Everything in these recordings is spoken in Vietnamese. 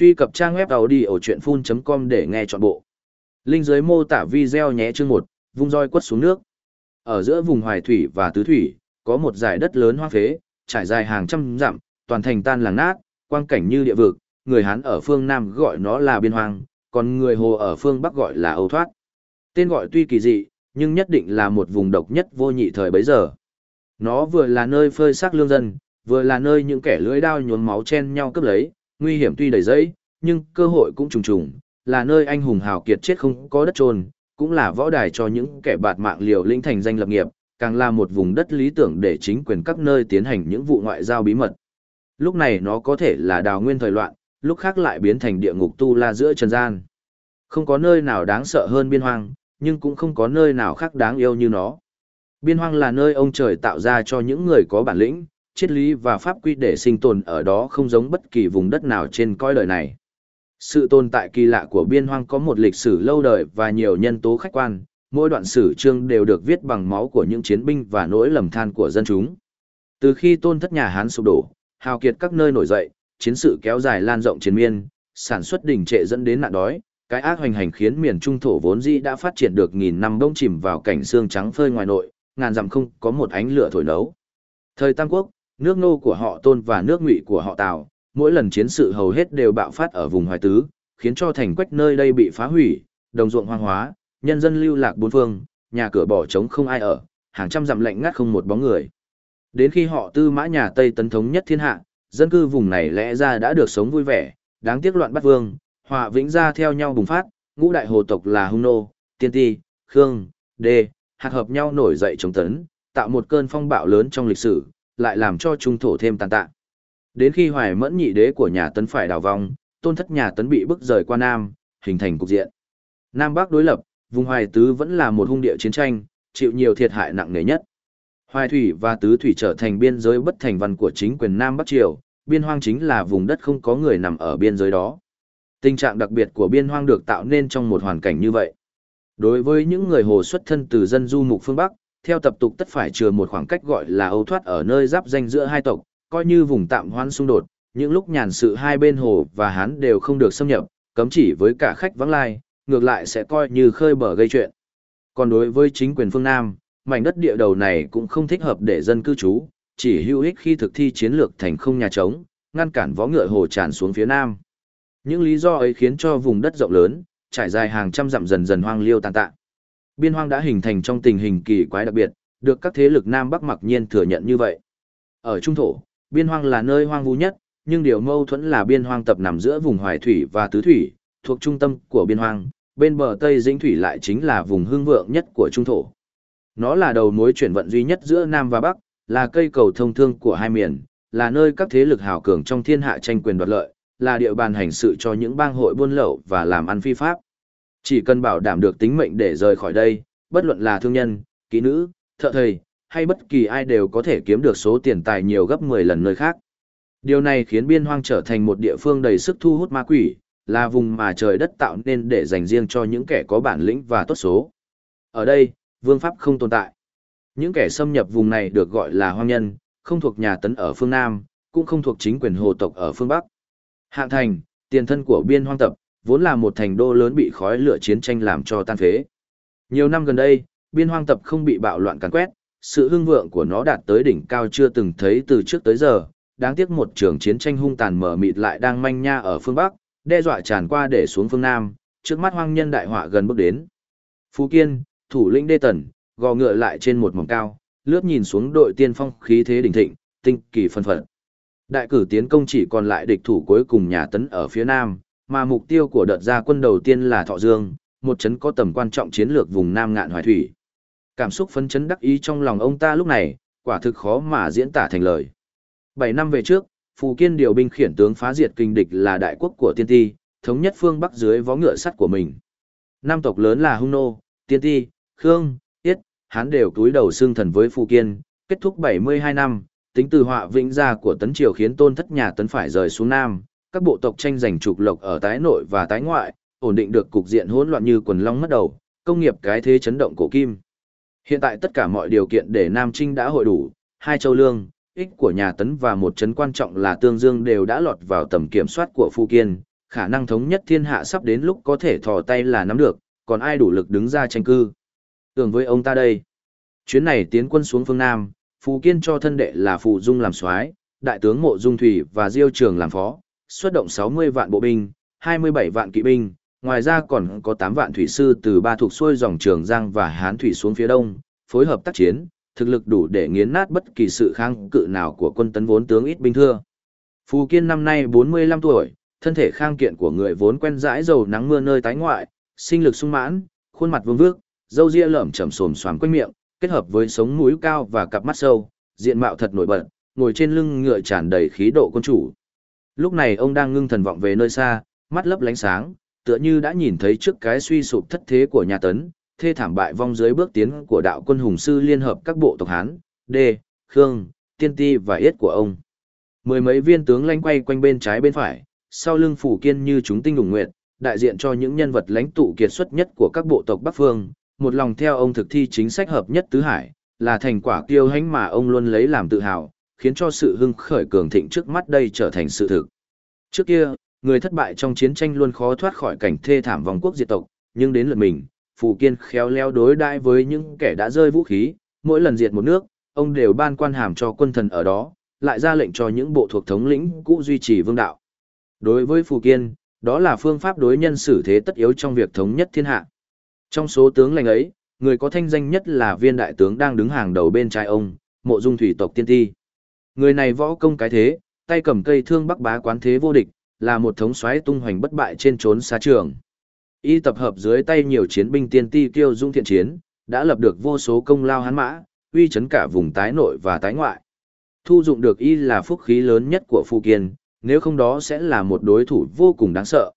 Truy cập trang web đầu đi ở chuyện full.com để nghe trọn bộ. Linh dưới mô tả video nhé chương 1, vung roi quất xuống nước. Ở giữa vùng hoài thủy và tứ thủy, có một dải đất lớn hoang phế, trải dài hàng trăm dặm, toàn thành tan làng nát, quang cảnh như địa vực, người Hán ở phương Nam gọi nó là biên hoang, còn người Hồ ở phương Bắc gọi là âu thoát. Tên gọi tuy kỳ dị, nhưng nhất định là một vùng độc nhất vô nhị thời bấy giờ. Nó vừa là nơi phơi xác lương dân, vừa là nơi những kẻ lưỡi đao nhuốm máu chen nhau cướp lấy, nguy hiểm tuy đầy dẫy, nhưng cơ hội cũng trùng trùng, là nơi anh hùng hào kiệt chết không có đất trôn, cũng là võ đài cho những kẻ bạt mạng liều lĩnh thành danh lập nghiệp, càng là một vùng đất lý tưởng để chính quyền các nơi tiến hành những vụ ngoại giao bí mật. Lúc này nó có thể là đào nguyên thời loạn, lúc khác lại biến thành địa ngục tu la giữa trần gian. Không có nơi nào đáng sợ hơn biên hoang, nhưng cũng không có nơi nào khác đáng yêu như nó. Biên hoang là nơi ông trời tạo ra cho những người có bản lĩnh, triết lý và pháp quy để sinh tồn ở đó không giống bất kỳ vùng đất nào trên coi đời này. Sự tồn tại kỳ lạ của biên hoang có một lịch sử lâu đời và nhiều nhân tố khách quan, mỗi đoạn sử chương đều được viết bằng máu của những chiến binh và nỗi lầm than của dân chúng. Từ khi tôn thất nhà Hán sụp đổ, hào kiệt các nơi nổi dậy, chiến sự kéo dài lan rộng chiến miên, sản xuất đình trệ dẫn đến nạn đói, cái ác hoành hành khiến miền trung thổ vốn dĩ đã phát triển được nghìn năm bông chìm vào cảnh xương trắng phơi ngoài nội, ngàn dặm không có một ánh lửa thổi nấu. Thời Tam Quốc, nước nô của họ Tôn và nước Ngụy của họ Tào, mỗi lần chiến sự hầu hết đều bạo phát ở vùng Hoài Tứ, khiến cho thành quách nơi đây bị phá hủy, đồng ruộng hoang hóa, nhân dân lưu lạc bốn phương, nhà cửa bỏ trống không ai ở, hàng trăm dặm lạnh ngắt không một bóng người. Đến khi họ Tư Mã nhà Tây tấn thống nhất thiên hạ, dân cư vùng này lẽ ra đã được sống vui vẻ, đáng tiếc loạn bắt vương, họa vĩnh ra theo nhau bùng phát, ngũ đại hồ tộc là Hung Nô, Tiên Ti, Khương, Đê, hạt hợp nhau nổi dậy chống tấn, tạo một cơn phong bạo lớn trong lịch sử, lại làm cho trung thổ thêm tàn tạ. Đến khi hoài mẫn nhị đế của nhà tấn phải đào vong, tôn thất nhà tấn bị bức rời qua Nam, hình thành cục diện. Nam Bắc đối lập, vùng hoài tứ vẫn là một hung địa chiến tranh, chịu nhiều thiệt hại nặng nề nhất. Hoài thủy và tứ thủy trở thành biên giới bất thành văn của chính quyền Nam Bắc Triều, biên hoang chính là vùng đất không có người nằm ở biên giới đó. Tình trạng đặc biệt của biên hoang được tạo nên trong một hoàn cảnh như vậy. Đối với những người hồ xuất thân từ dân du mục phương Bắc, theo tập tục tất phải chừa một khoảng cách gọi là âu thoát ở nơi giáp danh giữa hai tộc, coi như vùng tạm hoãn xung đột, những lúc nhàn sự hai bên hồ và hán đều không được xâm nhập, cấm chỉ với cả khách vắng lai, ngược lại sẽ coi như khơi bờ gây chuyện. Còn đối với chính quyền phương Nam, mảnh đất địa đầu này cũng không thích hợp để dân cư trú, chỉ hữu ích khi thực thi chiến lược thành không nhà trống, ngăn cản vó ngựa hồ tràn xuống phía Nam. Những lý do ấy khiến cho vùng đất rộng lớn, trải dài hàng trăm dặm dần dần hoang liêu tàn tạ. Biên hoang đã hình thành trong tình hình kỳ quái đặc biệt, được các thế lực Nam Bắc mặc nhiên thừa nhận như vậy. Ở Trung Thổ, biên hoang là nơi hoang vu nhất, nhưng điều mâu thuẫn là biên hoang tập nằm giữa vùng Hoài Thủy và Tứ Thủy, thuộc trung tâm của biên hoang, bên bờ Tây Dĩnh Thủy lại chính là vùng hương vượng nhất của Trung Thổ. Nó là đầu mối chuyển vận duy nhất giữa Nam và Bắc, là cây cầu thông thương của hai miền, là nơi các thế lực hào cường trong thiên hạ tranh quyền đoạt lợi, là địa bàn hành sự cho những bang hội buôn lậu và làm ăn phi pháp. Chỉ cần bảo đảm được tính mệnh để rời khỏi đây, bất luận là thương nhân, kỹ nữ, thợ thầy, hay bất kỳ ai đều có thể kiếm được số tiền tài nhiều gấp 10 lần nơi khác. Điều này khiến biên hoang trở thành một địa phương đầy sức thu hút ma quỷ, là vùng mà trời đất tạo nên để dành riêng cho những kẻ có bản lĩnh và tốt số. Ở đây, vương pháp không tồn tại. Những kẻ xâm nhập vùng này được gọi là hoang nhân, không thuộc nhà tấn ở phương Nam, cũng không thuộc chính quyền hồ tộc ở phương Bắc. Hạng thành, tiền thân của biên hoang tập, vốn là một thành đô lớn bị khói lửa chiến tranh làm cho tan phế. Nhiều năm gần đây, biên hoang tập không bị bạo loạn càn quét, sự hưng vượng của nó đạt tới đỉnh cao chưa từng thấy từ trước tới giờ, đáng tiếc một trường chiến tranh hung tàn mở mịt lại đang manh nha ở phương Bắc, đe dọa tràn qua để xuống phương Nam, trước mắt hoang nhân đại họa gần bước đến. Phú Kiên, thủ lĩnh Đê Tần, gò ngựa lại trên một mỏng cao, lướt nhìn xuống đội tiên phong khí thế đỉnh thịnh, tinh kỳ phân phận. Đại cử tiến công chỉ còn lại địch thủ cuối cùng nhà tấn ở phía Nam, mà mục tiêu của đợt gia quân đầu tiên là Thọ Dương, một trấn có tầm quan trọng chiến lược vùng Nam ngạn hoài thủy. Cảm xúc phấn chấn đắc ý trong lòng ông ta lúc này, quả thực khó mà diễn tả thành lời. Bảy năm về trước, Phù Kiên điều binh khiển tướng phá diệt kinh địch là đại quốc của Tiên Ti, thống nhất phương Bắc dưới vó ngựa sắt của mình. Nam tộc lớn là Hung Nô, Tiên Ti, Khương, Tiết, Hán đều túi đầu xương thần với Phù Kiên, kết thúc 72 năm, tính từ họa vĩnh gia của Tấn Triều khiến tôn thất nhà Tấn phải rời xuống Nam, các bộ tộc tranh giành trục lộc ở tái nội và tái ngoại, ổn định được cục diện hỗn loạn như quần long mất đầu, công nghiệp cái thế chấn động cổ kim. Hiện tại tất cả mọi điều kiện để Nam Trinh đã hội đủ, hai châu lương, ích của nhà Tấn và một chấn quan trọng là Tương Dương đều đã lọt vào tầm kiểm soát của Phu Kiên, khả năng thống nhất thiên hạ sắp đến lúc có thể thò tay là nắm được, còn ai đủ lực đứng ra tranh cư. Tưởng với ông ta đây. Chuyến này tiến quân xuống phương Nam, Phu Kiên cho thân đệ là Phù Dung làm soái, đại tướng Mộ Dung Thủy và Diêu Trường làm phó, xuất động 60 vạn bộ binh, 27 vạn kỵ binh, ngoài ra còn có 8 vạn thủy sư từ ba thuộc xuôi dòng Trường Giang và Hán thủy xuống phía đông, phối hợp tác chiến, thực lực đủ để nghiến nát bất kỳ sự kháng cự nào của quân tấn vốn tướng ít binh thưa. Phù Kiên năm nay 45 tuổi, thân thể khang kiện của người vốn quen dãi dầu nắng mưa nơi tái ngoại, sinh lực sung mãn, khuôn mặt vương vước, râu ria lởm chởm sồm xoàm quanh miệng, kết hợp với sống mũi cao và cặp mắt sâu, diện mạo thật nổi bật, ngồi trên lưng ngựa tràn đầy khí độ quân chủ. Lúc này ông đang ngưng thần vọng về nơi xa, mắt lấp lánh sáng, tựa như đã nhìn thấy trước cái suy sụp thất thế của nhà Tấn, thê thảm bại vong dưới bước tiến của đạo quân hùng sư liên hợp các bộ tộc Hán, Đê, Khương, Tiên Ti và Yết của ông. Mười mấy viên tướng lanh quay quanh bên trái bên phải, sau lưng phủ kiên như chúng tinh đùng nguyện, đại diện cho những nhân vật lãnh tụ kiệt xuất nhất của các bộ tộc Bắc Phương, một lòng theo ông thực thi chính sách hợp nhất tứ hải, là thành quả kiêu hãnh mà ông luôn lấy làm tự hào, khiến cho sự hưng khởi cường thịnh trước mắt đây trở thành sự thực. Trước kia, người thất bại trong chiến tranh luôn khó thoát khỏi cảnh thê thảm vòng quốc diệt tộc, nhưng đến lượt mình, Phù Kiên khéo léo đối đãi với những kẻ đã rơi vũ khí, mỗi lần diệt một nước, ông đều ban quan hàm cho quân thần ở đó, lại ra lệnh cho những bộ thuộc thống lĩnh cũ duy trì vương đạo. Đối với Phù Kiên, đó là phương pháp đối nhân xử thế tất yếu trong việc thống nhất thiên hạ. Trong số tướng lãnh ấy, người có thanh danh nhất là viên đại tướng đang đứng hàng đầu bên trái ông, mộ dung thủy tộc tiên ti. Người này võ công cái thế, tay cầm cây thương bắc bá quán thế vô địch, là một thống soái tung hoành bất bại trên trốn xa trường. Y tập hợp dưới tay nhiều chiến binh tiên ti kiêu dung thiện chiến, đã lập được vô số công lao hán mã, uy chấn cả vùng tái nội và tái ngoại. Thu dụng được y là phúc khí lớn nhất của Phù Kiên, nếu không đó sẽ là một đối thủ vô cùng đáng sợ.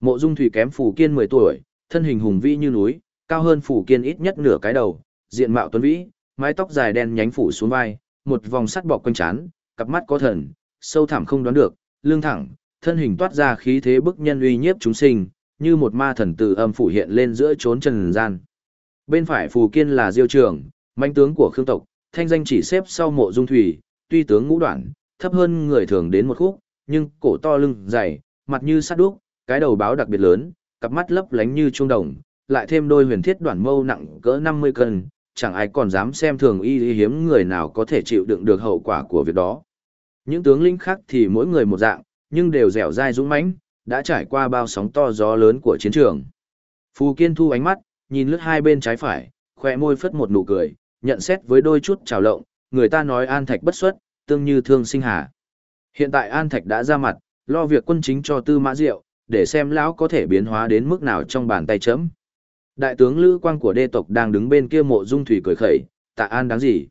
Mộ Dung Thủy kém Phù Kiên 10 tuổi, thân hình hùng vĩ như núi, cao hơn Phù Kiên ít nhất nửa cái đầu, diện mạo tuấn vĩ, mái tóc dài đen nhánh phủ xuống vai, một vòng sắt bọc quanh trán, cặp mắt có thần, sâu thẳm không đoán được, lưng thẳng, thân hình toát ra khí thế bức nhân uy nhiếp chúng sinh, như một ma thần từ âm phủ hiện lên giữa chốn trần gian. Bên phải Phù Kiên là Diêu Trường, manh tướng của Khương tộc, thanh danh chỉ xếp sau Mộ Dung Thủy, tuy tướng ngũ đoạn, thấp hơn người thường đến một khúc, nhưng cổ to lưng dày, mặt như sắt đúc, cái đầu báo đặc biệt lớn, cặp mắt lấp lánh như trung đồng, lại thêm đôi huyền thiết đoạn mâu nặng cỡ 50 cân, chẳng ai còn dám xem thường y hiếm người nào có thể chịu đựng được hậu quả của việc đó. Những tướng lĩnh khác thì mỗi người một dạng, nhưng đều dẻo dai dũng mãnh, đã trải qua bao sóng to gió lớn của chiến trường. Phù Kiên thu ánh mắt, nhìn lướt hai bên trái phải, khỏe môi phất một nụ cười, nhận xét với đôi chút trào lộng, người ta nói An Thạch bất xuất, tương như thương sinh hà. Hiện tại An Thạch đã ra mặt, lo việc quân chính cho Tư Mã Diệu, để xem lão có thể biến hóa đến mức nào trong bàn tay chấm. Đại tướng Lữ Quang của đê tộc đang đứng bên kia mộ dung thủy cười khẩy, tạ an đáng gì.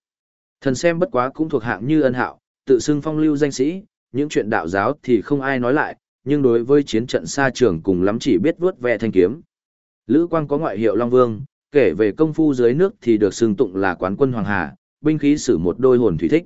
Thần xem bất quá cũng thuộc hạng như ân hạo, tự xưng phong lưu danh sĩ, những chuyện đạo giáo thì không ai nói lại, nhưng đối với chiến trận xa trường cùng lắm chỉ biết vuốt ve thanh kiếm. Lữ Quang có ngoại hiệu Long Vương, kể về công phu dưới nước thì được xưng tụng là quán quân Hoàng Hà, binh khí sử một đôi hồn thủy thích.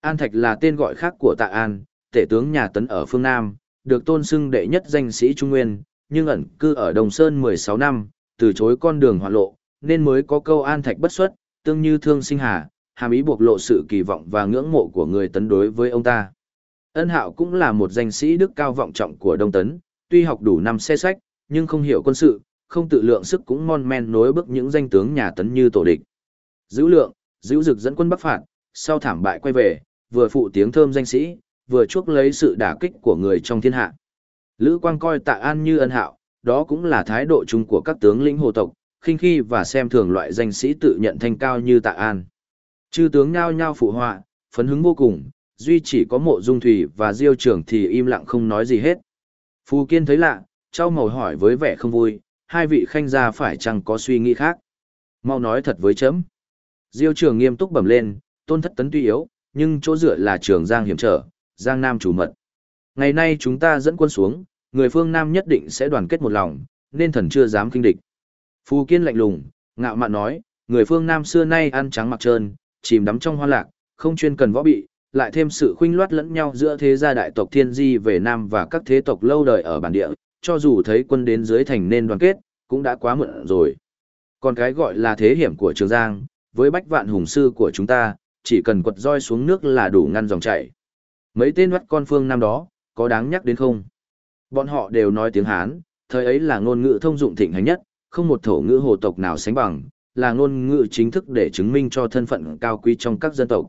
An Thạch là tên gọi khác của Tạ An, tể tướng nhà Tấn ở phương Nam, được tôn xưng đệ nhất danh sĩ Trung Nguyên, nhưng ẩn cư ở Đồng Sơn 16 năm, từ chối con đường hoạn lộ, nên mới có câu An Thạch bất xuất, tương như thương sinh hà, hàm ý buộc lộ sự kỳ vọng và ngưỡng mộ của người Tấn đối với ông ta. Ân Hạo cũng là một danh sĩ đức cao vọng trọng của Đông Tấn, tuy học đủ năm xe sách, nhưng không hiểu quân sự, không tự lượng sức cũng mon men nối bước những danh tướng nhà Tấn như tổ địch. Dữ lượng, dữ dực dẫn quân bắc phạt, sau thảm bại quay về, vừa phụ tiếng thơm danh sĩ, vừa chuốc lấy sự đả kích của người trong thiên hạ. Lữ Quang coi Tạ An như ân hạo, đó cũng là thái độ chung của các tướng lĩnh hồ tộc, khinh khi và xem thường loại danh sĩ tự nhận thanh cao như Tạ An. Chư tướng nhao nhao phụ họa, phấn hứng vô cùng, duy chỉ có mộ dung thủy và diêu trưởng thì im lặng không nói gì hết. Phù Kiên thấy lạ, trao màu hỏi với vẻ không vui, hai vị khanh gia phải chăng có suy nghĩ khác. Mau nói thật với chấm. Diêu trường nghiêm túc bẩm lên, tôn thất tấn tuy yếu, nhưng chỗ dựa là trường Giang hiểm trở, Giang Nam chủ mật. Ngày nay chúng ta dẫn quân xuống, người phương Nam nhất định sẽ đoàn kết một lòng, nên thần chưa dám kinh địch. Phù Kiên lạnh lùng, ngạo mạn nói, người phương Nam xưa nay ăn trắng mặc trơn, chìm đắm trong hoa lạc, không chuyên cần võ bị, lại thêm sự khuynh loát lẫn nhau giữa thế gia đại tộc thiên di về Nam và các thế tộc lâu đời ở bản địa, cho dù thấy quân đến dưới thành nên đoàn kết, cũng đã quá muộn rồi. Còn cái gọi là thế hiểm của Trường Giang, với bách vạn hùng sư của chúng ta, chỉ cần quật roi xuống nước là đủ ngăn dòng chảy. Mấy tên mắt con phương Nam đó, có đáng nhắc đến không? Bọn họ đều nói tiếng Hán, thời ấy là ngôn ngữ thông dụng thịnh hành nhất, không một thổ ngữ hồ tộc nào sánh bằng, là ngôn ngữ chính thức để chứng minh cho thân phận cao quý trong các dân tộc.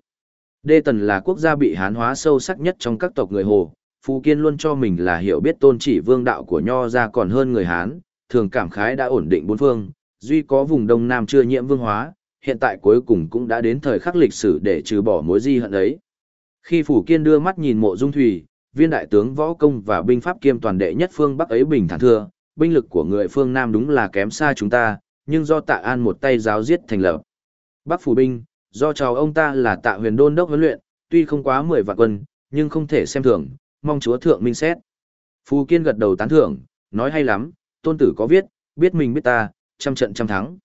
Đê Tần là quốc gia bị hán hóa sâu sắc nhất trong các tộc người Hồ, Phú Kiên luôn cho mình là hiểu biết tôn chỉ vương đạo của Nho ra còn hơn người Hán, thường cảm khái đã ổn định bốn phương, duy có vùng Đông Nam chưa nhiễm vương hóa, hiện tại cuối cùng cũng đã đến thời khắc lịch sử để trừ bỏ mối di hận ấy. Khi Phủ Kiên đưa mắt nhìn mộ dung thủy, viên đại tướng võ công và binh pháp kiêm toàn đệ nhất phương Bắc ấy bình thản thưa, binh lực của người phương Nam đúng là kém xa chúng ta, nhưng do tạ an một tay giáo giết thành lập. Bắc phủ binh, do cháu ông ta là tạ huyền đôn đốc huấn luyện, tuy không quá 10 vạn quân, nhưng không thể xem thường, mong chúa thượng minh xét. Phù Kiên gật đầu tán thưởng, nói hay lắm, tôn tử có viết, biết mình biết ta, trăm trận trăm thắng.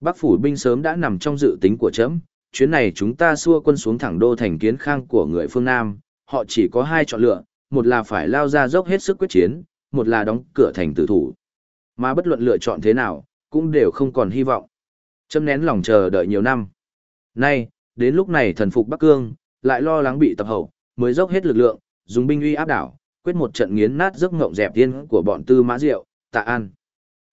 Bắc phủ binh sớm đã nằm trong dự tính của chấm, chuyến này chúng ta xua quân xuống thẳng đô thành kiến khang của người phương Nam, họ chỉ có hai chọn lựa, một là phải lao ra dốc hết sức quyết chiến, một là đóng cửa thành tử thủ. Mà bất luận lựa chọn thế nào, cũng đều không còn hy vọng. Châm nén lòng chờ đợi nhiều năm. Nay, đến lúc này thần phục Bắc Cương, lại lo lắng bị tập hậu, mới dốc hết lực lượng, dùng binh uy áp đảo, quyết một trận nghiến nát giấc ngộng dẹp tiên của bọn Tư Mã Diệu, Tạ An.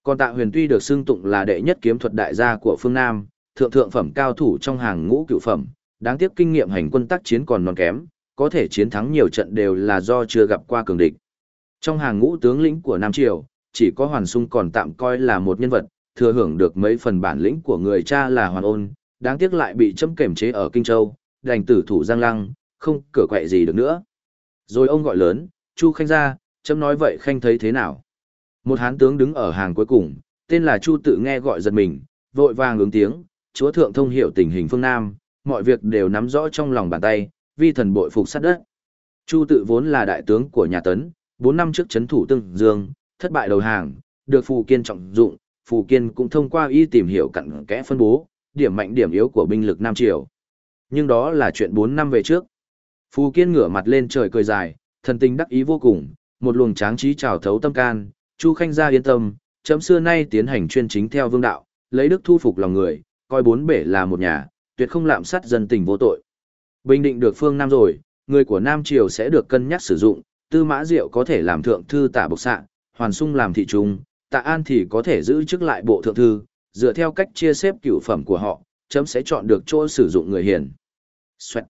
Còn Tạ Huyền tuy được xưng tụng là đệ nhất kiếm thuật đại gia của phương Nam, thượng thượng phẩm cao thủ trong hàng ngũ cựu phẩm, đáng tiếc kinh nghiệm hành quân tác chiến còn non kém, có thể chiến thắng nhiều trận đều là do chưa gặp qua cường địch. Trong hàng ngũ tướng lĩnh của Nam Triều, chỉ có Hoàn Sung còn tạm coi là một nhân vật, thừa hưởng được mấy phần bản lĩnh của người cha là Hoàn Ôn, đáng tiếc lại bị châm kềm chế ở Kinh Châu, đành tử thủ Giang Lăng, không cửa quậy gì được nữa. Rồi ông gọi lớn, Chu Khanh ra, châm nói vậy Khanh thấy thế nào? Một hán tướng đứng ở hàng cuối cùng, tên là Chu tự nghe gọi giật mình, vội vàng ứng tiếng, chúa thượng thông hiểu tình hình phương Nam, mọi việc đều nắm rõ trong lòng bàn tay, vi thần bội phục sát đất. Chu tự vốn là đại tướng của nhà Tấn, 4 năm trước chấn thủ Tương Dương, thất bại đầu hàng, được Phù Kiên trọng dụng, Phù Kiên cũng thông qua y tìm hiểu cặn kẽ phân bố, điểm mạnh điểm yếu của binh lực Nam Triều. Nhưng đó là chuyện 4 năm về trước. Phù Kiên ngửa mặt lên trời cười dài, thần tình đắc ý vô cùng, một luồng tráng trí trào thấu tâm can, Chu Khanh gia yên tâm, chấm xưa nay tiến hành chuyên chính theo vương đạo, lấy đức thu phục lòng người, coi bốn bể là một nhà, tuyệt không lạm sát dân tình vô tội. Bình định được phương Nam rồi, người của Nam Triều sẽ được cân nhắc sử dụng, Tư Mã Diệu có thể làm thượng thư tả bộc sạ, Hoàn Sung làm thị trung, Tạ An thì có thể giữ chức lại bộ thượng thư, dựa theo cách chia xếp cửu phẩm của họ, chấm sẽ chọn được chỗ sử dụng người hiền. Xoẹt.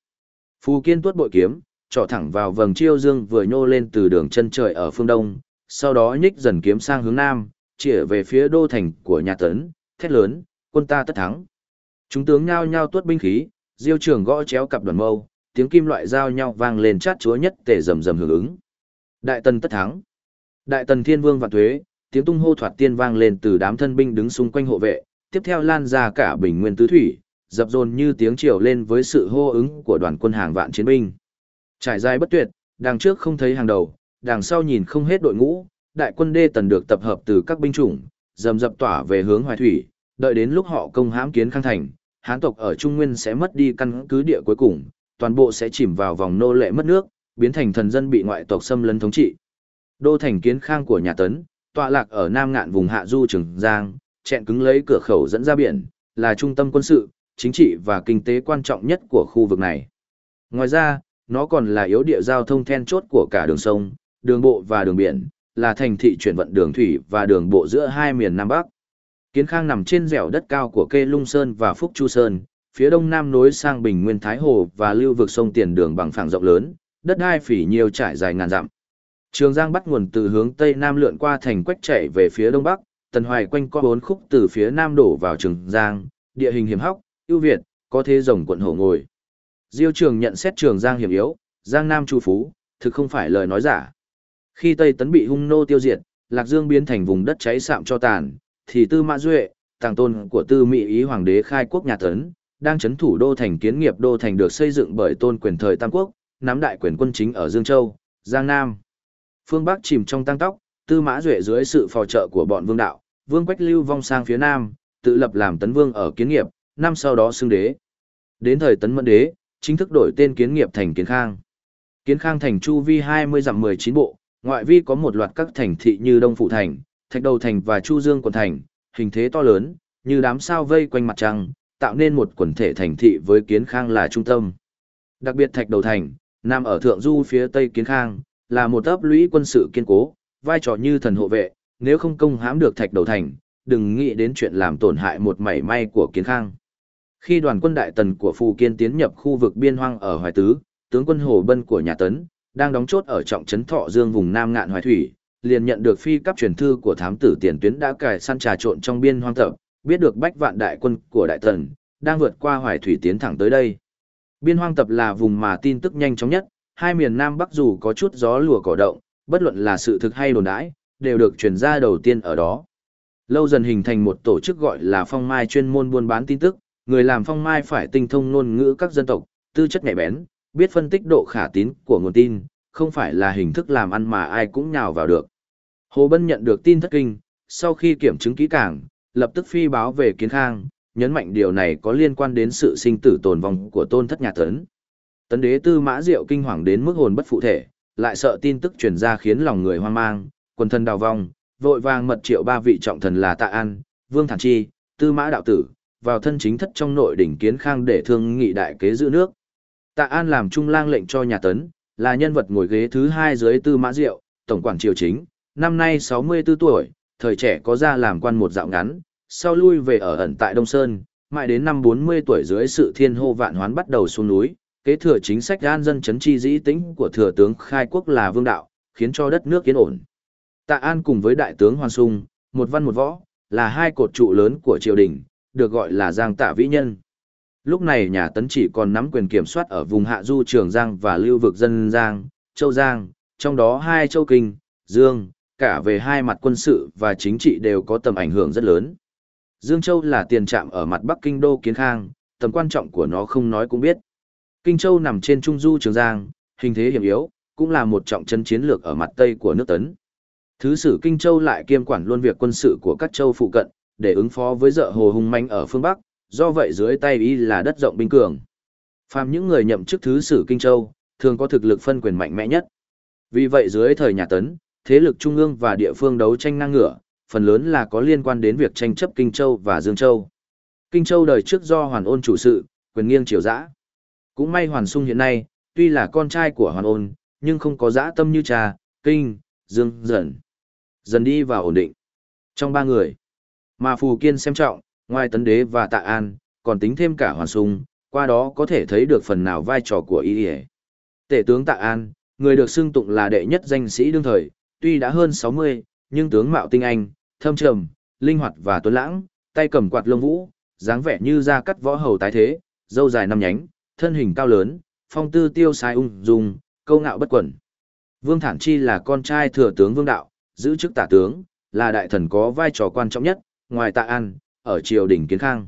Phù Kiên tuốt bội kiếm, trỏ thẳng vào vầng chiêu dương vừa nhô lên từ đường chân trời ở phương đông, sau đó nhích dần kiếm sang hướng nam, chĩa về phía đô thành của nhà Tấn, thét lớn, quân ta tất thắng. Chúng tướng nhao nhao tuốt binh khí, diêu trường gõ chéo cặp đoàn mâu, tiếng kim loại giao nhau vang lên chát chúa nhất tề rầm rầm hưởng ứng. Đại tần tất thắng. Đại tần thiên vương và thuế, tiếng tung hô thoạt tiên vang lên từ đám thân binh đứng xung quanh hộ vệ, tiếp theo lan ra cả bình nguyên tứ thủy, dập dồn như tiếng triều lên với sự hô ứng của đoàn quân hàng vạn chiến binh. Trải dài bất tuyệt, đằng trước không thấy hàng đầu, đằng sau nhìn không hết đội ngũ, đại quân đê tần được tập hợp từ các binh chủng, dầm dập tỏa về hướng hoài thủy, đợi đến lúc họ công hãm kiến khang thành, hán tộc ở Trung Nguyên sẽ mất đi căn cứ địa cuối cùng, toàn bộ sẽ chìm vào vòng nô lệ mất nước, biến thành thần dân bị ngoại tộc xâm lấn thống trị. Đô thành kiến khang của nhà Tấn, tọa lạc ở Nam Ngạn vùng Hạ Du Trường Giang, chẹn cứng lấy cửa khẩu dẫn ra biển, là trung tâm quân sự, chính trị và kinh tế quan trọng nhất của khu vực này. Ngoài ra, nó còn là yếu địa giao thông then chốt của cả đường sông, đường bộ và đường biển, là thành thị chuyển vận đường thủy và đường bộ giữa hai miền Nam Bắc. Kiến Khang nằm trên dẻo đất cao của Kê Lung Sơn và Phúc Chu Sơn, phía đông nam nối sang Bình Nguyên Thái Hồ và lưu vực sông Tiền Đường bằng phẳng rộng lớn, đất đai phỉ nhiều trải dài ngàn dặm. Trường Giang bắt nguồn từ hướng tây nam lượn qua thành quách chảy về phía đông bắc, Tần Hoài quanh co bốn khúc từ phía nam đổ vào Trường Giang, địa hình hiểm hóc, ưu việt, có thế rồng quận hổ ngồi. Diêu Trường nhận xét Trường Giang hiểm yếu, Giang Nam chu phú, thực không phải lời nói giả. Khi Tây Tấn bị hung nô tiêu diệt, Lạc Dương biến thành vùng đất cháy sạm cho tàn, thì Tư Mã Duệ, tàng tôn của Tư Mỹ ý hoàng đế khai quốc nhà Tấn, đang chấn thủ đô thành kiến nghiệp đô thành được xây dựng bởi tôn quyền thời Tam Quốc, nắm đại quyền quân chính ở Dương Châu, Giang Nam. Phương Bắc chìm trong tăng tóc, Tư Mã Duệ dưới sự phò trợ của bọn vương đạo, Vương Quách Lưu vong sang phía Nam, tự lập làm tấn vương ở kiến nghiệp, năm sau đó xưng đế. Đến thời tấn mẫn đế, chính thức đổi tên kiến nghiệp thành kiến khang. Kiến khang thành chu vi 20 dặm 19 bộ, ngoại vi có một loạt các thành thị như Đông Phụ Thành, Thạch Đầu Thành và Chu Dương quần Thành, hình thế to lớn, như đám sao vây quanh mặt trăng, tạo nên một quần thể thành thị với Kiến Khang là trung tâm. Đặc biệt Thạch Đầu Thành, nằm ở thượng du phía tây Kiến Khang, là một ấp lũy quân sự kiên cố, vai trò như thần hộ vệ, nếu không công hãm được thạch đầu thành, đừng nghĩ đến chuyện làm tổn hại một mảy may của kiến khang. Khi đoàn quân đại tần của Phù Kiên tiến nhập khu vực biên hoang ở Hoài Tứ, tướng quân Hồ Bân của nhà Tấn, đang đóng chốt ở trọng trấn Thọ Dương vùng Nam Ngạn Hoài Thủy, liền nhận được phi cấp truyền thư của thám tử tiền tuyến đã cài săn trà trộn trong biên hoang tập, biết được bách vạn đại quân của đại tần, đang vượt qua Hoài Thủy tiến thẳng tới đây. Biên hoang tập là vùng mà tin tức nhanh chóng nhất, hai miền Nam Bắc dù có chút gió lùa cỏ động, bất luận là sự thực hay đồn đãi, đều được truyền ra đầu tiên ở đó. Lâu dần hình thành một tổ chức gọi là phong mai chuyên môn buôn bán tin tức, người làm phong mai phải tinh thông ngôn ngữ các dân tộc, tư chất nhạy bén, biết phân tích độ khả tín của nguồn tin, không phải là hình thức làm ăn mà ai cũng nhào vào được. Hồ Bân nhận được tin thất kinh, sau khi kiểm chứng kỹ càng, lập tức phi báo về kiến khang, nhấn mạnh điều này có liên quan đến sự sinh tử tồn vong của tôn thất nhà tấn. Tấn đế tư mã diệu kinh hoàng đến mức hồn bất phụ thể, lại sợ tin tức truyền ra khiến lòng người hoang mang, quần thân đào vong, vội vàng mật triệu ba vị trọng thần là Tạ An, Vương Thản Chi, Tư Mã Đạo Tử, vào thân chính thất trong nội đỉnh kiến khang để thương nghị đại kế giữ nước. Tạ An làm trung lang lệnh cho nhà Tấn, là nhân vật ngồi ghế thứ hai dưới Tư Mã Diệu, tổng quản triều chính, năm nay 64 tuổi, thời trẻ có ra làm quan một dạo ngắn, sau lui về ở ẩn tại Đông Sơn, mãi đến năm 40 tuổi dưới sự thiên hô vạn hoán bắt đầu xuống núi, kế thừa chính sách an dân chấn chi dĩ tĩnh của thừa tướng khai quốc là vương đạo, khiến cho đất nước yên ổn. Tạ An cùng với đại tướng Hoàn Sung, một văn một võ, là hai cột trụ lớn của triều đình, được gọi là Giang Tạ Vĩ Nhân. Lúc này nhà Tấn chỉ còn nắm quyền kiểm soát ở vùng hạ du Trường Giang và lưu vực dân Giang, Châu Giang, trong đó hai châu Kinh, Dương, cả về hai mặt quân sự và chính trị đều có tầm ảnh hưởng rất lớn. Dương Châu là tiền trạm ở mặt Bắc Kinh Đô Kiến Khang, tầm quan trọng của nó không nói cũng biết. Kinh Châu nằm trên Trung Du Trường Giang, hình thế hiểm yếu, cũng là một trọng chân chiến lược ở mặt Tây của nước Tấn. Thứ sử Kinh Châu lại kiêm quản luôn việc quân sự của các châu phụ cận, để ứng phó với dợ hồ hung manh ở phương Bắc, do vậy dưới tay y là đất rộng binh cường. Phàm những người nhậm chức thứ sử Kinh Châu, thường có thực lực phân quyền mạnh mẽ nhất. Vì vậy dưới thời nhà Tấn, thế lực trung ương và địa phương đấu tranh ngang ngửa, phần lớn là có liên quan đến việc tranh chấp Kinh Châu và Dương Châu. Kinh Châu đời trước do Hoàn Ôn chủ sự, quyền nghiêng triều dã. Cũng may Hoàn Sung hiện nay, tuy là con trai của Hoàn Ôn, nhưng không có dã tâm như cha, Kinh, Dương dần. Dần đi vào ổn định. Trong ba người, mà Phù Kiên xem trọng, ngoài Tấn Đế và Tạ An, còn tính thêm cả Hoàn Sung, qua đó có thể thấy được phần nào vai trò của y Tể tướng Tạ An, người được xưng tụng là đệ nhất danh sĩ đương thời, tuy đã hơn 60, nhưng tướng mạo tinh anh, thâm trầm, linh hoạt và tuấn lãng, tay cầm quạt lông vũ, dáng vẻ như ra cắt võ hầu tái thế, dâu dài năm nhánh, thân hình cao lớn, phong tư tiêu sai ung dung, câu ngạo bất quẩn. Vương Thản Chi là con trai thừa tướng Vương Đạo, giữ chức tả tướng, là đại thần có vai trò quan trọng nhất, ngoài Tạ An, ở triều đình Kiến Khang.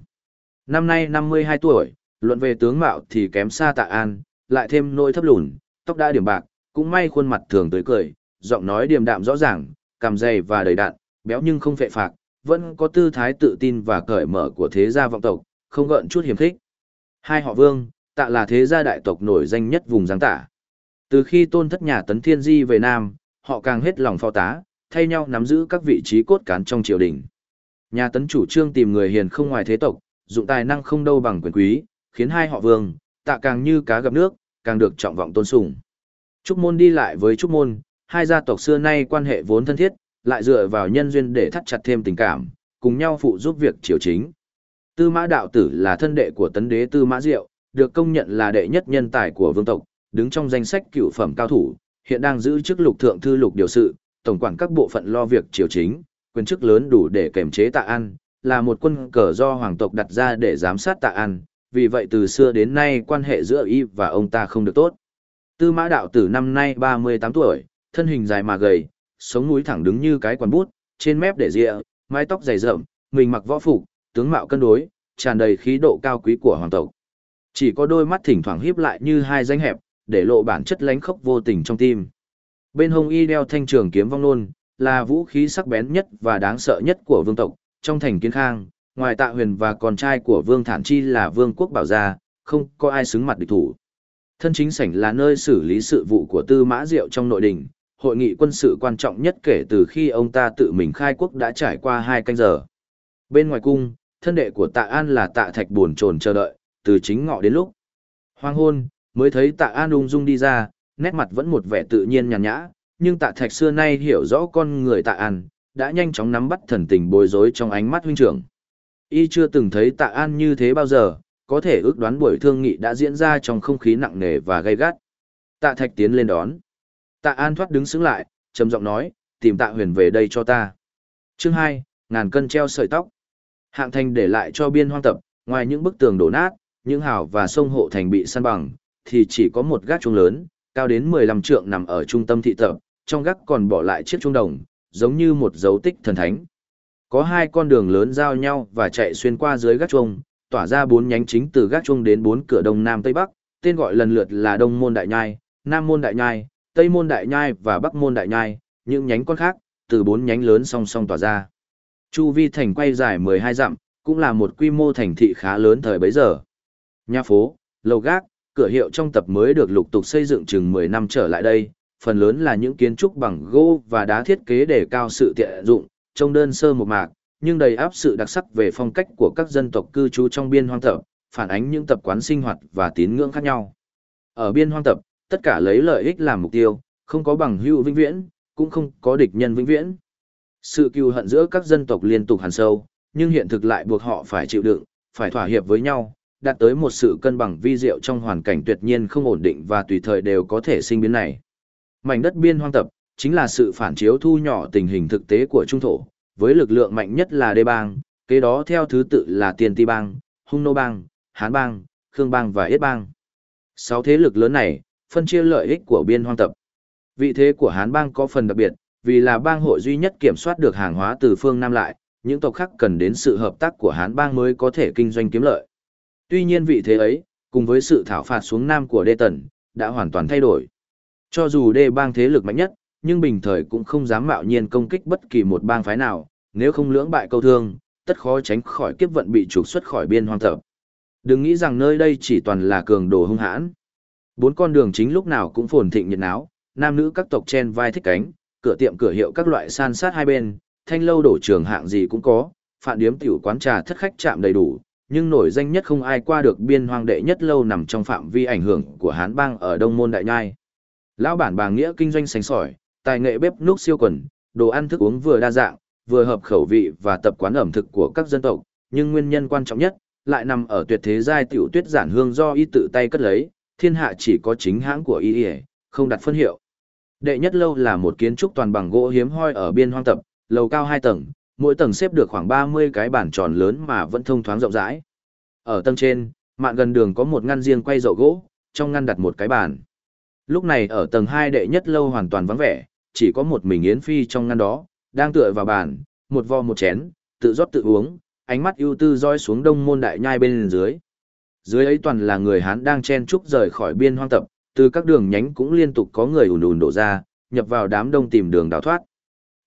Năm nay 52 tuổi, luận về tướng mạo thì kém xa Tạ An, lại thêm nỗi thấp lùn, tóc đã điểm bạc, cũng may khuôn mặt thường tới cười, giọng nói điềm đạm rõ ràng, cằm dày và đầy đạn, béo nhưng không phệ phạc, vẫn có tư thái tự tin và cởi mở của thế gia vọng tộc, không gợn chút hiểm khích. Hai họ Vương, tạ là thế gia đại tộc nổi danh nhất vùng Giang Tả. Từ khi tôn thất nhà Tấn Thiên Di về Nam, họ càng hết lòng phò tá, thay nhau nắm giữ các vị trí cốt cán trong triều đình. Nhà Tấn chủ trương tìm người hiền không ngoài thế tộc, dụng tài năng không đâu bằng quyền quý, khiến hai họ Vương, tạ càng như cá gặp nước, càng được trọng vọng tôn sùng. Trúc Môn đi lại với Trúc Môn, hai gia tộc xưa nay quan hệ vốn thân thiết, lại dựa vào nhân duyên để thắt chặt thêm tình cảm, cùng nhau phụ giúp việc triều chính. Tư Mã đạo tử là thân đệ của tấn đế Tư Mã Diệu, được công nhận là đệ nhất nhân tài của vương tộc, đứng trong danh sách cựu phẩm cao thủ, hiện đang giữ chức lục thượng thư lục điều sự, tổng quản các bộ phận lo việc triều chính, quyền chức lớn đủ để kềm chế Tạ An, là một quân cờ do hoàng tộc đặt ra để giám sát Tạ An, vì vậy từ xưa đến nay quan hệ giữa y và ông ta không được tốt. Tư Mã đạo tử năm nay 38 tuổi, thân hình dài mà gầy, sống mũi thẳng đứng như cái quần bút, trên mép để rịa, mái tóc dày rậm, mình mặc võ phục, tướng mạo cân đối, tràn đầy khí độ cao quý của hoàng tộc. Chỉ có đôi mắt thỉnh thoảng híp lại như hai danh hẹp, để lộ bản chất lánh khốc vô tình trong tim. Bên hông y đeo thanh trường kiếm vong nôn, là vũ khí sắc bén nhất và đáng sợ nhất của vương tộc, trong thành kiến khang, ngoài tạ huyền và con trai của vương thản chi là vương quốc bảo gia, không có ai xứng mặt địch thủ. Thân chính sảnh là nơi xử lý sự vụ của tư mã diệu trong nội đình, hội nghị quân sự quan trọng nhất kể từ khi ông ta tự mình khai quốc đã trải qua hai canh giờ. Bên ngoài cung, thân đệ của tạ an là tạ thạch buồn trồn chờ đợi, từ chính ngọ đến lúc. Hoang hôn, mới thấy tạ an ung dung đi ra, nét mặt vẫn một vẻ tự nhiên nhàn nhã, nhưng tạ thạch xưa nay hiểu rõ con người tạ an, đã nhanh chóng nắm bắt thần tình bối rối trong ánh mắt huynh trưởng. Y chưa từng thấy tạ an như thế bao giờ, có thể ước đoán buổi thương nghị đã diễn ra trong không khí nặng nề và gay gắt. Tạ thạch tiến lên đón. Tạ an thoát đứng xứng lại, trầm giọng nói, tìm tạ huyền về đây cho ta. Chương 2, ngàn cân treo sợi tóc. Hạng thành để lại cho biên hoang tập, ngoài những bức tường đổ nát, những hào và sông hộ thành bị săn bằng, thì chỉ có một gác chuông lớn, cao đến 15 trượng nằm ở trung tâm thị tập, trong gác còn bỏ lại chiếc chuông đồng, giống như một dấu tích thần thánh. Có hai con đường lớn giao nhau và chạy xuyên qua dưới gác chuông, tỏa ra bốn nhánh chính từ gác chuông đến bốn cửa đông nam tây bắc, tên gọi lần lượt là Đông môn đại nhai, Nam môn đại nhai, Tây môn đại nhai và Bắc môn đại nhai, những nhánh con khác từ bốn nhánh lớn song song tỏa ra. Chu vi thành quay dài 12 dặm, cũng là một quy mô thành thị khá lớn thời bấy giờ. Nhà phố, lầu gác, cửa hiệu trong tập mới được lục tục xây dựng chừng 10 năm trở lại đây, phần lớn là những kiến trúc bằng gỗ và đá thiết kế để cao sự tiện dụng, trông đơn sơ một mạc, nhưng đầy áp sự đặc sắc về phong cách của các dân tộc cư trú trong biên hoang tập, phản ánh những tập quán sinh hoạt và tín ngưỡng khác nhau. Ở biên hoang tập, tất cả lấy lợi ích làm mục tiêu, không có bằng hữu vĩnh viễn, cũng không có địch nhân vĩnh viễn. Sự cừu hận giữa các dân tộc liên tục hàn sâu, nhưng hiện thực lại buộc họ phải chịu đựng, phải thỏa hiệp với nhau, đạt tới một sự cân bằng vi diệu trong hoàn cảnh tuyệt nhiên không ổn định và tùy thời đều có thể sinh biến này. Mảnh đất biên hoang tập, chính là sự phản chiếu thu nhỏ tình hình thực tế của trung thổ, với lực lượng mạnh nhất là Đê Bang, kế đó theo thứ tự là Tiền Ti Bang, Hung Nô Bang, Hán Bang, Khương Bang và Yết Bang. Sáu thế lực lớn này, phân chia lợi ích của biên hoang tập. Vị thế của Hán Bang có phần đặc biệt, vì là bang hội duy nhất kiểm soát được hàng hóa từ phương Nam lại, những tộc khác cần đến sự hợp tác của Hán Bang mới có thể kinh doanh kiếm lợi. Tuy nhiên vị thế ấy, cùng với sự thảo phạt xuống Nam của Đê Tần, đã hoàn toàn thay đổi. Cho dù Đê bang thế lực mạnh nhất, nhưng bình thời cũng không dám mạo nhiên công kích bất kỳ một bang phái nào, nếu không lưỡng bại câu thương, tất khó tránh khỏi kiếp vận bị trục xuất khỏi biên hoang tập. Đừng nghĩ rằng nơi đây chỉ toàn là cường đồ hung hãn. Bốn con đường chính lúc nào cũng phồn thịnh nhiệt náo, nam nữ các tộc chen vai thích cánh, cửa tiệm cửa hiệu các loại san sát hai bên, thanh lâu đổ trường hạng gì cũng có, phạn điếm tiểu quán trà thất khách chạm đầy đủ, nhưng nổi danh nhất không ai qua được biên hoang đệ nhất lâu nằm trong phạm vi ảnh hưởng của Hán bang ở Đông Môn Đại Nhai. Lão bản bà nghĩa kinh doanh sành sỏi, tài nghệ bếp núc siêu quần, đồ ăn thức uống vừa đa dạng, vừa hợp khẩu vị và tập quán ẩm thực của các dân tộc, nhưng nguyên nhân quan trọng nhất lại nằm ở tuyệt thế giai tiểu tuyết giản hương do y tự tay cất lấy, thiên hạ chỉ có chính hãng của y, không đặt phân hiệu. Đệ nhất lâu là một kiến trúc toàn bằng gỗ hiếm hoi ở biên hoang tập, lầu cao hai tầng, mỗi tầng xếp được khoảng 30 cái bản tròn lớn mà vẫn thông thoáng rộng rãi. Ở tầng trên, mạn gần đường có một ngăn riêng quay dậu gỗ, trong ngăn đặt một cái bàn. Lúc này ở tầng hai đệ nhất lâu hoàn toàn vắng vẻ, chỉ có một mình Yến Phi trong ngăn đó, đang tựa vào bàn, một vo một chén, tự rót tự uống, ánh mắt ưu tư roi xuống đông môn đại nhai bên dưới. Dưới ấy toàn là người Hán đang chen trúc rời khỏi biên hoang tập, từ các đường nhánh cũng liên tục có người ùn ùn đổ ra, nhập vào đám đông tìm đường đào thoát.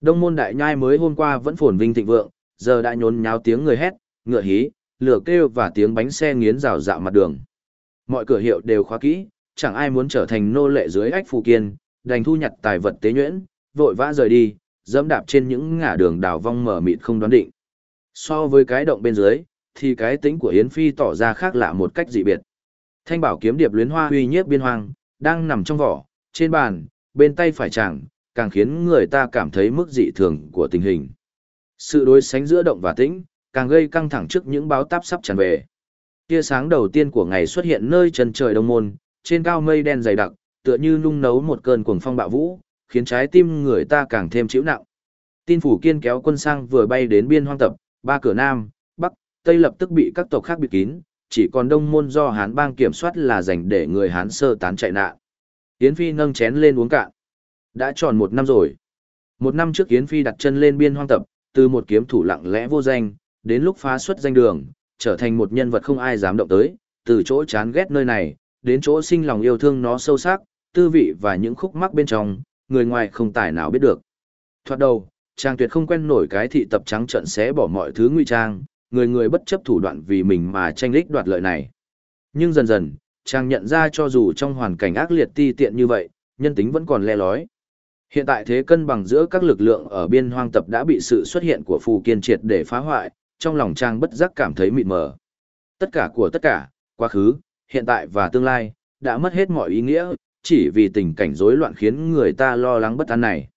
Đông môn đại nhai mới hôm qua vẫn phồn vinh thịnh vượng, giờ đã nhốn nháo tiếng người hét, ngựa hí, lửa kêu và tiếng bánh xe nghiến rào rạo mặt đường. Mọi cửa hiệu đều khóa kỹ, chẳng ai muốn trở thành nô lệ dưới ách phù kiên, đành thu nhặt tài vật tế nhuyễn, vội vã rời đi, dẫm đạp trên những ngã đường đào vong mở mịt không đoán định. So với cái động bên dưới, thì cái tính của Yến Phi tỏ ra khác lạ một cách dị biệt. Thanh bảo kiếm điệp luyến hoa uy nhiếp biên hoang, đang nằm trong vỏ, trên bàn, bên tay phải chàng, càng khiến người ta cảm thấy mức dị thường của tình hình. Sự đối sánh giữa động và tĩnh, càng gây căng thẳng trước những báo táp sắp tràn về. Tia sáng đầu tiên của ngày xuất hiện nơi chân trời đông môn, trên cao mây đen dày đặc, tựa như nung nấu một cơn cuồng phong bạo vũ, khiến trái tim người ta càng thêm chịu nặng. Tin phủ kiên kéo quân sang vừa bay đến biên hoang tập, ba cửa nam, tây lập tức bị các tộc khác bịt kín, chỉ còn đông môn do Hán bang kiểm soát là dành để người Hán sơ tán chạy nạn. Yến Phi nâng chén lên uống cạn. Đã tròn một năm rồi. Một năm trước Yến Phi đặt chân lên biên hoang tập, từ một kiếm thủ lặng lẽ vô danh, đến lúc phá xuất danh đường, trở thành một nhân vật không ai dám động tới, từ chỗ chán ghét nơi này, đến chỗ sinh lòng yêu thương nó sâu sắc, tư vị và những khúc mắc bên trong, người ngoài không tài nào biết được. Thoạt đầu, trang tuyệt không quen nổi cái thị tập trắng trận xé bỏ mọi thứ nguy trang, người người bất chấp thủ đoạn vì mình mà tranh lích đoạt lợi này. Nhưng dần dần, trang nhận ra cho dù trong hoàn cảnh ác liệt ti tiện như vậy, nhân tính vẫn còn le lói. Hiện tại thế cân bằng giữa các lực lượng ở biên hoang tập đã bị sự xuất hiện của phù kiên triệt để phá hoại, trong lòng trang bất giác cảm thấy mịt mờ. Tất cả của tất cả, quá khứ, hiện tại và tương lai, đã mất hết mọi ý nghĩa, chỉ vì tình cảnh rối loạn khiến người ta lo lắng bất an này.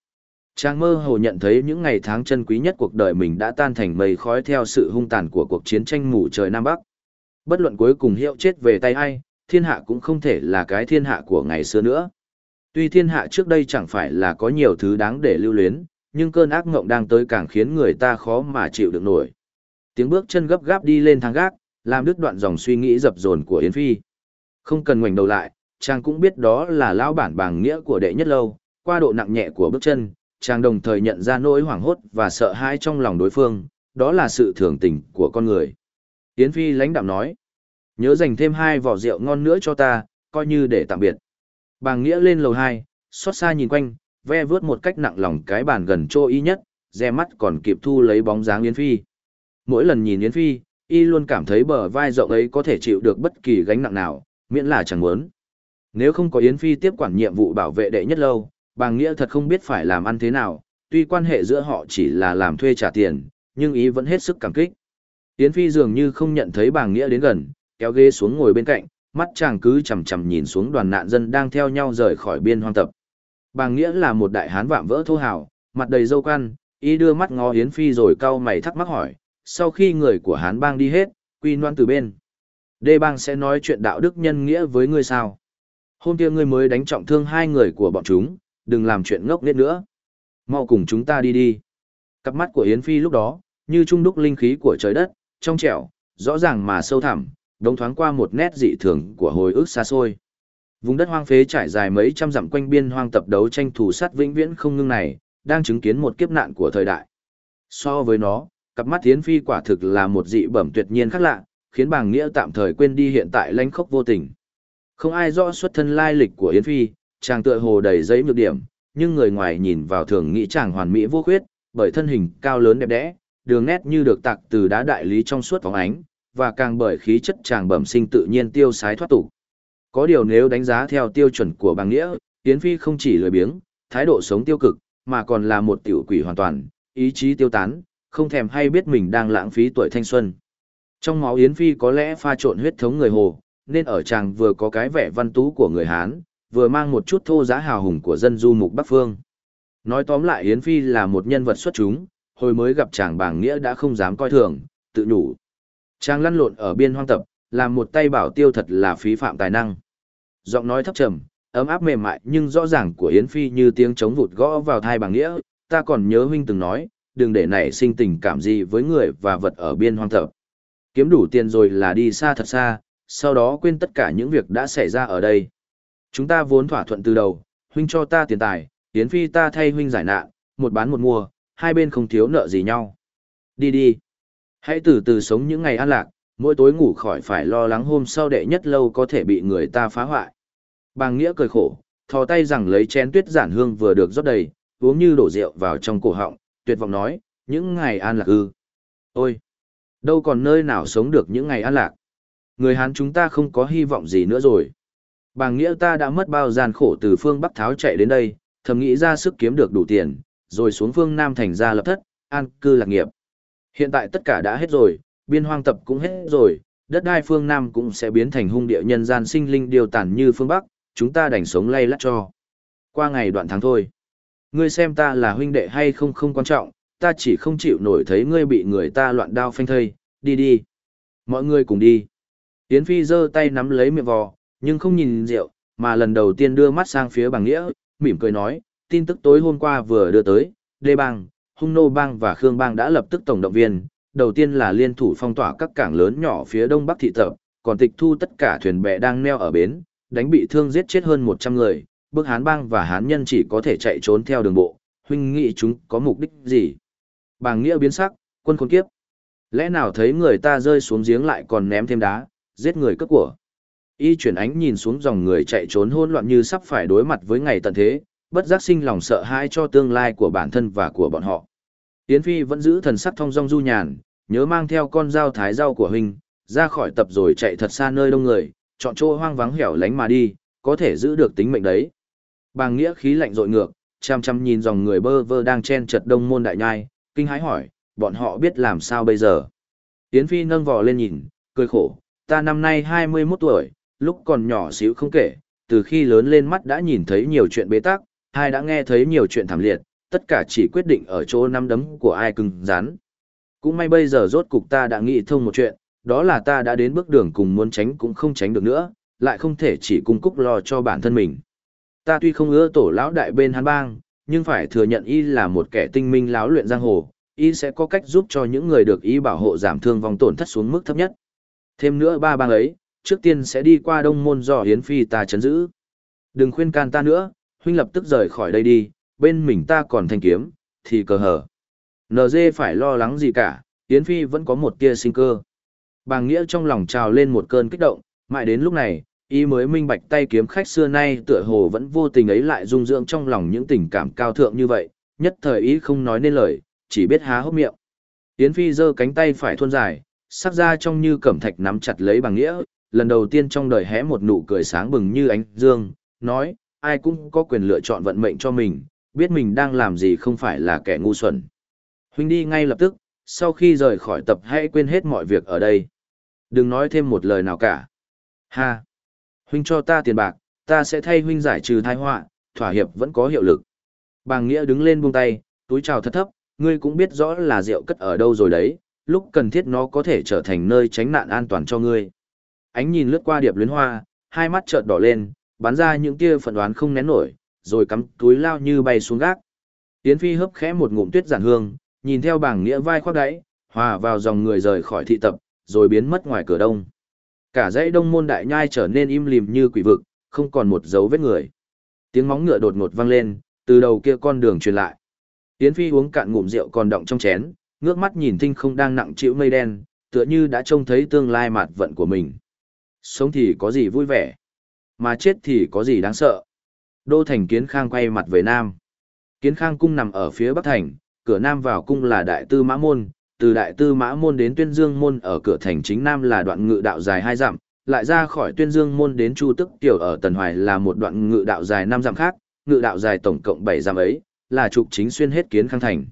Trang mơ hồ nhận thấy những ngày tháng chân quý nhất cuộc đời mình đã tan thành mây khói theo sự hung tàn của cuộc chiến tranh mù trời Nam Bắc. Bất luận cuối cùng hiệu chết về tay ai, thiên hạ cũng không thể là cái thiên hạ của ngày xưa nữa. Tuy thiên hạ trước đây chẳng phải là có nhiều thứ đáng để lưu luyến, nhưng cơn ác ngộng đang tới càng khiến người ta khó mà chịu được nổi. Tiếng bước chân gấp gáp đi lên thang gác, làm đứt đoạn dòng suy nghĩ dập dồn của Yến Phi. Không cần ngoảnh đầu lại, chàng cũng biết đó là lão bản bàng nghĩa của đệ nhất lâu, qua độ nặng nhẹ của bước chân, chàng đồng thời nhận ra nỗi hoảng hốt và sợ hãi trong lòng đối phương, đó là sự thường tình của con người. Yến Phi lãnh đạm nói, nhớ dành thêm hai vỏ rượu ngon nữa cho ta, coi như để tạm biệt. Bàng nghĩa lên lầu hai, xót xa nhìn quanh, ve vớt một cách nặng lòng cái bàn gần chỗ y nhất, dè mắt còn kịp thu lấy bóng dáng Yến Phi. Mỗi lần nhìn Yến Phi, y luôn cảm thấy bờ vai rộng ấy có thể chịu được bất kỳ gánh nặng nào, miễn là chẳng muốn. Nếu không có Yến Phi tiếp quản nhiệm vụ bảo vệ đệ nhất lâu, bàng nghĩa thật không biết phải làm ăn thế nào, tuy quan hệ giữa họ chỉ là làm thuê trả tiền, nhưng ý vẫn hết sức cảm kích. Yến Phi dường như không nhận thấy bàng nghĩa đến gần, kéo ghế xuống ngồi bên cạnh, mắt chàng cứ chằm chằm nhìn xuống đoàn nạn dân đang theo nhau rời khỏi biên hoang tập. Bàng nghĩa là một đại hán vạm vỡ thô hào, mặt đầy dâu căn, y đưa mắt ngó Yến Phi rồi cau mày thắc mắc hỏi, sau khi người của hán bang đi hết, quy noan từ bên. Đê bang sẽ nói chuyện đạo đức nhân nghĩa với ngươi sao? Hôm kia ngươi mới đánh trọng thương hai người của bọn chúng, đừng làm chuyện ngốc nghếch nữa. Mau cùng chúng ta đi đi. Cặp mắt của Yến Phi lúc đó, như trung đúc linh khí của trời đất, trong trẻo, rõ ràng mà sâu thẳm, đống thoáng qua một nét dị thường của hồi ức xa xôi. Vùng đất hoang phế trải dài mấy trăm dặm quanh biên hoang tập đấu tranh thủ sát vĩnh viễn không ngưng này, đang chứng kiến một kiếp nạn của thời đại. So với nó, cặp mắt Yến Phi quả thực là một dị bẩm tuyệt nhiên khác lạ, khiến bàng nghĩa tạm thời quên đi hiện tại lãnh khốc vô tình. Không ai rõ xuất thân lai lịch của Yến Phi, chàng tựa hồ đầy giấy nhược điểm, nhưng người ngoài nhìn vào thường nghĩ chàng hoàn mỹ vô khuyết, bởi thân hình cao lớn đẹp đẽ, đường nét như được tạc từ đá đại lý trong suốt phóng ánh, và càng bởi khí chất chàng bẩm sinh tự nhiên tiêu sái thoát tục. Có điều nếu đánh giá theo tiêu chuẩn của bằng nghĩa, Yến Phi không chỉ lười biếng, thái độ sống tiêu cực, mà còn là một tiểu quỷ hoàn toàn, ý chí tiêu tán, không thèm hay biết mình đang lãng phí tuổi thanh xuân. Trong máu Yến Phi có lẽ pha trộn huyết thống người Hồ, nên ở chàng vừa có cái vẻ văn tú của người Hán, vừa mang một chút thô giá hào hùng của dân du mục Bắc Phương. Nói tóm lại Yến Phi là một nhân vật xuất chúng, hồi mới gặp chàng bảng nghĩa đã không dám coi thường, tự nhủ. Chàng lăn lộn ở biên hoang tập, làm một tay bảo tiêu thật là phí phạm tài năng. Giọng nói thấp trầm, ấm áp mềm mại nhưng rõ ràng của Yến Phi như tiếng trống vụt gõ vào thai bảng nghĩa, ta còn nhớ huynh từng nói, đừng để nảy sinh tình cảm gì với người và vật ở biên hoang tập. Kiếm đủ tiền rồi là đi xa thật xa, sau đó quên tất cả những việc đã xảy ra ở đây. Chúng ta vốn thỏa thuận từ đầu, huynh cho ta tiền tài, Yến Phi ta thay huynh giải nạn, một bán một mua, hai bên không thiếu nợ gì nhau. Đi đi. Hãy từ từ sống những ngày an lạc, mỗi tối ngủ khỏi phải lo lắng hôm sau đệ nhất lâu có thể bị người ta phá hoại. Bàng Nghĩa cười khổ, thò tay rằng lấy chén tuyết giản hương vừa được rót đầy, uống như đổ rượu vào trong cổ họng, tuyệt vọng nói, những ngày an lạc ư. Ôi! Đâu còn nơi nào sống được những ngày an lạc. Người Hán chúng ta không có hy vọng gì nữa rồi. Bàng nghĩa ta đã mất bao gian khổ từ phương Bắc Tháo chạy đến đây, thầm nghĩ ra sức kiếm được đủ tiền, rồi xuống phương Nam thành ra lập thất, an cư lạc nghiệp. Hiện tại tất cả đã hết rồi, biên hoang tập cũng hết rồi, đất đai phương Nam cũng sẽ biến thành hung địa nhân gian sinh linh điều tản như phương Bắc, chúng ta đành sống lay lắt cho. Qua ngày đoạn tháng thôi. Ngươi xem ta là huynh đệ hay không không quan trọng, ta chỉ không chịu nổi thấy ngươi bị người ta loạn đao phanh thây, đi đi. Mọi người cùng đi. Yến Phi giơ tay nắm lấy miệng vò, nhưng không nhìn rượu, mà lần đầu tiên đưa mắt sang phía bằng nghĩa, mỉm cười nói, tin tức tối hôm qua vừa đưa tới, Đê Bang, Hung Nô Bang và Khương Bang đã lập tức tổng động viên, đầu tiên là liên thủ phong tỏa các cảng lớn nhỏ phía đông bắc thị tập, còn tịch thu tất cả thuyền bè đang neo ở bến, đánh bị thương giết chết hơn 100 người, bước Hán Bang và Hán nhân chỉ có thể chạy trốn theo đường bộ, huynh nghĩ chúng có mục đích gì? Bàng nghĩa biến sắc, quân khốn kiếp. Lẽ nào thấy người ta rơi xuống giếng lại còn ném thêm đá, giết người cướp của. Y chuyển ánh nhìn xuống dòng người chạy trốn hỗn loạn như sắp phải đối mặt với ngày tận thế, bất giác sinh lòng sợ hãi cho tương lai của bản thân và của bọn họ. Yến Phi vẫn giữ thần sắc thong dong du nhàn, nhớ mang theo con dao thái dao của huynh, ra khỏi tập rồi chạy thật xa nơi đông người, chọn chỗ hoang vắng hẻo lánh mà đi, có thể giữ được tính mệnh đấy. Bàng nghĩa khí lạnh dội ngược, chăm chăm nhìn dòng người bơ vơ đang chen chật đông môn đại nhai, kinh hãi hỏi, bọn họ biết làm sao bây giờ. Yến Phi nâng vò lên nhìn, cười khổ, ta năm nay 21 tuổi, lúc còn nhỏ xíu không kể, từ khi lớn lên mắt đã nhìn thấy nhiều chuyện bế tắc, hai đã nghe thấy nhiều chuyện thảm liệt, tất cả chỉ quyết định ở chỗ năm đấm của ai cứng rắn. Cũng may bây giờ rốt cục ta đã nghĩ thông một chuyện, đó là ta đã đến bước đường cùng muốn tránh cũng không tránh được nữa, lại không thể chỉ cung cúc lo cho bản thân mình. Ta tuy không ưa tổ lão đại bên hắn Bang, nhưng phải thừa nhận y là một kẻ tinh minh láo luyện giang hồ, y sẽ có cách giúp cho những người được y bảo hộ giảm thương vong tổn thất xuống mức thấp nhất. Thêm nữa ba bang ấy, trước tiên sẽ đi qua đông môn do Hiến Phi ta chấn giữ. Đừng khuyên can ta nữa, huynh lập tức rời khỏi đây đi, bên mình ta còn thanh kiếm, thì cờ hở. NG phải lo lắng gì cả, Hiến Phi vẫn có một tia sinh cơ. Bàng Nghĩa trong lòng trào lên một cơn kích động, mãi đến lúc này, y mới minh bạch tay kiếm khách xưa nay tựa hồ vẫn vô tình ấy lại dung dưỡng trong lòng những tình cảm cao thượng như vậy, nhất thời ý không nói nên lời, chỉ biết há hốc miệng. Yến Phi giơ cánh tay phải thuôn dài, sắc ra trông như cẩm thạch nắm chặt lấy bằng nghĩa, lần đầu tiên trong đời hé một nụ cười sáng bừng như ánh dương, nói, ai cũng có quyền lựa chọn vận mệnh cho mình, biết mình đang làm gì không phải là kẻ ngu xuẩn. Huynh đi ngay lập tức, sau khi rời khỏi tập hãy quên hết mọi việc ở đây. Đừng nói thêm một lời nào cả. Ha! Huynh cho ta tiền bạc, ta sẽ thay huynh giải trừ tai họa, thỏa hiệp vẫn có hiệu lực. Bàng Nghĩa đứng lên buông tay, túi chào thất thấp, ngươi cũng biết rõ là rượu cất ở đâu rồi đấy, lúc cần thiết nó có thể trở thành nơi tránh nạn an toàn cho ngươi. Ánh nhìn lướt qua điệp luyến hoa, hai mắt trợn đỏ lên, bắn ra những tia phận đoán không nén nổi, rồi cắm túi lao như bay xuống gác. Tiến Phi hấp khẽ một ngụm tuyết giản hương, nhìn theo bảng nghĩa vai khoác đáy, hòa vào dòng người rời khỏi thị tập, rồi biến mất ngoài cửa đông. Cả dãy đông môn đại nhai trở nên im lìm như quỷ vực, không còn một dấu vết người. Tiếng móng ngựa đột ngột vang lên, từ đầu kia con đường truyền lại. Yến Phi uống cạn ngụm rượu còn động trong chén, ngước mắt nhìn tinh không đang nặng chịu mây đen, tựa như đã trông thấy tương lai mạt vận của mình. Sống thì có gì vui vẻ, mà chết thì có gì đáng sợ. Đô thành Kiến Khang quay mặt về Nam. Kiến Khang cung nằm ở phía Bắc thành, cửa Nam vào cung là Đại Tư Mã Môn, từ Đại Tư Mã Môn đến Tuyên Dương Môn ở cửa thành chính Nam là đoạn ngự đạo dài hai dặm, lại ra khỏi Tuyên Dương Môn đến Chu Tức Tiểu ở Tần Hoài là một đoạn ngự đạo dài năm dặm khác, ngự đạo dài tổng cộng bảy dặm ấy, là trục chính xuyên hết kiến khang thành.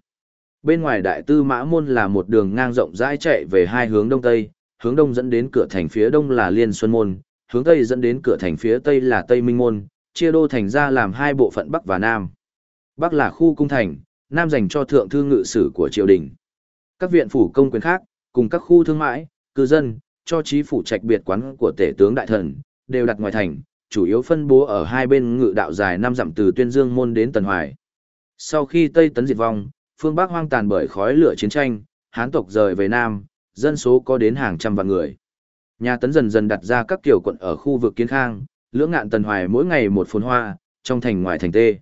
Bên ngoài đại tư mã môn là một đường ngang rộng rãi chạy về hai hướng đông tây, hướng đông dẫn đến cửa thành phía đông là Liên Xuân môn, hướng tây dẫn đến cửa thành phía tây là Tây Minh môn, chia đô thành ra làm hai bộ phận bắc và nam. Bắc là khu cung thành, nam dành cho thượng thư ngự sử của triều đình. Các viện phủ công quyền khác, cùng các khu thương mại, cư dân, cho trí phủ trạch biệt quán của tể tướng đại thần, đều đặt ngoài thành, chủ yếu phân bố ở hai bên ngự đạo dài năm dặm từ Tuyên Dương môn đến Tần Hoài. Sau khi Tây Tấn diệt vong, phương Bắc hoang tàn bởi khói lửa chiến tranh, Hán tộc rời về Nam, dân số có đến hàng trăm vạn người. Nhà Tấn dần dần đặt ra các kiểu quận ở khu vực Kiến Khang, lưỡng ngạn tần hoài mỗi ngày một phồn hoa, trong thành ngoài thành tê.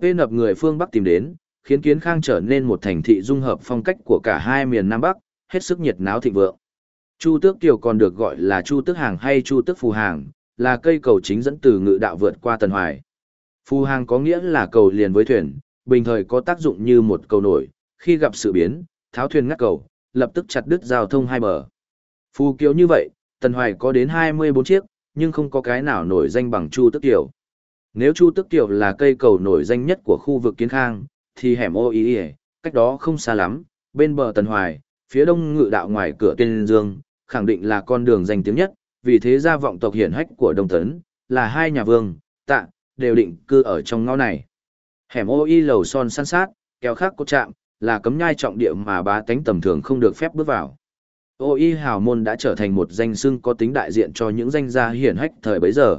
Tê nập người phương Bắc tìm đến, khiến Kiến Khang trở nên một thành thị dung hợp phong cách của cả hai miền Nam Bắc, hết sức nhiệt náo thịnh vượng. Chu Tước Kiều còn được gọi là Chu Tước Hàng hay Chu Tước Phù Hàng, là cây cầu chính dẫn từ ngự đạo vượt qua Tần Hoài. Phù Hàng có nghĩa là cầu liền với thuyền, bình thời có tác dụng như một cầu nổi, khi gặp sự biến, tháo thuyền ngắt cầu, lập tức chặt đứt giao thông hai bờ. Phù kiều như vậy, Tần Hoài có đến 24 chiếc, nhưng không có cái nào nổi danh bằng Chu Tức Kiều. Nếu Chu Tức Kiều là cây cầu nổi danh nhất của khu vực Kiến Khang, thì hẻm ô ý, ý cách đó không xa lắm, bên bờ Tần Hoài, phía đông ngự đạo ngoài cửa tiên Dương, khẳng định là con đường danh tiếng nhất, vì thế gia vọng tộc hiển hách của Đông Tấn, là hai nhà vương, tạ, đều định cư ở trong ngõ này. Hẻm ô y lầu son san sát, kéo khác cốt trạm là cấm nhai trọng địa mà bá tánh tầm thường không được phép bước vào. Ô y hào môn đã trở thành một danh xưng có tính đại diện cho những danh gia hiển hách thời bấy giờ.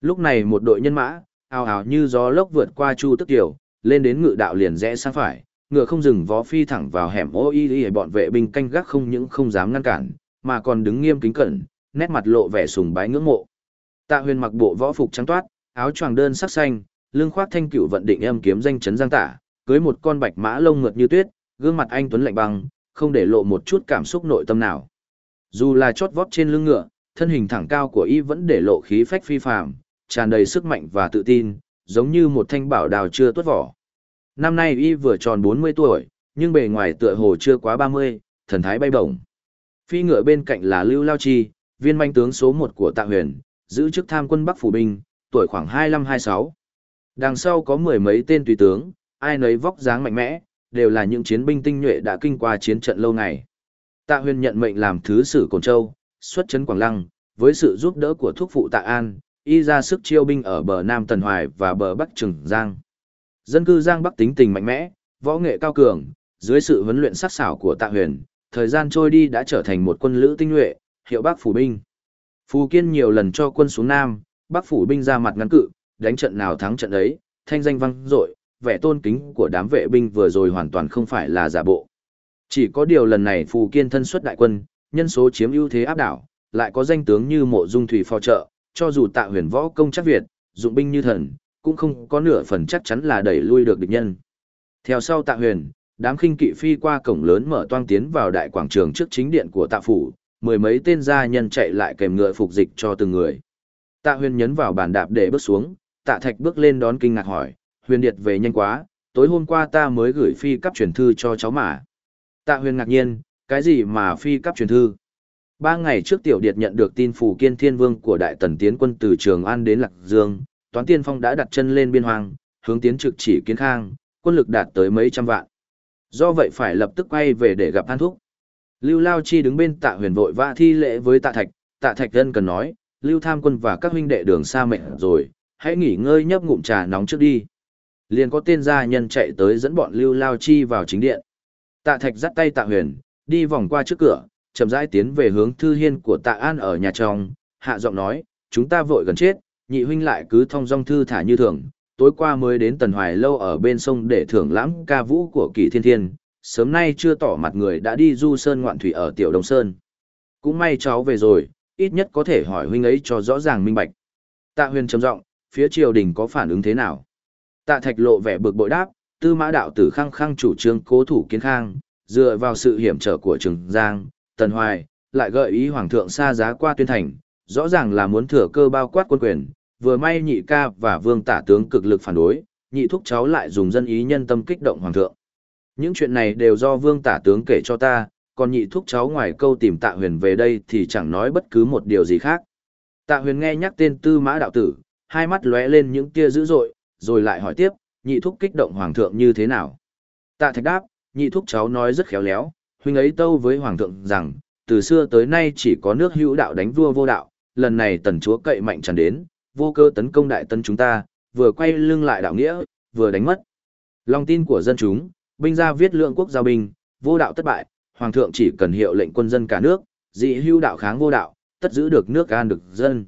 Lúc này một đội nhân mã, ào ào như gió lốc vượt qua chu tức tiểu, lên đến ngự đạo liền rẽ sang phải, ngựa không dừng vó phi thẳng vào hẻm ô y y bọn vệ binh canh gác không những không dám ngăn cản, mà còn đứng nghiêm kính cẩn, nét mặt lộ vẻ sùng bái ngưỡng mộ. Tạ huyền mặc bộ võ phục trắng toát, áo choàng đơn sắc xanh, lưng khoác thanh cửu vận định em kiếm danh chấn giang tả, cưới một con bạch mã lông ngượt như tuyết, gương mặt anh tuấn lạnh băng, không để lộ một chút cảm xúc nội tâm nào. Dù là chót vót trên lưng ngựa, thân hình thẳng cao của y vẫn để lộ khí phách phi phàm, tràn đầy sức mạnh và tự tin, giống như một thanh bảo đào chưa tuốt vỏ. Năm nay y vừa tròn 40 tuổi, nhưng bề ngoài tựa hồ chưa quá 30, thần thái bay bổng. Phi ngựa bên cạnh là Lưu Lao Chi, viên manh tướng số 1 của Tạ Huyền, giữ chức tham quân Bắc phủ binh, tuổi khoảng 25-26. Đằng sau có mười mấy tên tùy tướng, ai nấy vóc dáng mạnh mẽ, đều là những chiến binh tinh nhuệ đã kinh qua chiến trận lâu ngày. Tạ Huyền nhận mệnh làm thứ sử Cổn Châu, xuất trấn Quảng Lăng, với sự giúp đỡ của thúc phụ Tạ An, y ra sức chiêu binh ở bờ Nam Tần Hoài và bờ Bắc Trường Giang. Dân cư Giang Bắc tính tình mạnh mẽ, võ nghệ cao cường, dưới sự huấn luyện sắc sảo của Tạ Huyền, thời gian trôi đi đã trở thành một quân lữ tinh nhuệ, hiệu Bắc phủ binh. Phù Kiên nhiều lần cho quân xuống Nam, Bắc phủ binh ra mặt ngăn cự, đánh trận nào thắng trận ấy, thanh danh vang dội, vẻ tôn kính của đám vệ binh vừa rồi hoàn toàn không phải là giả bộ. Chỉ có điều lần này Phù Kiên thân xuất đại quân, nhân số chiếm ưu thế áp đảo, lại có danh tướng như Mộ Dung Thủy phò trợ, cho dù Tạ Huyền võ công chắc Việt, dụng binh như thần, cũng không có nửa phần chắc chắn là đẩy lui được địch nhân. Theo sau Tạ Huyền, đám khinh kỵ phi qua cổng lớn mở toang tiến vào đại quảng trường trước chính điện của Tạ phủ, mười mấy tên gia nhân chạy lại kèm ngựa phục dịch cho từng người. Tạ Huyền nhấn vào bàn đạp để bước xuống, Tạ Thạch bước lên đón kinh ngạc hỏi, Huyền Điệt về nhanh quá, tối hôm qua ta mới gửi phi cấp truyền thư cho cháu mà. Tạ Huyền ngạc nhiên, cái gì mà phi cấp truyền thư? Ba ngày trước Tiểu Điệt nhận được tin phủ kiên thiên vương của Đại Tần tiến quân từ Trường An đến Lạc Dương, Toán Tiên Phong đã đặt chân lên biên hoang, hướng tiến trực chỉ kiến khang, quân lực đạt tới mấy trăm vạn. Do vậy phải lập tức quay về để gặp An Thúc. Lưu Lao Chi đứng bên tạ huyền vội vã thi lễ với tạ thạch, tạ thạch dân cần nói, Lưu Tham Quân và các huynh đệ đường xa mệnh rồi, hãy nghỉ ngơi nhấp ngụm trà nóng trước đi. Liền có tên gia nhân chạy tới dẫn bọn Lưu Lao Chi vào chính điện. Tạ thạch dắt tay tạ huyền, đi vòng qua trước cửa, chậm rãi tiến về hướng thư hiên của tạ an ở nhà trong, hạ giọng nói, chúng ta vội gần chết, nhị huynh lại cứ thong dong thư thả như thường, tối qua mới đến tần hoài lâu ở bên sông để thưởng lãm ca vũ của kỳ thiên thiên, sớm nay chưa tỏ mặt người đã đi du sơn ngoạn thủy ở tiểu đông sơn. Cũng may cháu về rồi, ít nhất có thể hỏi huynh ấy cho rõ ràng minh bạch. Tạ huyền trầm giọng, phía triều đình có phản ứng thế nào? Tạ thạch lộ vẻ bực bội đáp, tư mã đạo tử khăng khăng chủ trương cố thủ kiến khang, dựa vào sự hiểm trở của Trường Giang, Tần Hoài, lại gợi ý Hoàng thượng xa giá qua tuyên thành, rõ ràng là muốn thừa cơ bao quát quân quyền, vừa may nhị ca và vương tả tướng cực lực phản đối, nhị thúc cháu lại dùng dân ý nhân tâm kích động Hoàng thượng. Những chuyện này đều do vương tả tướng kể cho ta, còn nhị thúc cháu ngoài câu tìm tạ huyền về đây thì chẳng nói bất cứ một điều gì khác. Tạ huyền nghe nhắc tên tư mã đạo tử, hai mắt lóe lên những tia dữ dội, rồi lại hỏi tiếp, nhị thúc kích động hoàng thượng như thế nào. Tạ thạch đáp, nhị thúc cháu nói rất khéo léo, huynh ấy tâu với hoàng thượng rằng, từ xưa tới nay chỉ có nước hữu đạo đánh vua vô đạo, lần này tần chúa cậy mạnh tràn đến, vô cơ tấn công đại tân chúng ta, vừa quay lưng lại đạo nghĩa, vừa đánh mất. Lòng tin của dân chúng, binh gia viết lượng quốc giao binh, vô đạo thất bại, hoàng thượng chỉ cần hiệu lệnh quân dân cả nước, dị hưu đạo kháng vô đạo, tất giữ được nước an được dân.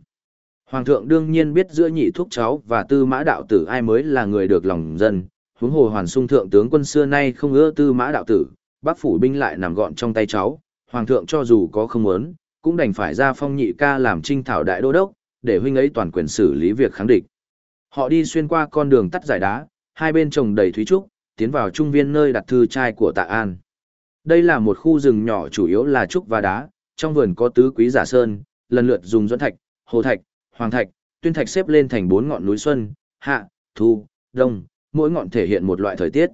Hoàng thượng đương nhiên biết giữa nhị thúc cháu và tư mã đạo tử ai mới là người được lòng dân, huống hồ hoàn sung thượng tướng quân xưa nay không ưa tư mã đạo tử, bác phủ binh lại nằm gọn trong tay cháu, hoàng thượng cho dù có không muốn, cũng đành phải ra phong nhị ca làm trinh thảo đại đô đốc, để huynh ấy toàn quyền xử lý việc kháng địch. Họ đi xuyên qua con đường tắt giải đá, hai bên trồng đầy thúy trúc, tiến vào trung viên nơi đặt thư trai của Tạ An. Đây là một khu rừng nhỏ chủ yếu là trúc và đá, trong vườn có tứ quý giả sơn, lần lượt dùng dẫn thạch, hồ thạch, hoàng thạch, tuyên thạch xếp lên thành bốn ngọn núi xuân, hạ, thu, đông, mỗi ngọn thể hiện một loại thời tiết.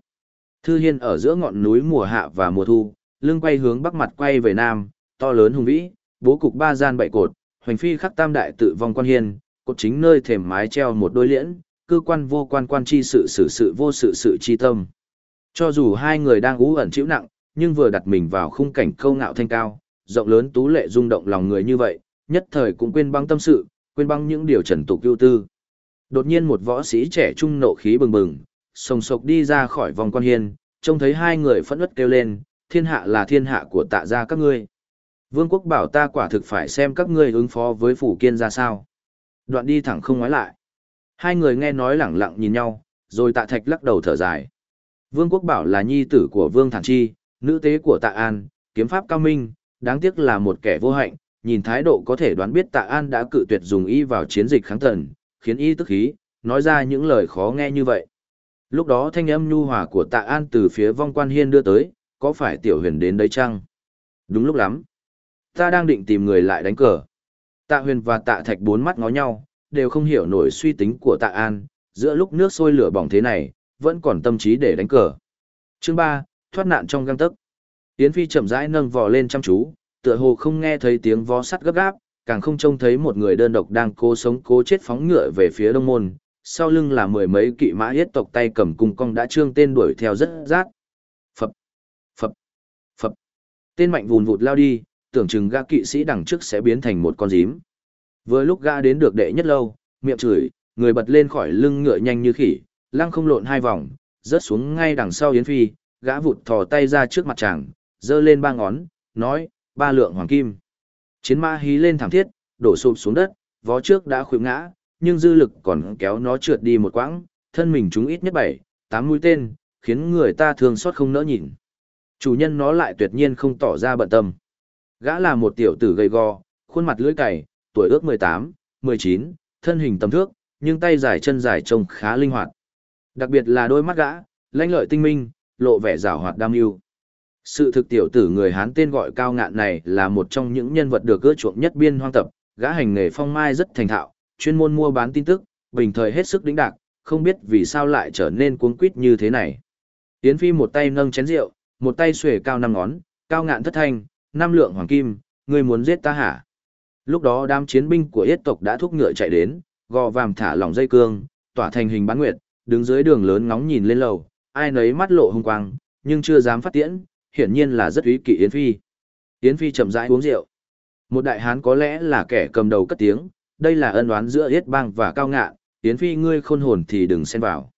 Thư Hiên ở giữa ngọn núi mùa hạ và mùa thu, lưng quay hướng bắc mặt quay về nam, to lớn hùng vĩ, bố cục ba gian bảy cột, hoành phi khắc tam đại tự vong quan hiên, cột chính nơi thềm mái treo một đôi liễn, cơ quan vô quan quan chi sự sự sự vô sự sự chi tâm. Cho dù hai người đang ú ẩn chịu nặng, nhưng vừa đặt mình vào khung cảnh câu ngạo thanh cao, rộng lớn tú lệ rung động lòng người như vậy, nhất thời cũng quên băng tâm sự, quên băng những điều trần tục ưu tư. Đột nhiên một võ sĩ trẻ trung nộ khí bừng bừng, sồng sộc đi ra khỏi vòng quan hiên, trông thấy hai người phẫn uất kêu lên, thiên hạ là thiên hạ của tạ gia các ngươi. Vương quốc bảo ta quả thực phải xem các ngươi ứng phó với phủ kiên ra sao. Đoạn đi thẳng không nói lại. Hai người nghe nói lẳng lặng nhìn nhau, rồi tạ thạch lắc đầu thở dài. Vương quốc bảo là nhi tử của Vương Thản Chi, nữ tế của tạ An, kiếm pháp cao minh, đáng tiếc là một kẻ vô hạnh, nhìn thái độ có thể đoán biết tạ An đã cự tuyệt dùng y vào chiến dịch kháng tần, khiến y tức khí, nói ra những lời khó nghe như vậy. Lúc đó thanh âm nhu hòa của tạ An từ phía vong quan hiên đưa tới, có phải tiểu huyền đến đấy chăng? Đúng lúc lắm. Ta đang định tìm người lại đánh cờ. Tạ huyền và tạ thạch bốn mắt ngó nhau, đều không hiểu nổi suy tính của tạ An, giữa lúc nước sôi lửa bỏng thế này, vẫn còn tâm trí để đánh cờ. Chương 3, thoát nạn trong găng tấc. Yến Phi chậm rãi nâng vò lên chăm chú, tựa hồ không nghe thấy tiếng vó sắt gấp gáp, càng không trông thấy một người đơn độc đang cố sống cố chết phóng ngựa về phía đông môn, sau lưng là mười mấy kỵ mã yết tộc tay cầm cung cong đã trương tên đuổi theo rất rát. Phập, phập, phập. Tên mạnh vùn vụt lao đi, tưởng chừng gã kỵ sĩ đằng trước sẽ biến thành một con dím. Vừa lúc gã đến được đệ nhất lâu, miệng chửi, người bật lên khỏi lưng ngựa nhanh như khỉ, lăng không lộn hai vòng, rớt xuống ngay đằng sau Yến Phi, gã vụt thò tay ra trước mặt chàng, giơ lên ba ngón, nói, ba lượng hoàng kim. Chiến mã hí lên thảm thiết, đổ sụp xuống đất, vó trước đã khuỵu ngã, nhưng dư lực còn kéo nó trượt đi một quãng, thân mình chúng ít nhất bảy, tám mũi tên, khiến người ta thường xót không nỡ nhìn. Chủ nhân nó lại tuyệt nhiên không tỏ ra bận tâm. Gã là một tiểu tử gầy gò, khuôn mặt lưỡi cày, tuổi ước 18, 19, thân hình tầm thước, nhưng tay dài chân dài trông khá linh hoạt. Đặc biệt là đôi mắt gã, lanh lợi tinh minh, lộ vẻ rào hoạt đam yêu. Sự thực tiểu tử người Hán tên gọi cao ngạn này là một trong những nhân vật được ưa chuộng nhất biên hoang tập, gã hành nghề phong mai rất thành thạo, chuyên môn mua bán tin tức, bình thời hết sức đĩnh đạc, không biết vì sao lại trở nên cuống quýt như thế này. Yến Phi một tay nâng chén rượu, một tay xuề cao năm ngón, cao ngạn thất thanh, năm lượng hoàng kim, ngươi muốn giết ta hả? Lúc đó đám chiến binh của yết tộc đã thúc ngựa chạy đến, gò vàm thả lỏng dây cương, tỏa thành hình bán nguyệt, đứng dưới đường lớn ngóng nhìn lên lầu, ai nấy mắt lộ hung quang, nhưng chưa dám phát tiễn, hiển nhiên là rất úy kỵ Yến Phi. Yến Phi chậm rãi uống rượu. Một đại hán có lẽ là kẻ cầm đầu cất tiếng, đây là ân oán giữa Yết Bang và Cao Ngạn, Yến Phi ngươi khôn hồn thì đừng xen vào.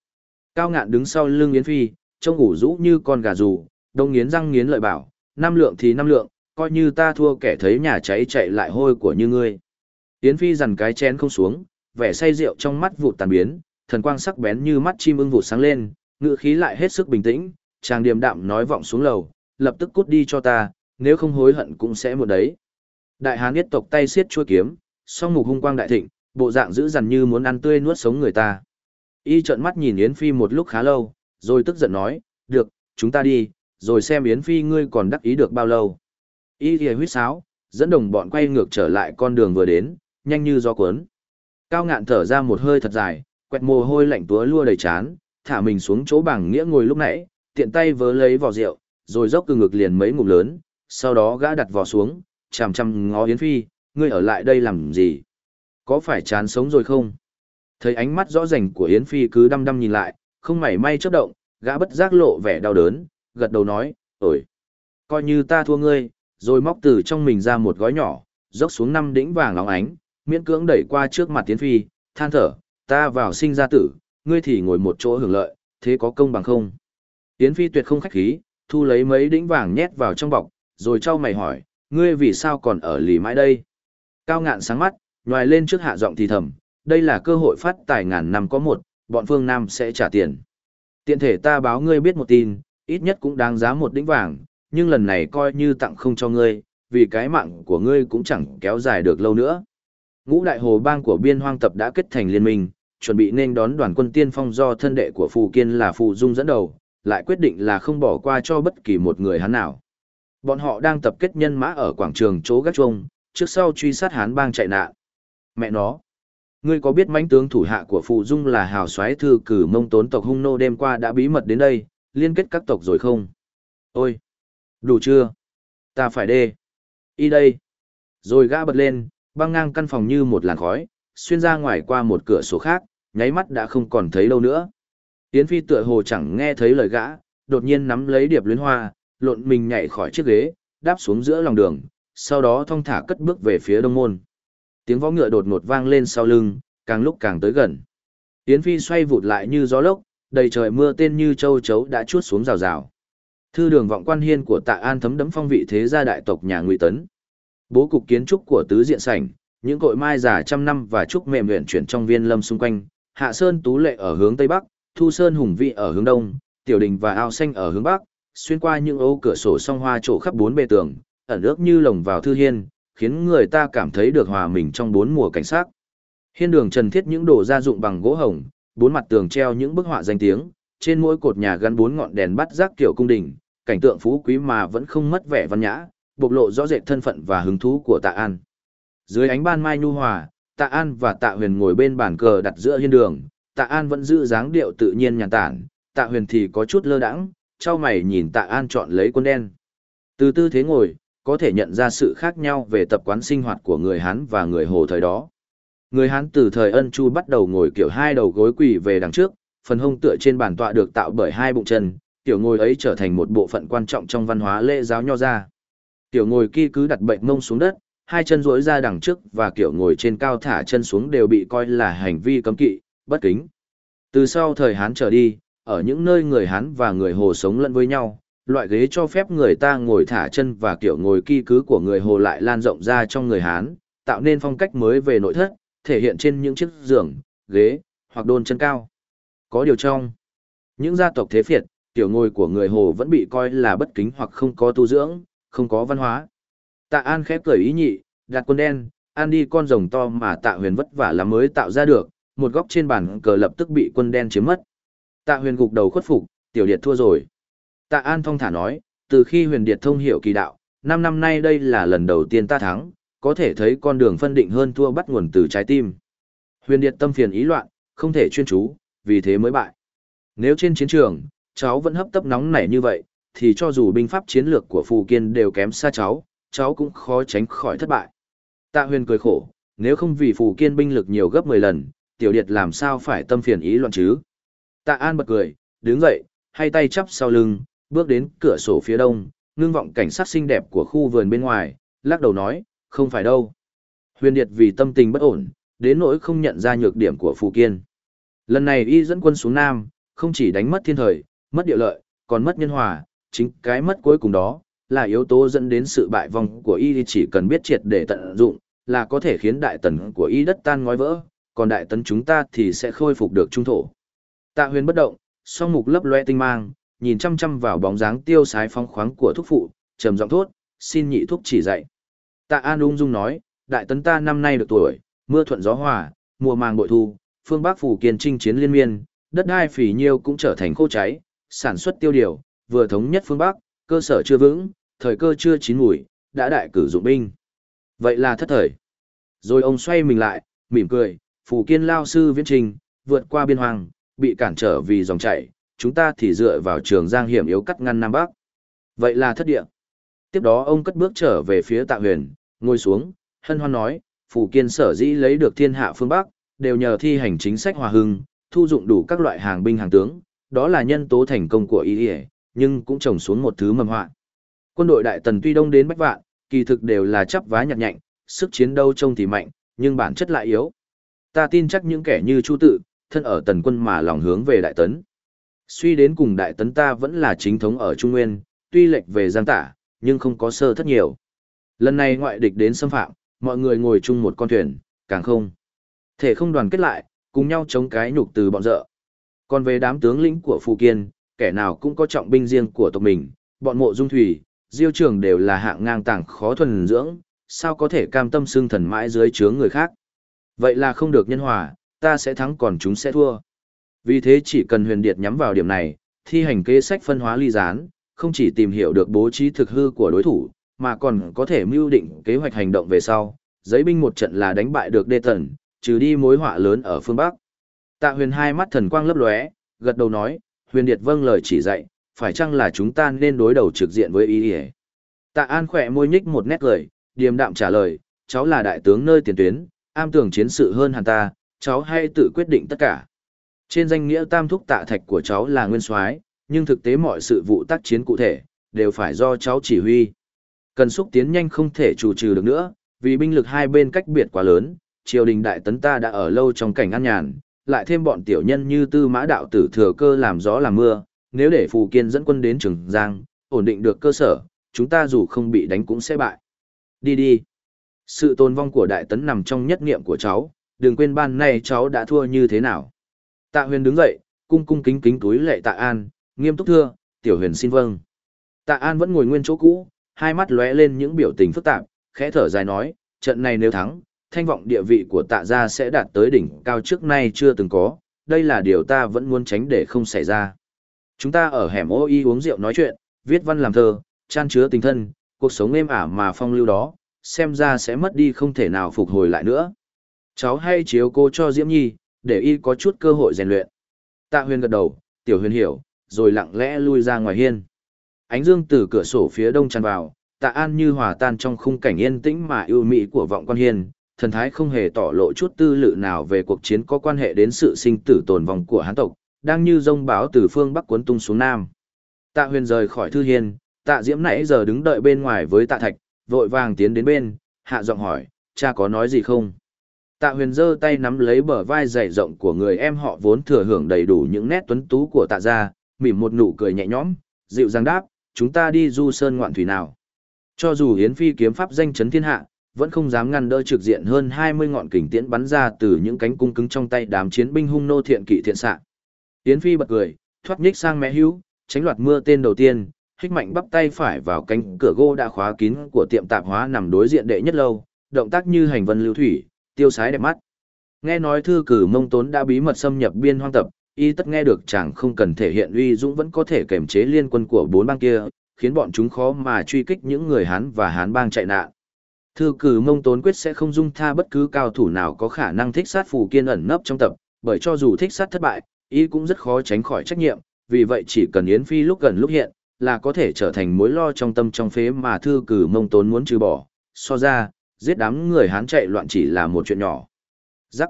Cao Ngạn đứng sau lưng Yến Phi, trông ủ rũ như con gà rù, đông nghiến răng nghiến lợi bảo, năm lượng thì năm lượng, coi như ta thua kẻ thấy nhà cháy chạy lại hôi của như ngươi. Yến Phi dằn cái chén không xuống, vẻ say rượu trong mắt vụt tàn biến, thần quang sắc bén như mắt chim ưng vụt sáng lên, ngựa khí lại hết sức bình tĩnh, chàng điềm đạm nói vọng xuống lầu, lập tức cút đi cho ta, nếu không hối hận cũng sẽ một đấy. Đại hán yết tộc tay xiết chuôi kiếm, song mục hung quang đại thịnh, bộ dạng dữ dằn như muốn ăn tươi nuốt sống người ta. Y trợn mắt nhìn Yến Phi một lúc khá lâu, rồi tức giận nói, được, chúng ta đi, rồi xem Yến Phi ngươi còn đắc ý được bao lâu. Y thì huyết sáo, dẫn đồng bọn quay ngược trở lại con đường vừa đến, nhanh như gió cuốn. Cao ngạn thở ra một hơi thật dài, quẹt mồ hôi lạnh túa lua đầy chán, thả mình xuống chỗ bảng nghĩa ngồi lúc nãy, tiện tay vớ lấy vỏ rượu, rồi dốc từ ngực liền mấy ngụm lớn, sau đó gã đặt vò xuống, chằm chằm ngó Yến Phi, ngươi ở lại đây làm gì? Có phải chán sống rồi không? Thấy ánh mắt rõ rành của Yến Phi cứ đăm đăm nhìn lại, không mảy may chớp động, gã bất giác lộ vẻ đau đớn, gật đầu nói, ổi. Coi như ta thua ngươi, rồi móc từ trong mình ra một gói nhỏ, dốc xuống năm đỉnh vàng óng ánh, miễn cưỡng đẩy qua trước mặt Yến Phi, than thở, ta vào sinh ra tử, ngươi thì ngồi một chỗ hưởng lợi, thế có công bằng không? Yến Phi tuyệt không khách khí, thu lấy mấy đĩnh vàng nhét vào trong bọc, rồi trao mày hỏi, ngươi vì sao còn ở lì mãi đây? Cao ngạn sáng mắt, nhòi lên trước hạ giọng thì thầm, đây là cơ hội phát tài ngàn năm có một, bọn phương Nam sẽ trả tiền. Tiện thể ta báo ngươi biết một tin, ít nhất cũng đáng giá một đĩnh vàng, nhưng lần này coi như tặng không cho ngươi, vì cái mạng của ngươi cũng chẳng kéo dài được lâu nữa. Ngũ đại hồ bang của biên hoang tập đã kết thành liên minh, chuẩn bị nên đón đoàn quân tiên phong do thân đệ của Phù Kiên là Phù Dung dẫn đầu, lại quyết định là không bỏ qua cho bất kỳ một người hắn nào. Bọn họ đang tập kết nhân mã ở quảng trường chỗ gác chuông, trước sau truy sát hán bang chạy nạn. Mẹ nó! Ngươi có biết mãnh tướng thủ hạ của phụ Dung là hào soái thư cử mông tốn tộc hung nô đêm qua đã bí mật đến đây, liên kết các tộc rồi không? Ôi! Đủ chưa? Ta phải đê. Y đây! Rồi gã bật lên, băng ngang căn phòng như một làn khói, xuyên ra ngoài qua một cửa sổ khác, nháy mắt đã không còn thấy đâu nữa. Yến Phi tựa hồ chẳng nghe thấy lời gã, đột nhiên nắm lấy điệp luyến hoa, lộn mình nhảy khỏi chiếc ghế, đáp xuống giữa lòng đường, sau đó thong thả cất bước về phía đông môn. Tiếng võ ngựa đột ngột vang lên sau lưng, càng lúc càng tới gần. Yến Phi xoay vụt lại như gió lốc, đầy trời mưa tên như châu chấu đã chuốt xuống rào rào. Thư đường vọng quan hiên của Tạ An thấm đấm phong vị thế gia đại tộc nhà Ngụy Tấn. Bố cục kiến trúc của tứ diện sảnh, những cội mai già trăm năm và trúc mềm luyện chuyển trong viên lâm xung quanh, Hạ Sơn Tú Lệ ở hướng tây bắc, Thu Sơn Hùng Vị ở hướng đông, Tiểu Đình và Ao Xanh ở hướng bắc, xuyên qua những ô cửa sổ song hoa trổ khắp bốn bề tường, ẩn ước như lồng vào thư hiên, khiến người ta cảm thấy được hòa mình trong bốn mùa cảnh sát. Hiên đường trần thiết những đồ gia dụng bằng gỗ hồng, bốn mặt tường treo những bức họa danh tiếng, trên mỗi cột nhà gắn bốn ngọn đèn bắt rác kiểu cung đình, cảnh tượng phú quý mà vẫn không mất vẻ văn nhã, bộc lộ rõ rệt thân phận và hứng thú của Tạ An. Dưới ánh ban mai nhu hòa, Tạ An và Tạ Huyền ngồi bên bàn cờ đặt giữa hiên đường, Tạ An vẫn giữ dáng điệu tự nhiên nhàn tản, Tạ Huyền thì có chút lơ đãng, trao mày nhìn Tạ An chọn lấy quân đen. Từ tư thế ngồi, có thể nhận ra sự khác nhau về tập quán sinh hoạt của người Hán và người Hồ thời đó. Người Hán từ thời ân chu bắt đầu ngồi kiểu hai đầu gối quỳ về đằng trước, phần hông tựa trên bàn tọa được tạo bởi hai bụng chân, tiểu ngồi ấy trở thành một bộ phận quan trọng trong văn hóa lễ giáo nho gia. Tiểu ngồi kia cứ đặt bệnh mông xuống đất, hai chân duỗi ra đằng trước và kiểu ngồi trên cao thả chân xuống đều bị coi là hành vi cấm kỵ, bất kính. Từ sau thời Hán trở đi, ở những nơi người Hán và người Hồ sống lẫn với nhau, loại ghế cho phép người ta ngồi thả chân và kiểu ngồi kỳ cứ của người Hồ lại lan rộng ra trong người Hán, tạo nên phong cách mới về nội thất, thể hiện trên những chiếc giường, ghế, hoặc đôn chân cao. Có điều trong, những gia tộc thế phiệt, tiểu ngồi của người Hồ vẫn bị coi là bất kính hoặc không có tu dưỡng, không có văn hóa. Tạ An khép cười ý nhị, đặt quân đen, ăn đi con rồng to mà tạ huyền vất vả lắm mới tạo ra được, một góc trên bàn cờ lập tức bị quân đen chiếm mất. Tạ huyền gục đầu khuất phục, tiểu điệt thua rồi. Tạ An thong thả nói, từ khi huyền điệt thông hiểu kỳ đạo, năm năm nay đây là lần đầu tiên ta thắng, có thể thấy con đường phân định hơn thua bắt nguồn từ trái tim. Huyền điệt tâm phiền ý loạn, không thể chuyên chú, vì thế mới bại. Nếu trên chiến trường, cháu vẫn hấp tấp nóng nảy như vậy, thì cho dù binh pháp chiến lược của Phù Kiên đều kém xa cháu, cháu cũng khó tránh khỏi thất bại. Tạ huyền cười khổ, nếu không vì Phù Kiên binh lực nhiều gấp 10 lần, tiểu điệt làm sao phải tâm phiền ý loạn chứ? Tạ An bật cười, đứng dậy, hai tay chắp sau lưng, bước đến cửa sổ phía đông, ngưng vọng cảnh sát xinh đẹp của khu vườn bên ngoài, lắc đầu nói, không phải đâu. Huyền Điệt vì tâm tình bất ổn, đến nỗi không nhận ra nhược điểm của Phù Kiên. Lần này y dẫn quân xuống Nam, không chỉ đánh mất thiên thời, mất địa lợi, còn mất nhân hòa, chính cái mất cuối cùng đó, là yếu tố dẫn đến sự bại vong của y chỉ cần biết triệt để tận dụng, là có thể khiến đại tần của y đất tan ngói vỡ, còn đại tấn chúng ta thì sẽ khôi phục được trung thổ. Tạ huyền bất động, song mục lấp loe tinh mang, nhìn chăm chăm vào bóng dáng tiêu sái phong khoáng của thúc phụ, trầm giọng thốt, xin nhị thúc chỉ dạy. Tạ An ung dung nói, đại tấn ta năm nay được tuổi, mưa thuận gió hòa, mùa màng bội thu, phương Bắc phủ kiên trinh chiến liên miên, đất đai phỉ nhiêu cũng trở thành khô cháy, sản xuất tiêu điều, vừa thống nhất phương Bắc, cơ sở chưa vững, thời cơ chưa chín mùi, đã đại cử dụng binh. Vậy là thất thời. Rồi ông xoay mình lại, mỉm cười, phù kiên lao sư viễn trình, vượt qua biên hoàng, bị cản trở vì dòng chảy, chúng ta thì dựa vào trường giang hiểm yếu cắt ngăn Nam Bắc. Vậy là thất địa. Tiếp đó ông cất bước trở về phía tạ huyền, ngồi xuống, hân hoan nói, phù kiên sở dĩ lấy được thiên hạ phương Bắc, đều nhờ thi hành chính sách hòa hưng, thu dụng đủ các loại hàng binh hàng tướng, đó là nhân tố thành công của y nhưng cũng trồng xuống một thứ mầm họa. Quân đội đại tần tuy đông đến bách vạn, kỳ thực đều là chấp vá nhặt nhạnh, sức chiến đấu trông thì mạnh, nhưng bản chất lại yếu. Ta tin chắc những kẻ như Chu Tự, thân ở tần quân mà lòng hướng về đại tấn. Suy đến cùng đại tấn ta vẫn là chính thống ở Trung Nguyên, tuy lệch về giang tả, nhưng không có sơ thất nhiều. Lần này ngoại địch đến xâm phạm, mọi người ngồi chung một con thuyền, càng không. Thể không đoàn kết lại, cùng nhau chống cái nhục từ bọn dợ. Còn về đám tướng lĩnh của Phù Kiên, kẻ nào cũng có trọng binh riêng của tộc mình, bọn mộ dung thủy, diêu trường đều là hạng ngang tàng khó thuần dưỡng, sao có thể cam tâm xương thần mãi dưới trướng người khác. Vậy là không được nhân hòa, ta sẽ thắng còn chúng sẽ thua. Vì thế chỉ cần huyền điệt nhắm vào điểm này, thi hành kế sách phân hóa ly gián, không chỉ tìm hiểu được bố trí thực hư của đối thủ, mà còn có thể mưu định kế hoạch hành động về sau, giấy binh một trận là đánh bại được đê tần, trừ đi mối họa lớn ở phương Bắc. Tạ huyền hai mắt thần quang lấp lóe, gật đầu nói, huyền điệt vâng lời chỉ dạy, phải chăng là chúng ta nên đối đầu trực diện với ý ỉa tạ an khỏe môi nhích một nét cười điềm đạm trả lời cháu là đại tướng nơi tiền tuyến am tưởng chiến sự hơn hẳn ta cháu hay tự quyết định tất cả trên danh nghĩa tam thúc tạ thạch của cháu là nguyên soái nhưng thực tế mọi sự vụ tác chiến cụ thể đều phải do cháu chỉ huy cần xúc tiến nhanh không thể chủ trừ được nữa vì binh lực hai bên cách biệt quá lớn triều đình đại tấn ta đã ở lâu trong cảnh an nhàn lại thêm bọn tiểu nhân như tư mã đạo tử thừa cơ làm gió làm mưa nếu để Phù Kiên dẫn quân đến Trường Giang, ổn định được cơ sở, chúng ta dù không bị đánh cũng sẽ bại. Đi đi. Sự tồn vong của đại tấn nằm trong nhất niệm của cháu, đừng quên ban nay cháu đã thua như thế nào. Tạ huyền đứng dậy, cung cung kính kính túi lệ tạ an, nghiêm túc thưa, tiểu huyền xin vâng. Tạ an vẫn ngồi nguyên chỗ cũ, hai mắt lóe lên những biểu tình phức tạp, khẽ thở dài nói, trận này nếu thắng, thanh vọng địa vị của tạ gia sẽ đạt tới đỉnh cao trước nay chưa từng có, đây là điều ta vẫn muốn tránh để không xảy ra. Chúng ta ở hẻm ô y uống rượu nói chuyện, viết văn làm thơ, chan chứa tình thân, cuộc sống êm ả mà phong lưu đó, xem ra sẽ mất đi không thể nào phục hồi lại nữa. Cháu hay chiếu cô cho Diễm Nhi, để y có chút cơ hội rèn luyện. Tạ huyền gật đầu, tiểu huyền hiểu, rồi lặng lẽ lui ra ngoài hiên. Ánh dương từ cửa sổ phía đông tràn vào, tạ an như hòa tan trong khung cảnh yên tĩnh mà ưu mỹ của vọng quan hiên, thần thái không hề tỏ lộ chút tư lự nào về cuộc chiến có quan hệ đến sự sinh tử tồn vong của hán tộc, đang như rông báo từ phương bắc cuốn tung xuống nam. Tạ huyền rời khỏi thư hiên, tạ diễm nãy giờ đứng đợi bên ngoài với tạ thạch, vội vàng tiến đến bên, hạ giọng hỏi, cha có nói gì không? Tạ huyền giơ tay nắm lấy bờ vai dày rộng của người em họ vốn thừa hưởng đầy đủ những nét tuấn tú của tạ gia, mỉm một nụ cười nhẹ nhõm, dịu dàng đáp, chúng ta đi du sơn ngoạn thủy nào. Cho dù Yến Phi kiếm pháp danh chấn thiên hạ, vẫn không dám ngăn đỡ trực diện hơn 20 ngọn kình tiễn bắn ra từ những cánh cung cứng trong tay đám chiến binh hung nô thiện kỵ thiện xạ. Yến Phi bật cười, thoát nhích sang mẹ hữu, tránh loạt mưa tên đầu tiên, hích mạnh bắp tay phải vào cánh cửa gỗ đã khóa kín của tiệm tạp hóa nằm đối diện đệ nhất lâu, động tác như hành vân lưu thủy, tiêu sái đẹp mắt. Nghe nói thư cử mông tốn đã bí mật xâm nhập biên hoang tập, y tất nghe được chẳng không cần thể hiện uy dũng vẫn có thể kềm chế liên quân của bốn bang kia, khiến bọn chúng khó mà truy kích những người Hán và Hán bang chạy nạn. Thư cử mông tốn quyết sẽ không dung tha bất cứ cao thủ nào có khả năng thích sát phù kiên ẩn nấp trong tập, bởi cho dù thích sát thất bại, y cũng rất khó tránh khỏi trách nhiệm, vì vậy chỉ cần Yến Phi lúc gần lúc hiện, là có thể trở thành mối lo trong tâm trong phế mà thư cử mông tốn muốn trừ bỏ. So ra, giết đám người Hán chạy loạn chỉ là một chuyện nhỏ. Rắc.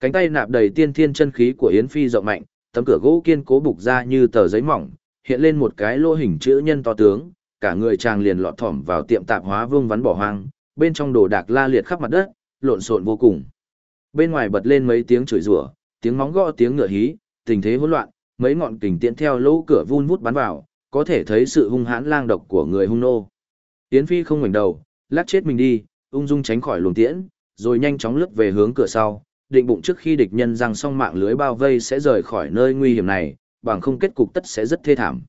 Cánh tay nạp đầy tiên thiên chân khí của Yến Phi rộng mạnh, tấm cửa gỗ kiên cố bục ra như tờ giấy mỏng, hiện lên một cái lô hình chữ nhân to tướng, cả người chàng liền lọt thỏm vào tiệm tạp hóa vương vắn bỏ hoang, bên trong đồ đạc la liệt khắp mặt đất, lộn xộn vô cùng. Bên ngoài bật lên mấy tiếng chửi rủa, tiếng móng gõ tiếng ngựa hí, tình thế hỗn loạn, mấy ngọn kình tiễn theo lỗ cửa vun vút bắn vào, có thể thấy sự hung hãn lang độc của người hung nô. Yến Phi không ngoảnh đầu, lắc chết mình đi, ung dung tránh khỏi luồng tiễn, rồi nhanh chóng lướt về hướng cửa sau, định bụng trước khi địch nhân răng xong mạng lưới bao vây sẽ rời khỏi nơi nguy hiểm này, bằng không kết cục tất sẽ rất thê thảm.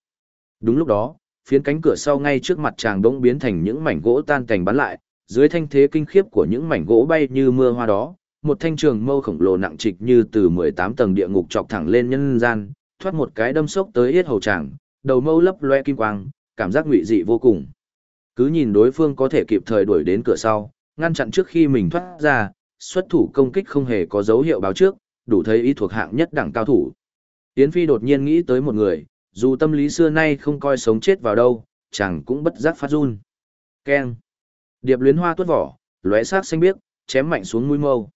Đúng lúc đó, phiến cánh cửa sau ngay trước mặt chàng bỗng biến thành những mảnh gỗ tan cảnh bắn lại, dưới thanh thế kinh khiếp của những mảnh gỗ bay như mưa hoa đó, một thanh trường mâu khổng lồ nặng trịch như từ 18 tầng địa ngục chọc thẳng lên nhân gian, thoát một cái đâm sốc tới yết hầu chàng, đầu mâu lấp loe kim quang, cảm giác ngụy dị vô cùng. Cứ nhìn đối phương có thể kịp thời đuổi đến cửa sau, ngăn chặn trước khi mình thoát ra, xuất thủ công kích không hề có dấu hiệu báo trước, đủ thấy ý thuộc hạng nhất đẳng cao thủ. Yến Phi đột nhiên nghĩ tới một người, dù tâm lý xưa nay không coi sống chết vào đâu, chẳng cũng bất giác phát run. Keng. Điệp luyến hoa tuốt vỏ, lóe sắc xanh biếc, chém mạnh xuống mũi mâu.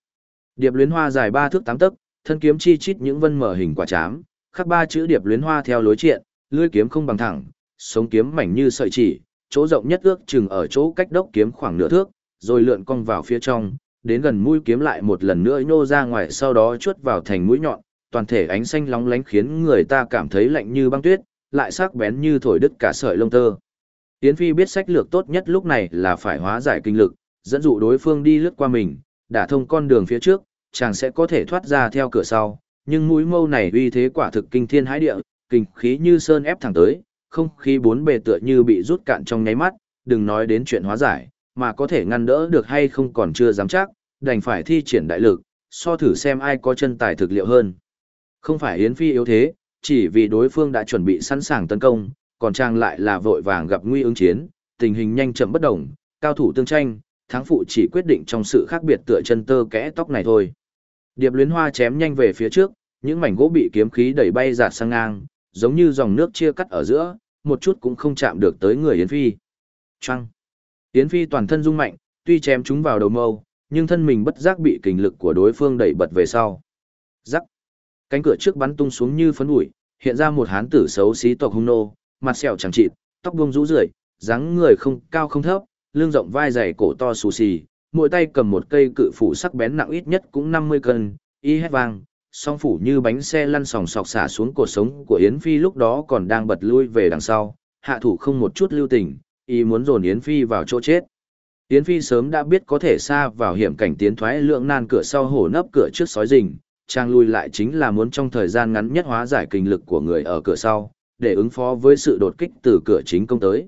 Điệp luyến hoa dài ba thước tám tấc, thân kiếm chi chít những vân mở hình quả chám, khắc ba chữ điệp luyến hoa theo lối triện, lưỡi kiếm không bằng thẳng, sống kiếm mảnh như sợi chỉ, chỗ rộng nhất ước chừng ở chỗ cách đốc kiếm khoảng nửa thước, rồi lượn cong vào phía trong, đến gần mũi kiếm lại một lần nữa nhô ra ngoài sau đó chuốt vào thành mũi nhọn, toàn thể ánh xanh lóng lánh khiến người ta cảm thấy lạnh như băng tuyết, lại sắc bén như thổi đứt cả sợi lông tơ. Yến Phi biết sách lược tốt nhất lúc này là phải hóa giải kinh lực, dẫn dụ đối phương đi lướt qua mình, đả thông con đường phía trước, chàng sẽ có thể thoát ra theo cửa sau, nhưng mũi mâu này uy thế quả thực kinh thiên hãi địa, kinh khí như sơn ép thẳng tới, không khí bốn bề tựa như bị rút cạn trong nháy mắt, đừng nói đến chuyện hóa giải, mà có thể ngăn đỡ được hay không còn chưa dám chắc, đành phải thi triển đại lực, so thử xem ai có chân tài thực liệu hơn. Không phải Yến Phi yếu thế, chỉ vì đối phương đã chuẩn bị sẵn sàng tấn công, còn trang lại là vội vàng gặp nguy ứng chiến, tình hình nhanh chậm bất đồng, cao thủ tương tranh, thắng phụ chỉ quyết định trong sự khác biệt tựa chân tơ kẽ tóc này thôi. Điệp luyến hoa chém nhanh về phía trước, những mảnh gỗ bị kiếm khí đẩy bay giạt sang ngang, giống như dòng nước chia cắt ở giữa, một chút cũng không chạm được tới người Yến Phi. Choang! Yến Phi toàn thân rung mạnh, tuy chém chúng vào đầu mâu, nhưng thân mình bất giác bị kình lực của đối phương đẩy bật về sau. Rắc. Cánh cửa trước bắn tung xuống như phấn bụi, hiện ra một hán tử xấu xí tộc hung nô, mặt sẹo chẳng chịt, tóc buông rũ rượi, dáng người không cao không thấp, lưng rộng vai dày cổ to xù xì, mỗi tay cầm một cây cự phủ sắc bén nặng ít nhất cũng 50 cân, y hét vang, song phủ như bánh xe lăn sòng sọc xả xuống cột sống của Yến Phi lúc đó còn đang bật lui về đằng sau, hạ thủ không một chút lưu tình, y muốn dồn Yến Phi vào chỗ chết. Yến Phi sớm đã biết có thể xa vào hiểm cảnh tiến thoái lượng nan cửa sau hổ nấp cửa trước sói rình, trang lui lại chính là muốn trong thời gian ngắn nhất hóa giải kinh lực của người ở cửa sau, để ứng phó với sự đột kích từ cửa chính công tới.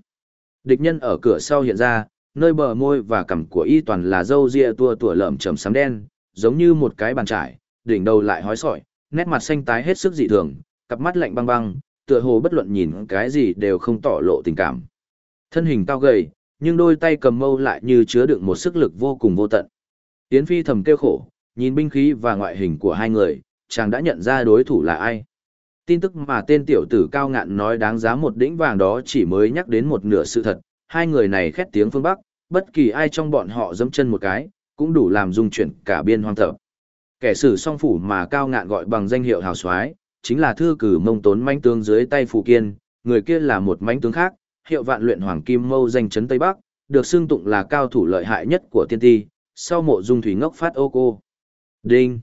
Địch nhân ở cửa sau hiện ra, nơi bờ môi và cằm của y toàn là râu ria tua tủa lợm chầm sám đen, giống như một cái bàn trải, đỉnh đầu lại hói sỏi, nét mặt xanh tái hết sức dị thường, cặp mắt lạnh băng băng, tựa hồ bất luận nhìn cái gì đều không tỏ lộ tình cảm. Thân hình cao gầy, nhưng đôi tay cầm mâu lại như chứa đựng một sức lực vô cùng vô tận. Yến Phi thầm kêu khổ, nhìn binh khí và ngoại hình của hai người, chàng đã nhận ra đối thủ là ai. Tin tức mà tên tiểu tử cao ngạn nói đáng giá một đỉnh vàng đó chỉ mới nhắc đến một nửa sự thật, hai người này khét tiếng phương Bắc, bất kỳ ai trong bọn họ dẫm chân một cái, cũng đủ làm dung chuyển cả biên hoang thập. Kẻ sử song phủ mà cao ngạn gọi bằng danh hiệu hào soái chính là thư cử mông tốn manh tướng dưới tay phù kiên, người kia là một manh tướng khác, hiệu vạn luyện hoàng kim mâu danh chấn Tây Bắc, được xưng tụng là cao thủ lợi hại nhất của tiên ti, sau mộ dung thủy ngốc phát ô cô. Đinh!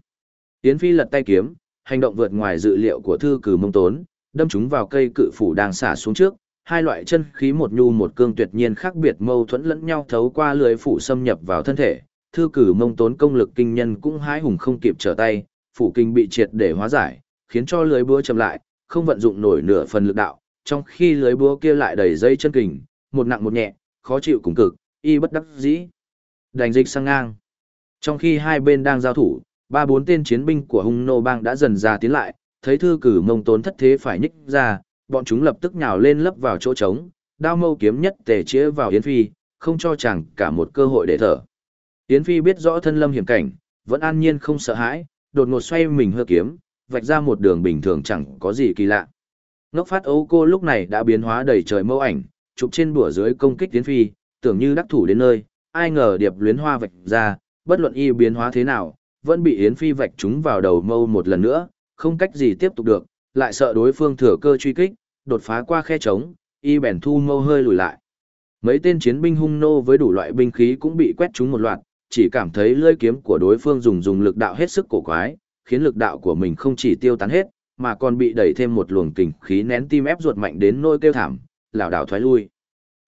Yến Phi lật tay kiếm, hành động vượt ngoài dự liệu của thư cử mông tốn, đâm chúng vào cây cự phủ đang xả xuống trước, hai loại chân khí một nhu một cương tuyệt nhiên khác biệt mâu thuẫn lẫn nhau thấu qua lưới phủ xâm nhập vào thân thể, thư cử mông tốn công lực kinh nhân cũng hái hùng không kịp trở tay, phủ kinh bị triệt để hóa giải, khiến cho lưới búa chậm lại, không vận dụng nổi nửa phần lực đạo, trong khi lưới búa kia lại đầy dây chân kình, một nặng một nhẹ, khó chịu cùng cực, y bất đắc dĩ. Đành dịch sang ngang. Trong khi hai bên đang giao thủ, ba bốn tên chiến binh của hung nô bang đã dần ra tiến lại, thấy thư cử mông tốn thất thế phải nhích ra, bọn chúng lập tức nhào lên lấp vào chỗ trống, đao mâu kiếm nhất tề chĩa vào Yến Phi, không cho chàng cả một cơ hội để thở. Yến Phi biết rõ thân lâm hiểm cảnh, vẫn an nhiên không sợ hãi, đột ngột xoay mình hơ kiếm, vạch ra một đường bình thường chẳng có gì kỳ lạ. Ngốc phát ấu cô lúc này đã biến hóa đầy trời mâu ảnh, chụp trên bùa dưới công kích Yến Phi, tưởng như đắc thủ đến nơi, ai ngờ điệp luyến hoa vạch ra, bất luận y biến hóa thế nào, vẫn bị Yến Phi vạch trúng vào đầu mâu một lần nữa, không cách gì tiếp tục được, lại sợ đối phương thừa cơ truy kích, đột phá qua khe trống, y bèn thu mâu hơi lùi lại. Mấy tên chiến binh hung nô với đủ loại binh khí cũng bị quét trúng một loạt, chỉ cảm thấy lưỡi kiếm của đối phương dùng dùng lực đạo hết sức cổ quái, khiến lực đạo của mình không chỉ tiêu tán hết, mà còn bị đẩy thêm một luồng kình khí nén tim ép ruột mạnh đến nỗi kêu thảm, lảo đảo thoái lui.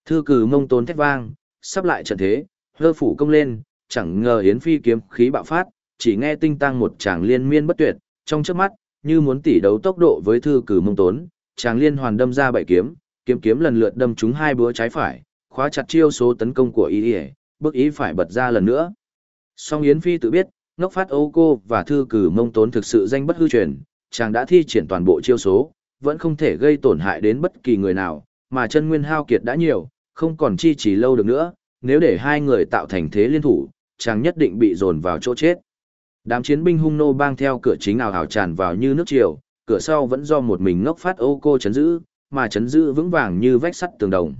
Thư cử mông tốn thét vang, sắp lại trận thế, hơ phủ công lên, chẳng ngờ Yến Phi kiếm khí bạo phát, chỉ nghe tinh tăng một tràng liên miên bất tuyệt, trong trước mắt, như muốn tỉ đấu tốc độ với thư cử mông tốn, tràng liên hoàn đâm ra bảy kiếm, kiếm kiếm lần lượt đâm trúng hai búa trái phải, khóa chặt chiêu số tấn công của ý bước ý phải bật ra lần nữa song yến phi tự biết ngốc phát âu cô và thư cử mông tốn thực sự danh bất hư truyền chàng đã thi triển toàn bộ chiêu số vẫn không thể gây tổn hại đến bất kỳ người nào mà chân nguyên hao kiệt đã nhiều không còn chi trì lâu được nữa nếu để hai người tạo thành thế liên thủ chàng nhất định bị dồn vào chỗ chết. Đám chiến binh hung nô bang theo cửa chính ảo ảo tràn vào như nước triều cửa sau vẫn do một mình ngốc phát âu cô chấn giữ mà chấn giữ vững vàng như vách sắt tường đồng.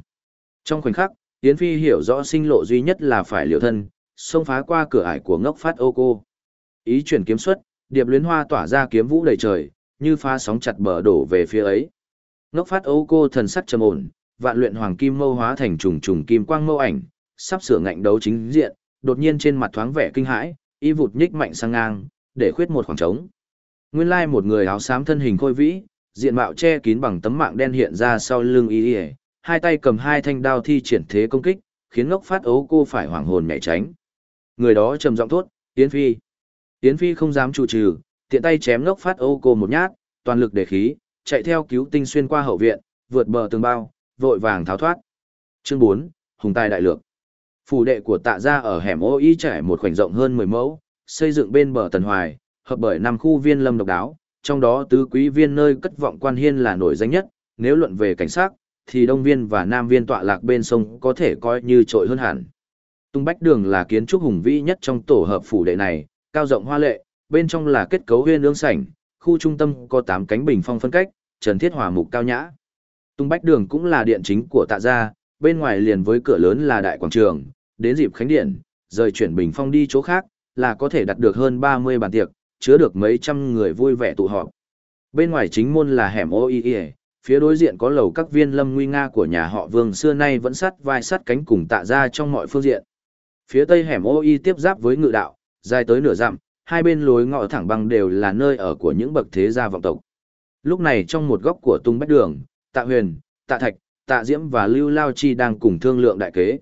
Trong khoảnh khắc, Yến Phi hiểu rõ sinh lộ duy nhất là phải liều thân, xông phá qua cửa ải của ngốc phát ô cô. Ý chuyển kiếm xuất, điệp luyến hoa tỏa ra kiếm vũ đầy trời, như phá sóng chặt bờ đổ về phía ấy. Ngốc phát ô cô thần sắc trầm ổn, vạn luyện hoàng kim mâu hóa thành trùng trùng kim quang mâu ảnh, sắp sửa ngạnh đấu chính diện, đột nhiên trên mặt thoáng vẻ kinh hãi, y vụt nhích mạnh sang ngang, để khuyết một khoảng trống. Nguyên lai một người áo xám thân hình khôi vĩ, diện mạo che kín bằng tấm mạng đen hiện ra sau lưng y, hai tay cầm hai thanh đao thi triển thế công kích, khiến ngốc phát ấu cô phải hoảng hồn nhảy tránh. Người đó trầm giọng thốt, Yến Phi. Yến Phi không dám trụ trừ, tiện tay chém ngốc phát ô cô một nhát, toàn lực để khí, chạy theo cứu tinh xuyên qua hậu viện, vượt bờ tường bao, vội vàng tháo thoát. Chương 4, Hùng tài đại lược. Phủ đệ của tạ gia ở hẻm ô y trải một khoảnh rộng hơn 10 mẫu, xây dựng bên bờ Tần Hoài, hợp bởi năm khu viên lâm độc đáo, trong đó tứ quý viên nơi cất vọng quan hiên là nổi danh nhất, nếu luận về cảnh sát, thì đông viên và nam viên tọa lạc bên sông có thể coi như trội hơn hẳn. Tung Bách Đường là kiến trúc hùng vĩ nhất trong tổ hợp phủ đệ này, cao rộng hoa lệ, bên trong là kết cấu huyên ương sảnh, khu trung tâm có 8 cánh bình phong phân cách, trần thiết hòa mục cao nhã. Tung Bách Đường cũng là điện chính của tạ gia, bên ngoài liền với cửa lớn là đại quảng trường, đến dịp khánh điện, rời chuyển bình phong đi chỗ khác, là có thể đặt được hơn 30 bàn tiệc, chứa được mấy trăm người vui vẻ tụ họp. Bên ngoài chính môn là hẻm OIE, phía đối diện có lầu các viên lâm nguy nga của nhà họ vương xưa nay vẫn sắt vai sắt cánh cùng tạ ra trong mọi phương diện. Phía tây hẻm ô y tiếp giáp với ngự đạo, dài tới nửa dặm, hai bên lối ngõ thẳng băng đều là nơi ở của những bậc thế gia vọng tộc. Lúc này trong một góc của tung bách đường, tạ huyền, tạ thạch, tạ diễm và lưu lao chi đang cùng thương lượng đại kế.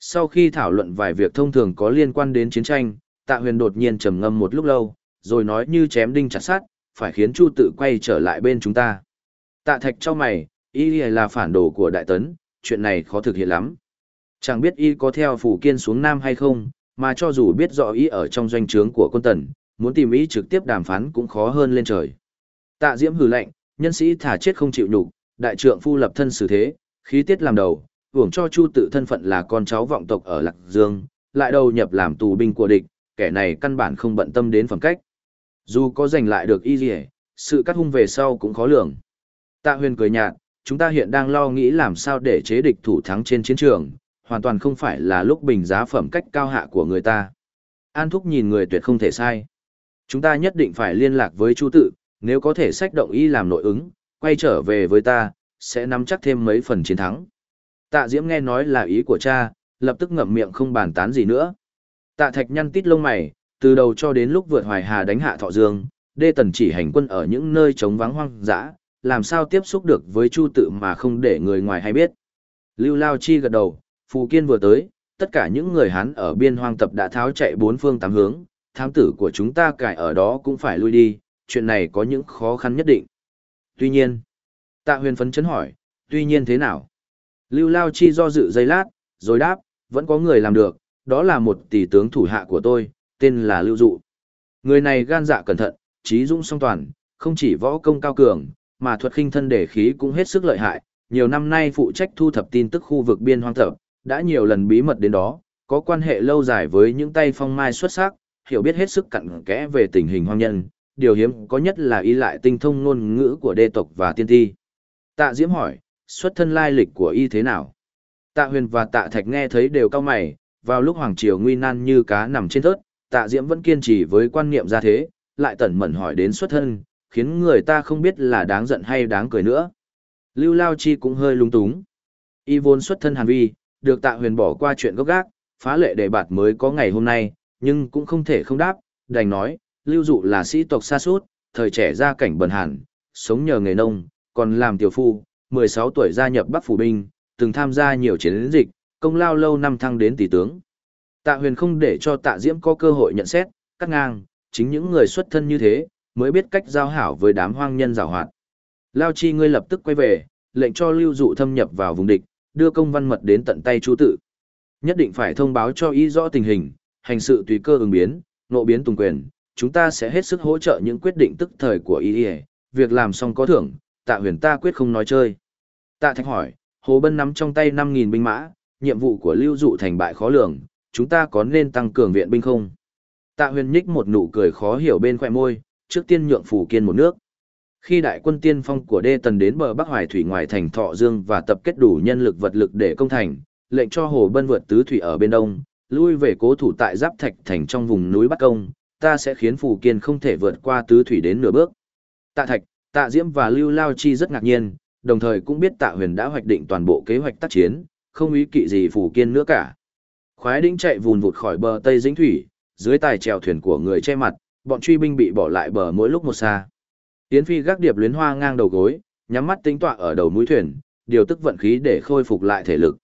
Sau khi thảo luận vài việc thông thường có liên quan đến chiến tranh, tạ huyền đột nhiên trầm ngâm một lúc lâu, rồi nói như chém đinh chặt sát, phải khiến Chu tự quay trở lại bên chúng ta. Tạ thạch cho mày, y là phản đồ của đại tấn, chuyện này khó thực hiện lắm. Chẳng biết y có theo phủ kiên xuống Nam hay không, mà cho dù biết rõ y ở trong doanh trướng của quân tần, muốn tìm y trực tiếp đàm phán cũng khó hơn lên trời. Tạ diễm hừ lạnh, nhân sĩ thả chết không chịu nhục, đại trượng phu lập thân xử thế, khí tiết làm đầu, hưởng cho chu tự thân phận là con cháu vọng tộc ở Lạc Dương, lại đầu nhập làm tù binh của địch, kẻ này căn bản không bận tâm đến phẩm cách. Dù có giành lại được y gì, sự cắt hung về sau cũng khó lường. Tạ huyền cười nhạt, chúng ta hiện đang lo nghĩ làm sao để chế địch thủ thắng trên chiến trường, hoàn toàn không phải là lúc bình giá phẩm cách cao hạ của người ta. An Thúc nhìn người tuyệt không thể sai. Chúng ta nhất định phải liên lạc với Chu Tự, nếu có thể sách động y làm nội ứng, quay trở về với ta, sẽ nắm chắc thêm mấy phần chiến thắng. Tạ Diễm nghe nói là ý của cha, lập tức ngậm miệng không bàn tán gì nữa. Tạ thạch nhăn tít lông mày, từ đầu cho đến lúc vượt hoài hà đánh hạ thọ dương, đê tần chỉ hành quân ở những nơi trống vắng hoang dã, làm sao tiếp xúc được với chu tự mà không để người ngoài hay biết. Lưu Lao Chi gật đầu, Phù Kiên vừa tới, tất cả những người Hán ở biên hoang tập đã tháo chạy bốn phương tám hướng, thám tử của chúng ta cải ở đó cũng phải lui đi, chuyện này có những khó khăn nhất định. Tuy nhiên, tạ huyền phấn chấn hỏi, tuy nhiên thế nào? Lưu Lao Chi do dự giây lát, rồi đáp, vẫn có người làm được, đó là một tỷ tướng thủ hạ của tôi, tên là Lưu Dụ. Người này gan dạ cẩn thận, trí dũng song toàn, không chỉ võ công cao cường, mà thuật khinh thân để khí cũng hết sức lợi hại, nhiều năm nay phụ trách thu thập tin tức khu vực biên hoang thập, đã nhiều lần bí mật đến đó, có quan hệ lâu dài với những tay phong mai xuất sắc, hiểu biết hết sức cặn kẽ về tình hình hoang nhân, điều hiếm có nhất là y lại tinh thông ngôn ngữ của đê tộc và tiên thi. Tạ Diễm hỏi, xuất thân lai lịch của y thế nào? Tạ Huyền và Tạ Thạch nghe thấy đều cao mày, vào lúc Hoàng Triều nguy nan như cá nằm trên thớt, Tạ Diễm vẫn kiên trì với quan niệm ra thế, lại tẩn mẩn hỏi đến xuất thân, khiến người ta không biết là đáng giận hay đáng cười nữa. Lưu Lao Chi cũng hơi lung túng. Y vốn xuất thân Hàn Vi, được Tạ Huyền bỏ qua chuyện gốc gác, phá lệ đề bạt mới có ngày hôm nay, nhưng cũng không thể không đáp, đành nói, Lưu Dụ là sĩ tộc xa suốt, thời trẻ ra cảnh bần hàn, sống nhờ nghề nông, còn làm tiểu phu, 16 tuổi gia nhập Bắc Phủ Binh, từng tham gia nhiều chiến dịch, công lao lâu năm thăng đến tỷ tướng. Tạ huyền không để cho tạ diễm có cơ hội nhận xét, cắt ngang, chính những người xuất thân như thế, mới biết cách giao hảo với đám hoang nhân giảo hoạt. Lao chi ngươi lập tức quay về, lệnh cho lưu dụ thâm nhập vào vùng địch, đưa công văn mật đến tận tay Chu tự. Nhất định phải thông báo cho ý rõ tình hình, hành sự tùy cơ ứng biến, nộ biến tùng quyền, chúng ta sẽ hết sức hỗ trợ những quyết định tức thời của ý việc làm xong có thưởng, tạ huyền ta quyết không nói chơi. Tạ thạch hỏi, Hồ Bân nắm trong tay 5.000 binh mã, nhiệm vụ của lưu dụ thành bại khó lường, chúng ta có nên tăng cường viện binh không? Tạ huyền nhích một nụ cười khó hiểu bên khỏe môi, trước tiên nhượng phủ kiên một nước. Khi đại quân tiên phong của đê tần đến bờ Bắc Hoài thủy ngoài thành Thọ Dương và tập kết đủ nhân lực vật lực để công thành, lệnh cho Hồ Bân vượt tứ thủy ở bên đông, lui về cố thủ tại Giáp Thạch thành trong vùng núi Bắc Công, ta sẽ khiến phủ kiên không thể vượt qua tứ thủy đến nửa bước. Tạ Thạch, Tạ Diễm và Lưu Lao Chi rất ngạc nhiên, đồng thời cũng biết Tạ Huyền đã hoạch định toàn bộ kế hoạch tác chiến, không ý kỵ gì phủ kiên nữa cả. Khoái đĩnh chạy vùn vụt khỏi bờ Tây Dĩnh Thủy, dưới tài chèo thuyền của người che mặt, bọn truy binh bị bỏ lại bờ mỗi lúc một xa. Yến Phi gác điệp luyến hoa ngang đầu gối, nhắm mắt tính tọa ở đầu mũi thuyền, điều tức vận khí để khôi phục lại thể lực.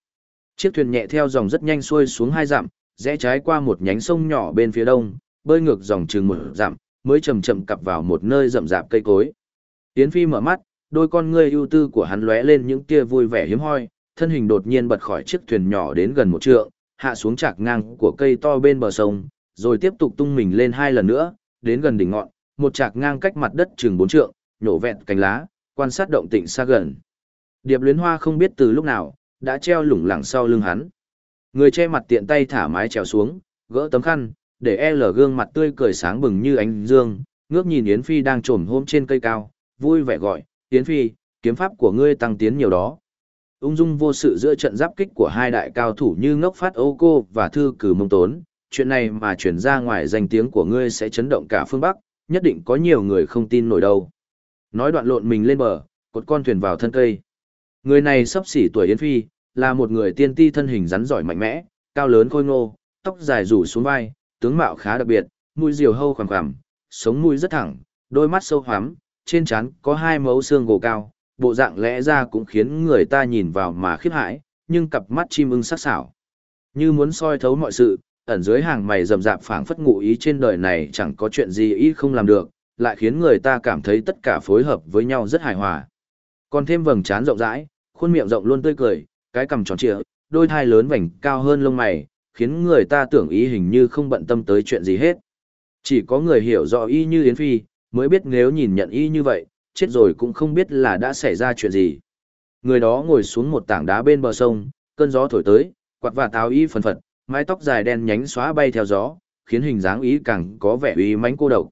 Chiếc thuyền nhẹ theo dòng rất nhanh xuôi xuống hai dặm, rẽ trái qua một nhánh sông nhỏ bên phía đông, bơi ngược dòng chừng một dặm, mới chậm chậm cặp vào một nơi rậm rạp cây cối. Yến Phi mở mắt, đôi con ngươi ưu tư của hắn lóe lên những tia vui vẻ hiếm hoi, thân hình đột nhiên bật khỏi chiếc thuyền nhỏ đến gần một trượng, hạ xuống chạc ngang của cây to bên bờ sông, rồi tiếp tục tung mình lên hai lần nữa, đến gần đỉnh ngọn, một chạc ngang cách mặt đất chừng bốn trượng, nhổ vẹn cánh lá, quan sát động tĩnh xa gần. Điệp luyến hoa không biết từ lúc nào, đã treo lủng lẳng sau lưng hắn. Người che mặt tiện tay thả mái trèo xuống, gỡ tấm khăn, để e L gương mặt tươi cười sáng bừng như ánh dương, ngước nhìn Yến Phi đang trồm hôm trên cây cao, vui vẻ gọi, Yến Phi, kiếm pháp của ngươi tăng tiến nhiều đó. Ung dung vô sự giữa trận giáp kích của hai đại cao thủ như ngốc phát ô cô và thư cử mông tốn, chuyện này mà chuyển ra ngoài danh tiếng của ngươi sẽ chấn động cả phương Bắc, nhất định có nhiều người không tin nổi đâu. Nói đoạn lộn mình lên bờ, cột con thuyền vào thân cây. Người này sắp xỉ tuổi Yến Phi, là một người tiên ti thân hình rắn giỏi mạnh mẽ, cao lớn khôi ngô, tóc dài rủ xuống vai, tướng mạo khá đặc biệt, mũi diều hâu khoằm khoằm, sống mũi rất thẳng, đôi mắt sâu hoắm, trên trán có hai mấu xương gồ cao, bộ dạng lẽ ra cũng khiến người ta nhìn vào mà khiếp hãi, nhưng cặp mắt chim ưng sắc sảo. Như muốn soi thấu mọi sự, ẩn dưới hàng mày rậm rạp phảng phất ngụ ý trên đời này chẳng có chuyện gì ý không làm được, lại khiến người ta cảm thấy tất cả phối hợp với nhau rất hài hòa. Còn thêm vầng trán rộng rãi, khuôn miệng rộng luôn tươi cười, cái cằm tròn trịa, đôi thai lớn vành cao hơn lông mày, khiến người ta tưởng ý hình như không bận tâm tới chuyện gì hết. Chỉ có người hiểu rõ y như Yến Phi, mới biết nếu nhìn nhận y như vậy, chết rồi cũng không biết là đã xảy ra chuyện gì. Người đó ngồi xuống một tảng đá bên bờ sông, cơn gió thổi tới, quạt và táo y phần phật, mái tóc dài đen nhánh xóa bay theo gió, khiến hình dáng ý càng có vẻ uy mãnh cô độc.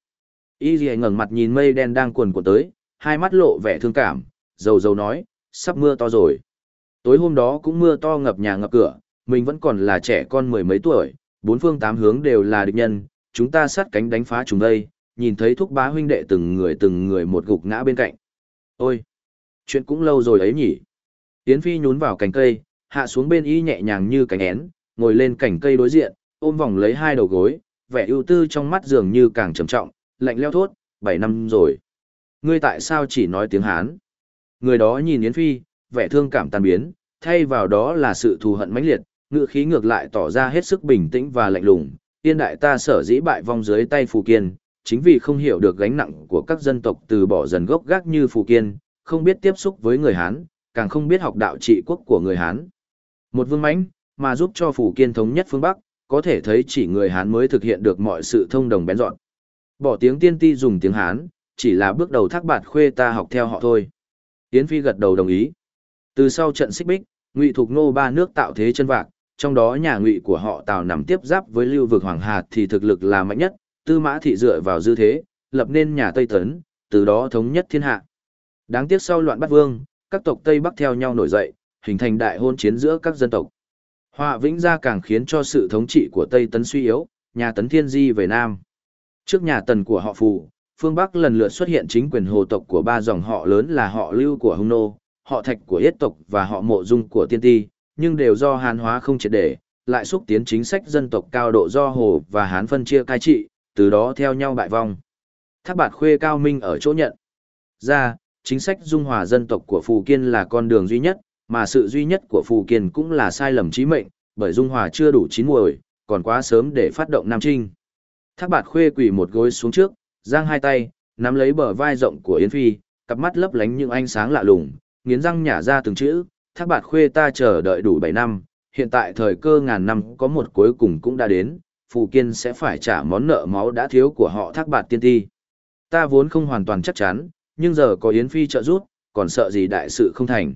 Y gì ngẩng mặt nhìn mây đen đang cuồn cuộn tới, hai mắt lộ vẻ thương cảm, dầu dầu nói, sắp mưa to rồi. Tối hôm đó cũng mưa to ngập nhà ngập cửa, mình vẫn còn là trẻ con mười mấy tuổi, bốn phương tám hướng đều là địch nhân, chúng ta sát cánh đánh phá chúng đây, nhìn thấy thúc bá huynh đệ từng người từng người một gục ngã bên cạnh. Ôi! Chuyện cũng lâu rồi ấy nhỉ? Yến Phi nhún vào cành cây, hạ xuống bên y nhẹ nhàng như cánh én, ngồi lên cành cây đối diện, ôm vòng lấy hai đầu gối, vẻ ưu tư trong mắt dường như càng trầm trọng, lạnh leo thốt, bảy năm rồi. Ngươi tại sao chỉ nói tiếng Hán? Người đó nhìn Yến Phi, vẻ thương cảm tan biến, thay vào đó là sự thù hận mãnh liệt, ngựa khí ngược lại tỏ ra hết sức bình tĩnh và lạnh lùng. Tiên đại ta sở dĩ bại vong dưới tay Phù Kiên, chính vì không hiểu được gánh nặng của các dân tộc từ bỏ dần gốc gác như Phù Kiên, không biết tiếp xúc với người Hán, càng không biết học đạo trị quốc của người Hán. Một vương mãnh, mà giúp cho phủ Kiên thống nhất phương Bắc, có thể thấy chỉ người Hán mới thực hiện được mọi sự thông đồng bén dọn. Bỏ tiếng tiên ti dùng tiếng Hán, chỉ là bước đầu thác bạt khuê ta học theo họ thôi. Yến Phi gật đầu đồng ý. Từ sau trận xích bích, Ngụy thuộc nô ba nước tạo thế chân vạc, trong đó nhà Ngụy của họ Tào nằm tiếp giáp với lưu vực Hoàng Hà thì thực lực là mạnh nhất, Tư Mã thị dựa vào dư thế, lập nên nhà Tây Tấn, từ đó thống nhất thiên hạ. Đáng tiếc sau loạn bắt vương, các tộc Tây Bắc theo nhau nổi dậy, hình thành đại hôn chiến giữa các dân tộc. Họa vĩnh gia càng khiến cho sự thống trị của Tây Tấn suy yếu, nhà Tấn Thiên Di về Nam. Trước nhà Tần của họ Phù, phương Bắc lần lượt xuất hiện chính quyền hồ tộc của ba dòng họ lớn là họ Lưu của Hung Nô, họ Thạch của Yết tộc và họ Mộ Dung của Tiên Ti, nhưng đều do Hán hóa không triệt để, lại xúc tiến chính sách dân tộc cao độ do Hồ và Hán phân chia cai trị, từ đó theo nhau bại vong. Thác bạt khuê cao minh ở chỗ nhận. Ra, chính sách dung hòa dân tộc của Phù Kiên là con đường duy nhất, mà sự duy nhất của Phù Kiên cũng là sai lầm trí mệnh, bởi dung hòa chưa đủ chín muồi, còn quá sớm để phát động Nam Trinh. Thác bạt khuê quỳ một gối xuống trước, giang hai tay, nắm lấy bờ vai rộng của Yến Phi, cặp mắt lấp lánh những ánh sáng lạ lùng, nghiến răng nhả ra từng chữ, thác bạt khuê ta chờ đợi đủ 7 năm, hiện tại thời cơ ngàn năm có một cuối cùng cũng đã đến, Phù Kiên sẽ phải trả món nợ máu đã thiếu của họ thác bạt tiên ti. Ta vốn không hoàn toàn chắc chắn, nhưng giờ có Yến Phi trợ giúp, còn sợ gì đại sự không thành.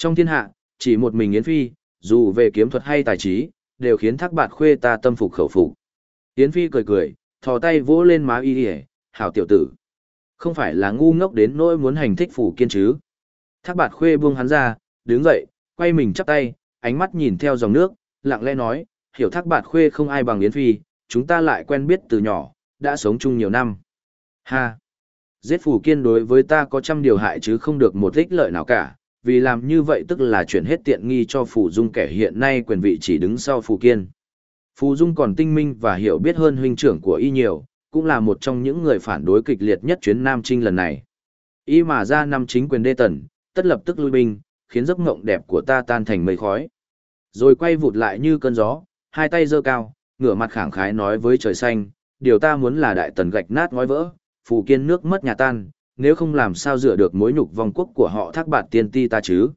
Trong thiên hạ, chỉ một mình Yến Phi, dù về kiếm thuật hay tài trí, đều khiến thác bạt khuê ta tâm phục khẩu phục. Yến Phi cười cười, thò tay vỗ lên má y hề, hảo tiểu tử. Không phải là ngu ngốc đến nỗi muốn hành thích phủ kiên chứ. Thác bạt khuê buông hắn ra, đứng dậy, quay mình chắp tay, ánh mắt nhìn theo dòng nước, lặng lẽ nói, hiểu thác bạt khuê không ai bằng Yến Phi, chúng ta lại quen biết từ nhỏ, đã sống chung nhiều năm. Ha! Giết phủ kiên đối với ta có trăm điều hại chứ không được một ích lợi nào cả, vì làm như vậy tức là chuyển hết tiện nghi cho phù dung kẻ hiện nay quyền vị chỉ đứng sau phù kiên. Phù Dung còn tinh minh và hiểu biết hơn huynh trưởng của y nhiều, cũng là một trong những người phản đối kịch liệt nhất chuyến Nam Trinh lần này. Y mà ra năm chính quyền đê tần, tất lập tức lui binh, khiến giấc mộng đẹp của ta tan thành mây khói. Rồi quay vụt lại như cơn gió, hai tay giơ cao, ngửa mặt khẳng khái nói với trời xanh, điều ta muốn là đại tần gạch nát ngói vỡ, phù kiên nước mất nhà tan, nếu không làm sao dựa được mối nhục vong quốc của họ thác bạt tiên ti ta chứ.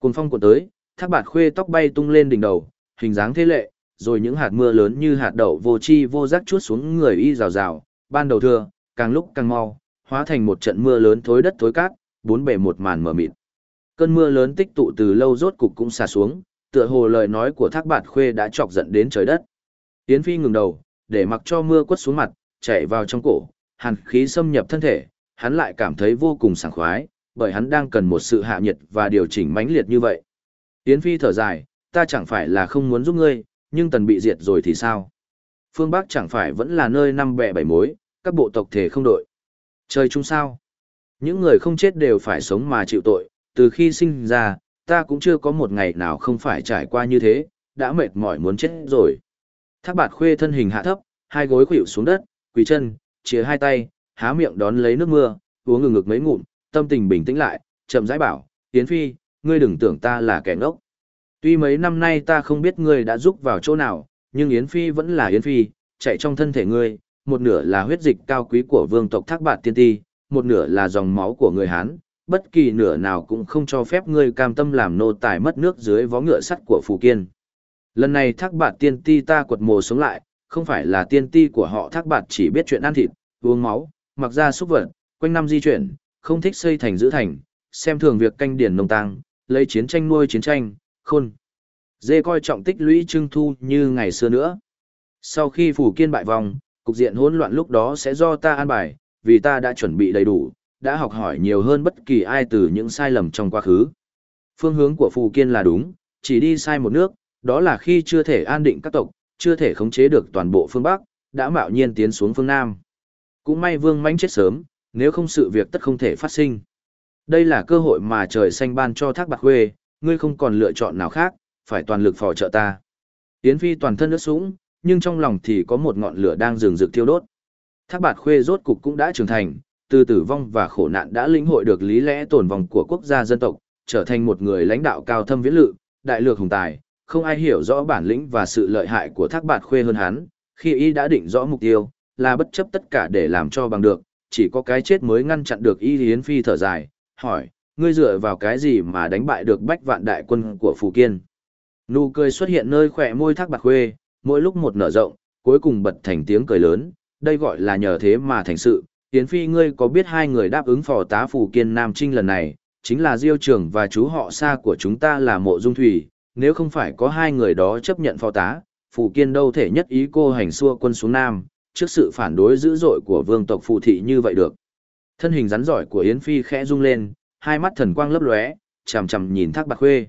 Cùng phong cuộn tới, thác bạt khuê tóc bay tung lên đỉnh đầu, hình dáng thế lệ, rồi những hạt mưa lớn như hạt đậu vô chi vô giác chuốt xuống người y rào rào, ban đầu thưa, càng lúc càng mau, hóa thành một trận mưa lớn thối đất thối cát, bốn bề một màn mờ mịt. Cơn mưa lớn tích tụ từ lâu rốt cục cũng xa xuống, tựa hồ lời nói của thác bạt khuê đã chọc giận đến trời đất. Yến Phi ngừng đầu, để mặc cho mưa quất xuống mặt, chảy vào trong cổ, hàn khí xâm nhập thân thể, hắn lại cảm thấy vô cùng sảng khoái, bởi hắn đang cần một sự hạ nhiệt và điều chỉnh mãnh liệt như vậy. Yến Phi thở dài, ta chẳng phải là không muốn giúp ngươi, nhưng tần bị diệt rồi thì sao? Phương Bắc chẳng phải vẫn là nơi năm bẹ bảy mối, các bộ tộc thể không đội. Trời chung sao? Những người không chết đều phải sống mà chịu tội, từ khi sinh ra, ta cũng chưa có một ngày nào không phải trải qua như thế, đã mệt mỏi muốn chết rồi. Thác bạt khuê thân hình hạ thấp, hai gối khuỵu xuống đất, quỳ chân, chia hai tay, há miệng đón lấy nước mưa, uống ngừng ngực mấy ngụm, tâm tình bình tĩnh lại, chậm rãi bảo, Yến Phi, ngươi đừng tưởng ta là kẻ ngốc. Tuy mấy năm nay ta không biết ngươi đã giúp vào chỗ nào, nhưng Yến Phi vẫn là Yến Phi, chạy trong thân thể ngươi, một nửa là huyết dịch cao quý của vương tộc Thác Bạt Tiên Ti, một nửa là dòng máu của người Hán, bất kỳ nửa nào cũng không cho phép ngươi cam tâm làm nô tài mất nước dưới vó ngựa sắt của Phù Kiên. Lần này Thác Bạt Tiên Ti ta quật mồ sống lại, không phải là tiên ti của họ Thác Bạt chỉ biết chuyện ăn thịt, uống máu, mặc ra xúc vật, quanh năm di chuyển, không thích xây thành giữ thành, xem thường việc canh điển nông tăng, lấy chiến tranh nuôi chiến tranh, khôn. Dê coi trọng tích lũy trưng thu như ngày xưa nữa. Sau khi phủ kiên bại vòng, cục diện hỗn loạn lúc đó sẽ do ta an bài, vì ta đã chuẩn bị đầy đủ, đã học hỏi nhiều hơn bất kỳ ai từ những sai lầm trong quá khứ. Phương hướng của phủ kiên là đúng, chỉ đi sai một nước, đó là khi chưa thể an định các tộc, chưa thể khống chế được toàn bộ phương Bắc, đã mạo nhiên tiến xuống phương Nam. Cũng may vương mãnh chết sớm, nếu không sự việc tất không thể phát sinh. Đây là cơ hội mà trời xanh ban cho thác bạc khuê, ngươi không còn lựa chọn nào khác, phải toàn lực phò trợ ta. Yến Phi toàn thân ướt sũng, nhưng trong lòng thì có một ngọn lửa đang rừng rực thiêu đốt. Thác bạt khuê rốt cục cũng đã trưởng thành, từ tử vong và khổ nạn đã lĩnh hội được lý lẽ tồn vong của quốc gia dân tộc, trở thành một người lãnh đạo cao thâm viễn lự, đại lược hùng tài, không ai hiểu rõ bản lĩnh và sự lợi hại của thác bạt khuê hơn hắn, khi y đã định rõ mục tiêu, là bất chấp tất cả để làm cho bằng được, chỉ có cái chết mới ngăn chặn được y Yến Phi thở dài, hỏi, ngươi dựa vào cái gì mà đánh bại được bách vạn đại quân của Phù Kiên? Nụ cười xuất hiện nơi khỏe môi thác bạc khuê, mỗi lúc một nở rộng, cuối cùng bật thành tiếng cười lớn, đây gọi là nhờ thế mà thành sự. Yến Phi ngươi có biết hai người đáp ứng phò tá Phù Kiên Nam Trinh lần này, chính là Diêu trưởng và chú họ xa của chúng ta là Mộ Dung Thủy, nếu không phải có hai người đó chấp nhận phò tá, Phù Kiên đâu thể nhất ý cô hành xua quân xuống Nam, trước sự phản đối dữ dội của vương tộc Phù Thị như vậy được. Thân hình rắn giỏi của Yến Phi khẽ rung lên, hai mắt thần quang lấp lóe, chằm chằm nhìn Thác Bạt Khuê.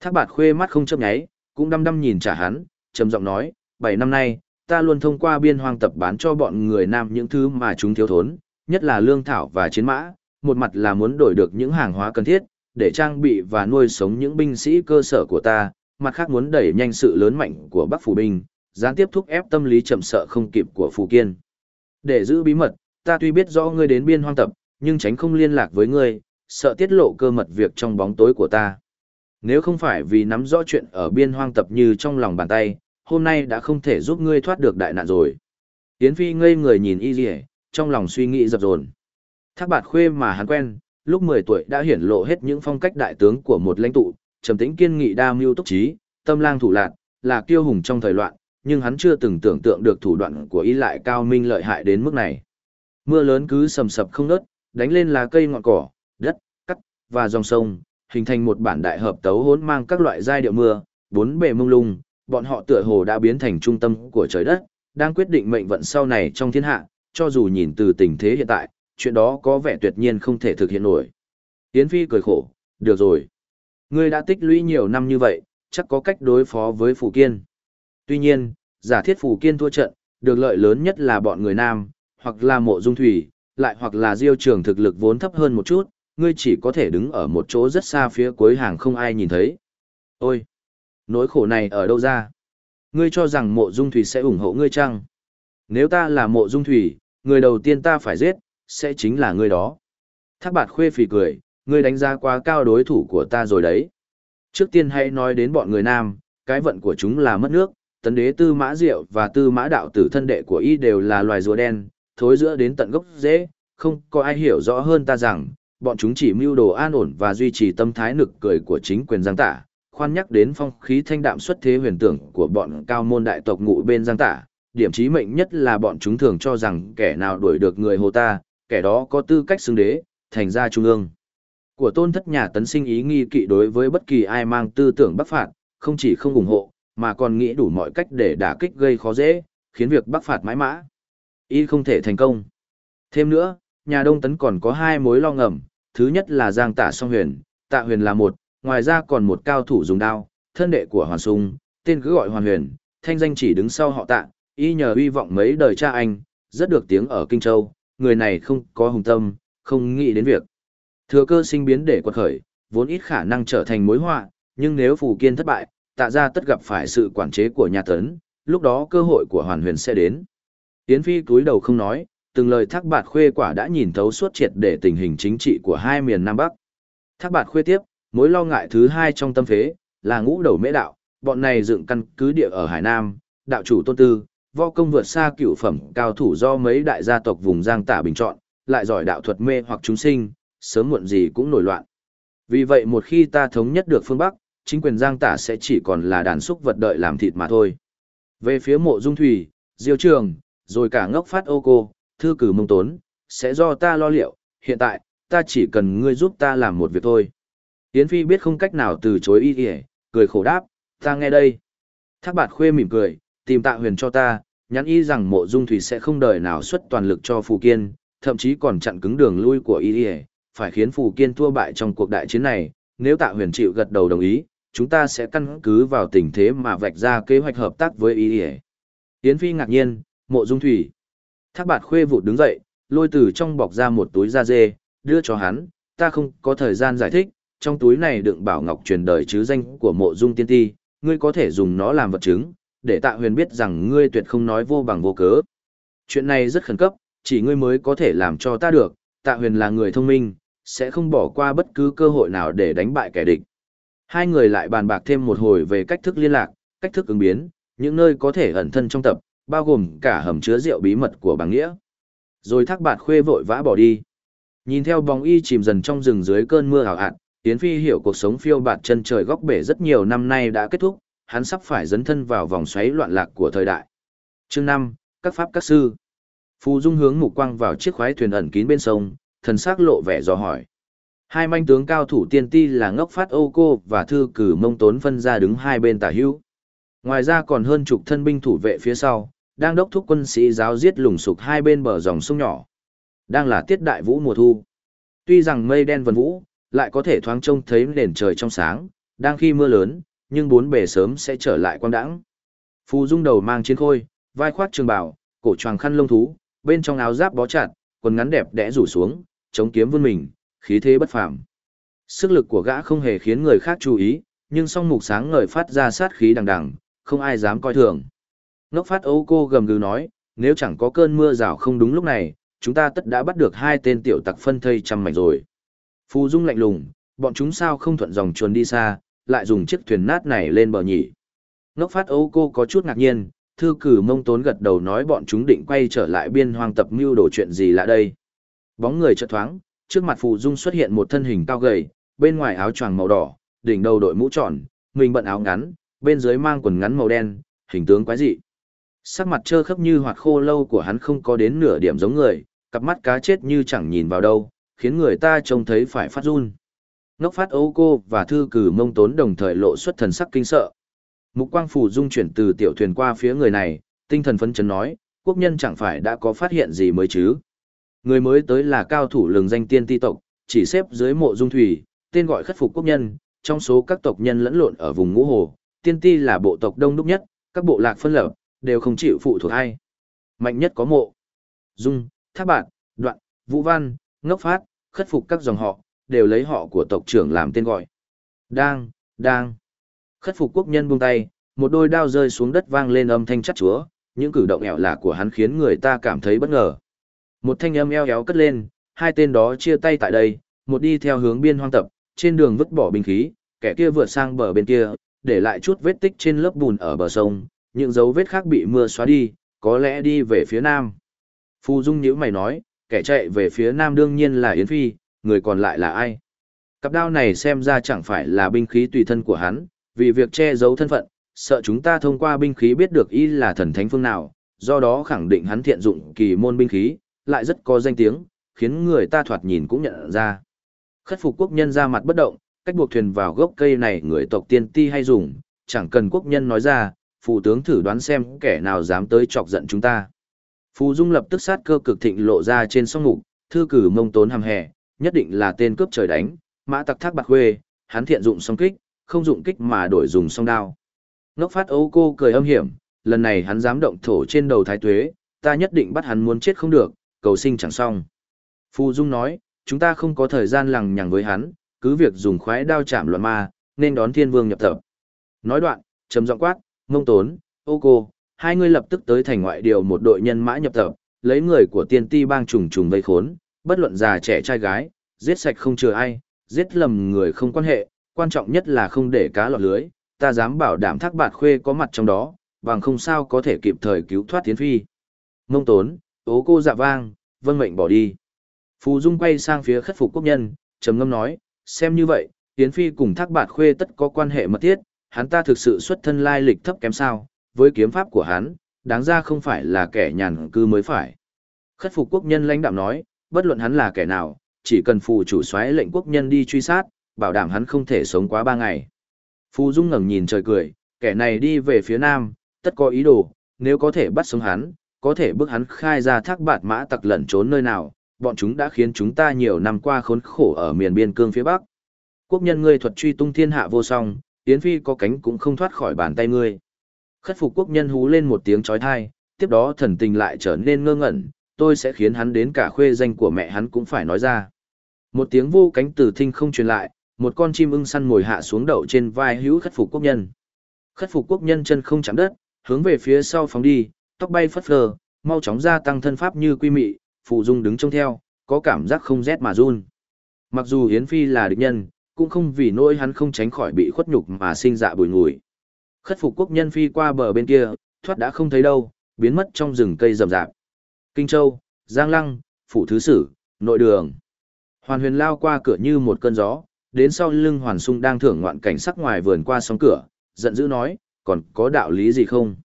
Thác Bạt Khuê mắt không chớp nháy, cũng đăm đăm nhìn trả hắn, trầm giọng nói, bảy năm nay, ta luôn thông qua biên hoang tập bán cho bọn người nam những thứ mà chúng thiếu thốn, nhất là lương thảo và chiến mã, một mặt là muốn đổi được những hàng hóa cần thiết, để trang bị và nuôi sống những binh sĩ cơ sở của ta, mặt khác muốn đẩy nhanh sự lớn mạnh của Bắc Phủ Binh, gián tiếp thúc ép tâm lý chậm sợ không kịp của Phù Kiên. Để giữ bí mật, ta tuy biết rõ ngươi đến biên hoang tập, nhưng tránh không liên lạc với ngươi, sợ tiết lộ cơ mật việc trong bóng tối của ta. Nếu không phải vì nắm rõ chuyện ở biên hoang tập như trong lòng bàn tay, hôm nay đã không thể giúp ngươi thoát được đại nạn rồi. Yến Phi ngây người nhìn y dì trong lòng suy nghĩ dập dồn. Thác bạt khuê mà hắn quen, lúc 10 tuổi đã hiển lộ hết những phong cách đại tướng của một lãnh tụ, trầm tĩnh kiên nghị đa mưu túc trí, tâm lang thủ lạc, là kiêu hùng trong thời loạn, nhưng hắn chưa từng tưởng tượng được thủ đoạn của y lại cao minh lợi hại đến mức này. Mưa lớn cứ sầm sập không ngớt, đánh lên lá cây ngọn cỏ, đất, cắt và dòng sông, hình thành một bản đại hợp tấu hỗn mang các loại giai điệu mưa, bốn bề mông lung, bọn họ tựa hồ đã biến thành trung tâm của trời đất, đang quyết định mệnh vận sau này trong thiên hạ, cho dù nhìn từ tình thế hiện tại, chuyện đó có vẻ tuyệt nhiên không thể thực hiện nổi. Yến Phi cười khổ, được rồi. Ngươi đã tích lũy nhiều năm như vậy, chắc có cách đối phó với phủ Kiên. Tuy nhiên, giả thiết Phù Kiên thua trận, được lợi lớn nhất là bọn người Nam, hoặc là mộ dung thủy, lại hoặc là diêu trường thực lực vốn thấp hơn một chút, ngươi chỉ có thể đứng ở một chỗ rất xa phía cuối hàng không ai nhìn thấy. Ôi! Nỗi khổ này ở đâu ra? Ngươi cho rằng mộ dung thủy sẽ ủng hộ ngươi chăng? Nếu ta là mộ dung thủy, người đầu tiên ta phải giết, sẽ chính là ngươi đó. Thác bạt khuê phì cười, ngươi đánh giá quá cao đối thủ của ta rồi đấy. Trước tiên hãy nói đến bọn người nam, cái vận của chúng là mất nước, tấn đế tư mã diệu và tư mã đạo tử thân đệ của y đều là loài rùa đen, thối giữa đến tận gốc dễ, không có ai hiểu rõ hơn ta rằng, bọn chúng chỉ mưu đồ an ổn và duy trì tâm thái nực cười của chính quyền giang tả, khoan nhắc đến phong khí thanh đạm xuất thế huyền tưởng của bọn cao môn đại tộc ngụ bên giang tả, điểm trí mệnh nhất là bọn chúng thường cho rằng kẻ nào đuổi được người hồ ta, kẻ đó có tư cách xưng đế, thành ra trung ương. Của tôn thất nhà tấn sinh ý nghi kỵ đối với bất kỳ ai mang tư tưởng bắc phạt, không chỉ không ủng hộ, mà còn nghĩ đủ mọi cách để đả kích gây khó dễ, khiến việc bắc phạt mãi mã. Y không thể thành công. Thêm nữa, nhà đông tấn còn có hai mối lo ngầm, thứ nhất là giang tả song huyền, tạ huyền là một, ngoài ra còn một cao thủ dùng đao, thân đệ của hoàn sung, tên cứ gọi hoàn huyền, thanh danh chỉ đứng sau họ tạ, y nhờ uy vọng mấy đời cha anh, rất được tiếng ở Kinh Châu, người này không có hùng tâm, không nghĩ đến việc. Thừa cơ sinh biến để quật khởi, vốn ít khả năng trở thành mối họa, nhưng nếu phù kiên thất bại, tạ ra tất gặp phải sự quản chế của nhà tấn, lúc đó cơ hội của hoàn huyền sẽ đến. Yến Phi cúi đầu không nói, từng lời thác bạt khuê quả đã nhìn thấu suốt triệt để tình hình chính trị của hai miền Nam Bắc. Thác bạt khuê tiếp, mối lo ngại thứ hai trong tâm phế, là ngũ đầu mễ đạo, bọn này dựng căn cứ địa ở Hải Nam, đạo chủ tôn tư, vo công vượt xa cựu phẩm cao thủ do mấy đại gia tộc vùng Giang Tả bình chọn, lại giỏi đạo thuật mê hoặc chúng sinh, sớm muộn gì cũng nổi loạn. Vì vậy một khi ta thống nhất được phương Bắc, chính quyền Giang Tả sẽ chỉ còn là đàn súc vật đợi làm thịt mà thôi. Về phía mộ dung thủy, diêu trường, rồi cả ngốc phát ô cô, thư cử mông tốn, sẽ do ta lo liệu, hiện tại, ta chỉ cần ngươi giúp ta làm một việc thôi. Yến Phi biết không cách nào từ chối y kìa, cười khổ đáp, ta nghe đây. Thác bạt khuê mỉm cười, tìm tạ huyền cho ta, nhắn y rằng mộ dung thủy sẽ không đời nào xuất toàn lực cho Phù Kiên, thậm chí còn chặn cứng đường lui của y kìa, phải khiến Phù Kiên thua bại trong cuộc đại chiến này, nếu tạ huyền chịu gật đầu đồng ý, chúng ta sẽ căn cứ vào tình thế mà vạch ra kế hoạch hợp tác với ý ỉa Yến Phi ngạc nhiên, mộ dung thủy. Thác bạt khuê vụt đứng dậy, lôi từ trong bọc ra một túi da dê, đưa cho hắn, ta không có thời gian giải thích, trong túi này đựng bảo ngọc truyền đời chứ danh của mộ dung tiên ti, ngươi có thể dùng nó làm vật chứng, để tạ huyền biết rằng ngươi tuyệt không nói vô bằng vô cớ. Chuyện này rất khẩn cấp, chỉ ngươi mới có thể làm cho ta được, tạ huyền là người thông minh, sẽ không bỏ qua bất cứ cơ hội nào để đánh bại kẻ địch. Hai người lại bàn bạc thêm một hồi về cách thức liên lạc, cách thức ứng biến, những nơi có thể ẩn thân trong tập, bao gồm cả hầm chứa rượu bí mật của bằng nghĩa. Rồi thác bạt khuê vội vã bỏ đi. Nhìn theo bóng y chìm dần trong rừng dưới cơn mưa hào hạn, Tiến Phi hiểu cuộc sống phiêu bạt chân trời góc bể rất nhiều năm nay đã kết thúc, hắn sắp phải dấn thân vào vòng xoáy loạn lạc của thời đại. Chương 5, các pháp các sư. Phù Dung hướng mục quang vào chiếc khoái thuyền ẩn kín bên sông, thần sắc lộ vẻ dò hỏi. Hai manh tướng cao thủ tiên ti là ngốc phát ô Cô và thư cử mông tốn phân ra đứng hai bên tả hữu. Ngoài ra còn hơn chục thân binh thủ vệ phía sau, đang đốc thúc quân sĩ giáo giết lùng sục hai bên bờ dòng sông nhỏ. Đang là tiết đại vũ mùa thu. Tuy rằng mây đen vần vũ, lại có thể thoáng trông thấy nền trời trong sáng, đang khi mưa lớn, nhưng bốn bề sớm sẽ trở lại quang đãng. Phù Dung đầu mang chiến khôi, vai khoác trường bào, cổ choàng khăn lông thú, bên trong áo giáp bó chặt, quần ngắn đẹp đẽ rủ xuống, chống kiếm vươn mình, khí thế bất phàm. Sức lực của gã không hề khiến người khác chú ý, nhưng song mục sáng ngời phát ra sát khí đằng đằng, không ai dám coi thường. Ngốc phát ấu cô gầm gừ nói, nếu chẳng có cơn mưa rào không đúng lúc này, chúng ta tất đã bắt được hai tên tiểu tặc phân thây trăm mảnh rồi. Phù Dung lạnh lùng, bọn chúng sao không thuận dòng chuồn đi xa, lại dùng chiếc thuyền nát này lên bờ nhỉ. Ngốc phát ấu cô có chút ngạc nhiên, thư cử mông tốn gật đầu nói bọn chúng định quay trở lại biên hoang tập mưu đồ chuyện gì lạ đây. Bóng người chợt thoáng, trước mặt Phù Dung xuất hiện một thân hình cao gầy, bên ngoài áo choàng màu đỏ, đỉnh đầu đội mũ tròn, mình bận áo ngắn, bên dưới mang quần ngắn màu đen, hình tướng quái dị. Sắc mặt trơ khớp như hoạt khô lâu của hắn không có đến nửa điểm giống người, cặp mắt cá chết như chẳng nhìn vào đâu, khiến người ta trông thấy phải phát run. Ngốc phát ấu cô và thư cử mông tốn đồng thời lộ xuất thần sắc kinh sợ. Mục quang phủ dung chuyển từ tiểu thuyền qua phía người này, tinh thần phấn chấn nói, quốc nhân chẳng phải đã có phát hiện gì mới chứ. Người mới tới là cao thủ lừng danh tiên ti tộc, chỉ xếp dưới mộ dung thủy, tên gọi khất phục quốc nhân, trong số các tộc nhân lẫn lộn ở vùng ngũ hồ, tiên ti là bộ tộc đông đúc nhất, các bộ lạc phân lập, đều không chịu phụ thuộc ai. Mạnh nhất có mộ, dung, thác bạn, đoạn, vũ văn, ngốc phát, khất phục các dòng họ, đều lấy họ của tộc trưởng làm tên gọi. Đang, đang. Khất phục quốc nhân buông tay, một đôi đao rơi xuống đất vang lên âm thanh chát chúa, những cử động ẻo lạ của hắn khiến người ta cảm thấy bất ngờ. Một thanh âm eo éo cất lên, hai tên đó chia tay tại đây, một đi theo hướng biên hoang tập, trên đường vứt bỏ binh khí, kẻ kia vượt sang bờ bên kia, để lại chút vết tích trên lớp bùn ở bờ sông, những dấu vết khác bị mưa xóa đi, có lẽ đi về phía nam. Phu Dung nhíu mày nói, kẻ chạy về phía nam đương nhiên là Yến Phi, người còn lại là ai? Cặp đao này xem ra chẳng phải là binh khí tùy thân của hắn, vì việc che giấu thân phận, sợ chúng ta thông qua binh khí biết được y là thần thánh phương nào, do đó khẳng định hắn thiện dụng kỳ môn binh khí, lại rất có danh tiếng, khiến người ta thoạt nhìn cũng nhận ra. Khất phục quốc nhân ra mặt bất động, cách buộc thuyền vào gốc cây này người tộc tiên ti hay dùng, chẳng cần quốc nhân nói ra, phụ tướng thử đoán xem kẻ nào dám tới chọc giận chúng ta. Phù Dung lập tức sát cơ cực thịnh lộ ra trên song mục, thư cử mông tốn hàm hè, nhất định là tên cướp trời đánh, mã tặc thác bạc khuê, hắn thiện dụng song kích, không dụng kích mà đổi dùng song đao. Ngốc phát ấu cô cười âm hiểm, lần này hắn dám động thổ trên đầu thái tuế, ta nhất định bắt hắn muốn chết không được, cầu sinh chẳng xong. Phù Dung nói, chúng ta không có thời gian lằng nhằng với hắn, cứ việc dùng khoái đao chạm loạn ma, nên đón thiên vương nhập tập. Nói đoạn, trầm giọng quát, mông tốn, ô cô, hai người lập tức tới thành ngoại điều một đội nhân mã nhập tập, lấy người của tiên ti bang trùng trùng vây khốn, bất luận già trẻ trai gái, giết sạch không chừa ai, giết lầm người không quan hệ, quan trọng nhất là không để cá lọt lưới, ta dám bảo đảm thác bạt khuê có mặt trong đó, bằng không sao có thể kịp thời cứu thoát tiến phi. Mông tốn, ố cô dạ vang, vâng mệnh bỏ đi. Phù Dung quay sang phía khất phục quốc nhân, trầm ngâm nói, xem như vậy, Tiến Phi cùng Thác Bạt Khuê tất có quan hệ mật thiết, hắn ta thực sự xuất thân lai lịch thấp kém sao, với kiếm pháp của hắn, đáng ra không phải là kẻ nhàn cư mới phải. Khất phục quốc nhân lãnh đạo nói, bất luận hắn là kẻ nào, chỉ cần phù chủ soái lệnh quốc nhân đi truy sát, bảo đảm hắn không thể sống quá ba ngày. Phù Dung ngẩng nhìn trời cười, kẻ này đi về phía nam, tất có ý đồ, nếu có thể bắt sống hắn, có thể bức hắn khai ra thác bạt mã tặc lẩn trốn nơi nào, bọn chúng đã khiến chúng ta nhiều năm qua khốn khổ ở miền biên cương phía Bắc. Quốc nhân ngươi thuật truy tung thiên hạ vô song, Yến Phi có cánh cũng không thoát khỏi bàn tay ngươi. Khất phục quốc nhân hú lên một tiếng chói tai, tiếp đó thần tình lại trở nên ngơ ngẩn, tôi sẽ khiến hắn đến cả khuê danh của mẹ hắn cũng phải nói ra. Một tiếng vô cánh từ thinh không truyền lại, một con chim ưng săn ngồi hạ xuống đậu trên vai hữu khất phục quốc nhân. Khất phục quốc nhân chân không chạm đất, hướng về phía sau phóng đi, tóc bay phất phơ, mau chóng gia tăng thân pháp như quy mị, phụ dung đứng trông theo, có cảm giác không rét mà run. Mặc dù Yến Phi là địch nhân, cũng không vì nỗi hắn không tránh khỏi bị khuất nhục mà sinh dạ bùi ngùi. Khất phục quốc nhân phi qua bờ bên kia, thoát đã không thấy đâu, biến mất trong rừng cây rậm rạp. Kinh Châu, Giang Lăng, Phủ Thứ Sử, Nội Đường. Hoàn huyền lao qua cửa như một cơn gió, đến sau lưng Hoàn Sung đang thưởng ngoạn cảnh sắc ngoài vườn qua sóng cửa, giận dữ nói, còn có đạo lý gì không?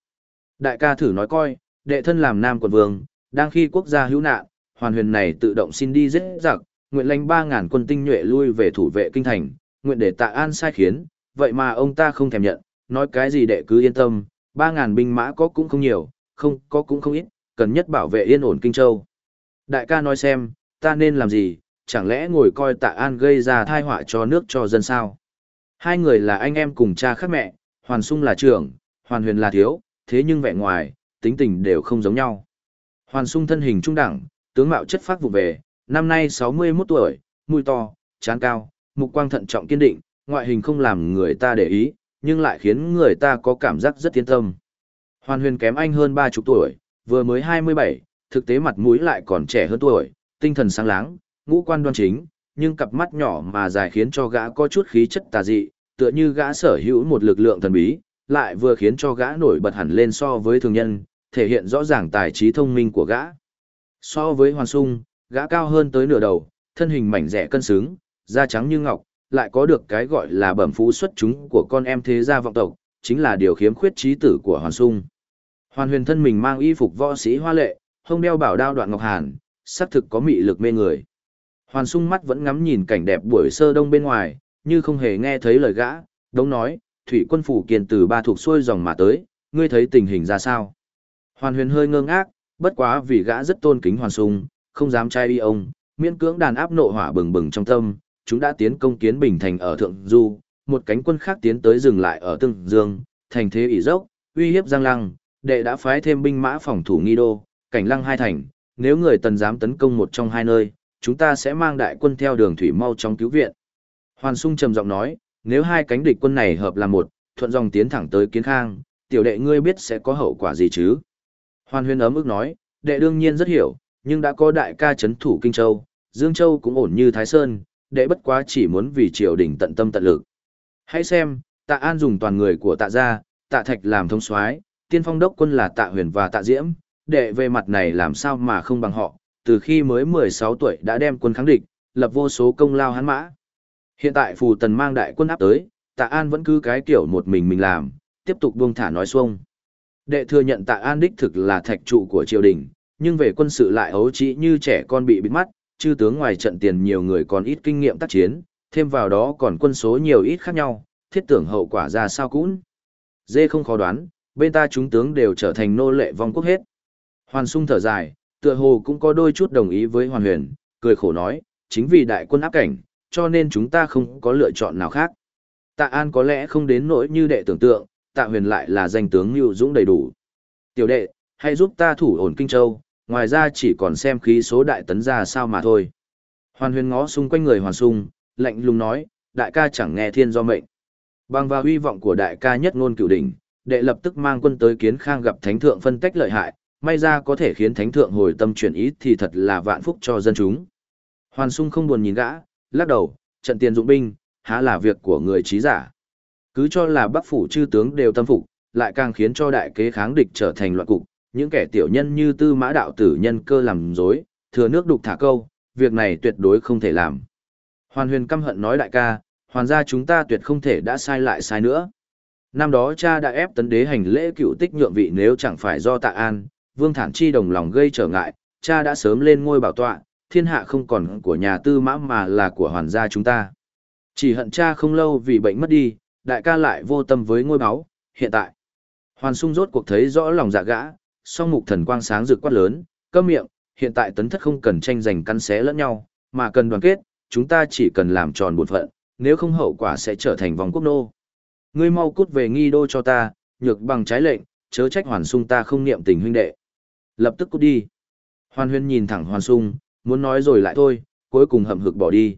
Đại ca thử nói coi, đệ thân làm nam quận vương, đang khi quốc gia hữu nạn, hoàn huyền này tự động xin đi giết giặc, nguyện lãnh ba ngàn quân tinh nhuệ lui về thủ vệ kinh thành, nguyện để tạ an sai khiến, vậy mà ông ta không thèm nhận, nói cái gì đệ cứ yên tâm, ba ngàn binh mã có cũng không nhiều, không có cũng không ít, cần nhất bảo vệ yên ổn kinh châu. Đại ca nói xem, ta nên làm gì, chẳng lẽ ngồi coi tạ an gây ra thai họa cho nước cho dân sao? Hai người là anh em cùng cha khác mẹ, hoàn sung là trưởng, hoàn huyền là thiếu, thế nhưng vẻ ngoài, tính tình đều không giống nhau. Hoàn sung thân hình trung đẳng, tướng mạo chất phác vụ về, năm nay 61 tuổi, mũi to, trán cao, mục quang thận trọng kiên định, ngoại hình không làm người ta để ý, nhưng lại khiến người ta có cảm giác rất yên tâm. Hoàn huyền kém anh hơn 30 tuổi, vừa mới 27, thực tế mặt mũi lại còn trẻ hơn tuổi, tinh thần sáng láng, ngũ quan đoan chính, nhưng cặp mắt nhỏ mà dài khiến cho gã có chút khí chất tà dị, tựa như gã sở hữu một lực lượng thần bí, lại vừa khiến cho gã nổi bật hẳn lên so với thường nhân, thể hiện rõ ràng tài trí thông minh của gã. So với Hoàn Sung, gã cao hơn tới nửa đầu, thân hình mảnh rẻ cân xứng, da trắng như ngọc, lại có được cái gọi là bẩm phú xuất chúng của con em thế gia vọng tộc, chính là điều khiếm khuyết trí tử của Hoàn Sung. Hoàn huyền thân mình mang y phục võ sĩ hoa lệ, hông đeo bảo đao đoạn ngọc hàn, sắc thực có mị lực mê người. Hoàn Sung mắt vẫn ngắm nhìn cảnh đẹp buổi sơ đông bên ngoài, như không hề nghe thấy lời gã, đống nói, thủy quân phủ kiền từ ba thuộc xuôi dòng mà tới, ngươi thấy tình hình ra sao? Hoàn huyền hơi ngơ ngác, bất quá vì gã rất tôn kính Hoàn Sung, không dám trai y ông, miễn cưỡng đàn áp nộ hỏa bừng bừng trong tâm, chúng đã tiến công kiến Bình Thành ở Thượng Du, một cánh quân khác tiến tới dừng lại ở Tương Dương, thành thế ỷ dốc, uy hiếp Giang Lăng, đệ đã phái thêm binh mã phòng thủ nghi đô, cảnh lăng hai thành, nếu người tần dám tấn công một trong hai nơi, chúng ta sẽ mang đại quân theo đường thủy mau chóng cứu viện. Hoàn Sung trầm giọng nói, nếu hai cánh địch quân này hợp làm một, thuận dòng tiến thẳng tới Kiến Khang, tiểu đệ ngươi biết sẽ có hậu quả gì chứ? Hoàn Huyên ấm ức nói, đệ đương nhiên rất hiểu, nhưng đã có đại ca chấn thủ Kinh Châu, Dương Châu cũng ổn như Thái Sơn, đệ bất quá chỉ muốn vì triều đình tận tâm tận lực. Hãy xem, Tạ An dùng toàn người của Tạ gia, Tạ Thạch làm thông soái, tiên phong đốc quân là Tạ Huyền và Tạ Diễm, đệ về mặt này làm sao mà không bằng họ, từ khi mới 16 tuổi đã đem quân kháng địch, lập vô số công lao hắn mã. Hiện tại phù tần mang đại quân áp tới, tạ an vẫn cứ cái kiểu một mình mình làm, tiếp tục buông thả nói xuông. Đệ thừa nhận tạ an đích thực là thạch trụ của triều đình, nhưng về quân sự lại ấu trĩ như trẻ con bị bịt mắt, chư tướng ngoài trận tiền nhiều người còn ít kinh nghiệm tác chiến, thêm vào đó còn quân số nhiều ít khác nhau, thiết tưởng hậu quả ra sao cũng. Dê không khó đoán, bên ta chúng tướng đều trở thành nô lệ vong quốc hết. Hoàn sung thở dài, tựa hồ cũng có đôi chút đồng ý với Hoàn huyền, cười khổ nói, chính vì đại quân áp cảnh, cho nên chúng ta không có lựa chọn nào khác. Tạ An có lẽ không đến nỗi như đệ tưởng tượng, Tạ Huyền lại là danh tướng Nưu Dũng đầy đủ. Tiểu đệ, hãy giúp ta thủ ổn Kinh Châu, ngoài ra chỉ còn xem khí số đại tấn ra sao mà thôi. Hoàn huyền ngó xung quanh người hoàn sung, lạnh lùng nói, đại ca chẳng nghe thiên do mệnh. Bằng vào uy vọng của đại ca nhất ngôn cửu đỉnh, đệ lập tức mang quân tới kiến khang gặp thánh thượng phân tách lợi hại, may ra có thể khiến thánh thượng hồi tâm chuyển ý thì thật là vạn phúc cho dân chúng. Hoàn sung không buồn nhìn gã, lắc đầu, trận tiền dụng binh, há là việc của người trí giả. Cứ cho là bắc phủ chư tướng đều tâm phục, lại càng khiến cho đại kế kháng địch trở thành loạn cục, những kẻ tiểu nhân như tư mã đạo tử nhân cơ làm dối, thừa nước đục thả câu, việc này tuyệt đối không thể làm. Hoàn huyền căm hận nói đại ca, hoàn gia chúng ta tuyệt không thể đã sai lại sai nữa. Năm đó cha đã ép tấn đế hành lễ cựu tích nhượng vị nếu chẳng phải do tạ an, vương thản chi đồng lòng gây trở ngại, cha đã sớm lên ngôi bảo tọa, thiên hạ không còn của nhà tư mã mà là của hoàn gia chúng ta. Chỉ hận cha không lâu vì bệnh mất đi, đại ca lại vô tâm với ngôi báu, hiện tại. Hoàn sung rốt cuộc thấy rõ lòng dạ gã, song mục thần quang sáng rực quát lớn, câm miệng, hiện tại tấn thất không cần tranh giành căn xé lẫn nhau, mà cần đoàn kết, chúng ta chỉ cần làm tròn bổn phận, nếu không hậu quả sẽ trở thành vòng quốc nô. Ngươi mau cút về nghi đô cho ta, nhược bằng trái lệnh, chớ trách hoàn sung ta không niệm tình huynh đệ. Lập tức cút đi. Hoàn huyên nhìn thẳng hoàn sung, muốn nói rồi lại thôi, cuối cùng hậm hực bỏ đi.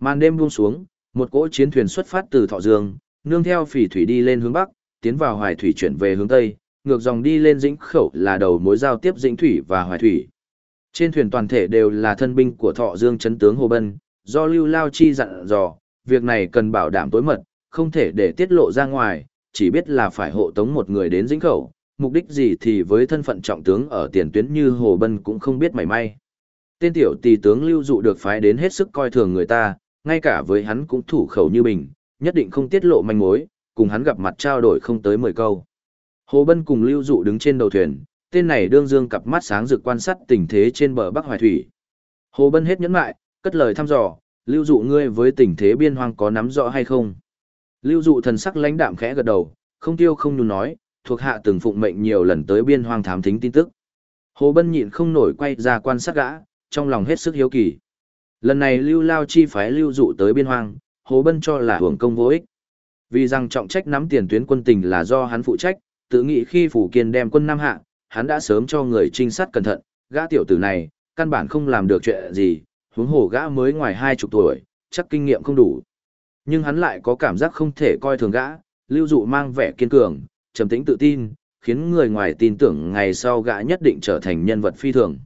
Màn đêm buông xuống, một cỗ chiến thuyền xuất phát từ Thọ Dương, nương theo phỉ thủy đi lên hướng bắc, tiến vào Hoài thủy chuyển về hướng tây, ngược dòng đi lên dĩnh khẩu là đầu mối giao tiếp dĩnh thủy và hoài thủy. Trên thuyền toàn thể đều là thân binh của thọ dương chấn tướng Hồ Bân, do Lưu Lao Chi dặn dò, việc này cần bảo đảm tối mật, không thể để tiết lộ ra ngoài, chỉ biết là phải hộ tống một người đến dĩnh khẩu, mục đích gì thì với thân phận trọng tướng ở tiền tuyến như Hồ Bân cũng không biết mảy may. Tên tiểu tỷ tướng lưu dụ được phái đến hết sức coi thường người ta, ngay cả với hắn cũng thủ khẩu như bình, nhất định không tiết lộ manh mối, cùng hắn gặp mặt trao đổi không tới 10 câu. Hồ Bân cùng lưu dụ đứng trên đầu thuyền, tên này đương dương cặp mắt sáng rực quan sát tình thế trên bờ Bắc Hoài Thủy. Hồ Bân hết nhẫn mại, cất lời thăm dò, lưu dụ ngươi với tình thế biên hoang có nắm rõ hay không? Lưu dụ thần sắc lãnh đạm khẽ gật đầu, không tiêu không nhún nói, thuộc hạ từng phụng mệnh nhiều lần tới biên hoang thám thính tin tức. Hồ Bân nhịn không nổi quay ra quan sát gã, trong lòng hết sức hiếu kỳ. Lần này Lưu Lao chi phái Lưu dụ tới biên hoang, Hồ Bân cho là hưởng công vô ích. Vì rằng trọng trách nắm tiền tuyến quân tình là do hắn phụ trách, tự nghĩ khi Phủ Kiên đem quân Nam Hạ, hắn đã sớm cho người trinh sát cẩn thận, gã tiểu tử này, căn bản không làm được chuyện gì, huống hồ gã mới ngoài hai chục tuổi, chắc kinh nghiệm không đủ. Nhưng hắn lại có cảm giác không thể coi thường gã, lưu dụ mang vẻ kiên cường, trầm tĩnh tự tin, khiến người ngoài tin tưởng ngày sau gã nhất định trở thành nhân vật phi thường.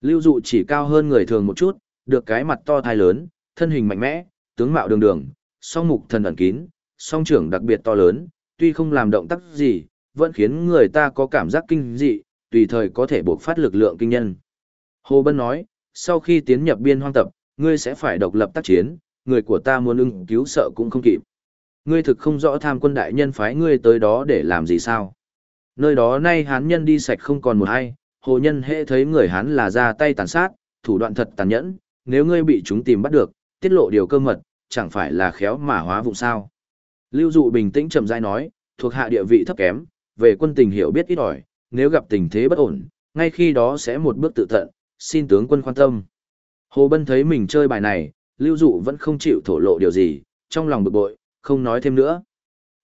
Lưu dụ chỉ cao hơn người thường một chút, được cái mặt to thai lớn, thân hình mạnh mẽ, tướng mạo đường đường, song mục thần ẩn kín, song trưởng đặc biệt to lớn, tuy không làm động tác gì, vẫn khiến người ta có cảm giác kinh dị, tùy thời có thể bộc phát lực lượng kinh nhân. Hồ Bân nói, sau khi tiến nhập biên hoang tập, ngươi sẽ phải độc lập tác chiến, người của ta muốn ưng cứu sợ cũng không kịp. Ngươi thực không rõ tham quân đại nhân phái ngươi tới đó để làm gì sao. Nơi đó nay hán nhân đi sạch không còn một ai, hồ nhân hệ thấy người hắn là ra tay tàn sát, thủ đoạn thật tàn nhẫn, nếu ngươi bị chúng tìm bắt được, tiết lộ điều cơ mật, chẳng phải là khéo mà hóa vụ sao. Lưu dụ bình tĩnh chậm rãi nói, thuộc hạ địa vị thấp kém, về quân tình hiểu biết ít ỏi, nếu gặp tình thế bất ổn, ngay khi đó sẽ một bước tự tận, xin tướng quân quan tâm. Hồ Bân thấy mình chơi bài này, lưu dụ vẫn không chịu thổ lộ điều gì, trong lòng bực bội, không nói thêm nữa.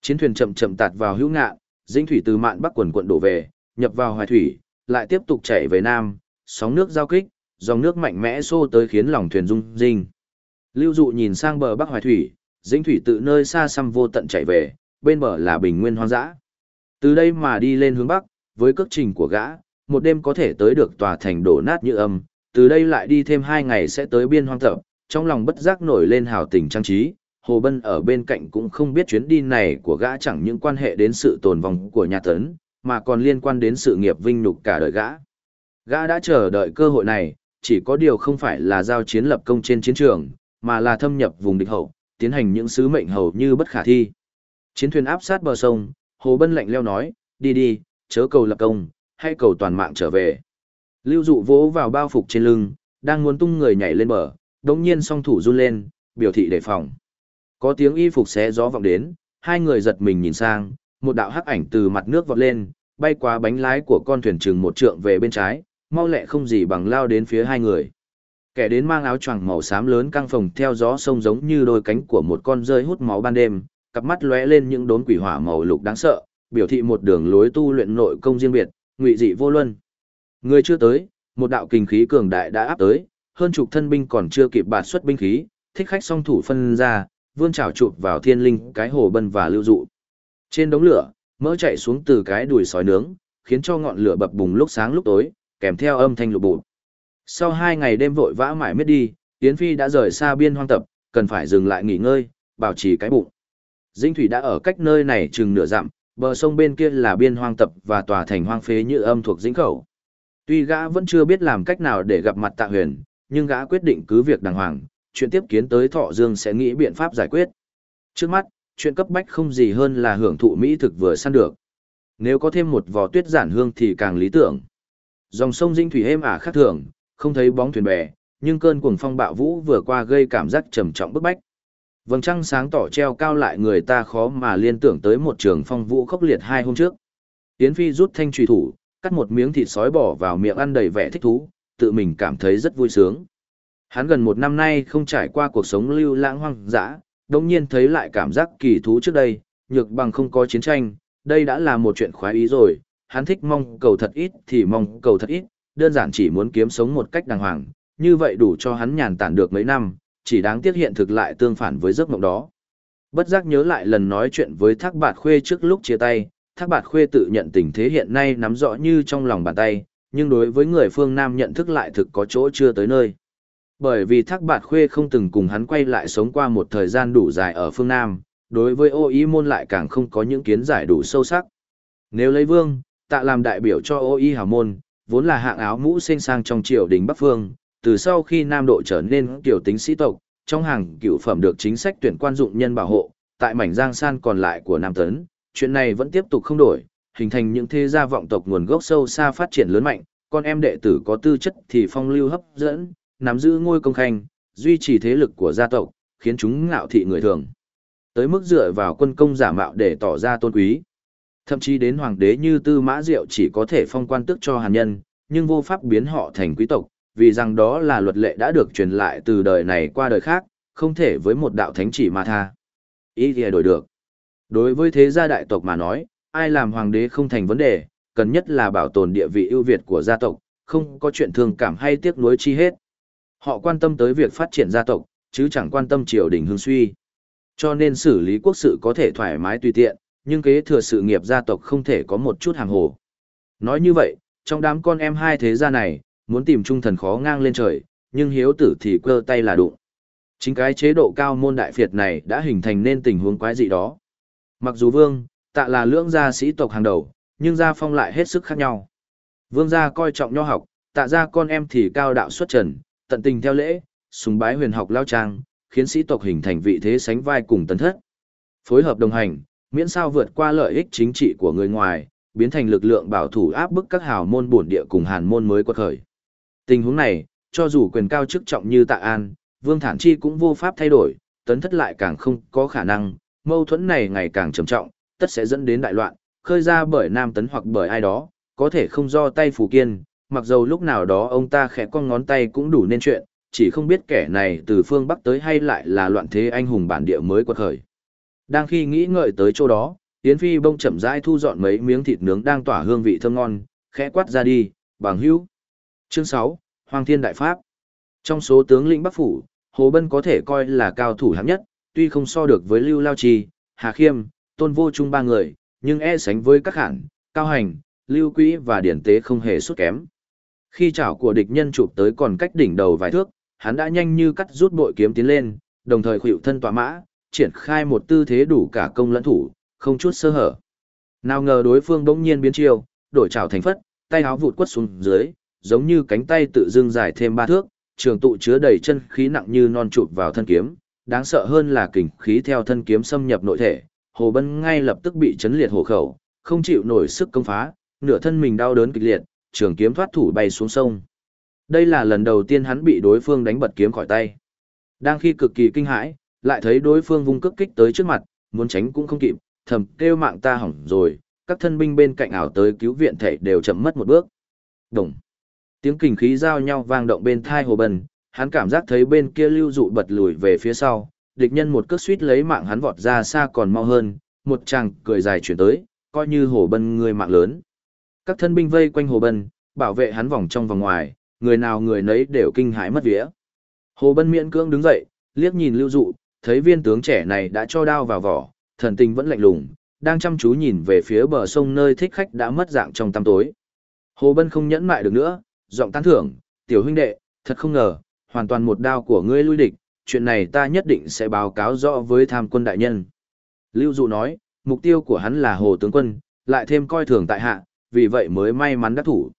Chiến thuyền chậm chậm tạt vào hữu ngạ, dinh thủy từ mạn bắc quần quận đổ về, nhập vào hoài thủy, lại tiếp tục chạy về nam, sóng nước giao kích, dòng nước mạnh mẽ xô tới khiến lòng thuyền rung rinh. Lưu dụ nhìn sang bờ bắc hoài thủy, Dĩnh thủy tự nơi xa xăm vô tận chạy về, bên bờ là bình nguyên hoang dã. Từ đây mà đi lên hướng bắc, với cước trình của gã, một đêm có thể tới được tòa thành đổ nát như âm, từ đây lại đi thêm hai ngày sẽ tới biên hoang tập, trong lòng bất giác nổi lên hào tình trang trí. Hồ Bân ở bên cạnh cũng không biết chuyến đi này của gã chẳng những quan hệ đến sự tồn vong của nhà tấn, mà còn liên quan đến sự nghiệp vinh nhục cả đời gã. Gã đã chờ đợi cơ hội này, chỉ có điều không phải là giao chiến lập công trên chiến trường, mà là thâm nhập vùng địch hậu, tiến hành những sứ mệnh hầu như bất khả thi. Chiến thuyền áp sát bờ sông, Hồ Bân lạnh leo nói, đi đi, chớ cầu lập công, hay cầu toàn mạng trở về. Lưu dụ vỗ vào bao phục trên lưng, đang muốn tung người nhảy lên bờ, đống nhiên song thủ run lên, biểu thị đề phòng. Có tiếng y phục xé gió vọng đến, hai người giật mình nhìn sang, một đạo hắc ảnh từ mặt nước vọt lên, bay qua bánh lái của con thuyền chừng một trượng về bên trái, mau lẹ không gì bằng lao đến phía hai người. Kẻ đến mang áo choàng màu xám lớn căng phồng theo gió sông giống như đôi cánh của một con rơi hút máu ban đêm, cặp mắt lóe lên những đốm quỷ hỏa màu lục đáng sợ, biểu thị một đường lối tu luyện nội công riêng biệt, ngụy dị vô luân. Người chưa tới, một đạo kình khí cường đại đã áp tới, hơn chục thân binh còn chưa kịp bạt xuất binh khí, thích khách song thủ phân ra, vươn chảo chụp vào thiên linh, cái hồ bân và lưu dụ. Trên đống lửa, mỡ chạy xuống từ cái đùi sói nướng, khiến cho ngọn lửa bập bùng lúc sáng lúc tối, kèm theo âm thanh lục bụt. Sau hai ngày đêm vội vã mãi miết đi, Yến Phi đã rời xa biên hoang tập, cần phải dừng lại nghỉ ngơi, bảo trì cái bụng. Dinh thủy đã ở cách nơi này chừng nửa dặm, bờ sông bên kia là biên hoang tập và tòa thành hoang phế như âm thuộc dĩnh khẩu. Tuy gã vẫn chưa biết làm cách nào để gặp mặt tạ huyền, nhưng gã quyết định cứ việc đàng hoàng, chuyện tiếp kiến tới thọ dương sẽ nghĩ biện pháp giải quyết. Trước mắt, chuyện cấp bách không gì hơn là hưởng thụ mỹ thực vừa săn được. Nếu có thêm một vò tuyết giản hương thì càng lý tưởng. Dòng sông Dinh Thủy êm ả khác thường, không thấy bóng thuyền bè, nhưng cơn cuồng phong bạo vũ vừa qua gây cảm giác trầm trọng bức bách. Vầng trăng sáng tỏ treo cao lại người ta khó mà liên tưởng tới một trường phong vũ khốc liệt hai hôm trước. Yến Phi rút thanh trùy thủ, cắt một miếng thịt sói bỏ vào miệng ăn đầy vẻ thích thú, tự mình cảm thấy rất vui sướng. Hắn gần một năm nay không trải qua cuộc sống lưu lãng hoang dã, đông nhiên thấy lại cảm giác kỳ thú trước đây, nhược bằng không có chiến tranh, đây đã là một chuyện khoái ý rồi, hắn thích mong cầu thật ít thì mong cầu thật ít, đơn giản chỉ muốn kiếm sống một cách đàng hoàng, như vậy đủ cho hắn nhàn tản được mấy năm, chỉ đáng tiếc hiện thực lại tương phản với giấc mộng đó. Bất giác nhớ lại lần nói chuyện với Thác Bạt Khuê trước lúc chia tay, Thác Bạt Khuê tự nhận tình thế hiện nay nắm rõ như trong lòng bàn tay, nhưng đối với người phương Nam nhận thức lại thực có chỗ chưa tới nơi. Bởi vì Thác Bạt Khuê không từng cùng hắn quay lại sống qua một thời gian đủ dài ở phương Nam, đối với ô y môn lại càng không có những kiến giải đủ sâu sắc. Nếu lấy vương, tạ làm đại biểu cho ô y hào môn, vốn là hạng áo mũ xanh sang trong triều đình Bắc Phương, từ sau khi Nam Độ trở nên kiểu tính sĩ tộc, trong hàng cựu phẩm được chính sách tuyển quan dụng nhân bảo hộ, tại mảnh giang san còn lại của Nam Tấn, chuyện này vẫn tiếp tục không đổi, hình thành những thế gia vọng tộc nguồn gốc sâu xa phát triển lớn mạnh, con em đệ tử có tư chất thì phong lưu hấp dẫn, nắm giữ ngôi công khanh, duy trì thế lực của gia tộc, khiến chúng ngạo thị người thường. Tới mức dựa vào quân công giả mạo để tỏ ra tôn quý. Thậm chí đến hoàng đế như Tư Mã Diệu chỉ có thể phong quan tức cho hàn nhân, nhưng vô pháp biến họ thành quý tộc, vì rằng đó là luật lệ đã được truyền lại từ đời này qua đời khác, không thể với một đạo thánh chỉ mà tha. Ý thì đổi được. Đối với thế gia đại tộc mà nói, ai làm hoàng đế không thành vấn đề, cần nhất là bảo tồn địa vị ưu việt của gia tộc, không có chuyện thương cảm hay tiếc nuối chi hết. Họ quan tâm tới việc phát triển gia tộc, chứ chẳng quan tâm triều đình hương suy. Cho nên xử lý quốc sự có thể thoải mái tùy tiện, nhưng kế thừa sự nghiệp gia tộc không thể có một chút hàng hồ. Nói như vậy, trong đám con em hai thế gia này, muốn tìm trung thần khó ngang lên trời, nhưng hiếu tử thì quơ tay là đụng. Chính cái chế độ cao môn đại phiệt này đã hình thành nên tình huống quái dị đó. Mặc dù vương, tạ là lưỡng gia sĩ tộc hàng đầu, nhưng gia phong lại hết sức khác nhau. Vương gia coi trọng nho học, tạ gia con em thì cao đạo xuất trần, tận tình theo lễ, sùng bái huyền học lao trang, khiến sĩ tộc hình thành vị thế sánh vai cùng tấn thất. Phối hợp đồng hành, miễn sao vượt qua lợi ích chính trị của người ngoài, biến thành lực lượng bảo thủ áp bức các hào môn bổn địa cùng hàn môn mới quật khởi. Tình huống này, cho dù quyền cao chức trọng như Tạ An, Vương Thản Chi cũng vô pháp thay đổi, tấn thất lại càng không có khả năng, mâu thuẫn này ngày càng trầm trọng, tất sẽ dẫn đến đại loạn, khơi ra bởi Nam Tấn hoặc bởi ai đó, có thể không do tay Phù Kiên, mặc dầu lúc nào đó ông ta khẽ con ngón tay cũng đủ nên chuyện, chỉ không biết kẻ này từ phương Bắc tới hay lại là loạn thế anh hùng bản địa mới quật khởi. Đang khi nghĩ ngợi tới chỗ đó, Yến Phi bông chậm rãi thu dọn mấy miếng thịt nướng đang tỏa hương vị thơm ngon, khẽ quát ra đi, bằng hữu. Chương 6, Hoàng Thiên Đại Pháp. Trong số tướng lĩnh Bắc Phủ, Hồ Bân có thể coi là cao thủ hạng nhất, tuy không so được với Lưu Lao Trì, Hà Khiêm, Tôn Vô Trung ba người, nhưng e sánh với các hạng, Cao Hành, Lưu Quý và Điển Tế không hề xuất kém. Khi chảo của địch nhân chụp tới còn cách đỉnh đầu vài thước, hắn đã nhanh như cắt rút bội kiếm tiến lên, đồng thời khuỵu thân tỏa mã, triển khai một tư thế đủ cả công lẫn thủ, không chút sơ hở. Nào ngờ đối phương bỗng nhiên biến chiêu, đổi chảo thành phất, tay áo vụt quất xuống dưới, giống như cánh tay tự dưng dài thêm ba thước, trường tụ chứa đầy chân khí nặng như non chụp vào thân kiếm, đáng sợ hơn là kình khí theo thân kiếm xâm nhập nội thể, Hồ Bân ngay lập tức bị chấn liệt hổ khẩu, không chịu nổi sức công phá, nửa thân mình đau đớn kịch liệt, trường kiếm thoát thủ bay xuống sông. Đây là lần đầu tiên hắn bị đối phương đánh bật kiếm khỏi tay. Đang khi cực kỳ kinh hãi, lại thấy đối phương vung cước kích tới trước mặt, muốn tránh cũng không kịp, thầm kêu mạng ta hỏng rồi, các thân binh bên cạnh ảo tới cứu viện thể đều chậm mất một bước. Đồng. Tiếng kình khí giao nhau vang động bên thai hồ bần, hắn cảm giác thấy bên kia lưu dụ bật lùi về phía sau, địch nhân một cước suýt lấy mạng hắn vọt ra xa còn mau hơn, một chàng cười dài chuyển tới, coi như hồ bân người mạng lớn. Các thân binh vây quanh hồ bân, bảo vệ hắn vòng trong vòng ngoài, người nào người nấy đều kinh hãi mất vía. Hồ bân miễn cưỡng đứng dậy, liếc nhìn lưu dụ, thấy viên tướng trẻ này đã cho đao vào vỏ, thần tình vẫn lạnh lùng, đang chăm chú nhìn về phía bờ sông nơi thích khách đã mất dạng trong tăm tối. Hồ Bân không nhẫn mại được nữa, giọng tán thưởng, tiểu huynh đệ, thật không ngờ, hoàn toàn một đao của ngươi lui địch, chuyện này ta nhất định sẽ báo cáo rõ với tham quân đại nhân. Lưu Dụ nói, mục tiêu của hắn là Hồ Tướng Quân, lại thêm coi thường tại hạ, vì vậy mới may mắn đắc thủ.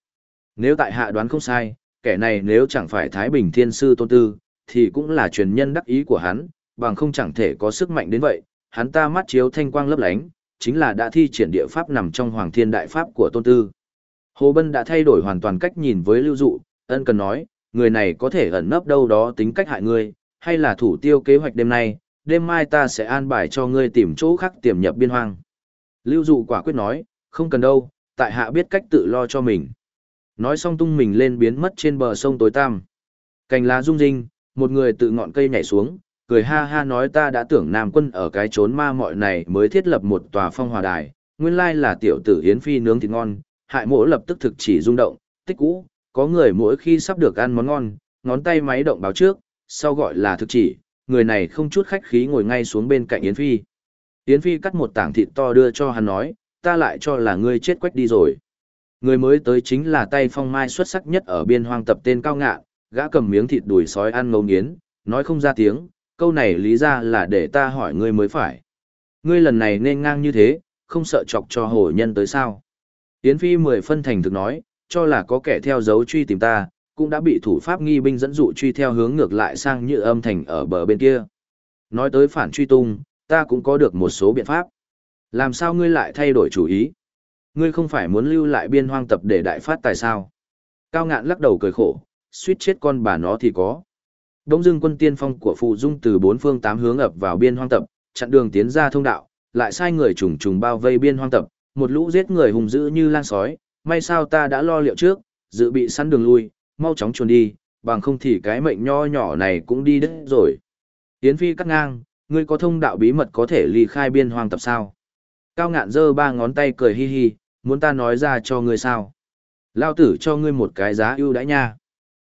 Nếu tại hạ đoán không sai, kẻ này nếu chẳng phải Thái Bình Thiên Sư Tôn Tư, thì cũng là truyền nhân đắc ý của hắn, bằng không chẳng thể có sức mạnh đến vậy, hắn ta mắt chiếu thanh quang lấp lánh, chính là đã thi triển địa pháp nằm trong Hoàng Thiên Đại Pháp của Tôn Tư. Hồ Bân đã thay đổi hoàn toàn cách nhìn với Lưu Dụ, ân cần nói, người này có thể ẩn nấp đâu đó tính cách hại ngươi, hay là thủ tiêu kế hoạch đêm nay, đêm mai ta sẽ an bài cho ngươi tìm chỗ khác tiềm nhập biên hoang. Lưu Dụ quả quyết nói, không cần đâu, tại hạ biết cách tự lo cho mình. Nói xong tung mình lên biến mất trên bờ sông tối tăm. Cành lá rung rinh, một người tự ngọn cây nhảy xuống, cười ha ha nói ta đã tưởng Nam quân ở cái chốn ma mọi này mới thiết lập một tòa phong hòa đài, nguyên lai là tiểu tử Yến Phi nướng thịt ngon, hại mỗ lập tức thực chỉ rung động, tích cũ, có người mỗi khi sắp được ăn món ngon, ngón tay máy động báo trước, sau gọi là thực chỉ, người này không chút khách khí ngồi ngay xuống bên cạnh Yến Phi. Yến Phi cắt một tảng thịt to đưa cho hắn nói, ta lại cho là ngươi chết quách đi rồi. Người mới tới chính là tay phong mai xuất sắc nhất ở biên hoang tập tên cao ngạn, gã cầm miếng thịt đùi sói ăn ngấu nghiến, nói không ra tiếng, câu này lý ra là để ta hỏi ngươi mới phải. Ngươi lần này nên ngang như thế, không sợ chọc cho hổ nhân tới sao. Yến Phi mười phân thành thực nói, cho là có kẻ theo dấu truy tìm ta, cũng đã bị thủ pháp nghi binh dẫn dụ truy theo hướng ngược lại sang như âm thành ở bờ bên kia. Nói tới phản truy tung, ta cũng có được một số biện pháp. Làm sao ngươi lại thay đổi chủ ý? Ngươi không phải muốn lưu lại biên hoang tập để đại phát tài sao? Cao ngạn lắc đầu cười khổ, suýt chết con bà nó thì có. Đông dưng quân tiên phong của phụ dung từ bốn phương tám hướng ập vào biên hoang tập, chặn đường tiến ra thông đạo, lại sai người trùng trùng bao vây biên hoang tập, một lũ giết người hùng dữ như lang sói, may sao ta đã lo liệu trước, dự bị săn đường lui, mau chóng chuồn đi, bằng không thì cái mệnh nho nhỏ này cũng đi đứt rồi. Yến Phi cắt ngang, ngươi có thông đạo bí mật có thể ly khai biên hoang tập sao? Cao ngạn giơ ba ngón tay cười hi hi, muốn ta nói ra cho ngươi sao? Lao tử cho ngươi một cái giá ưu đãi nha.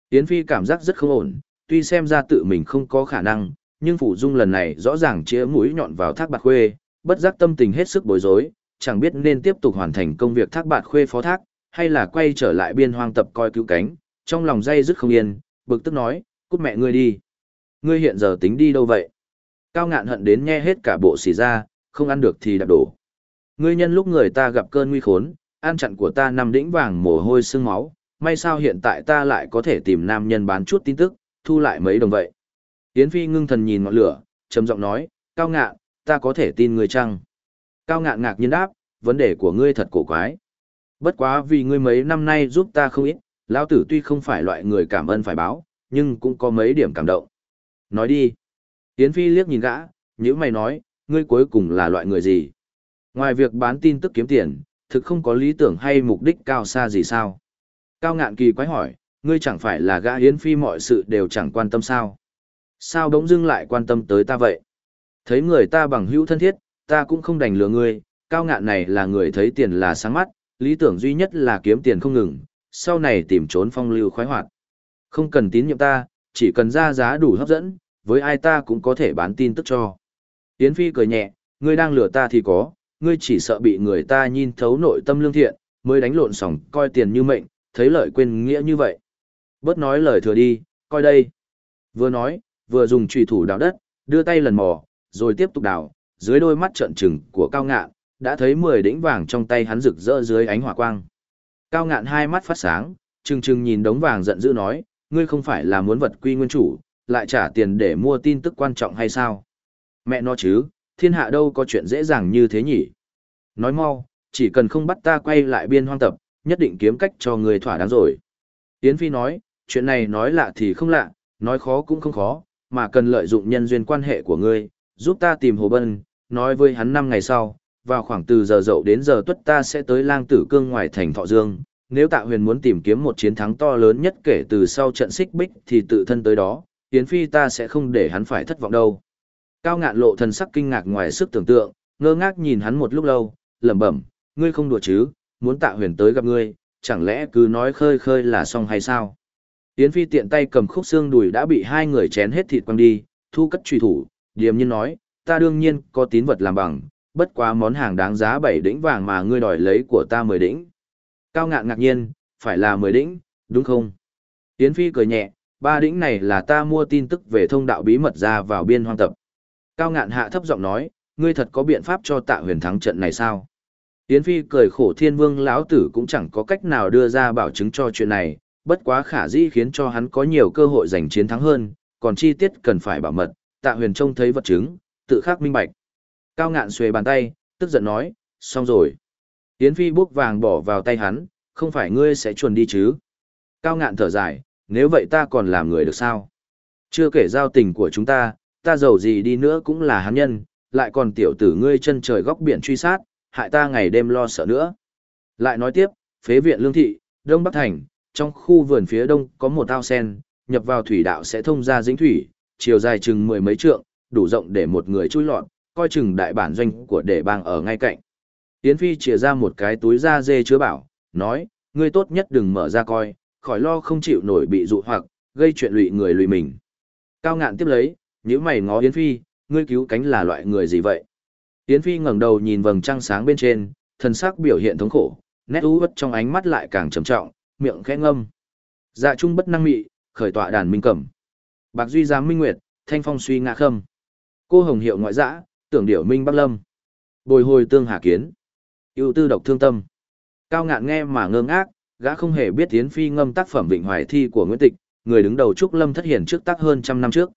Yến Phi cảm giác rất không ổn, tuy xem ra tự mình không có khả năng, nhưng Phủ Dung lần này rõ ràng chĩa mũi nhọn vào thác bạc khuê, bất giác tâm tình hết sức bối rối, chẳng biết nên tiếp tục hoàn thành công việc thác bạc khuê phó thác, hay là quay trở lại biên hoang tập coi cứu cánh, trong lòng dây dứt không yên, bực tức nói, cút mẹ ngươi đi. Ngươi hiện giờ tính đi đâu vậy? Cao ngạn hận đến nghe hết cả bộ xì ra, không ăn được thì đạp đổ. Ngươi nhân lúc người ta gặp cơn nguy khốn, an chặn của ta nằm đĩnh vàng mồ hôi sương máu, may sao hiện tại ta lại có thể tìm nam nhân bán chút tin tức, thu lại mấy đồng vậy. Yến Phi ngưng thần nhìn ngọn lửa, trầm giọng nói, cao ngạn, ta có thể tin ngươi chăng? Cao ngạn ngạc nhiên đáp, vấn đề của ngươi thật cổ quái. Bất quá vì ngươi mấy năm nay giúp ta không ít, lão tử tuy không phải loại người cảm ơn phải báo, nhưng cũng có mấy điểm cảm động. Nói đi. Yến Phi liếc nhìn gã, nhữ mày nói, ngươi cuối cùng là loại người gì? Ngoài việc bán tin tức kiếm tiền, thực không có lý tưởng hay mục đích cao xa gì sao? Cao ngạn kỳ quái hỏi, ngươi chẳng phải là gã Yến Phi mọi sự đều chẳng quan tâm sao? Sao đống dưng lại quan tâm tới ta vậy? Thấy người ta bằng hữu thân thiết, ta cũng không đành lừa ngươi, cao ngạn này là người thấy tiền là sáng mắt, lý tưởng duy nhất là kiếm tiền không ngừng, sau này tìm trốn phong lưu khoái hoạt. Không cần tín nhiệm ta, chỉ cần ra giá đủ hấp dẫn, với ai ta cũng có thể bán tin tức cho. Yến Phi cười nhẹ, ngươi đang lừa ta thì có, ngươi chỉ sợ bị người ta nhìn thấu nội tâm lương thiện, mới đánh lộn sòng coi tiền như mệnh, thấy lợi quên nghĩa như vậy. Bớt nói lời thừa đi, coi đây. Vừa nói, vừa dùng trùy thủ đào đất, đưa tay lần mò, rồi tiếp tục đào, dưới đôi mắt trợn trừng của cao ngạn, đã thấy mười đỉnh vàng trong tay hắn rực rỡ dưới ánh hỏa quang. Cao ngạn hai mắt phát sáng, trừng trừng nhìn đống vàng giận dữ nói, ngươi không phải là muốn vật quy nguyên chủ, lại trả tiền để mua tin tức quan trọng hay sao? Mẹ nó chứ, thiên hạ đâu có chuyện dễ dàng như thế nhỉ? Nói mau, chỉ cần không bắt ta quay lại biên hoang tập, nhất định kiếm cách cho người thỏa đáng rồi. Yến Phi nói, chuyện này nói lạ thì không lạ, nói khó cũng không khó, mà cần lợi dụng nhân duyên quan hệ của ngươi, giúp ta tìm Hồ Bân, nói với hắn năm ngày sau, vào khoảng từ giờ dậu đến giờ tuất ta sẽ tới lang tử cương ngoài thành Thọ Dương. Nếu tạ huyền muốn tìm kiếm một chiến thắng to lớn nhất kể từ sau trận xích bích thì tự thân tới đó, Yến Phi ta sẽ không để hắn phải thất vọng đâu. Cao ngạn lộ thần sắc kinh ngạc ngoài sức tưởng tượng, ngơ ngác nhìn hắn một lúc lâu, lẩm bẩm, ngươi không đùa chứ, muốn tạ huyền tới gặp ngươi, chẳng lẽ cứ nói khơi khơi là xong hay sao? Yến Phi tiện tay cầm khúc xương đùi đã bị hai người chén hết thịt quăng đi, thu cất truy thủ, điềm nhiên nói, ta đương nhiên có tín vật làm bằng, bất quá món hàng đáng giá bảy đỉnh vàng mà ngươi đòi lấy của ta mười đỉnh. Cao ngạn ngạc nhiên, phải là mười đỉnh, đúng không? Yến Phi cười nhẹ, ba đỉnh này là ta mua tin tức về thông đạo bí mật ra vào biên hoang tập. Cao ngạn hạ thấp giọng nói, ngươi thật có biện pháp cho tạ huyền thắng trận này sao? Yến Phi cười khổ thiên vương lão tử cũng chẳng có cách nào đưa ra bảo chứng cho chuyện này, bất quá khả dĩ khiến cho hắn có nhiều cơ hội giành chiến thắng hơn, còn chi tiết cần phải bảo mật, tạ huyền trông thấy vật chứng, tự khắc minh bạch. Cao ngạn xuề bàn tay, tức giận nói, xong rồi. Yến Phi bốc vàng bỏ vào tay hắn, không phải ngươi sẽ chuồn đi chứ. Cao ngạn thở dài, nếu vậy ta còn làm người được sao? Chưa kể giao tình của chúng ta, ta giàu gì đi nữa cũng là hắn nhân, lại còn tiểu tử ngươi chân trời góc biển truy sát, hại ta ngày đêm lo sợ nữa. Lại nói tiếp, phế viện lương thị, Đông Bắc Thành, trong khu vườn phía đông có một ao sen, nhập vào thủy đạo sẽ thông ra dĩnh thủy, chiều dài chừng mười mấy trượng, đủ rộng để một người chui lọt, coi chừng đại bản doanh của đệ bang ở ngay cạnh. Yến Phi chìa ra một cái túi da dê chứa bảo, nói, ngươi tốt nhất đừng mở ra coi, khỏi lo không chịu nổi bị dụ hoặc, gây chuyện lụy người lụy mình. Cao ngạn tiếp lấy, nếu mày ngó Yến Phi, ngươi cứu cánh là loại người gì vậy? Yến Phi ngẩng đầu nhìn vầng trăng sáng bên trên, thần sắc biểu hiện thống khổ, nét u uất trong ánh mắt lại càng trầm trọng, miệng khẽ ngâm. Dạ trung bất năng mị, khởi tọa đàn minh cẩm. Bạc duy giám minh nguyệt, thanh phong suy ngạ khâm. Cô hồng hiệu ngoại dã, tưởng điểu minh bắc lâm. Bồi hồi tương hà kiến. ưu tư độc thương tâm. Cao ngạn nghe mà ngơ ngác, gã không hề biết Yến Phi ngâm tác phẩm Vịnh Hoài Thi của Nguyễn Tịch, người đứng đầu Trúc Lâm thất hiển trước tác hơn trăm năm trước.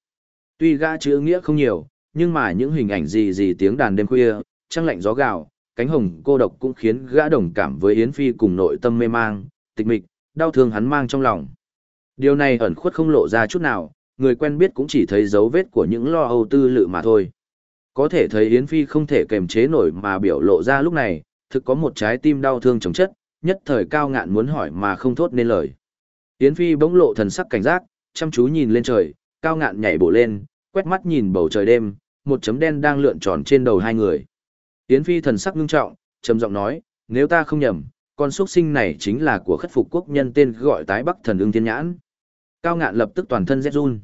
Tuy gã chữ nghĩa không nhiều, nhưng mà những hình ảnh gì gì tiếng đàn đêm khuya, trăng lạnh gió gào, cánh hồng cô độc cũng khiến gã đồng cảm với Yến Phi cùng nội tâm mê mang, tịch mịch, đau thương hắn mang trong lòng. Điều này ẩn khuất không lộ ra chút nào, người quen biết cũng chỉ thấy dấu vết của những lo âu tư lự mà thôi. Có thể thấy Yến Phi không thể kềm chế nổi mà biểu lộ ra lúc này, thực có một trái tim đau thương chống chất, nhất thời cao ngạn muốn hỏi mà không thốt nên lời. Yến Phi bỗng lộ thần sắc cảnh giác, chăm chú nhìn lên trời, cao ngạn nhảy bổ lên, quét mắt nhìn bầu trời đêm, một chấm đen đang lượn tròn trên đầu hai người. Yến Phi thần sắc ngưng trọng, trầm giọng nói, nếu ta không nhầm, con xuất sinh này chính là của khất phục quốc nhân tên gọi tái bắc thần ưng thiên nhãn. Cao ngạn lập tức toàn thân rét run.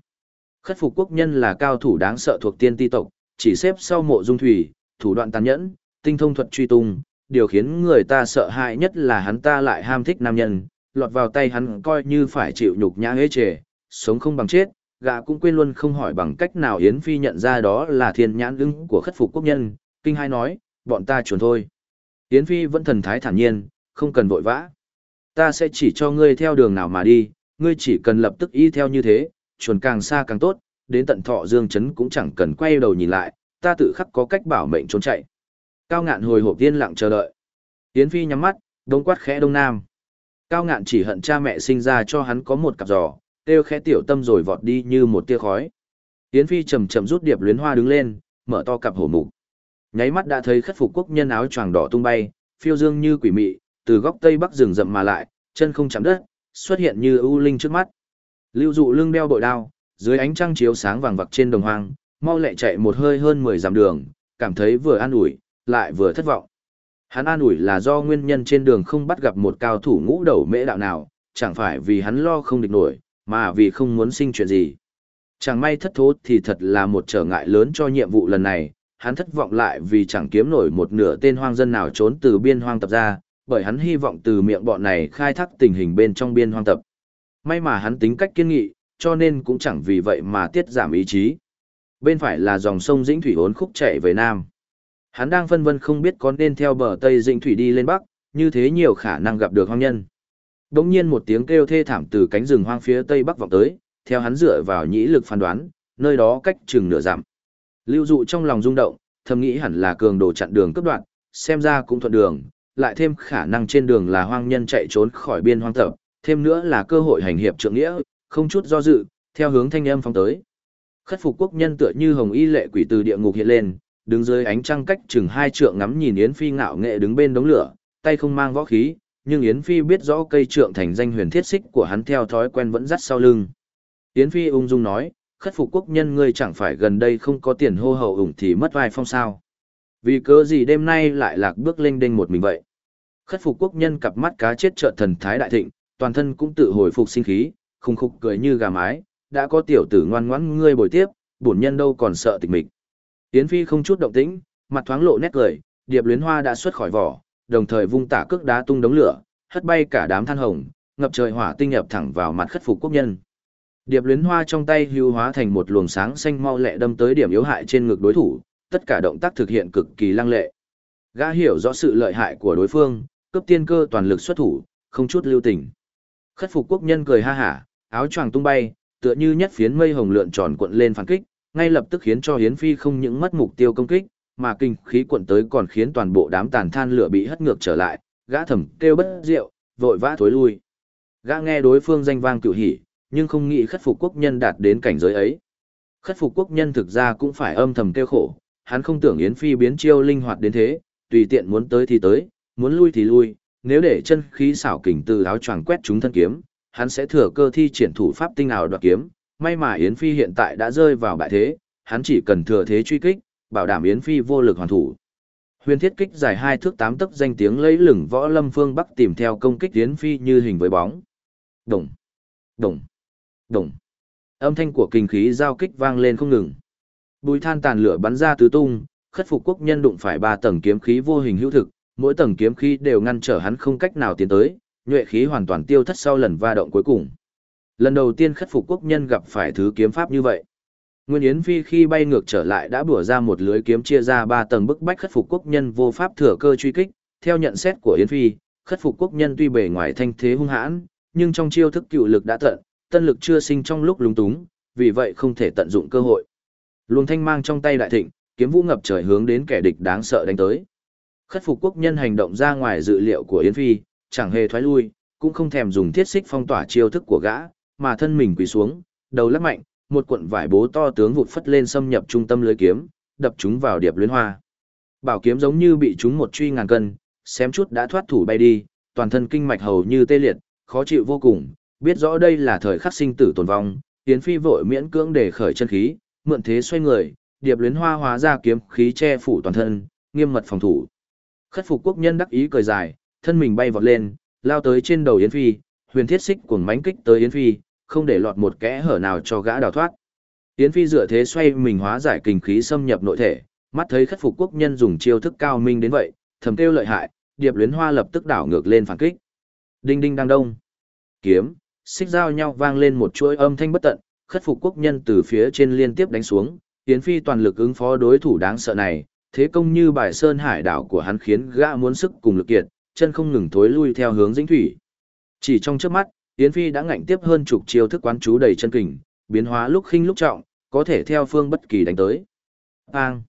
Khất phục quốc nhân là cao thủ đáng sợ thuộc tiên ti tộc, chỉ xếp sau mộ dung thủy, thủ đoạn tàn nhẫn, tinh thông thuật truy tung, điều khiến người ta sợ hãi nhất là hắn ta lại ham thích nam nhân, lọt vào tay hắn coi như phải chịu nhục nhã hế trề, sống không bằng chết, gã cũng quên luôn không hỏi bằng cách nào Yến Phi nhận ra đó là thiên nhãn ứng của khất phục quốc nhân, kinh hai nói, bọn ta chuồn thôi. Yến Phi vẫn thần thái thản nhiên, không cần vội vã. Ta sẽ chỉ cho ngươi theo đường nào mà đi, ngươi chỉ cần lập tức y theo như thế, chuồn càng xa càng tốt, đến tận thọ dương chấn cũng chẳng cần quay đầu nhìn lại, ta tự khắc có cách bảo mệnh trốn chạy. Cao ngạn hồi hộp tiên lặng chờ đợi. Yến Phi nhắm mắt, đông quát khẽ đông nam. Cao ngạn chỉ hận cha mẹ sinh ra cho hắn có một cặp giò, kêu khẽ tiểu tâm rồi vọt đi như một tia khói. Yến Phi chậm chậm rút điệp luyến hoa đứng lên, mở to cặp hổ mục. Nháy mắt đã thấy khất phục quốc nhân áo choàng đỏ tung bay, phiêu dương như quỷ mị, từ góc tây bắc rừng rậm mà lại, chân không chạm đất, xuất hiện như ưu linh trước mắt. Lưu dụ lưng đeo bội đao, dưới ánh trăng chiếu sáng vàng vặc trên đồng hoang, mau lẹ chạy một hơi hơn 10 dặm đường, cảm thấy vừa an ủi, lại vừa thất vọng. Hắn an ủi là do nguyên nhân trên đường không bắt gặp một cao thủ ngũ đầu mễ đạo nào, chẳng phải vì hắn lo không địch nổi, mà vì không muốn sinh chuyện gì. Chẳng may thất thố thì thật là một trở ngại lớn cho nhiệm vụ lần này, hắn thất vọng lại vì chẳng kiếm nổi một nửa tên hoang dân nào trốn từ biên hoang tập ra, bởi hắn hy vọng từ miệng bọn này khai thác tình hình bên trong biên hoang tập. May mà hắn tính cách kiên nghị, cho nên cũng chẳng vì vậy mà tiết giảm ý chí. Bên phải là dòng sông Dĩnh Thủy hốn khúc chạy về Nam. Hắn đang phân vân không biết có nên theo bờ Tây Dĩnh Thủy đi lên Bắc, như thế nhiều khả năng gặp được hoang nhân. Đống nhiên một tiếng kêu thê thảm từ cánh rừng hoang phía Tây Bắc vọng tới, theo hắn dựa vào nhĩ lực phán đoán, nơi đó cách chừng nửa dặm. Lưu dụ trong lòng rung động, thầm nghĩ hẳn là cường đồ chặn đường cấp đoạn, xem ra cũng thuận đường, lại thêm khả năng trên đường là hoang nhân chạy trốn khỏi biên hoang tập, thêm nữa là cơ hội hành hiệp trượng nghĩa, không chút do dự, theo hướng thanh âm phóng tới. Khất phục quốc nhân tựa như hồng y lệ quỷ từ địa ngục hiện lên, đứng dưới ánh trăng cách chừng hai trượng ngắm nhìn Yến Phi ngạo nghệ đứng bên đống lửa, tay không mang võ khí, nhưng Yến Phi biết rõ cây trượng thành danh huyền thiết xích của hắn theo thói quen vẫn dắt sau lưng. Yến Phi ung dung nói, khất phục quốc nhân ngươi chẳng phải gần đây không có tiền hô hậu ủng thì mất vai phong sao. Vì cớ gì đêm nay lại lạc bước lên đênh một mình vậy. Khất phục quốc nhân cặp mắt cá chết trợ thần thái đại thịnh, toàn thân cũng tự hồi phục sinh khí, khung khục cười như gà mái, đã có tiểu tử ngoan ngoãn ngươi bồi tiếp, bổn nhân đâu còn sợ tịch mịch. Yến Phi không chút động tĩnh, mặt thoáng lộ nét cười, điệp luyến hoa đã xuất khỏi vỏ, đồng thời vung tả cước đá tung đống lửa, hất bay cả đám than hồng, ngập trời hỏa tinh nhập thẳng vào mặt khất phục quốc nhân. Điệp luyến hoa trong tay hưu hóa thành một luồng sáng xanh mau lẹ đâm tới điểm yếu hại trên ngực đối thủ, tất cả động tác thực hiện cực kỳ lăng lệ. Gã hiểu rõ sự lợi hại của đối phương, cấp tiên cơ toàn lực xuất thủ, không chút lưu tình. Khất phục quốc nhân cười ha hả, áo choàng tung bay, tựa như nhất phiến mây hồng lượn tròn cuộn lên phản kích, ngay lập tức khiến cho Hiến Phi không những mất mục tiêu công kích, mà kinh khí cuộn tới còn khiến toàn bộ đám tàn than lửa bị hất ngược trở lại, gã thầm kêu bất diệu, vội vã thối lui. Gã nghe đối phương danh vang cửu hỉ, nhưng không nghĩ khất phục quốc nhân đạt đến cảnh giới ấy. Khất phục quốc nhân thực ra cũng phải âm thầm kêu khổ, hắn không tưởng Yến Phi biến chiêu linh hoạt đến thế, tùy tiện muốn tới thì tới, muốn lui thì lui, nếu để chân khí xảo kình từ áo choàng quét chúng thân kiếm, hắn sẽ thừa cơ thi triển thủ pháp tinh ảo đoạt kiếm, may mà Yến Phi hiện tại đã rơi vào bại thế, hắn chỉ cần thừa thế truy kích, bảo đảm Yến Phi vô lực hoàn thủ. Huyền thiết kích dài hai thước tám tấc danh tiếng lấy lửng võ lâm phương bắc tìm theo công kích Yến Phi như hình với bóng. Đồng, đồng, đồng. Âm thanh của kinh khí giao kích vang lên không ngừng. Bùi than tàn lửa bắn ra tứ tung, khất phục quốc nhân đụng phải ba tầng kiếm khí vô hình hữu thực, mỗi tầng kiếm khí đều ngăn trở hắn không cách nào tiến tới, nhuệ khí hoàn toàn tiêu thất sau lần va động cuối cùng. Lần đầu tiên khất phục quốc nhân gặp phải thứ kiếm pháp như vậy. Nguyên Yến Phi khi bay ngược trở lại đã bủa ra một lưới kiếm chia ra ba tầng bức bách khất phục quốc nhân vô pháp thừa cơ truy kích, theo nhận xét của Yến Phi, khất phục quốc nhân tuy bề ngoài thanh thế hung hãn, nhưng trong chiêu thức cựu lực đã tận, tân lực chưa sinh trong lúc lúng túng, vì vậy không thể tận dụng cơ hội. Luồng thanh mang trong tay đại thịnh, kiếm vũ ngập trời hướng đến kẻ địch đáng sợ đánh tới. Khất phục quốc nhân hành động ra ngoài dự liệu của Yến Phi, chẳng hề thoái lui, cũng không thèm dùng thiết xích phong tỏa chiêu thức của gã, mà thân mình quỳ xuống, đầu lắc mạnh, một cuộn vải bố to tướng vụt phất lên xâm nhập trung tâm lưới kiếm, đập chúng vào điệp luyến hoa. Bảo kiếm giống như bị chúng một truy ngàn cân, xém chút đã thoát thủ bay đi, toàn thân kinh mạch hầu như tê liệt, khó chịu vô cùng, biết rõ đây là thời khắc sinh tử tồn vong, Yến Phi vội miễn cưỡng để khởi chân khí, mượn thế xoay người, điệp luyến hoa hóa ra kiếm khí che phủ toàn thân, nghiêm mật phòng thủ. Khất phục quốc nhân đắc ý cười dài, thân mình bay vọt lên, lao tới trên đầu Yến Phi, huyền thiết xích cuồng mãnh kích tới Yến Phi, không để lọt một kẽ hở nào cho gã đào thoát. Yến Phi dựa thế xoay mình hóa giải kinh khí xâm nhập nội thể, mắt thấy khất phục quốc nhân dùng chiêu thức cao minh đến vậy, thầm kêu lợi hại, điệp luyến hoa lập tức đảo ngược lên phản kích. Đinh đinh đang đông. Kiếm, xích giao nhau vang lên một chuỗi âm thanh bất tận, khất phục quốc nhân từ phía trên liên tiếp đánh xuống, Yến Phi toàn lực ứng phó đối thủ đáng sợ này, thế công như bài sơn hải đảo của hắn khiến gã muốn sức cùng lực kiệt, chân không ngừng thối lui theo hướng dĩnh thủy. Chỉ trong chớp mắt, Yến Phi đã ngạnh tiếp hơn chục chiêu thức quán chú đầy chân kình, biến hóa lúc khinh lúc trọng, có thể theo phương bất kỳ đánh tới. Bang!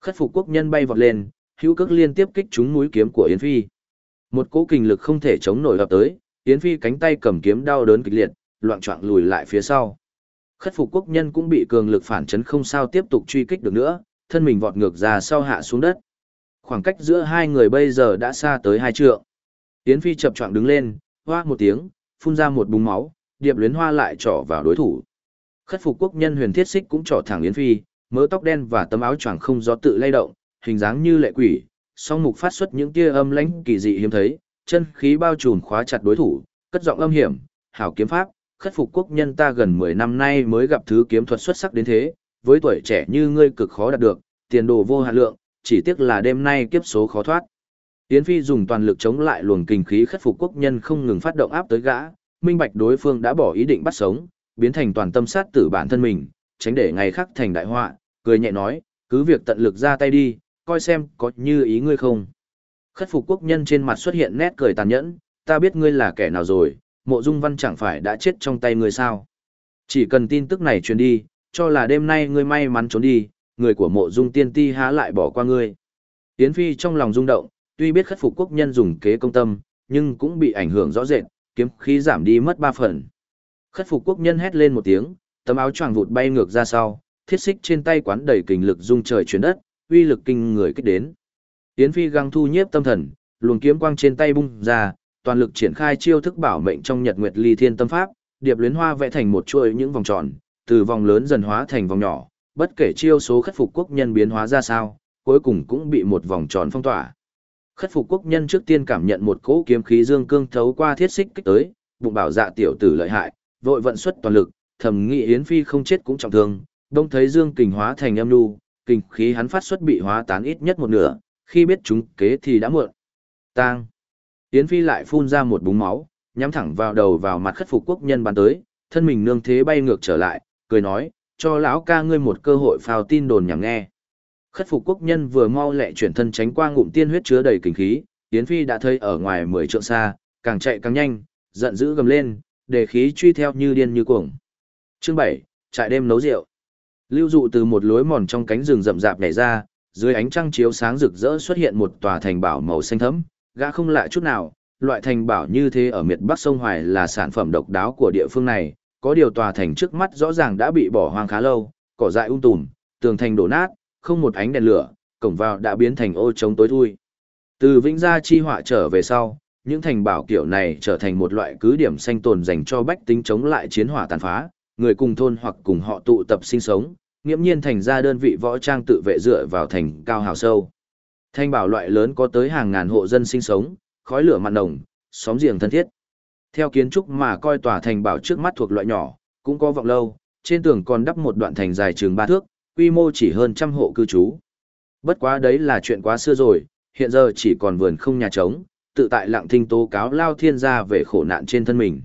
Khất phục quốc nhân bay vọt lên, hữu cước liên tiếp kích trúng mũi kiếm của Yến Phi. Một cỗ kình lực không thể chống nổi ập tới, Yến Phi cánh tay cầm kiếm đau đớn kịch liệt, loạn choạng lùi lại phía sau. Khất phục quốc nhân cũng bị cường lực phản chấn không sao tiếp tục truy kích được nữa, thân mình vọt ngược ra sau hạ xuống đất. Khoảng cách giữa hai người bây giờ đã xa tới hai trượng. Yến Phi chập choạng đứng lên, hoa một tiếng, phun ra một búng máu, điệp luyến hoa lại trỏ vào đối thủ. Khất phục quốc nhân huyền thiết xích cũng trỏ thẳng Yến Phi, mớ tóc đen và tấm áo choàng không gió tự lay động, hình dáng như lệ quỷ, song mục phát xuất những tia âm lãnh kỳ dị hiếm thấy, chân khí bao trùm khóa chặt đối thủ, cất giọng âm hiểm, hảo kiếm pháp, khất phục quốc nhân ta gần 10 năm nay mới gặp thứ kiếm thuật xuất sắc đến thế, với tuổi trẻ như ngươi cực khó đạt được, tiền đồ vô hạn lượng, chỉ tiếc là đêm nay kiếp số khó thoát. Yến Phi dùng toàn lực chống lại luồng kinh khí khất phục quốc nhân không ngừng phát động áp tới gã, minh bạch đối phương đã bỏ ý định bắt sống, biến thành toàn tâm sát tử bản thân mình, tránh để ngày khác thành đại họa, cười nhẹ nói, cứ việc tận lực ra tay đi, coi xem có như ý ngươi không. Khất phục quốc nhân trên mặt xuất hiện nét cười tàn nhẫn, ta biết ngươi là kẻ nào rồi, mộ dung văn chẳng phải đã chết trong tay ngươi sao. Chỉ cần tin tức này truyền đi, cho là đêm nay ngươi may mắn trốn đi, người của mộ dung tiên ti há lại bỏ qua ngươi. Yến Phi trong lòng rung động, tuy biết khất phục quốc nhân dùng kế công tâm, nhưng cũng bị ảnh hưởng rõ rệt, kiếm khí giảm đi mất ba phần. Khất phục quốc nhân hét lên một tiếng, tấm áo choàng vụt bay ngược ra sau, thiết xích trên tay quán đầy kình lực dung trời chuyển đất, uy lực kinh người kích đến. Yến Phi găng thu nhiếp tâm thần, luồng kiếm quang trên tay bung ra, toàn lực triển khai chiêu thức bảo mệnh trong Nhật Nguyệt Ly Thiên Tâm Pháp, điệp luyến hoa vẽ thành một chuỗi những vòng tròn, từ vòng lớn dần hóa thành vòng nhỏ, bất kể chiêu số khất phục quốc nhân biến hóa ra sao, cuối cùng cũng bị một vòng tròn phong tỏa. Khất phục quốc nhân trước tiên cảm nhận một cỗ kiếm khí dương cương thấu qua thiết xích kích tới, bụng bảo dạ tiểu tử lợi hại, vội vận xuất toàn lực, thầm nghĩ Yến Phi không chết cũng trọng thương, đông thấy dương kình hóa thành âm nu, kinh khí hắn phát xuất bị hóa tán ít nhất một nửa, khi biết chúng kế thì đã muộn. Tang. Yến Phi lại phun ra một búng máu, nhắm thẳng vào đầu vào mặt khất phục quốc nhân bắn tới, thân mình nương thế bay ngược trở lại, cười nói, cho lão ca ngươi một cơ hội phao tin đồn nhảm nghe. Khất phục quốc nhân vừa mau lẹ chuyển thân tránh qua ngụm tiên huyết chứa đầy kinh khí, Yến Phi đã thấy ở ngoài mười trượng xa, càng chạy càng nhanh, giận dữ gầm lên, để khí truy theo như điên như cuồng. Chương 7, trại đêm nấu rượu. Lưu dụ từ một lối mòn trong cánh rừng rậm rạp nhảy ra, dưới ánh trăng chiếu sáng rực rỡ xuất hiện một tòa thành bảo màu xanh thẫm, gã không lạ chút nào, loại thành bảo như thế ở miệt Bắc sông Hoài là sản phẩm độc đáo của địa phương này, có điều tòa thành trước mắt rõ ràng đã bị bỏ hoang khá lâu, cỏ dại um tùm, tường thành đổ nát, không một ánh đèn lửa, cổng vào đã biến thành ô trống tối thui. Từ Vĩnh Gia chi họa trở về sau, những thành bảo kiểu này trở thành một loại cứ điểm sanh tồn dành cho bách tính chống lại chiến hỏa tàn phá, người cùng thôn hoặc cùng họ tụ tập sinh sống, nghiễm nhiên thành ra đơn vị võ trang tự vệ dựa vào thành cao hào sâu. Thành bảo loại lớn có tới hàng ngàn hộ dân sinh sống, khói lửa mặn nồng, xóm giềng thân thiết. Theo kiến trúc mà coi tòa thành bảo trước mắt thuộc loại nhỏ, cũng có vọng lâu, trên tường còn đắp một đoạn thành dài trường ba thước, quy mô chỉ hơn trăm hộ cư trú. Bất quá đấy là chuyện quá xưa rồi, hiện giờ chỉ còn vườn không nhà trống, tự tại lặng thinh tố cáo lao thiên gia về khổ nạn trên thân mình.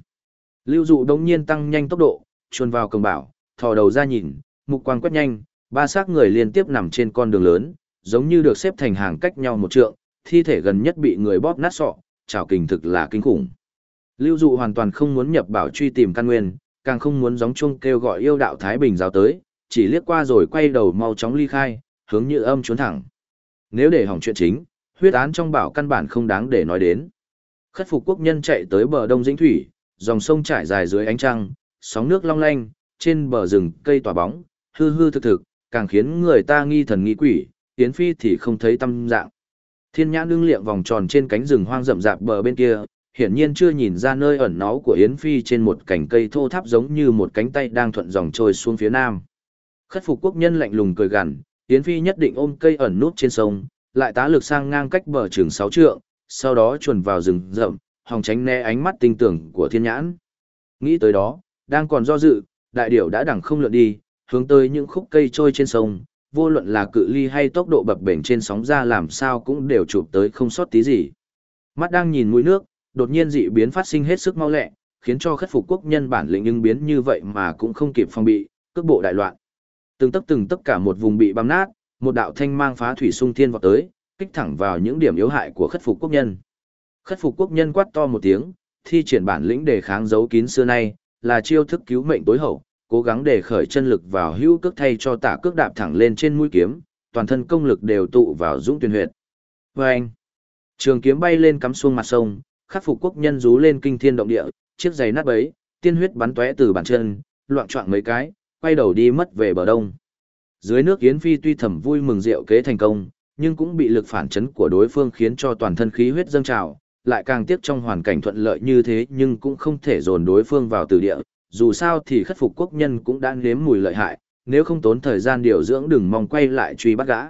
Lưu dụ đống nhiên tăng nhanh tốc độ, chuồn vào công bảo, thò đầu ra nhìn, mục quang quét nhanh, ba xác người liên tiếp nằm trên con đường lớn, giống như được xếp thành hàng cách nhau một trượng, thi thể gần nhất bị người bóp nát sọ, trào kình thực là kinh khủng. Lưu dụ hoàn toàn không muốn nhập bảo truy tìm căn nguyên, càng không muốn gióng chung kêu gọi yêu đạo Thái Bình giáo tới, chỉ liếc qua rồi quay đầu mau chóng ly khai, hướng như âm trốn thẳng. Nếu để hỏng chuyện chính, huyết án trong bảo căn bản không đáng để nói đến. Khất phục quốc nhân chạy tới bờ đông dĩnh thủy, dòng sông trải dài dưới ánh trăng, sóng nước long lanh, trên bờ rừng cây tỏa bóng, hư hư thực thực, càng khiến người ta nghi thần nghi quỷ, tiến phi thì không thấy tâm dạng. Thiên nhãn đương liệng vòng tròn trên cánh rừng hoang rậm rạp bờ bên kia, hiển nhiên chưa nhìn ra nơi ẩn náu của Yến Phi trên một cành cây thô tháp giống như một cánh tay đang thuận dòng trôi xuống phía nam. Khất phục quốc nhân lạnh lùng cười gằn, Yến Phi nhất định ôm cây ẩn nút trên sông, lại tá lực sang ngang cách bờ trường sáu trượng, sau đó chuồn vào rừng rậm, hòng tránh né ánh mắt tinh tưởng của thiên nhãn. Nghĩ tới đó, đang còn do dự, đại điểu đã đẳng không lượn đi, hướng tới những khúc cây trôi trên sông, vô luận là cự ly hay tốc độ bập bềnh trên sóng ra làm sao cũng đều chụp tới không sót tí gì. Mắt đang nhìn mũi nước, đột nhiên dị biến phát sinh hết sức mau lẹ, khiến cho khất phục quốc nhân bản lĩnh ứng biến như vậy mà cũng không kịp phòng bị, cước bộ đại loạn. Từng tấc từng tấc cả một vùng bị băm nát, một đạo thanh mang phá thủy sung thiên vọt tới, kích thẳng vào những điểm yếu hại của khất phục quốc nhân. Khất phục quốc nhân quát to một tiếng, thi triển bản lĩnh để kháng giấu kín xưa nay, là chiêu thức cứu mệnh tối hậu, cố gắng để khởi chân lực vào hữu cước thay cho tả cước đạp thẳng lên trên mũi kiếm, toàn thân công lực đều tụ vào dũng tuyển huyệt. Và anh, trường kiếm bay lên cắm xuông mặt sông, khắc phục quốc nhân rú lên kinh thiên động địa, chiếc giày nát bấy, tiên huyết bắn tóe từ bàn chân, loạn choạng mấy cái, quay đầu đi mất về bờ đông. Dưới nước Yến Phi tuy thầm vui mừng rượu kế thành công, nhưng cũng bị lực phản chấn của đối phương khiến cho toàn thân khí huyết dâng trào, lại càng tiếc trong hoàn cảnh thuận lợi như thế nhưng cũng không thể dồn đối phương vào từ địa, dù sao thì khất phục quốc nhân cũng đã nếm mùi lợi hại, nếu không tốn thời gian điều dưỡng đừng mong quay lại truy bắt gã.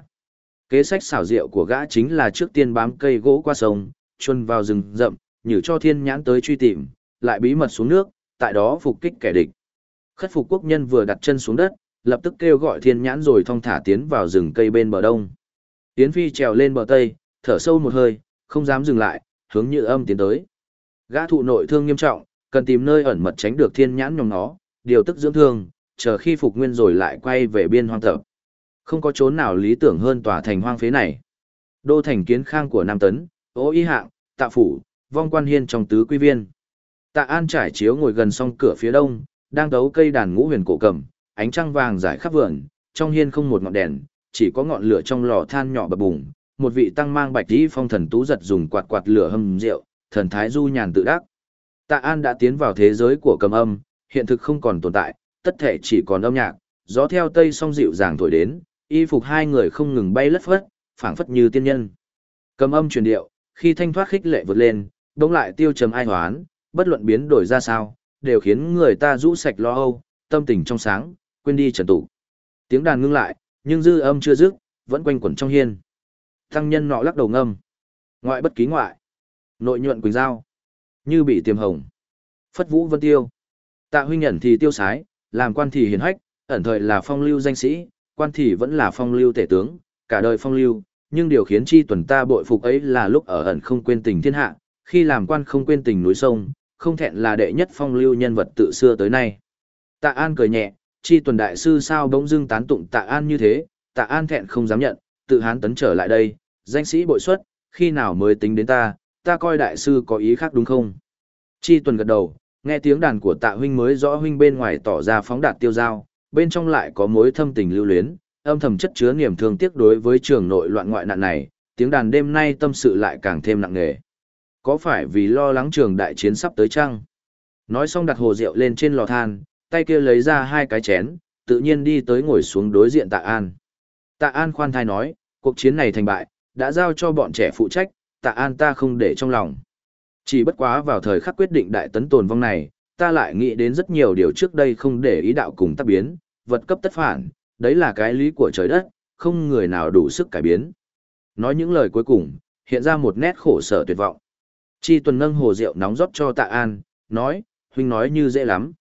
Kế sách xảo diệu của gã chính là trước tiên bám cây gỗ qua sông, chuân vào rừng rậm, nhử cho thiên nhãn tới truy tìm, lại bí mật xuống nước, tại đó phục kích kẻ địch. Khất phục quốc nhân vừa đặt chân xuống đất, lập tức kêu gọi thiên nhãn rồi thong thả tiến vào rừng cây bên bờ đông. Tiến phi trèo lên bờ tây, thở sâu một hơi, không dám dừng lại, hướng như âm tiến tới. Gã thụ nội thương nghiêm trọng, cần tìm nơi ẩn mật tránh được thiên nhãn nhóm nó, điều tức dưỡng thương, chờ khi phục nguyên rồi lại quay về biên hoang tập. Không có chốn nào lý tưởng hơn tòa thành hoang phế này. Đô thành kiến khang của Nam Tấn, ô y hạng, tạ phủ, vong quan hiên trong tứ quy viên. Tạ An trải chiếu ngồi gần song cửa phía đông, đang đấu cây đàn ngũ huyền cổ cầm, ánh trăng vàng rải khắp vườn, trong hiên không một ngọn đèn, chỉ có ngọn lửa trong lò than nhỏ bập bùng. Một vị tăng mang bạch y phong thần tú giật dùng quạt quạt lửa hâm rượu, thần thái du nhàn tự đắc. Tạ An đã tiến vào thế giới của cầm âm, hiện thực không còn tồn tại, tất thể chỉ còn âm nhạc, gió theo tây song dịu dàng thổi đến, y phục hai người không ngừng bay lất phất, phảng phất như tiên nhân. Cầm âm truyền điệu, khi thanh thoát khích lệ vượt lên, đống lại tiêu trầm ai hoán, bất luận biến đổi ra sao, đều khiến người ta rũ sạch lo âu, tâm tình trong sáng, quên đi trần tụ. Tiếng đàn ngưng lại, nhưng dư âm chưa dứt, vẫn quanh quẩn trong hiên. Tăng nhân nọ lắc đầu ngâm. Ngoại bất ký ngoại. Nội nhuận quỳnh giao. Như bị tiềm hồng. Phất vũ vân tiêu. Tạ huynh ẩn thì tiêu sái, làm quan thì hiền hách, ẩn thời là phong lưu danh sĩ, quan thì vẫn là phong lưu tể tướng, cả đời phong lưu, nhưng điều khiến chi tuần ta bội phục ấy là lúc ở ẩn không quên tình thiên hạ, khi làm quan không quên tình núi sông, không thẹn là đệ nhất phong lưu nhân vật tự xưa tới nay. Tạ An cười nhẹ, chi tuần đại sư sao bỗng dưng tán tụng Tạ An như thế, Tạ An thẹn không dám nhận, tự hán tấn trở lại đây, danh sĩ bội xuất, khi nào mới tính đến ta, ta coi đại sư có ý khác đúng không? Chi tuần gật đầu, nghe tiếng đàn của tạ huynh mới rõ huynh bên ngoài tỏ ra phóng đạt tiêu giao, bên trong lại có mối thâm tình lưu luyến, âm thầm chất chứa niềm thương tiếc đối với trường nội loạn ngoại nạn này, tiếng đàn đêm nay tâm sự lại càng thêm nặng nề. Có phải vì lo lắng trường đại chiến sắp tới chăng? Nói xong đặt hồ rượu lên trên lò than, tay kia lấy ra hai cái chén, tự nhiên đi tới ngồi xuống đối diện tạ an. Tạ an khoan thai nói, cuộc chiến này thành bại, đã giao cho bọn trẻ phụ trách, tạ an ta không để trong lòng. Chỉ bất quá vào thời khắc quyết định đại tấn tồn vong này, ta lại nghĩ đến rất nhiều điều trước đây không để ý đạo cùng tác biến, vật cấp tất phản, đấy là cái lý của trời đất, không người nào đủ sức cải biến. Nói những lời cuối cùng, hiện ra một nét khổ sở tuyệt vọng. Chi tuần nâng hồ rượu nóng rót cho tạ an, nói, huynh nói như dễ lắm.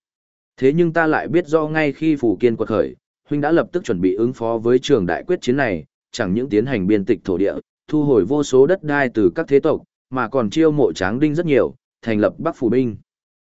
Thế nhưng ta lại biết do ngay khi phủ kiên quật khởi, huynh đã lập tức chuẩn bị ứng phó với trường đại quyết chiến này, chẳng những tiến hành biên tịch thổ địa, thu hồi vô số đất đai từ các thế tộc, mà còn chiêu mộ tráng đinh rất nhiều, thành lập Bắc phủ binh.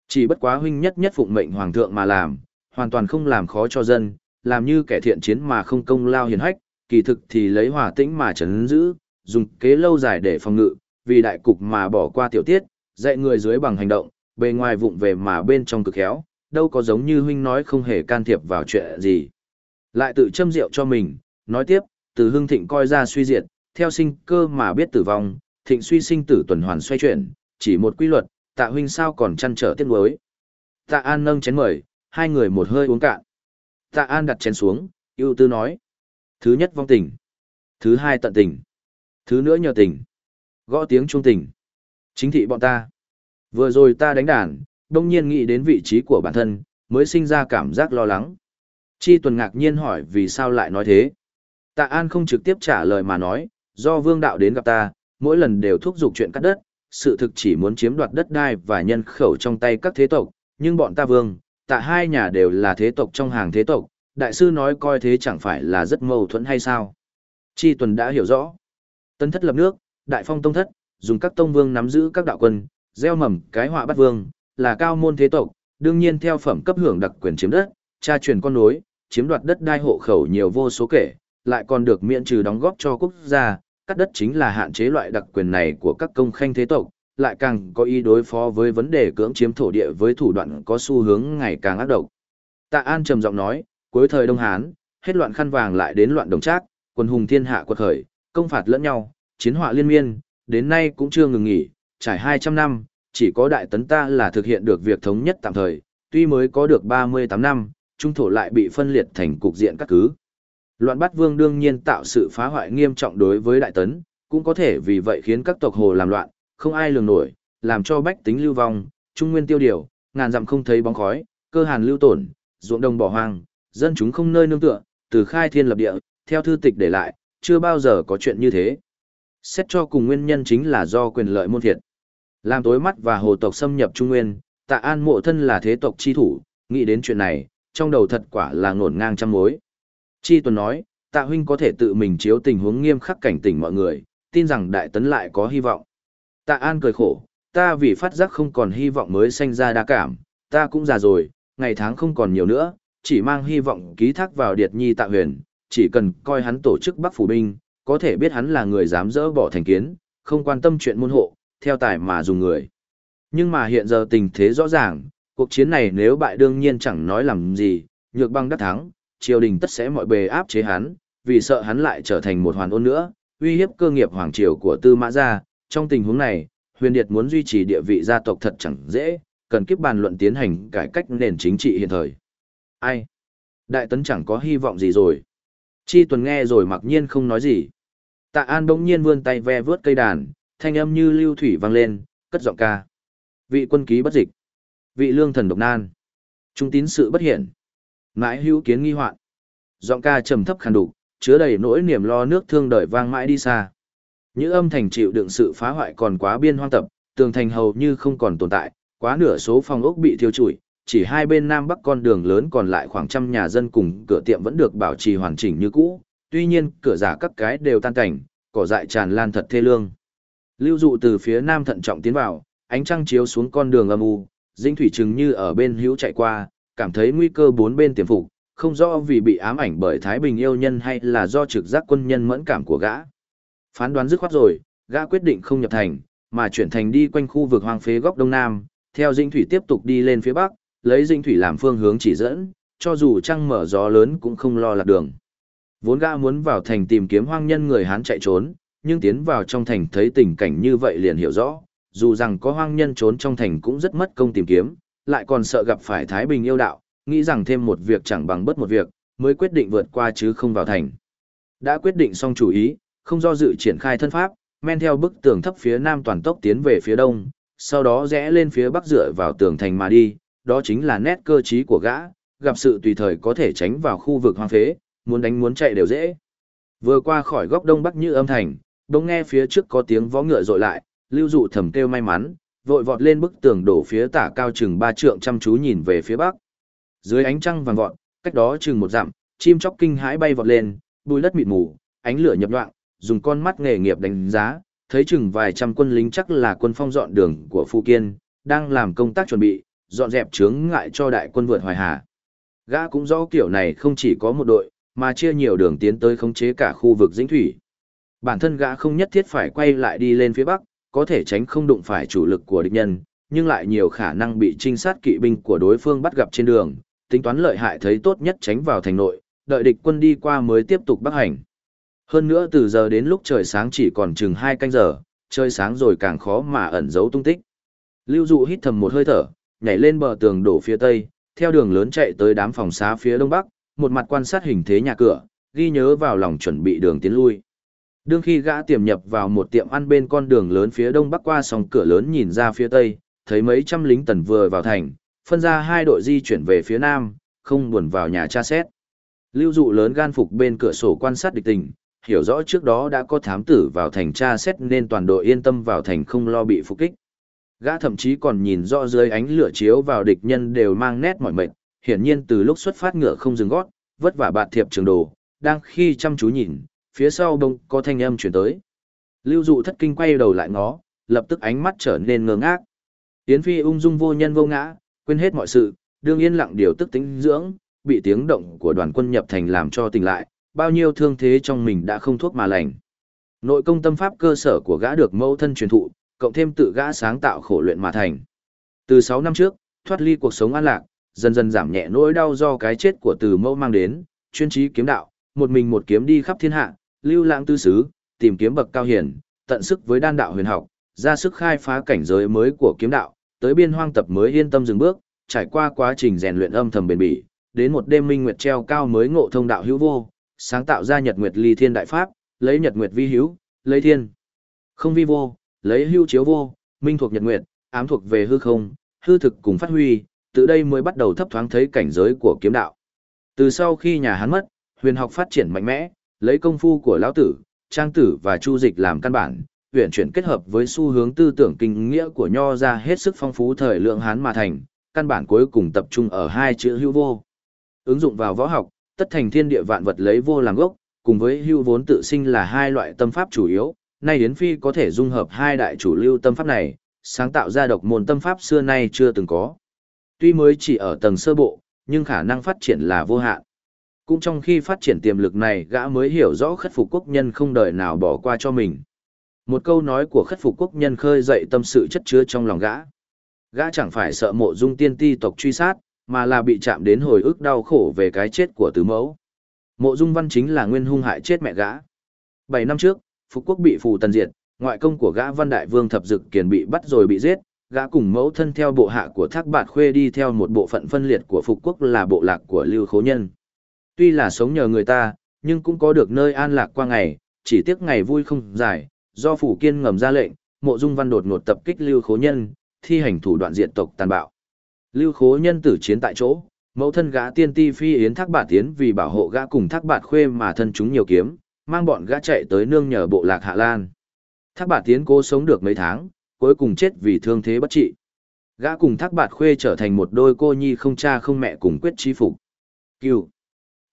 Chỉ bất quá huynh nhất nhất phụng mệnh hoàng thượng mà làm, hoàn toàn không làm khó cho dân, làm như kẻ thiện chiến mà không công lao hiền hách, kỳ thực thì lấy hòa tĩnh mà trấn giữ, dùng kế lâu dài để phòng ngự, vì đại cục mà bỏ qua tiểu tiết, dạy người dưới bằng hành động, bề ngoài vụng về mà bên trong cực khéo, đâu có giống như huynh nói không hề can thiệp vào chuyện gì. Lại tự châm rượu cho mình, nói tiếp, từ hưng thịnh coi ra suy diệt, theo sinh cơ mà biết tử vong, thịnh suy sinh tử tuần hoàn xoay chuyển, chỉ một quy luật, tạ huynh sao còn chăn trở tiếc nuối. Tạ An nâng chén mời, hai người một hơi uống cạn. Tạ An đặt chén xuống, ưu tư nói. Thứ nhất vong tình. Thứ hai tận tình. Thứ nữa nhờ tình. Gõ tiếng trung tình. Chính thị bọn ta. Vừa rồi ta đánh đàn, đông nhiên nghĩ đến vị trí của bản thân, mới sinh ra cảm giác lo lắng. Chi tuần ngạc nhiên hỏi vì sao lại nói thế. Tạ An không trực tiếp trả lời mà nói, do vương đạo đến gặp ta, mỗi lần đều thúc giục chuyện cắt đất, sự thực chỉ muốn chiếm đoạt đất đai và nhân khẩu trong tay các thế tộc, nhưng bọn ta vương, tạ hai nhà đều là thế tộc trong hàng thế tộc, đại sư nói coi thế chẳng phải là rất mâu thuẫn hay sao. Chi tuần đã hiểu rõ. Tân thất lập nước, đại phong tông thất, dùng các tông vương nắm giữ các đạo quân, gieo mầm cái họa bắt vương, là cao môn thế tộc, đương nhiên theo phẩm cấp hưởng đặc quyền chiếm đất, tra truyền con nối, chiếm đoạt đất đai hộ khẩu nhiều vô số kể, lại còn được miễn trừ đóng góp cho quốc gia, cắt đất chính là hạn chế loại đặc quyền này của các công khanh thế tộc, lại càng có ý đối phó với vấn đề cưỡng chiếm thổ địa với thủ đoạn có xu hướng ngày càng ác độc. Tạ An trầm giọng nói, cuối thời Đông Hán, hết loạn khăn vàng lại đến loạn đồng trác, quân hùng thiên hạ quật khởi, công phạt lẫn nhau, chiến họa liên miên, đến nay cũng chưa ngừng nghỉ, trải 200 năm, chỉ có đại tấn ta là thực hiện được việc thống nhất tạm thời, tuy mới có được 38 năm, trung thổ lại bị phân liệt thành cục diện các cứ. Loạn bắt vương đương nhiên tạo sự phá hoại nghiêm trọng đối với đại tấn, cũng có thể vì vậy khiến các tộc hồ làm loạn, không ai lường nổi, làm cho bách tính lưu vong, trung nguyên tiêu điều, ngàn dặm không thấy bóng khói, cơ hàn lưu tổn, ruộng đồng bỏ hoang, dân chúng không nơi nương tựa, từ khai thiên lập địa, theo thư tịch để lại, chưa bao giờ có chuyện như thế. Xét cho cùng nguyên nhân chính là do quyền lợi môn thiệt. Làm tối mắt và hồ tộc xâm nhập Trung Nguyên, tạ an mộ thân là thế tộc chi thủ, nghĩ đến chuyện này, trong đầu thật quả là ngổn ngang trăm mối. Chi Tuần nói, tạ huynh có thể tự mình chiếu tình huống nghiêm khắc cảnh tỉnh mọi người, tin rằng đại tấn lại có hy vọng. Tạ An cười khổ, ta vì phát giác không còn hy vọng mới sanh ra đa cảm, ta cũng già rồi, ngày tháng không còn nhiều nữa, chỉ mang hy vọng ký thác vào Điệt Nhi Tạ Huyền, chỉ cần coi hắn tổ chức Bắc Phủ Binh, có thể biết hắn là người dám dỡ bỏ thành kiến, không quan tâm chuyện môn hộ, theo tài mà dùng người. Nhưng mà hiện giờ tình thế rõ ràng, cuộc chiến này nếu bại đương nhiên chẳng nói làm gì, nhược băng đắc thắng, triều đình tất sẽ mọi bề áp chế hắn, vì sợ hắn lại trở thành một hoàn ôn nữa, uy hiếp cơ nghiệp hoàng triều của Tư Mã gia. Trong tình huống này, Huyền Điệt muốn duy trì địa vị gia tộc thật chẳng dễ, cần kiếp bàn luận tiến hành cải cách nền chính trị hiện thời. Ai? Đại tấn chẳng có hy vọng gì rồi. Chi tuần nghe rồi mặc nhiên không nói gì. Tạ An bỗng nhiên vươn tay ve vớt cây đàn, thanh âm như lưu thủy vang lên, cất giọng ca. Vị quân ký bất dịch. Vị lương thần độc nan. Trung tín sự bất hiển. Mãi hữu kiến nghi hoạn. Giọng ca trầm thấp khàn đục, chứa đầy nỗi niềm lo nước thương đời vang mãi đi xa. Những âm thành chịu đựng sự phá hoại còn quá biên hoang tập, tường thành hầu như không còn tồn tại, quá nửa số phòng ốc bị thiêu trụi, chỉ hai bên nam bắc con đường lớn còn lại khoảng trăm nhà dân cùng cửa tiệm vẫn được bảo trì hoàn chỉnh như cũ, tuy nhiên cửa giả các cái đều tan cảnh, cỏ dại tràn lan thật thê lương. Lưu dụ từ phía nam thận trọng tiến vào, ánh trăng chiếu xuống con đường âm u, dinh thủy chừng như ở bên hữu chạy qua, cảm thấy nguy cơ bốn bên tiềm phục, không rõ vì bị ám ảnh bởi Thái Bình yêu nhân hay là do trực giác quân nhân mẫn cảm của gã. Phán đoán dứt khoát rồi, gã quyết định không nhập thành, mà chuyển thành đi quanh khu vực hoang phế góc đông nam, theo dinh thủy tiếp tục đi lên phía bắc, lấy dinh thủy làm phương hướng chỉ dẫn, cho dù trăng mở gió lớn cũng không lo lạc đường. Vốn gã muốn vào thành tìm kiếm hoang nhân người Hán chạy trốn, nhưng tiến vào trong thành thấy tình cảnh như vậy liền hiểu rõ, dù rằng có hoang nhân trốn trong thành cũng rất mất công tìm kiếm, lại còn sợ gặp phải Thái Bình yêu đạo, nghĩ rằng thêm một việc chẳng bằng bất một việc, mới quyết định vượt qua chứ không vào thành. Đã quyết định xong chủ ý, không do dự triển khai thân pháp, men theo bức tường thấp phía nam toàn tốc tiến về phía đông, sau đó rẽ lên phía bắc dựa vào tường thành mà đi, đó chính là nét cơ trí của gã, gặp sự tùy thời có thể tránh vào khu vực hoang phế, muốn đánh muốn chạy đều dễ. Vừa qua khỏi góc đông bắc như âm thành, đông nghe phía trước có tiếng vó ngựa rội lại, lưu dụ thầm kêu may mắn, vội vọt lên bức tường đổ phía tả cao chừng ba trượng chăm chú nhìn về phía bắc. Dưới ánh trăng vàng vọt, cách đó chừng một dặm, chim chóc kinh hãi bay vọt lên, bùi đất mịt mù, ánh lửa nhập loạn, dùng con mắt nghề nghiệp đánh giá, thấy chừng vài trăm quân lính chắc là quân phong dọn đường của Phu Kiên, đang làm công tác chuẩn bị, dọn dẹp chướng ngại cho đại quân vượt hoài hà. Gã cũng rõ kiểu này không chỉ có một đội, mà chia nhiều đường tiến tới khống chế cả khu vực dĩnh thủy. Bản thân gã không nhất thiết phải quay lại đi lên phía bắc, có thể tránh không đụng phải chủ lực của địch nhân, nhưng lại nhiều khả năng bị trinh sát kỵ binh của đối phương bắt gặp trên đường, tính toán lợi hại thấy tốt nhất tránh vào thành nội, đợi địch quân đi qua mới tiếp tục bắc hành. Hơn nữa từ giờ đến lúc trời sáng chỉ còn chừng 2 canh giờ, trời sáng rồi càng khó mà ẩn giấu tung tích. Lưu Dụ hít thầm một hơi thở, nhảy lên bờ tường đổ phía tây, theo đường lớn chạy tới đám phòng xá phía đông bắc, một mặt quan sát hình thế nhà cửa, ghi nhớ vào lòng chuẩn bị đường tiến lui. Đương khi gã tiềm nhập vào một tiệm ăn bên con đường lớn phía đông bắc qua sòng cửa lớn nhìn ra phía tây, thấy mấy trăm lính tần vừa vào thành, phân ra hai đội di chuyển về phía nam, không buồn vào nhà tra xét. Lưu dụ lớn gan phục bên cửa sổ quan sát địch tình, hiểu rõ trước đó đã có thám tử vào thành tra xét nên toàn đội yên tâm vào thành không lo bị phục kích. Gã thậm chí còn nhìn rõ dưới ánh lửa chiếu vào địch nhân đều mang nét mỏi mệt, hiển nhiên từ lúc xuất phát ngựa không dừng gót, vất vả bạn thiệp trường đồ, đang khi chăm chú nhìn, phía sau đông có thanh âm chuyển tới. Lưu dụ thất kinh quay đầu lại ngó, lập tức ánh mắt trở nên ngơ ngác. Yến Phi ung dung vô nhân vô ngã, quên hết mọi sự, đương yên lặng điều tức tính dưỡng, bị tiếng động của đoàn quân nhập thành làm cho tỉnh lại, bao nhiêu thương thế trong mình đã không thuốc mà lành. Nội công tâm pháp cơ sở của gã được mẫu thân truyền thụ, cộng thêm tự gã sáng tạo khổ luyện mà thành. Từ 6 năm trước, thoát ly cuộc sống an lạc, dần dần giảm nhẹ nỗi đau do cái chết của từ mẫu mang đến, chuyên trí kiếm đạo, một mình một kiếm đi khắp thiên hạ, lưu lãng tư xứ, tìm kiếm bậc cao hiển, tận sức với đan đạo huyền học, ra sức khai phá cảnh giới mới của kiếm đạo, tới biên hoang tập mới yên tâm dừng bước, trải qua quá trình rèn luyện âm thầm bền bỉ, đến một đêm minh nguyệt treo cao mới ngộ thông đạo hữu vô, sáng tạo ra nhật nguyệt ly thiên đại pháp, lấy nhật nguyệt vi hữu, lấy thiên không vi vô, lấy hữu chiếu vô, minh thuộc nhật nguyệt, ám thuộc về hư không, hư thực cùng phát huy, từ đây mới bắt đầu thấp thoáng thấy cảnh giới của kiếm đạo. Từ sau khi nhà hắn mất, huyền học phát triển mạnh mẽ, lấy công phu của lão tử, trang tử và chu dịch làm căn bản, huyền chuyển kết hợp với xu hướng tư tưởng kinh nghĩa của nho ra hết sức phong phú thời lượng hán mà thành, căn bản cuối cùng tập trung ở hai chữ hữu vô. Ứng dụng vào võ học, tất thành thiên địa vạn vật lấy vô làm gốc, cùng với hữu vốn tự sinh là hai loại tâm pháp chủ yếu, nay Yến Phi có thể dung hợp hai đại chủ lưu tâm pháp này, sáng tạo ra độc môn tâm pháp xưa nay chưa từng có. Tuy mới chỉ ở tầng sơ bộ, nhưng khả năng phát triển là vô hạn. Cũng trong khi phát triển tiềm lực này gã mới hiểu rõ khất phục quốc nhân không đời nào bỏ qua cho mình. Một câu nói của khất phục quốc nhân khơi dậy tâm sự chất chứa trong lòng gã. Gã chẳng phải sợ mộ dung tiên ti tộc truy sát, mà là bị chạm đến hồi ức đau khổ về cái chết của tứ mẫu. Mộ dung văn chính là nguyên hung hại chết mẹ gã. Bảy năm trước, Phục quốc bị phù tần diệt, ngoại công của gã văn đại vương thập dực kiền bị bắt rồi bị giết, gã cùng mẫu thân theo bộ hạ của thác bạt khuê đi theo một bộ phận phân liệt của phục quốc là bộ lạc của lưu khố nhân. Tuy là sống nhờ người ta, nhưng cũng có được nơi an lạc qua ngày, chỉ tiếc ngày vui không dài, do phủ kiên ngầm ra lệnh, mộ dung văn đột ngột tập kích lưu khố nhân, thi hành thủ đoạn diện tộc tàn bạo. Lưu khố nhân tử chiến tại chỗ, mẫu thân gã tiên ti phi yến thác bạt tiến vì bảo hộ gã cùng thác bạt khuê mà thân chúng nhiều kiếm, mang bọn gã chạy tới nương nhờ bộ lạc hạ lan. Thác bạt tiến cố sống được mấy tháng cuối cùng chết vì thương thế bất trị. Gã cùng Thác Bạt Khuê trở thành một đôi cô nhi không cha không mẹ cùng quyết chi phục. Cừu.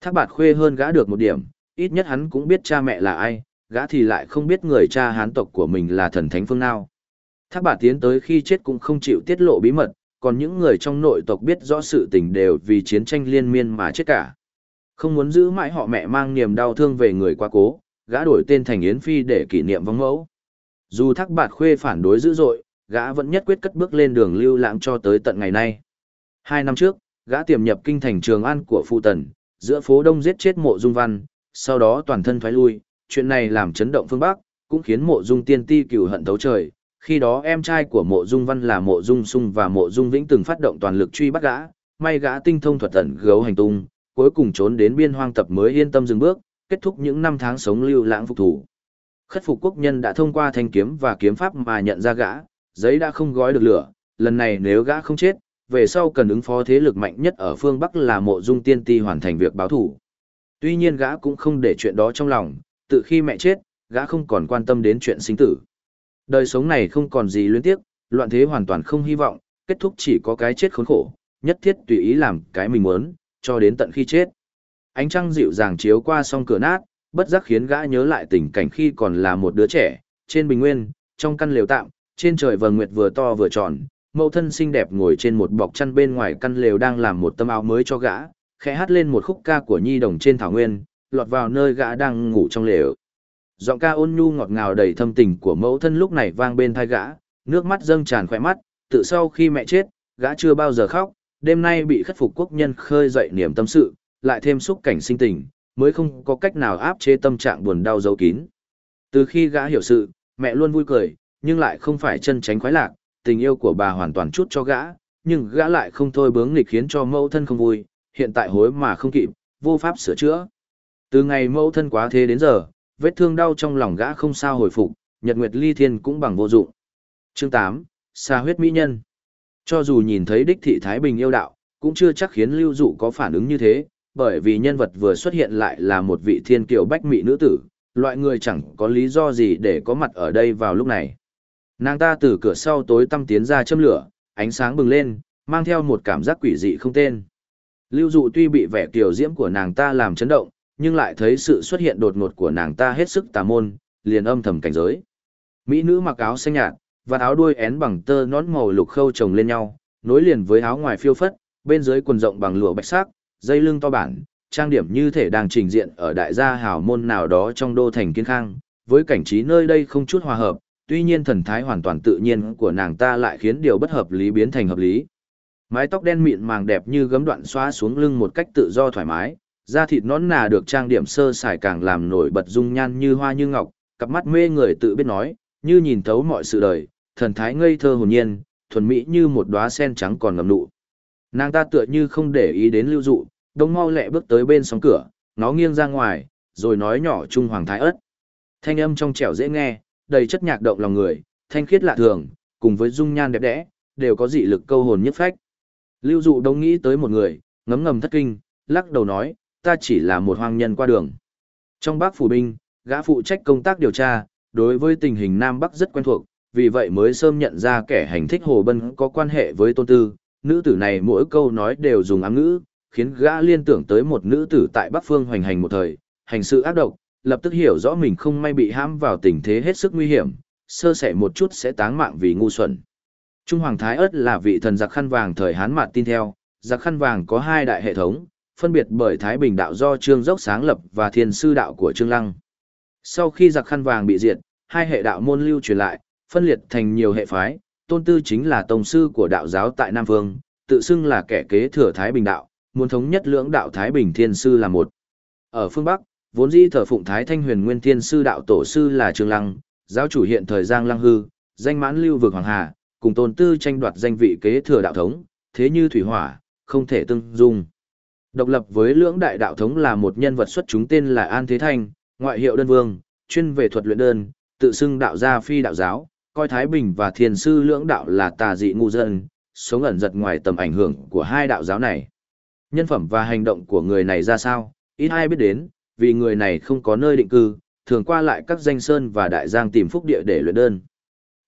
Thác Bạt Khuê hơn gã được một điểm, ít nhất hắn cũng biết cha mẹ là ai, gã thì lại không biết người cha hán tộc của mình là thần thánh phương nào. Thác Bạt tiến tới khi chết cũng không chịu tiết lộ bí mật, còn những người trong nội tộc biết rõ sự tình đều vì chiến tranh liên miên mà chết cả. Không muốn giữ mãi họ mẹ mang niềm đau thương về người quá cố, gã đổi tên thành Yến Phi để kỷ niệm vong mẫu. Dù thác bạt khuê phản đối dữ dội, gã vẫn nhất quyết cất bước lên đường lưu lãng cho tới tận ngày nay. Hai năm trước, gã tiềm nhập kinh thành Trường An của Phụ Tần, giữa phố đông giết chết mộ dung văn, sau đó toàn thân thoái lui, chuyện này làm chấn động phương Bắc, cũng khiến mộ dung tiên ti cửu hận thấu trời. Khi đó em trai của mộ dung văn là mộ dung sung và mộ dung vĩnh từng phát động toàn lực truy bắt gã, may gã tinh thông thuật tận gấu hành tung, cuối cùng trốn đến biên hoang tập mới yên tâm dừng bước, kết thúc những năm tháng sống lưu lãng phục thủ. Khất phục quốc nhân đã thông qua thanh kiếm và kiếm pháp mà nhận ra gã, giấy đã không gói được lửa, lần này nếu gã không chết, về sau cần ứng phó thế lực mạnh nhất ở phương Bắc là mộ dung tiên ti hoàn thành việc báo thủ. Tuy nhiên gã cũng không để chuyện đó trong lòng, từ khi mẹ chết, gã không còn quan tâm đến chuyện sinh tử. Đời sống này không còn gì luyến tiếc, loạn thế hoàn toàn không hy vọng, kết thúc chỉ có cái chết khốn khổ, nhất thiết tùy ý làm cái mình muốn, cho đến tận khi chết. Ánh trăng dịu dàng chiếu qua song cửa nát, bất giác khiến gã nhớ lại tình cảnh khi còn là một đứa trẻ, trên bình nguyên, trong căn lều tạm, trên trời vầng nguyệt vừa to vừa tròn, mẫu thân xinh đẹp ngồi trên một bọc chăn bên ngoài căn lều đang làm một tấm áo mới cho gã, khẽ hát lên một khúc ca của nhi đồng trên thảo nguyên, lọt vào nơi gã đang ngủ trong lều. Giọng ca ôn nhu ngọt ngào đầy thâm tình của mẫu thân lúc này vang bên tai gã, nước mắt dâng tràn khỏe mắt, tự sau khi mẹ chết, gã chưa bao giờ khóc, đêm nay bị khất phục quốc nhân khơi dậy niềm tâm sự, lại thêm xúc cảnh sinh tình, mới không có cách nào áp chế tâm trạng buồn đau giấu kín. Từ khi gã hiểu sự, mẹ luôn vui cười, nhưng lại không phải chân tránh khoái lạc, tình yêu của bà hoàn toàn chút cho gã, nhưng gã lại không thôi bướng nghịch khiến cho mẫu thân không vui, hiện tại hối mà không kịp, vô pháp sửa chữa. Từ ngày mẫu thân quá thế đến giờ, vết thương đau trong lòng gã không sao hồi phục, nhật nguyệt ly thiên cũng bằng vô dụng. Chương 8, Sa huyết mỹ nhân. Cho dù nhìn thấy đích thị Thái Bình yêu đạo, cũng chưa chắc khiến lưu dụ có phản ứng như thế, bởi vì nhân vật vừa xuất hiện lại là một vị thiên kiều bách mỹ nữ tử, loại người chẳng có lý do gì để có mặt ở đây vào lúc này. Nàng ta từ cửa sau tối tăm tiến ra châm lửa, ánh sáng bừng lên, mang theo một cảm giác quỷ dị không tên. Lưu dụ tuy bị vẻ kiều diễm của nàng ta làm chấn động, nhưng lại thấy sự xuất hiện đột ngột của nàng ta hết sức tà môn, liền âm thầm cảnh giới. Mỹ nữ mặc áo xanh nhạt, và áo đuôi én bằng tơ nón màu lục khâu chồng lên nhau, nối liền với áo ngoài phiêu phất, bên dưới quần rộng bằng lụa bạch sắc, dây lưng to bản, trang điểm như thể đang trình diện ở đại gia hào môn nào đó trong đô thành kiên khang, với cảnh trí nơi đây không chút hòa hợp, tuy nhiên thần thái hoàn toàn tự nhiên của nàng ta lại khiến điều bất hợp lý biến thành hợp lý. Mái tóc đen mịn màng đẹp như gấm đoạn xóa xuống lưng một cách tự do thoải mái, da thịt nón nà được trang điểm sơ sài càng làm nổi bật dung nhan như hoa như ngọc, cặp mắt mê người tự biết nói, như nhìn thấu mọi sự đời, thần thái ngây thơ hồn nhiên, thuần mỹ như một đóa sen trắng còn ngầm nụ. Nàng ta tựa như không để ý đến lưu dụ, đông mau lẹ bước tới bên sóng cửa, nó nghiêng ra ngoài, rồi nói nhỏ Trung Hoàng Thái ớt. Thanh âm trong trẻo dễ nghe, đầy chất nhạc động lòng người, thanh khiết lạ thường, cùng với dung nhan đẹp đẽ, đều có dị lực câu hồn nhất phách. Lưu dụ đông nghĩ tới một người, ngấm ngầm thất kinh, lắc đầu nói, ta chỉ là một hoang nhân qua đường. Trong bác phủ binh, gã phụ trách công tác điều tra, đối với tình hình Nam Bắc rất quen thuộc, vì vậy mới sớm nhận ra kẻ hành thích Hồ Bân có quan hệ với tôn tư, nữ tử này mỗi câu nói đều dùng ám ngữ, khiến gã liên tưởng tới một nữ tử tại Bắc Phương hoành hành một thời, hành sự ác độc, lập tức hiểu rõ mình không may bị hãm vào tình thế hết sức nguy hiểm, sơ sẻ một chút sẽ táng mạng vì ngu xuẩn. Trung Hoàng Thái Ất là vị thần giặc khăn vàng thời Hán Mạt tin theo, giặc khăn vàng có hai đại hệ thống, phân biệt bởi Thái Bình đạo do Trương Dốc sáng lập và Thiên Sư đạo của Trương Lăng. Sau khi giặc khăn vàng bị diệt, hai hệ đạo môn lưu truyền lại, phân liệt thành nhiều hệ phái, tôn tư chính là tông sư của đạo giáo tại Nam Vương, tự xưng là kẻ kế thừa Thái Bình đạo, muốn thống nhất lưỡng đạo Thái Bình Thiên Sư là một. Ở phương Bắc, vốn dĩ thờ phụng Thái Thanh Huyền Nguyên Thiên Sư đạo tổ sư là Trương Lăng, giáo chủ hiện thời Giang Lăng Hư, danh mãn lưu vực Hoàng Hà, cùng tôn tư tranh đoạt danh vị kế thừa đạo thống, thế như thủy hỏa, không thể tương dung. Độc lập với lưỡng đại đạo thống là một nhân vật xuất chúng tên là An Thế Thanh, ngoại hiệu đơn vương, chuyên về thuật luyện đơn, tự xưng đạo gia phi đạo giáo, coi Thái Bình và Thiền sư lưỡng đạo là tà dị ngu dân, sống ẩn giật ngoài tầm ảnh hưởng của hai đạo giáo này. Nhân phẩm và hành động của người này ra sao, ít ai biết đến, vì người này không có nơi định cư, thường qua lại các danh sơn và đại giang tìm phúc địa để luyện đơn.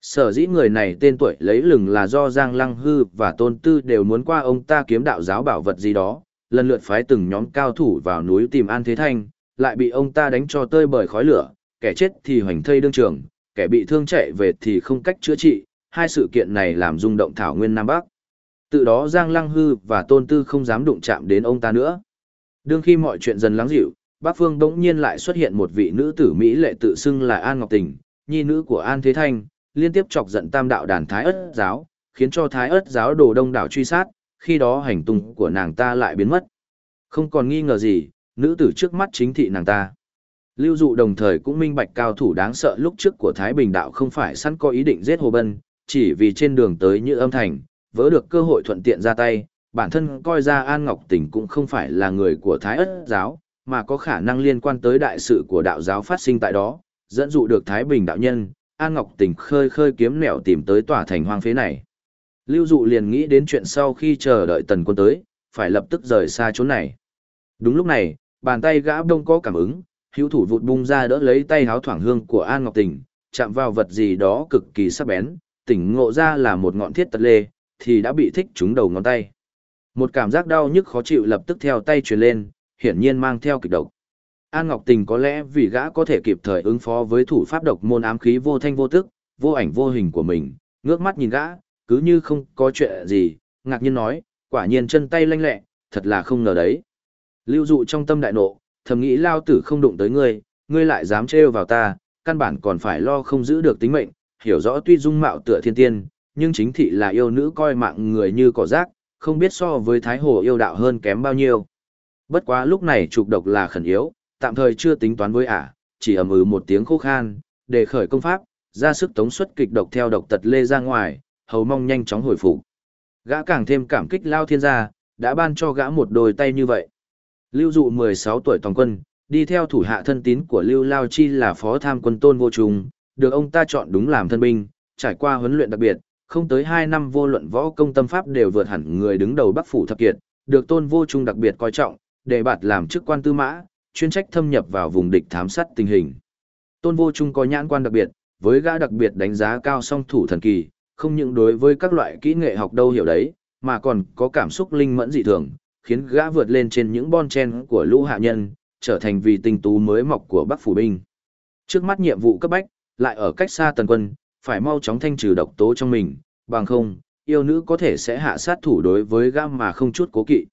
Sở dĩ người này tên tuổi lấy lừng là do Giang Lăng Hư và Tôn Tư đều muốn qua ông ta kiếm đạo giáo bảo vật gì đó, lần lượt phái từng nhóm cao thủ vào núi tìm An Thế Thanh, lại bị ông ta đánh cho tơi bời khói lửa, kẻ chết thì hoành thây đương trường, kẻ bị thương chạy về thì không cách chữa trị, hai sự kiện này làm rung động thảo nguyên Nam Bắc. Từ đó Giang Lăng Hư và Tôn Tư không dám đụng chạm đến ông ta nữa. Đương khi mọi chuyện dần lắng dịu, Bác Phương bỗng nhiên lại xuất hiện một vị nữ tử Mỹ lệ tự xưng là An Ngọc Tình, nhi nữ của An Thế Thanh, liên tiếp chọc giận tam đạo đàn Thái ất giáo, khiến cho Thái ất giáo đồ đông đảo truy sát, khi đó hành tung của nàng ta lại biến mất. Không còn nghi ngờ gì, nữ tử trước mắt chính thị nàng ta. Lưu dụ đồng thời cũng minh bạch cao thủ đáng sợ lúc trước của Thái Bình đạo không phải sẵn có ý định giết Hồ Bân, chỉ vì trên đường tới như âm thành, vỡ được cơ hội thuận tiện ra tay, bản thân coi ra An Ngọc Tình cũng không phải là người của Thái ất giáo, mà có khả năng liên quan tới đại sự của đạo giáo phát sinh tại đó, dẫn dụ được Thái Bình đạo nhân, An Ngọc Tình khơi khơi kiếm nẻo tìm tới tòa thành hoang phế này. Lưu dụ liền nghĩ đến chuyện sau khi chờ đợi tần quân tới, phải lập tức rời xa chỗ này. Đúng lúc này, bàn tay gã đông có cảm ứng, hữu thủ vụt bung ra đỡ lấy tay háo thoảng hương của An Ngọc Tình, chạm vào vật gì đó cực kỳ sắc bén, tỉnh ngộ ra là một ngọn thiết tật lê, thì đã bị thích trúng đầu ngón tay. Một cảm giác đau nhức khó chịu lập tức theo tay truyền lên, hiển nhiên mang theo kịch độc. An Ngọc Tình có lẽ vì gã có thể kịp thời ứng phó với thủ pháp độc môn ám khí vô thanh vô tức, vô ảnh vô hình của mình, ngước mắt nhìn gã, cứ như không có chuyện gì, ngạc nhiên nói, quả nhiên chân tay lanh lẹ, thật là không ngờ đấy. Lưu dụ trong tâm đại nộ, thầm nghĩ lao tử không đụng tới ngươi, ngươi lại dám trêu vào ta, căn bản còn phải lo không giữ được tính mệnh, hiểu rõ tuy dung mạo tựa thiên tiên, nhưng chính thị là yêu nữ coi mạng người như cỏ rác, không biết so với thái hồ yêu đạo hơn kém bao nhiêu. Bất quá lúc này trục độc là khẩn yếu, tạm thời chưa tính toán với ả, chỉ ầm ừ một tiếng khô khan, để khởi công pháp, ra sức tống xuất kịch độc theo độc tật lê ra ngoài, hầu mong nhanh chóng hồi phục. Gã càng thêm cảm kích lao thiên gia, đã ban cho gã một đôi tay như vậy. Lưu dụ 16 tuổi toàn quân, đi theo thủ hạ thân tín của Lưu Lao Chi là phó tham quân tôn vô trùng, được ông ta chọn đúng làm thân binh, trải qua huấn luyện đặc biệt, không tới 2 năm vô luận võ công tâm pháp đều vượt hẳn người đứng đầu Bắc phủ thập kiệt, được tôn vô trung đặc biệt coi trọng, để bạt làm chức quan tư mã, chuyên trách thâm nhập vào vùng địch thám sát tình hình. Tôn vô trung có nhãn quan đặc biệt, với gã đặc biệt đánh giá cao song thủ thần kỳ, không những đối với các loại kỹ nghệ học đâu hiểu đấy, mà còn có cảm xúc linh mẫn dị thường, khiến gã vượt lên trên những bon chen của lũ hạ nhân, trở thành vì tinh tú mới mọc của Bắc phủ binh. Trước mắt nhiệm vụ cấp bách, lại ở cách xa tần quân, phải mau chóng thanh trừ độc tố trong mình, bằng không, yêu nữ có thể sẽ hạ sát thủ đối với gã mà không chút cố kỵ.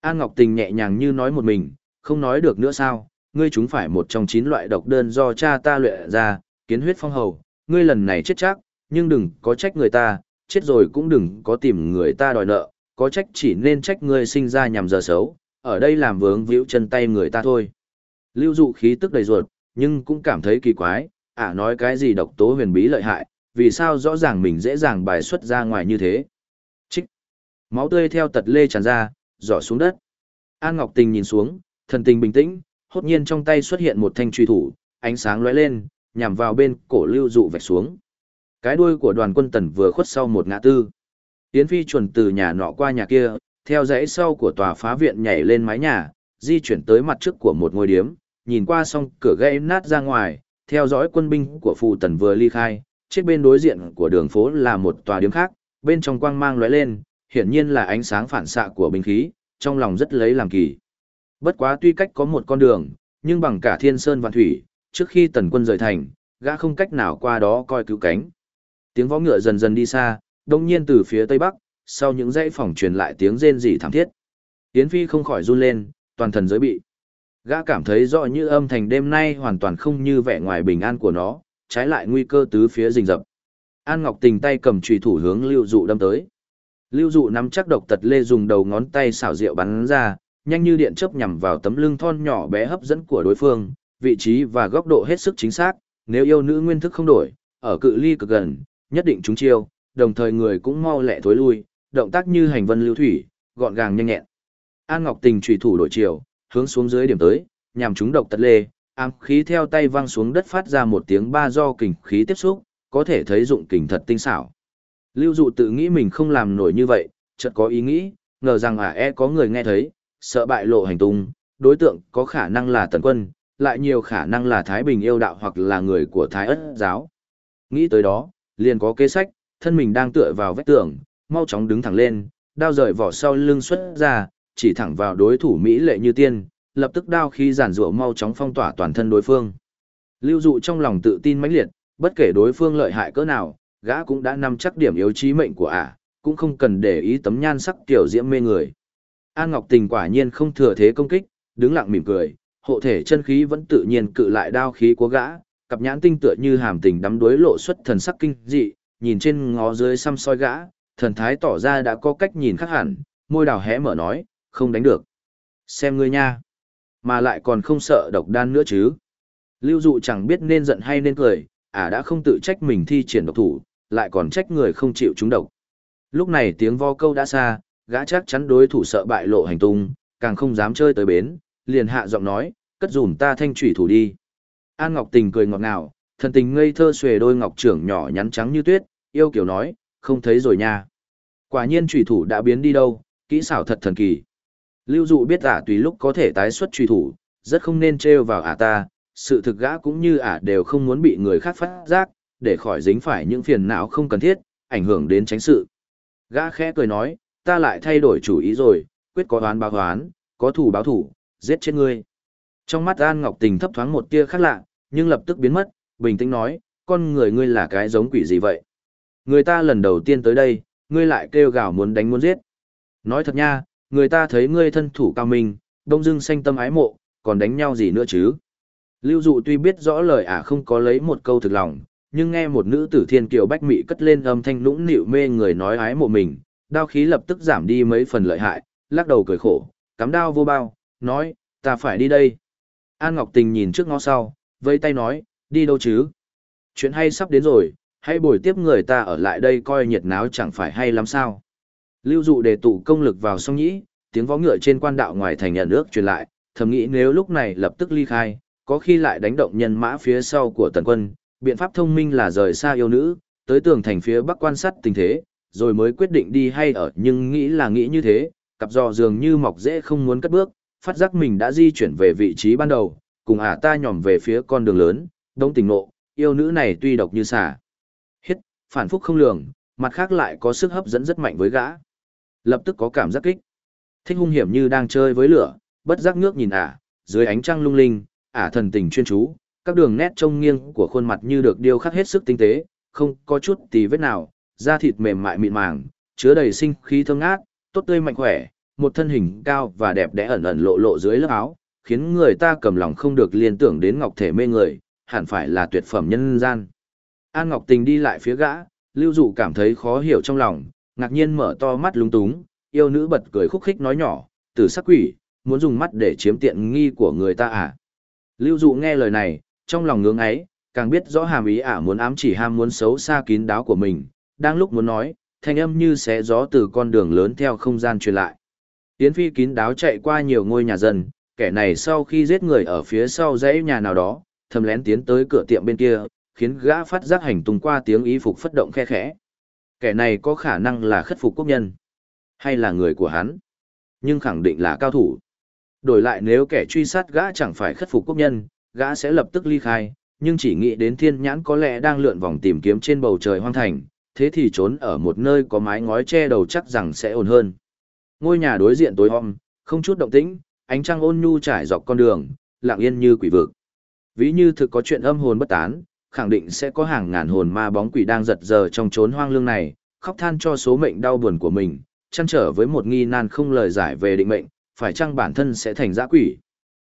An Ngọc Tình nhẹ nhàng như nói một mình, không nói được nữa sao, ngươi chúng phải một trong chín loại độc đơn do cha ta luyện ra, kiến huyết phong hầu, ngươi lần này chết chắc, nhưng đừng có trách người ta, chết rồi cũng đừng có tìm người ta đòi nợ, có trách chỉ nên trách ngươi sinh ra nhằm giờ xấu, ở đây làm vướng víu chân tay người ta thôi. Lưu dụ khí tức đầy ruột, nhưng cũng cảm thấy kỳ quái, ả nói cái gì độc tố huyền bí lợi hại, vì sao rõ ràng mình dễ dàng bài xuất ra ngoài như thế. Trích. Máu tươi theo tật lê tràn ra, giỏ xuống đất. An Ngọc Tình nhìn xuống, thần tình bình tĩnh, hốt nhiên trong tay xuất hiện một thanh truy thủ, ánh sáng lóe lên, nhằm vào bên cổ lưu dụ vạch xuống. Cái đuôi của đoàn quân tần vừa khuất sau một ngã tư. tiến Phi chuẩn từ nhà nọ qua nhà kia, theo dãy sau của tòa phá viện nhảy lên mái nhà, di chuyển tới mặt trước của một ngôi điếm, nhìn qua xong cửa gãy nát ra ngoài, theo dõi quân binh của phù tần vừa ly khai, chết bên đối diện của đường phố là một tòa điếm khác, bên trong quang mang lóe lên, hiển nhiên là ánh sáng phản xạ của binh khí, trong lòng rất lấy làm kỳ. Bất quá tuy cách có một con đường, nhưng bằng cả thiên sơn và thủy, trước khi tần quân rời thành, gã không cách nào qua đó coi cứu cánh. Tiếng võ ngựa dần dần đi xa, đông nhiên từ phía tây bắc, sau những dãy phòng truyền lại tiếng rên rỉ thảm thiết. Yến Phi không khỏi run lên, toàn thần giới bị. Gã cảm thấy rõ như âm thành đêm nay hoàn toàn không như vẻ ngoài bình an của nó, trái lại nguy cơ tứ phía rình rập. An Ngọc Tình tay cầm chùy thủ hướng Lưu Dụ đâm tới. Lưu Dụ nắm chắc độc tật lê dùng đầu ngón tay xảo diệu bắn ra, nhanh như điện chớp nhằm vào tấm lưng thon nhỏ bé hấp dẫn của đối phương, vị trí và góc độ hết sức chính xác, nếu yêu nữ nguyên thức không đổi, ở cự ly cực gần, nhất định trúng chiêu, đồng thời người cũng mau lẹ thối lui, động tác như hành vân lưu thủy, gọn gàng nhanh nhẹn. An Ngọc Tình chủy thủ đổi chiều, hướng xuống dưới điểm tới, nhằm trúng độc tật lê, ám khí theo tay văng xuống đất phát ra một tiếng ba do kình khí tiếp xúc, có thể thấy dụng kình thật tinh xảo. Lưu dụ tự nghĩ mình không làm nổi như vậy, chợt có ý nghĩ, ngờ rằng à e có người nghe thấy, sợ bại lộ hành tung, đối tượng có khả năng là tần quân, lại nhiều khả năng là Thái Bình yêu đạo hoặc là người của Thái ất giáo. Nghĩ tới đó, liền có kế sách, thân mình đang tựa vào vách tường, mau chóng đứng thẳng lên, đao rời vỏ sau lưng xuất ra, chỉ thẳng vào đối thủ Mỹ lệ như tiên, lập tức đao khí giản rủa mau chóng phong tỏa toàn thân đối phương. Lưu dụ trong lòng tự tin mãnh liệt, bất kể đối phương lợi hại cỡ nào, gã cũng đã nắm chắc điểm yếu chí mệnh của ả, cũng không cần để ý tấm nhan sắc tiểu diễm mê người. An Ngọc Tình quả nhiên không thừa thế công kích, đứng lặng mỉm cười, hộ thể chân khí vẫn tự nhiên cự lại đao khí của gã, cặp nhãn tinh tựa như hàm tình đắm đuối lộ xuất thần sắc kinh dị, nhìn trên ngó dưới xăm soi gã, thần thái tỏ ra đã có cách nhìn khác hẳn, môi đào hé mở nói, không đánh được. Xem ngươi nha. Mà lại còn không sợ độc đan nữa chứ. Lưu dụ chẳng biết nên giận hay nên cười, à đã không tự trách mình thi triển độc thủ, lại còn trách người không chịu trúng độc. Lúc này tiếng vo câu đã xa, gã chắc chắn đối thủ sợ bại lộ hành tung, càng không dám chơi tới bến, liền hạ giọng nói, cất dùm ta thanh trùy thủ đi. An Ngọc Tình cười ngọt ngào, thần tình ngây thơ xuề đôi ngọc trưởng nhỏ nhắn trắng như tuyết, yêu kiểu nói, không thấy rồi nha. Quả nhiên trùy thủ đã biến đi đâu, kỹ xảo thật thần kỳ. Lưu dụ biết ả tùy lúc có thể tái xuất truy thủ, rất không nên trêu vào ả ta, sự thực gã cũng như ả đều không muốn bị người khác phát giác, để khỏi dính phải những phiền não không cần thiết, ảnh hưởng đến tránh sự. Gã khẽ cười nói, ta lại thay đổi chủ ý rồi, quyết có đoán báo đoán, có thủ báo thủ, giết chết ngươi. Trong mắt An Ngọc Tình thấp thoáng một tia khác lạ, nhưng lập tức biến mất, bình tĩnh nói, con người ngươi là cái giống quỷ gì vậy? Người ta lần đầu tiên tới đây, ngươi lại kêu gào muốn đánh muốn giết. Nói thật nha, người ta thấy ngươi thân thủ cao minh, đông dưng xanh tâm ái mộ, còn đánh nhau gì nữa chứ? Lưu dụ tuy biết rõ lời ả không có lấy một câu thực lòng, nhưng nghe một nữ tử thiên kiều bách mị cất lên âm thanh nũng nịu mê người nói ái mộ mình, đao khí lập tức giảm đi mấy phần lợi hại, lắc đầu cười khổ, cắm đao vô bao, nói, ta phải đi đây. An Ngọc Tình nhìn trước ngó sau, vây tay nói, đi đâu chứ? Chuyện hay sắp đến rồi, hãy bồi tiếp người ta ở lại đây coi nhiệt náo chẳng phải hay lắm sao. Lưu dụ đề tụ công lực vào song nhĩ, tiếng vó ngựa trên quan đạo ngoài thành nhận nước truyền lại, thầm nghĩ nếu lúc này lập tức ly khai, có khi lại đánh động nhân mã phía sau của tần quân, biện pháp thông minh là rời xa yêu nữ, tới tường thành phía bắc quan sát tình thế, rồi mới quyết định đi hay ở nhưng nghĩ là nghĩ như thế, cặp giò dường như mọc dễ không muốn cất bước, phát giác mình đã di chuyển về vị trí ban đầu, cùng ả ta nhòm về phía con đường lớn, đông tình nộ, yêu nữ này tuy độc như xà. Hít, phản phúc không lường, mặt khác lại có sức hấp dẫn rất mạnh với gã. Lập tức có cảm giác kích. Thích hung hiểm như đang chơi với lửa, bất giác ngước nhìn ả, dưới ánh trăng lung linh, ả thần tình chuyên chú, các đường nét trông nghiêng của khuôn mặt như được điêu khắc hết sức tinh tế, không có chút tì vết nào, da thịt mềm mại mịn màng, chứa đầy sinh khí thơm ngát, tốt tươi mạnh khỏe, một thân hình cao và đẹp đẽ ẩn ẩn lộ lộ dưới lớp áo, khiến người ta cầm lòng không được liên tưởng đến ngọc thể mê người, hẳn phải là tuyệt phẩm nhân gian. An Ngọc Tình đi lại phía gã, Lưu Dụ cảm thấy khó hiểu trong lòng, ngạc nhiên mở to mắt lúng túng, yêu nữ bật cười khúc khích nói nhỏ, tử sắc quỷ, muốn dùng mắt để chiếm tiện nghi của người ta à. Lưu Dụ nghe lời này, trong lòng ngưỡng ấy, càng biết rõ hàm ý ả muốn ám chỉ ham muốn xấu xa kín đáo của mình, đang lúc muốn nói, thanh âm như xé gió từ con đường lớn theo không gian truyền lại. Tiến Phi kín đáo chạy qua nhiều ngôi nhà dân, kẻ này sau khi giết người ở phía sau dãy nhà nào đó, thầm lén tiến tới cửa tiệm bên kia, khiến gã phát giác hành tung qua tiếng ý phục phất động khe khẽ. Kẻ này có khả năng là khất phục quốc nhân, hay là người của hắn, nhưng khẳng định là cao thủ. Đổi lại nếu kẻ truy sát gã chẳng phải khất phục quốc nhân, gã sẽ lập tức ly khai, nhưng chỉ nghĩ đến thiên nhãn có lẽ đang lượn vòng tìm kiếm trên bầu trời hoang thành, thế thì trốn ở một nơi có mái ngói che đầu chắc rằng sẽ ổn hơn. Ngôi nhà đối diện tối om, không chút động tĩnh, ánh trăng ôn nhu trải dọc con đường, lặng yên như quỷ vực. Ví như thực có chuyện âm hồn bất tán, khẳng định sẽ có hàng ngàn hồn ma bóng quỷ đang giật giờ trong chốn hoang lương này, khóc than cho số mệnh đau buồn của mình, chăn trở với một nghi nan không lời giải về định mệnh, phải chăng bản thân sẽ thành dã quỷ.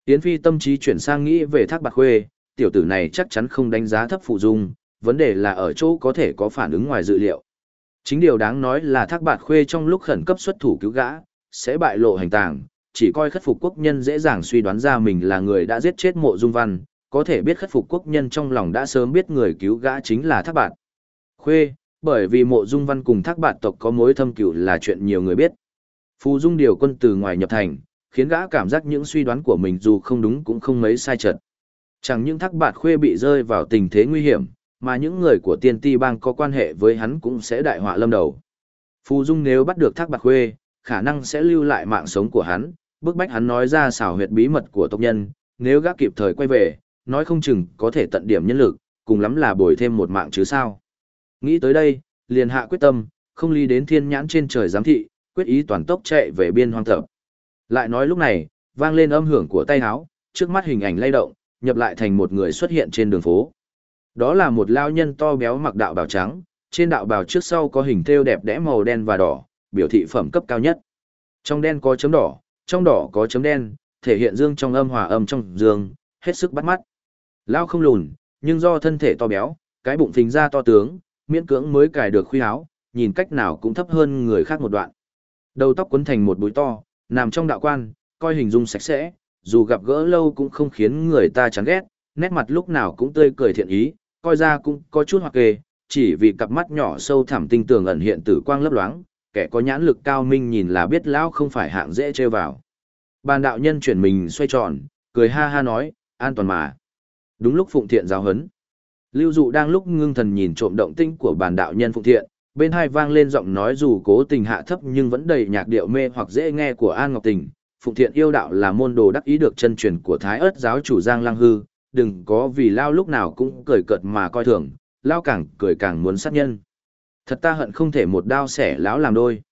Yến Phi tâm trí chuyển sang nghĩ về Thác Bạc Khuê, tiểu tử này chắc chắn không đánh giá thấp phụ dung, vấn đề là ở chỗ có thể có phản ứng ngoài dự liệu. Chính điều đáng nói là Thác Bạc Khuê trong lúc khẩn cấp xuất thủ cứu gã, sẽ bại lộ hành tàng, chỉ coi khất phục quốc nhân dễ dàng suy đoán ra mình là người đã giết chết mộ dung văn, có thể biết khất phục quốc nhân trong lòng đã sớm biết người cứu gã chính là Thác bạn Khuê, bởi vì mộ dung văn cùng Thác bạn tộc có mối thâm cửu là chuyện nhiều người biết. Phù Dung điều quân từ ngoài nhập thành, khiến gã cảm giác những suy đoán của mình dù không đúng cũng không mấy sai trật. Chẳng những thác bạt khuê bị rơi vào tình thế nguy hiểm, mà những người của tiên ti bang có quan hệ với hắn cũng sẽ đại họa lâm đầu. Phù Dung nếu bắt được thác bạt khuê, khả năng sẽ lưu lại mạng sống của hắn, bức bách hắn nói ra xảo huyệt bí mật của tộc nhân, nếu gã kịp thời quay về, nói không chừng có thể tận điểm nhân lực, cùng lắm là bồi thêm một mạng chứ sao. Nghĩ tới đây, liền hạ quyết tâm, không ly đến thiên nhãn trên trời giám thị, quyết ý toàn tốc chạy về biên hoang thập. Lại nói lúc này, vang lên âm hưởng của tay áo, trước mắt hình ảnh lay động, nhập lại thành một người xuất hiện trên đường phố. Đó là một lao nhân to béo mặc đạo bào trắng, trên đạo bào trước sau có hình thêu đẹp đẽ màu đen và đỏ, biểu thị phẩm cấp cao nhất. Trong đen có chấm đỏ, trong đỏ có chấm đen, thể hiện dương trong âm hòa âm trong dương, hết sức bắt mắt. Lao không lùn, nhưng do thân thể to béo, cái bụng phình ra to tướng, miễn cưỡng mới cài được khuy áo, nhìn cách nào cũng thấp hơn người khác một đoạn. Đầu tóc quấn thành một búi to, nằm trong đạo quan, coi hình dung sạch sẽ, dù gặp gỡ lâu cũng không khiến người ta chán ghét, nét mặt lúc nào cũng tươi cười thiện ý, coi ra cũng có chút hoặc kề, chỉ vì cặp mắt nhỏ sâu thẳm tinh tường ẩn hiện tử quang lấp loáng, kẻ có nhãn lực cao minh nhìn là biết lão không phải hạng dễ trêu vào. Bàn đạo nhân chuyển mình xoay tròn, cười ha ha nói, an toàn mà. Đúng lúc Phụng Thiện giáo hấn. Lưu Dụ đang lúc ngưng thần nhìn trộm động tinh của bàn đạo nhân Phụng Thiện, bên hai vang lên giọng nói dù cố tình hạ thấp nhưng vẫn đầy nhạc điệu mê hoặc dễ nghe của An Ngọc Tình. Phụng Thiện yêu đạo là môn đồ đắc ý được chân truyền của Thái ớt giáo chủ Giang lang Hư, đừng có vì Lao lúc nào cũng cười cợt mà coi thường, Lao càng cười càng muốn sát nhân. Thật ta hận không thể một đao xẻ lão làm đôi.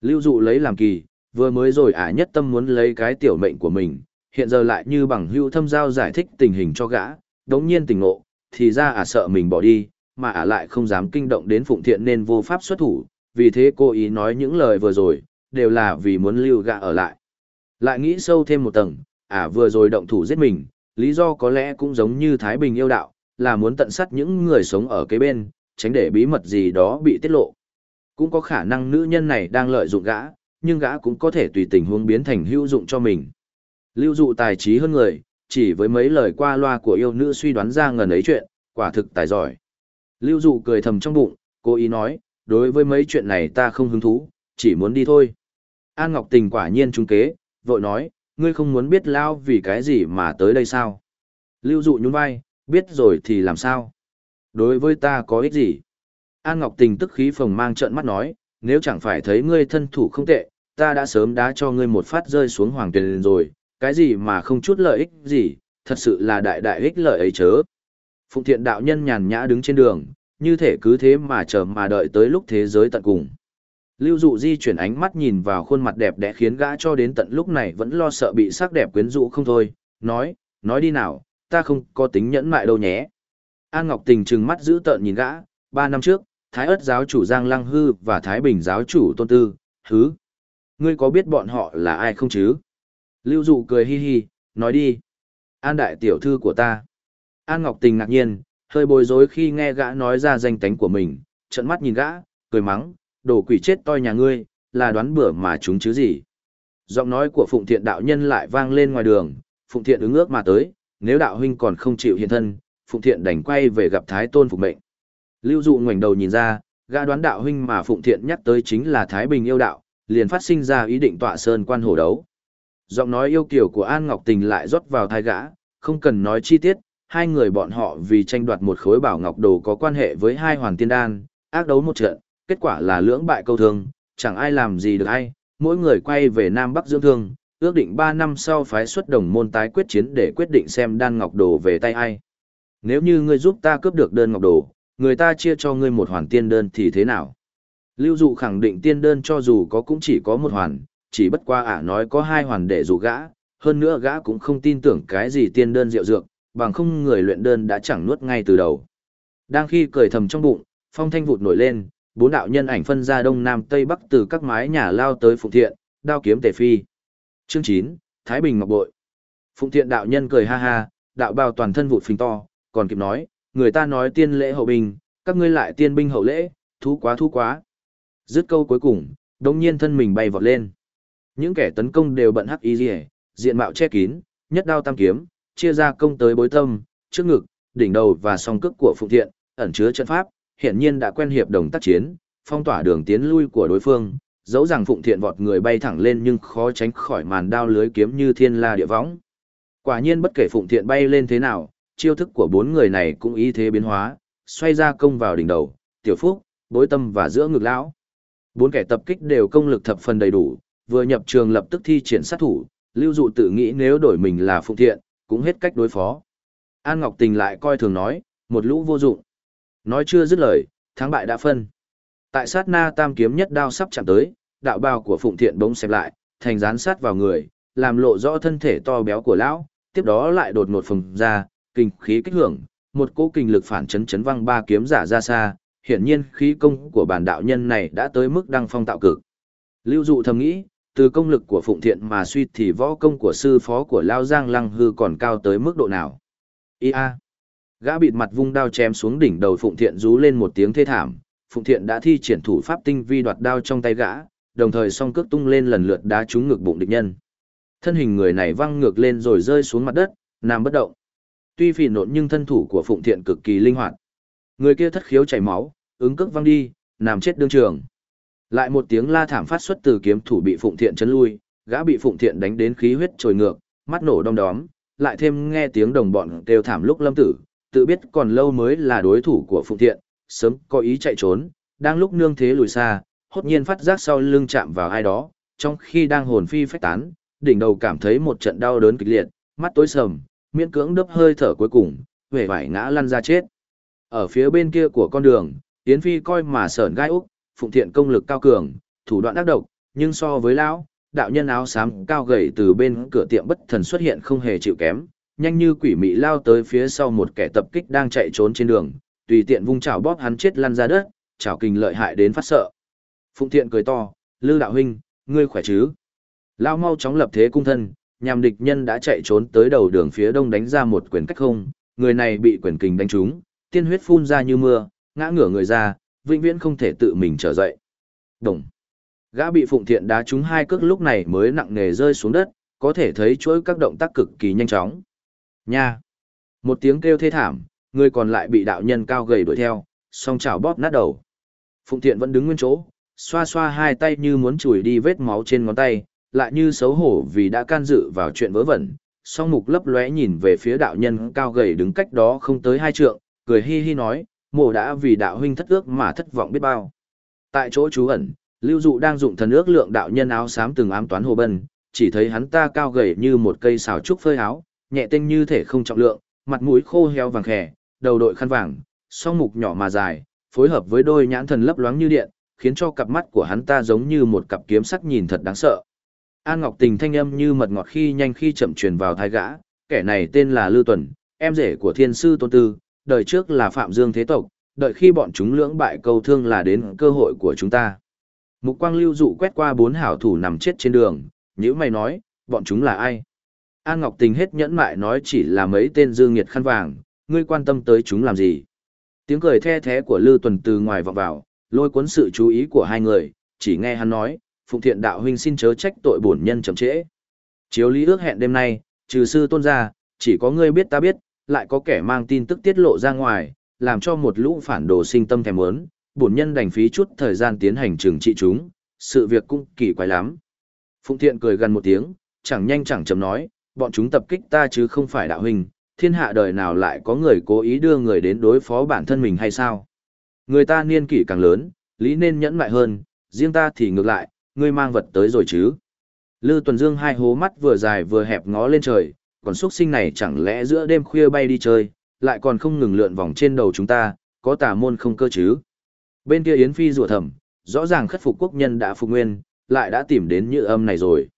Lưu dụ lấy làm kỳ, vừa mới rồi ả nhất tâm muốn lấy cái tiểu mệnh của mình, hiện giờ lại như bằng hữu thâm giao giải thích tình hình cho gã, đống nhiên tỉnh ngộ, thì ra ả sợ mình bỏ đi, mà ả lại không dám kinh động đến Phụng Thiện nên vô pháp xuất thủ, vì thế cô ý nói những lời vừa rồi, đều là vì muốn lưu gạ ở lại. Lại nghĩ sâu thêm một tầng, ả vừa rồi động thủ giết mình, lý do có lẽ cũng giống như Thái Bình yêu đạo, là muốn tận sát những người sống ở kế bên, tránh để bí mật gì đó bị tiết lộ. Cũng có khả năng nữ nhân này đang lợi dụng gã, nhưng gã cũng có thể tùy tình huống biến thành hữu dụng cho mình. Lưu dụ tài trí hơn người, chỉ với mấy lời qua loa của yêu nữ suy đoán ra ngần ấy chuyện, quả thực tài giỏi. Lưu dụ cười thầm trong bụng, cố ý nói, đối với mấy chuyện này ta không hứng thú, chỉ muốn đi thôi. An Ngọc Tình quả nhiên trung kế, vội nói, ngươi không muốn biết lao vì cái gì mà tới đây sao? Lưu dụ nhún vai, biết rồi thì làm sao? Đối với ta có ích gì? An Ngọc Tình tức khí phồng mang trợn mắt nói, nếu chẳng phải thấy ngươi thân thủ không tệ, ta đã sớm đá cho ngươi một phát rơi xuống hoàng tuyền rồi, cái gì mà không chút lợi ích gì, thật sự là đại đại ích lợi ấy chớ. Phụng thiện đạo nhân nhàn nhã đứng trên đường, như thể cứ thế mà chờ mà đợi tới lúc thế giới tận cùng. Lưu dụ di chuyển ánh mắt nhìn vào khuôn mặt đẹp đẽ khiến gã cho đến tận lúc này vẫn lo sợ bị sắc đẹp quyến rũ không thôi, nói, nói đi nào, ta không có tính nhẫn mại đâu nhé. An Ngọc Tình trừng mắt giữ tợn nhìn gã, ba năm trước, Thái ất giáo chủ Giang Lăng Hư và Thái Bình giáo chủ Tôn Tư, hứ. Ngươi có biết bọn họ là ai không chứ? Lưu dụ cười hi hi, nói đi. An đại tiểu thư của ta. An Ngọc Tình ngạc nhiên, hơi bối rối khi nghe gã nói ra danh tánh của mình, trận mắt nhìn gã, cười mắng, đồ quỷ chết toi nhà ngươi, là đoán bữa mà chúng chứ gì. Giọng nói của Phụng Thiện đạo nhân lại vang lên ngoài đường, Phụng Thiện ứng ước mà tới, nếu đạo huynh còn không chịu hiện thân, Phụng Thiện đành quay về gặp Thái Tôn phục mệnh. Lưu dụ ngoảnh đầu nhìn ra, gã đoán đạo huynh mà Phụng Thiện nhắc tới chính là Thái Bình yêu đạo, liền phát sinh ra ý định tọa sơn quan hổ đấu. Giọng nói yêu kiểu của An Ngọc Tình lại rót vào thai gã, không cần nói chi tiết, hai người bọn họ vì tranh đoạt một khối bảo ngọc đồ có quan hệ với hai hoàng tiên đan, ác đấu một trận, kết quả là lưỡng bại câu thương, chẳng ai làm gì được ai, mỗi người quay về Nam Bắc dưỡng thương, ước định 3 năm sau phái xuất đồng môn tái quyết chiến để quyết định xem đan ngọc đồ về tay ai. Nếu như ngươi giúp ta cướp được đơn ngọc đồ, người ta chia cho ngươi một hoàn tiên đơn thì thế nào? Lưu dụ khẳng định tiên đơn cho dù có cũng chỉ có một hoàn, chỉ bất qua ả nói có hai hoàn để dụ gã, hơn nữa gã cũng không tin tưởng cái gì tiên đơn rượu dược, bằng không người luyện đơn đã chẳng nuốt ngay từ đầu. Đang khi cười thầm trong bụng, phong thanh vụt nổi lên, bốn đạo nhân ảnh phân ra đông nam tây bắc từ các mái nhà lao tới Phụng Thiện, đao kiếm tề phi. Chương 9, Thái Bình Ngọc Bội. Phụng Thiện đạo nhân cười ha ha, đạo bào toàn thân vụt phình to, còn kịp nói, người ta nói tiên lễ hậu bình, các ngươi lại tiên binh hậu lễ, thú quá thú quá. Dứt câu cuối cùng, đồng nhiên thân mình bay vọt lên. Những kẻ tấn công đều bận hắc y rìa, diện mạo che kín, nhất đao tam kiếm, chia ra công tới bối tâm, trước ngực, đỉnh đầu và song cước của Phụng Thiện, ẩn chứa chân pháp, hiển nhiên đã quen hiệp đồng tác chiến, phong tỏa đường tiến lui của đối phương, dẫu rằng Phụng Thiện vọt người bay thẳng lên nhưng khó tránh khỏi màn đao lưới kiếm như thiên la địa võng. Quả nhiên bất kể Phụng Thiện bay lên thế nào, chiêu thức của bốn người này cũng ý thế biến hóa, xoay ra công vào đỉnh đầu, tiểu phúc, bối tâm và giữa ngực lão. Bốn kẻ tập kích đều công lực thập phần đầy đủ, vừa nhập trường lập tức thi triển sát thủ, lưu dụ tự nghĩ nếu đổi mình là Phụng Thiện, cũng hết cách đối phó. An Ngọc Tình lại coi thường nói, một lũ vô dụng. Nói chưa dứt lời, thắng bại đã phân. Tại sát na tam kiếm nhất đao sắp chạm tới, đạo bào của Phụng Thiện bỗng xem lại, thành dán sát vào người, làm lộ rõ thân thể to béo của lão, tiếp đó lại đột ngột phồng ra, kinh khí kích hưởng, một cỗ kinh lực phản chấn chấn văng ba kiếm giả ra xa, hiển nhiên khí công của bản đạo nhân này đã tới mức đăng phong tạo cực. Lưu dụ thầm nghĩ, từ công lực của Phụng Thiện mà suy thì võ công của sư phó của Lao Giang Lăng Hư còn cao tới mức độ nào. Ia! Gã bịt mặt vung đao chém xuống đỉnh đầu Phụng Thiện rú lên một tiếng thê thảm, Phụng Thiện đã thi triển thủ pháp tinh vi đoạt đao trong tay gã, đồng thời song cước tung lên lần lượt đá trúng ngực bụng địch nhân. Thân hình người này văng ngược lên rồi rơi xuống mặt đất, nằm bất động. Tuy phì nộn nhưng thân thủ của Phụng Thiện cực kỳ linh hoạt. Người kia thất khiếu chảy máu, ứng cước văng đi, nằm chết đương trường. Lại một tiếng la thảm phát xuất từ kiếm thủ bị Phụng Thiện chấn lui, gã bị Phụng Thiện đánh đến khí huyết trồi ngược, mắt nổ đom đóm, lại thêm nghe tiếng đồng bọn kêu thảm lúc lâm tử, tự biết còn lâu mới là đối thủ của Phụng Thiện, sớm có ý chạy trốn, đang lúc nương thế lùi xa, hốt nhiên phát giác sau lưng chạm vào ai đó, trong khi đang hồn phi phách tán, đỉnh đầu cảm thấy một trận đau đớn kịch liệt, mắt tối sầm, miễn cưỡng đớp hơi thở cuối cùng, vẻ vải ngã lăn ra chết. Ở phía bên kia của con đường, Yến Phi coi mà sởn gai úc, phụng thiện công lực cao cường, thủ đoạn ác độc, nhưng so với lão, đạo nhân áo xám cao gầy từ bên cửa tiệm bất thần xuất hiện không hề chịu kém, nhanh như quỷ mị lao tới phía sau một kẻ tập kích đang chạy trốn trên đường, tùy tiện vung chảo bóp hắn chết lăn ra đất, chảo kinh lợi hại đến phát sợ. Phụng Thiện cười to, "Lư đạo huynh, ngươi khỏe chứ?" Lao mau chóng lập thế cung thân, nhằm địch nhân đã chạy trốn tới đầu đường phía đông đánh ra một quyền cách không, người này bị quyền kình đánh trúng, tiên huyết phun ra như mưa, ngã ngửa người ra, vĩnh viễn không thể tự mình trở dậy. Đồng. Gã bị Phụng Thiện đá trúng hai cước lúc này mới nặng nề rơi xuống đất, có thể thấy chuỗi các động tác cực kỳ nhanh chóng. Nha. Một tiếng kêu thê thảm, người còn lại bị đạo nhân cao gầy đuổi theo, song chảo bóp nát đầu. Phụng Thiện vẫn đứng nguyên chỗ, xoa xoa hai tay như muốn chùi đi vết máu trên ngón tay, lại như xấu hổ vì đã can dự vào chuyện vớ vẩn. Song mục lấp lóe nhìn về phía đạo nhân cao gầy đứng cách đó không tới hai trượng, cười hi hi nói, mộ đã vì đạo huynh thất ước mà thất vọng biết bao. Tại chỗ trú ẩn, Lưu Dụ đang dụng thần ước lượng đạo nhân áo xám từng ám toán hồ bân, chỉ thấy hắn ta cao gầy như một cây xào trúc phơi áo, nhẹ tinh như thể không trọng lượng, mặt mũi khô heo vàng khè, đầu đội khăn vàng, song mục nhỏ mà dài, phối hợp với đôi nhãn thần lấp loáng như điện, khiến cho cặp mắt của hắn ta giống như một cặp kiếm sắc nhìn thật đáng sợ. An Ngọc Tình thanh âm như mật ngọt khi nhanh khi chậm truyền vào thai gã, kẻ này tên là Lưu Tuần, em rể của thiên sư Tôn Tư, đời trước là Phạm Dương Thế Tộc, đợi khi bọn chúng lưỡng bại câu thương là đến cơ hội của chúng ta. Mục quang lưu dụ quét qua bốn hảo thủ nằm chết trên đường, nhữ mày nói, bọn chúng là ai? An Ngọc Tình hết nhẫn mại nói chỉ là mấy tên dương nghiệt khăn vàng, ngươi quan tâm tới chúng làm gì? Tiếng cười the thế của Lưu Tuần từ ngoài vọng vào, lôi cuốn sự chú ý của hai người, chỉ nghe hắn nói, Phụng Thiện đạo huynh xin chớ trách tội bổn nhân chậm trễ. Chiếu lý ước hẹn đêm nay, trừ sư tôn gia chỉ có ngươi biết ta biết, lại có kẻ mang tin tức tiết lộ ra ngoài, làm cho một lũ phản đồ sinh tâm thèm muốn, bổn nhân đành phí chút thời gian tiến hành trừng trị chúng, sự việc cũng kỳ quái lắm. Phụng Thiện cười gần một tiếng, chẳng nhanh chẳng chậm nói, bọn chúng tập kích ta chứ không phải đạo huynh, thiên hạ đời nào lại có người cố ý đưa người đến đối phó bản thân mình hay sao? Người ta niên kỷ càng lớn, lý nên nhẫn mại hơn, riêng ta thì ngược lại, ngươi mang vật tới rồi chứ. Lư Tuần Dương hai hố mắt vừa dài vừa hẹp ngó lên trời, còn xuất sinh này chẳng lẽ giữa đêm khuya bay đi chơi, lại còn không ngừng lượn vòng trên đầu chúng ta, có tà môn không cơ chứ. Bên kia Yến Phi rủa thầm, rõ ràng khất phục quốc nhân đã phục nguyên, lại đã tìm đến như âm này rồi.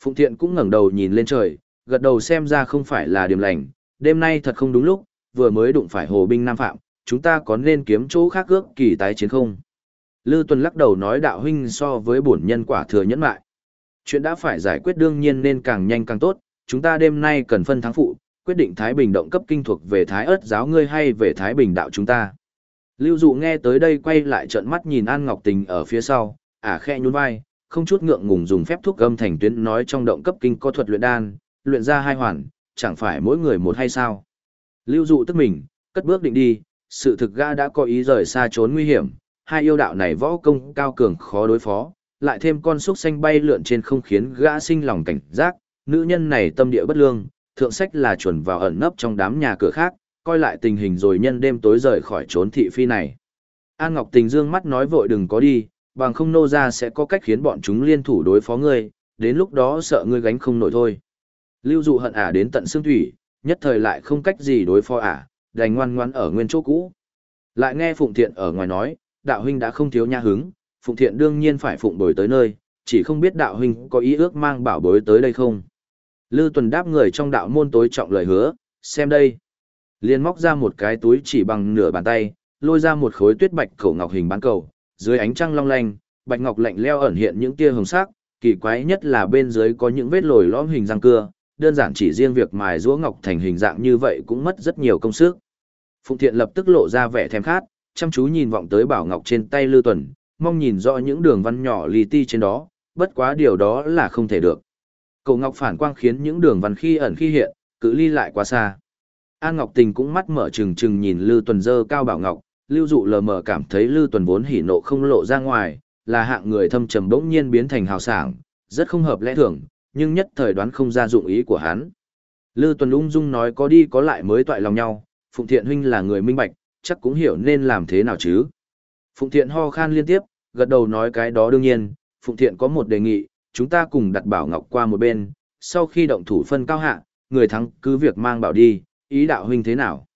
Phụng Thiện cũng ngẩng đầu nhìn lên trời, gật đầu xem ra không phải là điểm lành, đêm nay thật không đúng lúc, vừa mới đụng phải hồ binh Nam Phạm, chúng ta có nên kiếm chỗ khác ước kỳ tái chiến không? Lư Tuần lắc đầu nói đạo huynh so với bổn nhân quả thừa nhẫn mại. Chuyện đã phải giải quyết đương nhiên nên càng nhanh càng tốt, chúng ta đêm nay cần phân thắng phụ, quyết định Thái Bình động cấp kinh thuộc về Thái ớt giáo ngươi hay về Thái Bình đạo chúng ta. Lưu Dụ nghe tới đây quay lại trợn mắt nhìn An Ngọc Tình ở phía sau, ả à khe nhún vai, không chút ngượng ngùng dùng phép thuốc âm thành tuyến nói trong động cấp kinh có thuật luyện đan, luyện ra hai hoàn, chẳng phải mỗi người một hay sao. Lưu Dụ tức mình, cất bước định đi, sự thực gã đã có ý rời xa trốn nguy hiểm, hai yêu đạo này võ công cao cường khó đối phó, lại thêm con xúc xanh bay lượn trên không khiến gã sinh lòng cảnh giác, nữ nhân này tâm địa bất lương, thượng sách là chuẩn vào ẩn nấp trong đám nhà cửa khác, coi lại tình hình rồi nhân đêm tối rời khỏi trốn thị phi này. An Ngọc Tình dương mắt nói vội đừng có đi, bằng không nô ra sẽ có cách khiến bọn chúng liên thủ đối phó ngươi, đến lúc đó sợ ngươi gánh không nổi thôi. Lưu dụ hận ả đến tận xương thủy, nhất thời lại không cách gì đối phó ả, đành ngoan ngoan ở nguyên chỗ cũ. Lại nghe Phụng Thiện ở ngoài nói, đạo huynh đã không thiếu nha hứng, Phụng Thiện đương nhiên phải phụng bồi tới nơi, chỉ không biết đạo huynh có ý ước mang bảo bối tới đây không. Lư Tuần đáp người trong đạo môn tối trọng lời hứa, xem đây. Liên móc ra một cái túi chỉ bằng nửa bàn tay, lôi ra một khối tuyết bạch cổ ngọc hình bán cầu, dưới ánh trăng long lanh, bạch ngọc lạnh leo ẩn hiện những tia hồng sắc, kỳ quái nhất là bên dưới có những vết lồi lõm hình răng cưa, đơn giản chỉ riêng việc mài giũa ngọc thành hình dạng như vậy cũng mất rất nhiều công sức. Phụng Thiện lập tức lộ ra vẻ thèm khát, chăm chú nhìn vọng tới bảo ngọc trên tay Lư Tuần, mong nhìn rõ những đường văn nhỏ li ti trên đó, bất quá điều đó là không thể được. Cổ ngọc phản quang khiến những đường văn khi ẩn khi hiện, cự ly lại quá xa. An Ngọc Tình cũng mắt mở trừng trừng nhìn Lư Tuần dơ cao bảo ngọc, Lưu Dụ lờ mờ cảm thấy Lư Tuần vốn hỉ nộ không lộ ra ngoài, là hạng người thâm trầm bỗng nhiên biến thành hào sảng, rất không hợp lẽ thường, nhưng nhất thời đoán không ra dụng ý của hắn. Lư Tuần ung dung nói có đi có lại mới toại lòng nhau, Phụng Thiện huynh là người minh bạch, chắc cũng hiểu nên làm thế nào chứ. Phụng Thiện ho khan liên tiếp, gật đầu nói cái đó đương nhiên, Phụng Thiện có một đề nghị, chúng ta cùng đặt bảo ngọc qua một bên, sau khi động thủ phân cao hạ, người thắng cứ việc mang bảo đi, ý đạo huynh thế nào.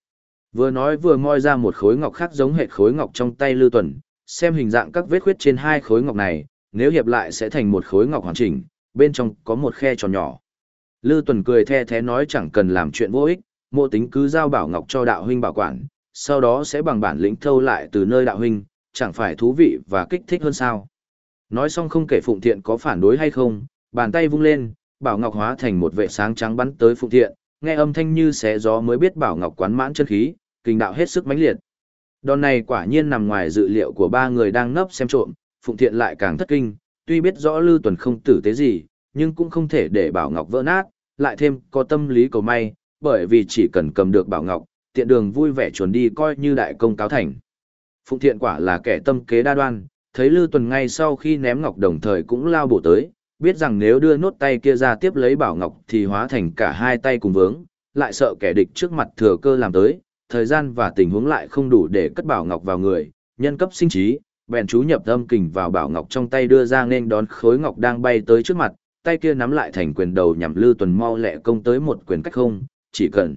Vừa nói vừa moi ra một khối ngọc khác giống hệt khối ngọc trong tay Lưu Tuần, xem hình dạng các vết khuyết trên hai khối ngọc này, nếu hiệp lại sẽ thành một khối ngọc hoàn chỉnh, bên trong có một khe tròn nhỏ. Lư Tuần cười the thế nói chẳng cần làm chuyện vô ích, mộ tính cứ giao bảo ngọc cho đạo huynh bảo quản, sau đó sẽ bằng bản lĩnh thâu lại từ nơi đạo huynh, chẳng phải thú vị và kích thích hơn sao. Nói xong không kể Phụng Thiện có phản đối hay không, bàn tay vung lên, bảo ngọc hóa thành một vệ sáng trắng bắn tới Phụng Thiện, nghe âm thanh như xé gió mới biết bảo ngọc quán mãn chân khí, kinh đạo hết sức mãnh liệt. Đòn này quả nhiên nằm ngoài dự liệu của ba người đang nấp xem trộm, Phụng Thiện lại càng thất kinh, tuy biết rõ Lư Tuần không tử tế gì, nhưng cũng không thể để Bảo Ngọc vỡ nát, lại thêm có tâm lý cầu may, bởi vì chỉ cần cầm được Bảo Ngọc, tiện đường vui vẻ chuồn đi coi như đại công cáo thành. Phụng Thiện quả là kẻ tâm kế đa đoan, thấy Lư Tuần ngay sau khi ném Ngọc đồng thời cũng lao bổ tới, biết rằng nếu đưa nốt tay kia ra tiếp lấy Bảo Ngọc thì hóa thành cả hai tay cùng vướng, lại sợ kẻ địch trước mặt thừa cơ làm tới, thời gian và tình huống lại không đủ để cất Bảo Ngọc vào người, nhân cấp sinh trí, bèn chú nhập âm kình vào Bảo Ngọc trong tay đưa ra nên đón khối Ngọc đang bay tới trước mặt, tay kia nắm lại thành quyền đầu nhằm Lư Tuần mau lẹ công tới một quyền cách không, chỉ cần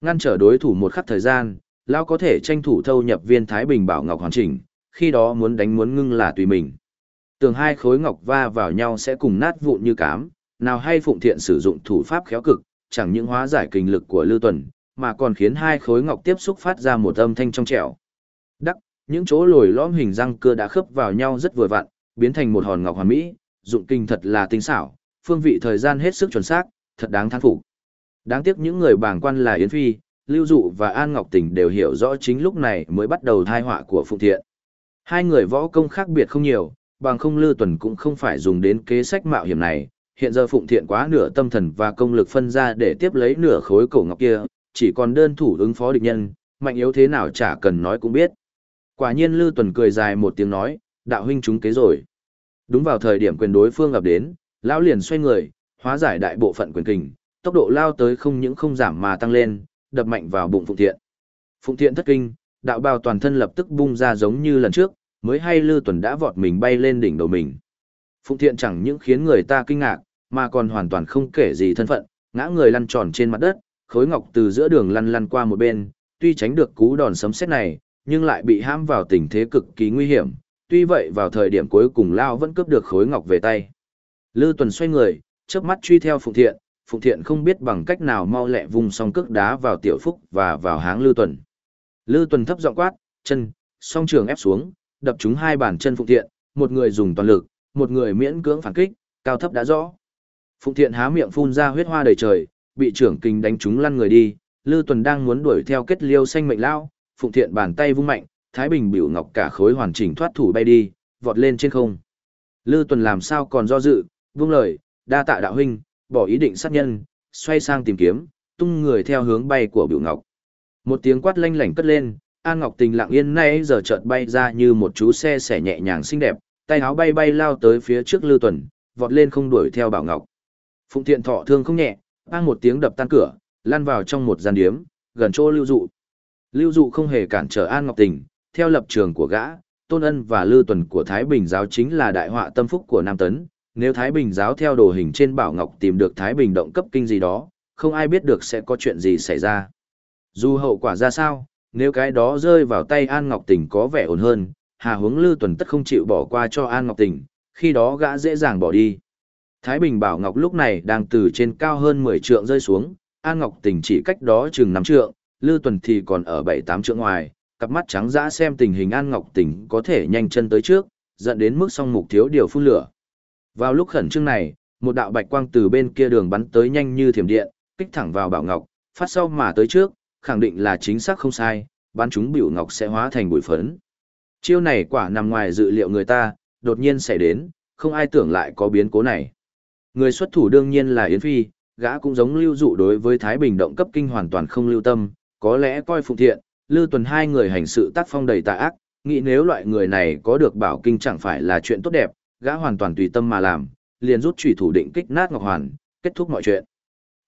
ngăn trở đối thủ một khắc thời gian, lão có thể tranh thủ thâu nhập viên Thái Bình Bảo Ngọc hoàn chỉnh, khi đó muốn đánh muốn ngưng là tùy mình. Tường hai khối ngọc va vào nhau sẽ cùng nát vụn như cám, nào hay Phụng Thiện sử dụng thủ pháp khéo cực, chẳng những hóa giải kinh lực của Lưu Tuần, mà còn khiến hai khối ngọc tiếp xúc phát ra một âm thanh trong trẻo. Đắc, những chỗ lồi lõm hình răng cưa đã khớp vào nhau rất vừa vặn, biến thành một hòn ngọc hoàn mỹ, dụng kinh thật là tinh xảo, phương vị thời gian hết sức chuẩn xác, thật đáng thán phục. Đáng tiếc những người bàng quan là Yến Phi, Lưu Dụ và An Ngọc Tình đều hiểu rõ chính lúc này mới bắt đầu thai họa của Phụng Thiện. Hai người võ công khác biệt không nhiều, bằng không Lư Tuần cũng không phải dùng đến kế sách mạo hiểm này. Hiện giờ Phụng Thiện quá nửa tâm thần và công lực phân ra để tiếp lấy nửa khối cổ ngọc kia, chỉ còn đơn thủ ứng phó địch nhân, mạnh yếu thế nào chả cần nói cũng biết. Quả nhiên Lư Tuần cười dài một tiếng nói, đạo huynh chúng kế rồi. Đúng vào thời điểm quyền đối phương ập đến, lão liền xoay người, hóa giải đại bộ phận quyền kình, tốc độ lao tới không những không giảm mà tăng lên, đập mạnh vào bụng Phụng Thiện. Phụng Thiện thất kinh, đạo bào toàn thân lập tức bung ra giống như lần trước, mới hay Lư Tuần đã vọt mình bay lên đỉnh đầu mình. Phụng Thiện chẳng những khiến người ta kinh ngạc, mà còn hoàn toàn không kể gì thân phận, ngã người lăn tròn trên mặt đất, khối ngọc từ giữa đường lăn lăn qua một bên, tuy tránh được cú đòn sấm sét này, nhưng lại bị hãm vào tình thế cực kỳ nguy hiểm, tuy vậy vào thời điểm cuối cùng Lao vẫn cướp được khối ngọc về tay. Lư Tuần xoay người, chớp mắt truy theo Phụng Thiện, Phụng Thiện không biết bằng cách nào mau lẹ vùng song cước đá vào Tiểu Phúc và vào háng Lư Tuần. Lư Tuần thấp giọng quát, chân, song trường ép xuống, đập chúng hai bàn chân Phụng Thiện, một người dùng toàn lực, một người miễn cưỡng phản kích, cao thấp đã rõ. Phụng Thiện há miệng phun ra huyết hoa đầy trời, bị trưởng kinh đánh chúng lăn người đi, Lư Tuần đang muốn đuổi theo kết liêu xanh mệnh lao, Phụng Thiện bàn tay vung mạnh, Thái Bình biểu ngọc cả khối hoàn chỉnh thoát thủ bay đi, vọt lên trên không. Lư Tuần làm sao còn do dự, vung lời, đa tạ đạo huynh, bỏ ý định sát nhân, xoay sang tìm kiếm, tung người theo hướng bay của biểu ngọc. Một tiếng quát lanh lảnh cất lên, An Ngọc Tình lặng yên nay giờ chợt bay ra như một chú xe xẻ nhẹ nhàng xinh đẹp, tay áo bay bay lao tới phía trước Lưu Tuần, vọt lên không đuổi theo Bảo Ngọc. Phụng Thiện thọ thương không nhẹ, bang một tiếng đập tan cửa, lăn vào trong một gian điếm, gần chỗ Lưu Dụ. Lưu Dụ không hề cản trở An Ngọc Tình, theo lập trường của gã, Tôn Ân và Lưu Tuần của Thái Bình giáo chính là đại họa tâm phúc của Nam Tấn. Nếu Thái Bình giáo theo đồ hình trên Bảo Ngọc tìm được Thái Bình động cấp kinh gì đó, không ai biết được sẽ có chuyện gì xảy ra. Dù hậu quả ra sao, nếu cái đó rơi vào tay An Ngọc Tình có vẻ ổn hơn, Hà Hướng Lư Tuần tất không chịu bỏ qua cho An Ngọc Tình, khi đó gã dễ dàng bỏ đi. Thái Bình Bảo Ngọc lúc này đang từ trên cao hơn 10 trượng rơi xuống, An Ngọc Tình chỉ cách đó chừng 5 trượng, Lư Tuần thì còn ở 7-8 trượng ngoài, cặp mắt trắng dã xem tình hình An Ngọc Tình có thể nhanh chân tới trước, dẫn đến mức song mục thiếu điều phun lửa. Vào lúc khẩn trương này, một đạo bạch quang từ bên kia đường bắn tới nhanh như thiểm điện, kích thẳng vào Bảo Ngọc, phát sau mà tới trước, khẳng định là chính xác không sai, bắn chúng Biểu Ngọc sẽ hóa thành bụi phấn. Chiêu này quả nằm ngoài dự liệu người ta, đột nhiên xảy đến, không ai tưởng lại có biến cố này. Người xuất thủ đương nhiên là Yến Phi, gã cũng giống lưu dụ đối với Thái Bình động cấp kinh hoàn toàn không lưu tâm, có lẽ coi phụng thiện, lưu tuần hai người hành sự tác phong đầy tà ác, nghĩ nếu loại người này có được bảo kinh chẳng phải là chuyện tốt đẹp, gã hoàn toàn tùy tâm mà làm, liền rút chủy thủ định kích nát Ngọc Hoàn, kết thúc mọi chuyện.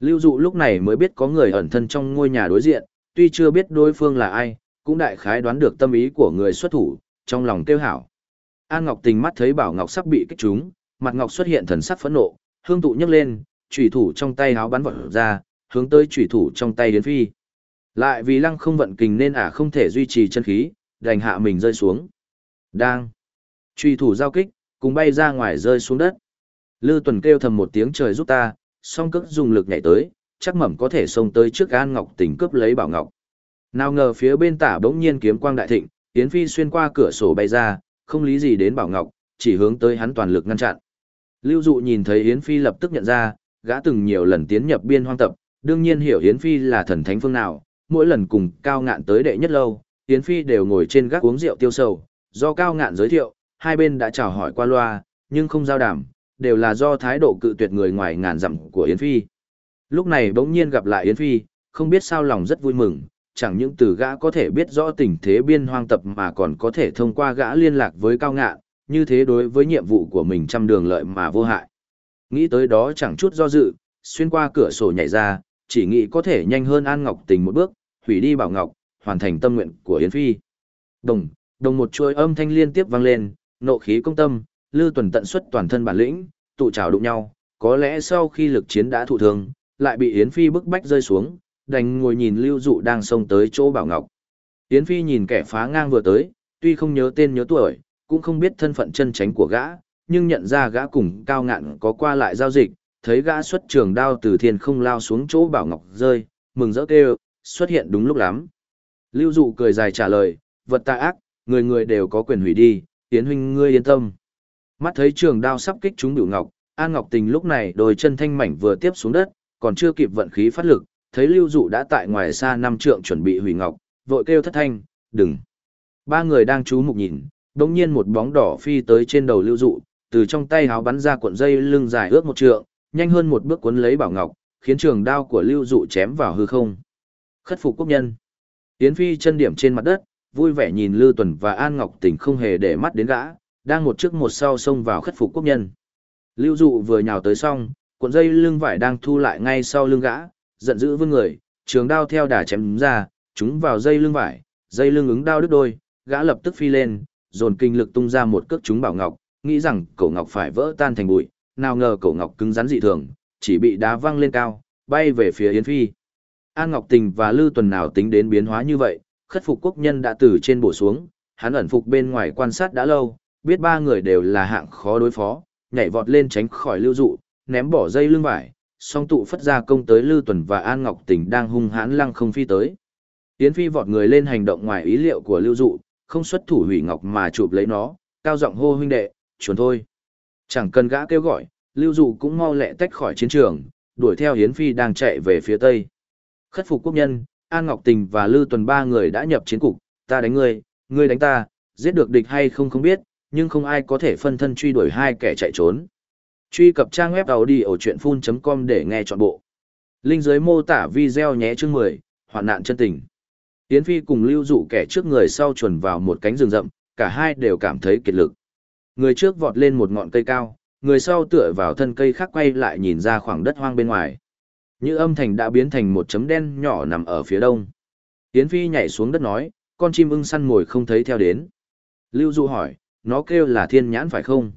Lưu dụ lúc này mới biết có người ẩn thân trong ngôi nhà đối diện, tuy chưa biết đối phương là ai, cũng đại khái đoán được tâm ý của người xuất thủ, trong lòng kêu hảo. An Ngọc tình mắt thấy Bảo Ngọc sắp bị kích trúng, mặt Ngọc xuất hiện thần sắc phẫn nộ, hương tụ nhấc lên, chủy thủ trong tay háo bắn vọt ra, hướng tới chủy thủ trong tay đến Phi. Lại vì lăng không vận kình nên ả không thể duy trì chân khí, đành hạ mình rơi xuống. Đang. Chủy thủ giao kích, cùng bay ra ngoài rơi xuống đất. Lư Tuần kêu thầm một tiếng trời giúp ta, song cước dùng lực nhảy tới, chắc mẩm có thể xông tới trước An Ngọc Tình cướp lấy Bảo Ngọc. Nào ngờ phía bên tả bỗng nhiên kiếm quang đại thịnh, Yến Phi xuyên qua cửa sổ bay ra, không lý gì đến Bảo Ngọc, chỉ hướng tới hắn toàn lực ngăn chặn. Lưu Dụ nhìn thấy Yến Phi lập tức nhận ra, gã từng nhiều lần tiến nhập biên hoang tập, đương nhiên hiểu Yến Phi là thần thánh phương nào, mỗi lần cùng cao ngạn tới đệ nhất lâu, Yến Phi đều ngồi trên gác uống rượu tiêu sầu, do cao ngạn giới thiệu, hai bên đã chào hỏi qua loa, nhưng không giao đảm đều là do thái độ cự tuyệt người ngoài ngàn dặm của Yến Phi. Lúc này bỗng nhiên gặp lại Yến Phi, không biết sao lòng rất vui mừng, chẳng những từ gã có thể biết rõ tình thế biên hoang tập mà còn có thể thông qua gã liên lạc với cao ngạn, như thế đối với nhiệm vụ của mình trăm đường lợi mà vô hại. Nghĩ tới đó chẳng chút do dự, xuyên qua cửa sổ nhảy ra, chỉ nghĩ có thể nhanh hơn An Ngọc Tình một bước, hủy đi Bảo Ngọc, hoàn thành tâm nguyện của Yến Phi. Đồng, đồng một chuôi âm thanh liên tiếp vang lên, nộ khí công tâm, Lư Tuần tận xuất toàn thân bản lĩnh, tụ trào đụng nhau, có lẽ sau khi lực chiến đã thụ thương, lại bị Yến Phi bức bách rơi xuống, đành ngồi nhìn Lưu Dụ đang xông tới chỗ Bảo Ngọc. Yến Phi nhìn kẻ phá ngang vừa tới, tuy không nhớ tên nhớ tuổi, cũng không biết thân phận chân tránh của gã, nhưng nhận ra gã cùng cao ngạn có qua lại giao dịch, thấy gã xuất trường đao từ thiên không lao xuống chỗ Bảo Ngọc rơi, mừng rỡ kêu, xuất hiện đúng lúc lắm. Lưu Dụ cười dài trả lời, vật tà ác, người người đều có quyền hủy đi, Yến huynh ngươi yên tâm. Mắt thấy trường đao sắp kích trúng Bửu Ngọc, An Ngọc Tình lúc này đôi chân thanh mảnh vừa tiếp xuống đất, còn chưa kịp vận khí phát lực, thấy Lưu Dụ đã tại ngoài xa năm trượng chuẩn bị hủy ngọc, vội kêu thất thanh, "Đừng!" Ba người đang chú mục nhìn, đột nhiên một bóng đỏ phi tới trên đầu Lưu Dụ, từ trong tay háo bắn ra cuộn dây lưng dài ước một trượng, nhanh hơn một bước cuốn lấy bảo ngọc, khiến trường đao của Lưu Dụ chém vào hư không. Khất phục quốc nhân. Yến Phi chân điểm trên mặt đất, vui vẻ nhìn Lưu Tuần và An Ngọc tình không hề để mắt đến gã, đang một trước một sau xông vào khất phục quốc nhân. Lưu Dụ vừa nhào tới xong, cuộn dây lưng vải đang thu lại ngay sau lưng gã, giận dữ vươn người, trường đao theo đà chém ra, chúng vào dây lưng vải, dây lưng ứng đao đứt đôi, gã lập tức phi lên, dồn kinh lực tung ra một cước chúng bảo ngọc, nghĩ rằng cổ ngọc phải vỡ tan thành bụi, nào ngờ cổ ngọc cứng rắn dị thường, chỉ bị đá văng lên cao, bay về phía Yến Phi. An Ngọc Tình và Lư Tuần nào tính đến biến hóa như vậy, khất phục quốc nhân đã từ trên bổ xuống, hắn ẩn phục bên ngoài quan sát đã lâu, biết ba người đều là hạng khó đối phó, nhảy vọt lên tránh khỏi lưu dụ, ném bỏ dây lưng vải, song tụ phất ra công tới lưu Tuần và An Ngọc Tình đang hung hãn lăng không phi tới. Yến Phi vọt người lên hành động ngoài ý liệu của lưu dụ, không xuất thủ hủy ngọc mà chụp lấy nó, cao giọng hô huynh đệ, chuẩn thôi. Chẳng cần gã kêu gọi, lưu dụ cũng mau lẹ tách khỏi chiến trường, đuổi theo Yến Phi đang chạy về phía tây. Khất phục quốc nhân, An Ngọc Tình và lưu Tuần ba người đã nhập chiến cục, ta đánh ngươi, ngươi đánh ta, giết được địch hay không không biết, nhưng không ai có thể phân thân truy đuổi hai kẻ chạy trốn. Truy cập trang web đầu đi ở chuyện full.com để nghe trọn bộ. Linh dưới mô tả video nhé chương 10, hoạn nạn chân tình. Yến Phi cùng lưu dụ kẻ trước người sau chuẩn vào một cánh rừng rậm, cả hai đều cảm thấy kiệt lực. Người trước vọt lên một ngọn cây cao, người sau tựa vào thân cây khác quay lại nhìn ra khoảng đất hoang bên ngoài. Như âm thành đã biến thành một chấm đen nhỏ nằm ở phía đông. Yến Phi nhảy xuống đất nói, con chim ưng săn ngồi không thấy theo đến. Lưu Dụ hỏi, nó kêu là thiên nhãn phải không?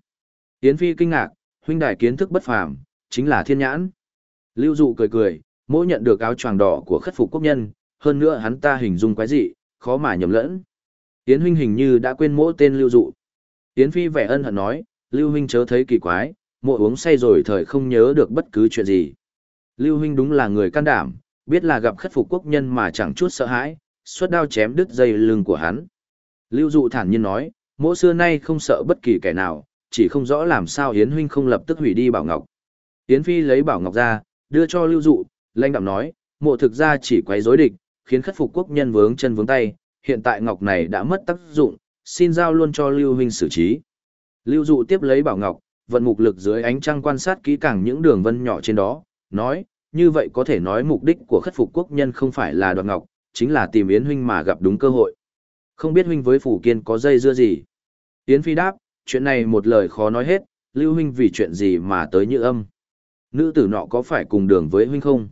Yến Phi kinh ngạc, huynh đài kiến thức bất phàm, chính là thiên nhãn. Lưu Dụ cười cười, mỗi nhận được áo choàng đỏ của khất phục quốc nhân, hơn nữa hắn ta hình dung quái dị, khó mà nhầm lẫn. Yến huynh hình như đã quên mỗi tên Lưu Dụ. Yến Phi vẻ ân hận nói, Lưu huynh chớ thấy kỳ quái, mỗi uống say rồi thời không nhớ được bất cứ chuyện gì. Lưu huynh đúng là người can đảm, biết là gặp khất phục quốc nhân mà chẳng chút sợ hãi, xuất đao chém đứt dây lưng của hắn. Lưu Dụ thản nhiên nói, Mỗ xưa nay không sợ bất kỳ kẻ nào, chỉ không rõ làm sao Yến huynh không lập tức hủy đi Bảo Ngọc. Yến Phi lấy Bảo Ngọc ra, đưa cho Lưu Dụ, lãnh đạm nói, mộ thực ra chỉ quấy rối địch, khiến khất phục quốc nhân vướng chân vướng tay, hiện tại Ngọc này đã mất tác dụng, xin giao luôn cho Lưu huynh xử trí. Lưu Dụ tiếp lấy Bảo Ngọc, vận mục lực dưới ánh trăng quan sát kỹ càng những đường vân nhỏ trên đó, nói, như vậy có thể nói mục đích của khất phục quốc nhân không phải là đoạt ngọc, chính là tìm Yến huynh mà gặp đúng cơ hội. Không biết huynh với phủ kiên có dây dưa gì? Yến Phi đáp, chuyện này một lời khó nói hết, Lưu huynh vì chuyện gì mà tới như âm. Nữ tử nọ có phải cùng đường với huynh không?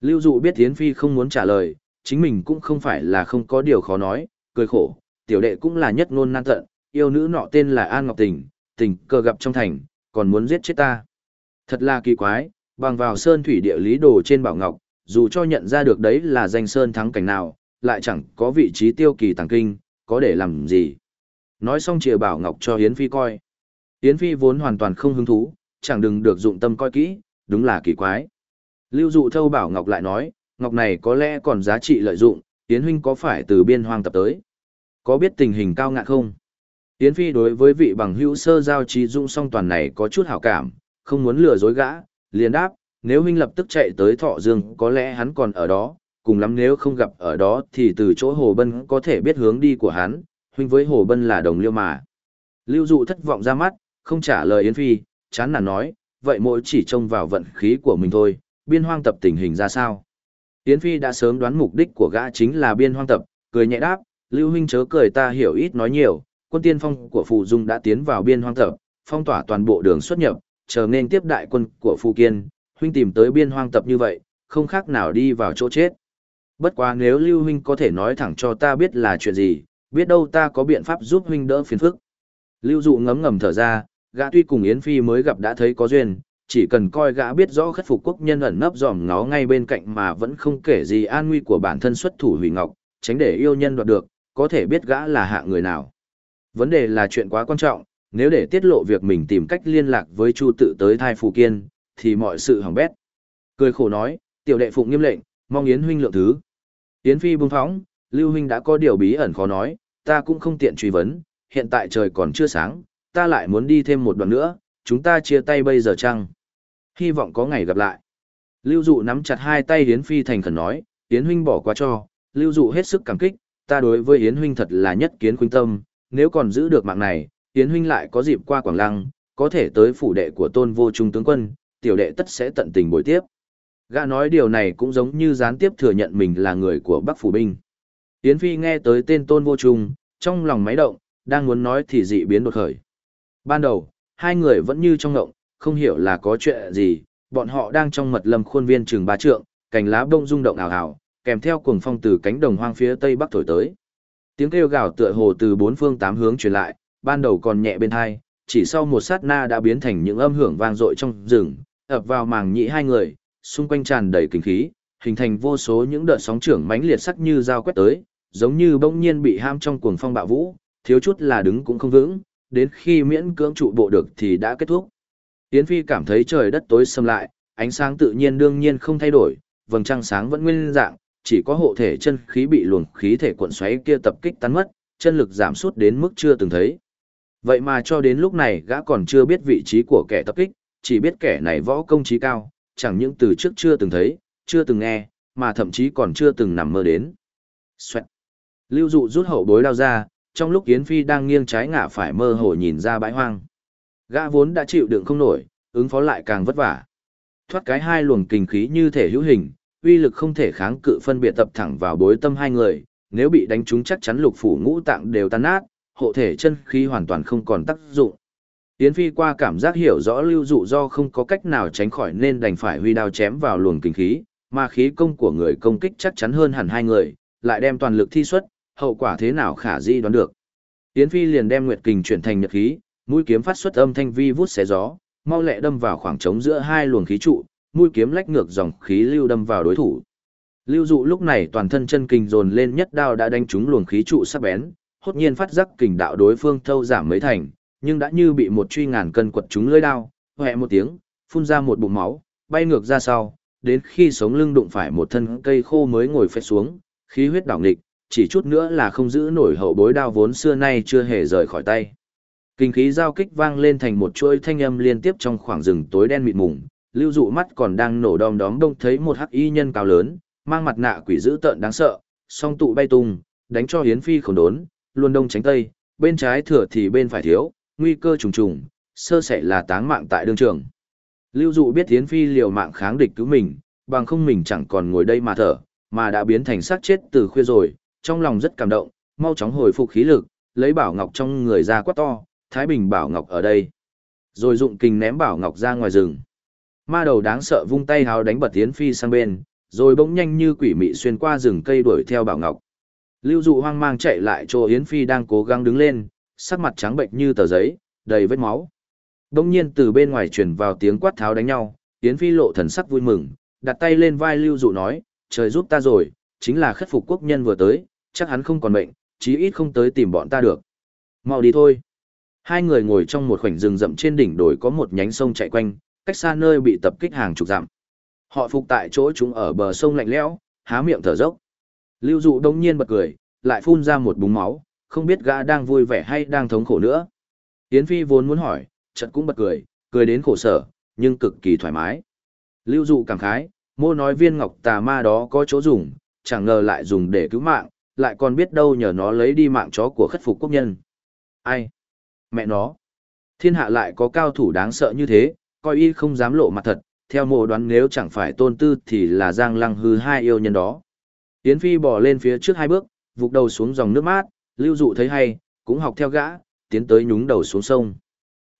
Lưu dụ biết Yến Phi không muốn trả lời, chính mình cũng không phải là không có điều khó nói, cười khổ, tiểu đệ cũng là nhất ngôn nan tận, yêu nữ nọ tên là An Ngọc Tình, tình cờ gặp trong thành, còn muốn giết chết ta. Thật là kỳ quái, bằng vào sơn thủy địa lý đồ trên bảo ngọc, dù cho nhận ra được đấy là danh sơn thắng cảnh nào, lại chẳng có vị trí tiêu kỳ tàng kinh, có để làm gì. Nói xong chìa bảo ngọc cho Yến Phi coi. Yến Phi vốn hoàn toàn không hứng thú, chẳng đừng được dụng tâm coi kỹ, đúng là kỳ quái. Lưu dụ thâu bảo Ngọc lại nói, Ngọc này có lẽ còn giá trị lợi dụng, Yến huynh có phải từ biên hoang tập tới? Có biết tình hình cao ngạn không? Yến Phi đối với vị bằng hữu sơ giao trí dung song toàn này có chút hảo cảm, không muốn lừa dối gã, liền đáp, nếu huynh lập tức chạy tới Thọ Dương có lẽ hắn còn ở đó, cùng lắm nếu không gặp ở đó thì từ chỗ Hồ Bân có thể biết hướng đi của hắn, huynh với Hồ Bân là đồng liêu mà. Lưu dụ thất vọng ra mắt, không trả lời Yến Phi, chán nản nói, vậy mỗi chỉ trông vào vận khí của mình thôi, biên hoang tập tình hình ra sao. Yến Phi đã sớm đoán mục đích của gã chính là biên hoang tập, cười nhẹ đáp, Lưu huynh chớ cười ta hiểu ít nói nhiều, quân tiên phong của Phù Dung đã tiến vào biên hoang tập, phong tỏa toàn bộ đường xuất nhập, chờ nên tiếp đại quân của Phù Kiên, huynh tìm tới biên hoang tập như vậy, không khác nào đi vào chỗ chết. Bất quá nếu Lưu huynh có thể nói thẳng cho ta biết là chuyện gì, biết đâu ta có biện pháp giúp huynh đỡ phiền phức. Lưu dụ ngấm ngầm thở ra, gã tuy cùng Yến Phi mới gặp đã thấy có duyên, chỉ cần coi gã biết rõ khất phục quốc nhân ẩn nấp dòm ngó ngay bên cạnh mà vẫn không kể gì an nguy của bản thân xuất thủ hủy ngọc, tránh để yêu nhân đoạt được, có thể biết gã là hạ người nào. Vấn đề là chuyện quá quan trọng, nếu để tiết lộ việc mình tìm cách liên lạc với Chu tự tới thai phù kiên, thì mọi sự hỏng bét. Cười khổ nói, tiểu đệ phụng nghiêm lệnh, mong Yến huynh lượng thứ. Yến Phi bưng phóng, Lưu huynh đã có điều bí ẩn khó nói, ta cũng không tiện truy vấn, hiện tại trời còn chưa sáng, ta lại muốn đi thêm một đoạn nữa, chúng ta chia tay bây giờ chăng? Hy vọng có ngày gặp lại. Lưu dụ nắm chặt hai tay Yến Phi thành khẩn nói, Yến huynh bỏ qua cho, Lưu dụ hết sức cảm kích, ta đối với Yến huynh thật là nhất kiến khuynh tâm, nếu còn giữ được mạng này, Yến huynh lại có dịp qua Quảng Lăng, có thể tới phủ đệ của tôn vô trung tướng quân, tiểu đệ tất sẽ tận tình bồi tiếp. Gã nói điều này cũng giống như gián tiếp thừa nhận mình là người của Bắc Phủ Binh. Yến Phi nghe tới tên tôn vô trung, trong lòng máy động, đang muốn nói thì dị biến đột khởi. Ban đầu, hai người vẫn như trong ngộng, không hiểu là có chuyện gì, bọn họ đang trong mật lâm khuôn viên trường ba trượng, cành lá bông rung động ảo ảo, kèm theo cuồng phong từ cánh đồng hoang phía tây bắc thổi tới. Tiếng kêu gào tựa hồ từ bốn phương tám hướng truyền lại, ban đầu còn nhẹ bên hai, chỉ sau một sát na đã biến thành những âm hưởng vang dội trong rừng, ập vào màng nhĩ hai người, xung quanh tràn đầy kinh khí, hình thành vô số những đợt sóng trưởng mãnh liệt sắc như dao quét tới, giống như bỗng nhiên bị ham trong cuồng phong bạo vũ, thiếu chút là đứng cũng không vững, đến khi miễn cưỡng trụ bộ được thì đã kết thúc. Yến Phi cảm thấy trời đất tối sầm lại, ánh sáng tự nhiên đương nhiên không thay đổi, vầng trăng sáng vẫn nguyên dạng, chỉ có hộ thể chân khí bị luồng khí thể cuộn xoáy kia tập kích tán mất, chân lực giảm sút đến mức chưa từng thấy. Vậy mà cho đến lúc này gã còn chưa biết vị trí của kẻ tập kích, chỉ biết kẻ này võ công trí cao, chẳng những từ trước chưa từng thấy, chưa từng nghe, mà thậm chí còn chưa từng nằm mơ đến. Xoẹt. Lưu dụ rút hậu bối đao ra, trong lúc Yến Phi đang nghiêng trái ngả phải mơ hồ nhìn ra bãi hoang. Gã vốn đã chịu đựng không nổi, ứng phó lại càng vất vả. Thoát cái hai luồng kinh khí như thể hữu hình, uy lực không thể kháng cự phân biệt tập thẳng vào bối tâm hai người, nếu bị đánh trúng chắc chắn lục phủ ngũ tạng đều tan nát, hộ thể chân khí hoàn toàn không còn tác dụng. Yến Phi qua cảm giác hiểu rõ lưu dụ do không có cách nào tránh khỏi nên đành phải huy đao chém vào luồng kinh khí, mà khí công của người công kích chắc chắn hơn hẳn hai người, lại đem toàn lực thi xuất, hậu quả thế nào khả di đoán được. Yến Phi liền đem Nguyệt Kình chuyển thành nhật khí, mũi kiếm phát xuất âm thanh vi vút xé gió, mau lẹ đâm vào khoảng trống giữa hai luồng khí trụ, mũi kiếm lách ngược dòng khí lưu đâm vào đối thủ. Lưu dụ lúc này toàn thân chân kình dồn lên nhất đao đã đánh trúng luồng khí trụ sắc bén, hốt nhiên phát giác kình đạo đối phương thâu giảm mấy thành, nhưng đã như bị một truy ngàn cân quật trúng lưỡi đao, hoẹ một tiếng, phun ra một bụng máu, bay ngược ra sau, đến khi sống lưng đụng phải một thân cây khô mới ngồi phết xuống, khí huyết đảo nghịch, chỉ chút nữa là không giữ nổi hậu bối đao vốn xưa nay chưa hề rời khỏi tay. Kinh khí giao kích vang lên thành một chuỗi thanh âm liên tiếp trong khoảng rừng tối đen mịt mùng, lưu dụ mắt còn đang nổ đom đóm đông thấy một hắc y nhân cao lớn, mang mặt nạ quỷ dữ tợn đáng sợ, song tụ bay tung, đánh cho hiến phi khổng đốn, luôn đông tránh tây, bên trái thừa thì bên phải thiếu, nguy cơ trùng trùng, sơ sẻ là táng mạng tại đương trường. Lưu dụ biết hiến phi liều mạng kháng địch cứu mình, bằng không mình chẳng còn ngồi đây mà thở, mà đã biến thành xác chết từ khuya rồi, trong lòng rất cảm động, mau chóng hồi phục khí lực, lấy bảo ngọc trong người ra quát to, Thái Bình bảo ngọc ở đây. Rồi dụng kình ném bảo ngọc ra ngoài rừng. Ma đầu đáng sợ vung tay hào đánh bật tiến phi sang bên, rồi bỗng nhanh như quỷ mị xuyên qua rừng cây đuổi theo bảo ngọc. Lưu dụ hoang mang chạy lại chỗ Yến Phi đang cố gắng đứng lên, sắc mặt trắng bệnh như tờ giấy, đầy vết máu. Đông nhiên từ bên ngoài truyền vào tiếng quát tháo đánh nhau, Yến Phi lộ thần sắc vui mừng, đặt tay lên vai Lưu dụ nói, trời giúp ta rồi, chính là khất phục quốc nhân vừa tới, chắc hắn không còn bệnh, chí ít không tới tìm bọn ta được. Mau đi thôi. Hai người ngồi trong một khoảnh rừng rậm trên đỉnh đồi có một nhánh sông chạy quanh, cách xa nơi bị tập kích hàng chục dặm. Họ phục tại chỗ chúng ở bờ sông lạnh lẽo, há miệng thở dốc. Lưu Dụ đông nhiên bật cười, lại phun ra một búng máu, không biết gã đang vui vẻ hay đang thống khổ nữa. Yến Phi vốn muốn hỏi, chợt cũng bật cười, cười đến khổ sở, nhưng cực kỳ thoải mái. Lưu Dụ cảm khái, mô nói viên ngọc tà ma đó có chỗ dùng, chẳng ngờ lại dùng để cứu mạng, lại còn biết đâu nhờ nó lấy đi mạng chó của khất phục quốc nhân. Ai? Mẹ nó. Thiên hạ lại có cao thủ đáng sợ như thế, coi y không dám lộ mặt thật, theo mộ đoán nếu chẳng phải tôn tư thì là giang lăng hư hai yêu nhân đó. Yến Phi bỏ lên phía trước hai bước, vụt đầu xuống dòng nước mát, lưu dụ thấy hay, cũng học theo gã, tiến tới nhúng đầu xuống sông.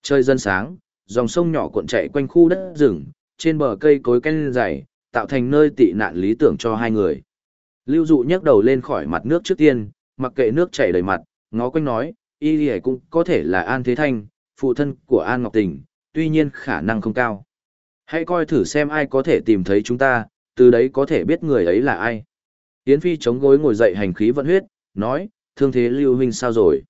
Trời dân sáng, dòng sông nhỏ cuộn chạy quanh khu đất rừng, trên bờ cây cối canh dày, tạo thành nơi tị nạn lý tưởng cho hai người. Lưu dụ nhấc đầu lên khỏi mặt nước trước tiên, mặc kệ nước chảy đầy mặt, ngó quanh nói, y lì cũng có thể là An Thế Thanh, phụ thân của An Ngọc Tình, tuy nhiên khả năng không cao. Hãy coi thử xem ai có thể tìm thấy chúng ta, từ đấy có thể biết người ấy là ai. Yến Phi chống gối ngồi dậy hành khí vận huyết, nói, thương thế Lưu Huynh sao rồi?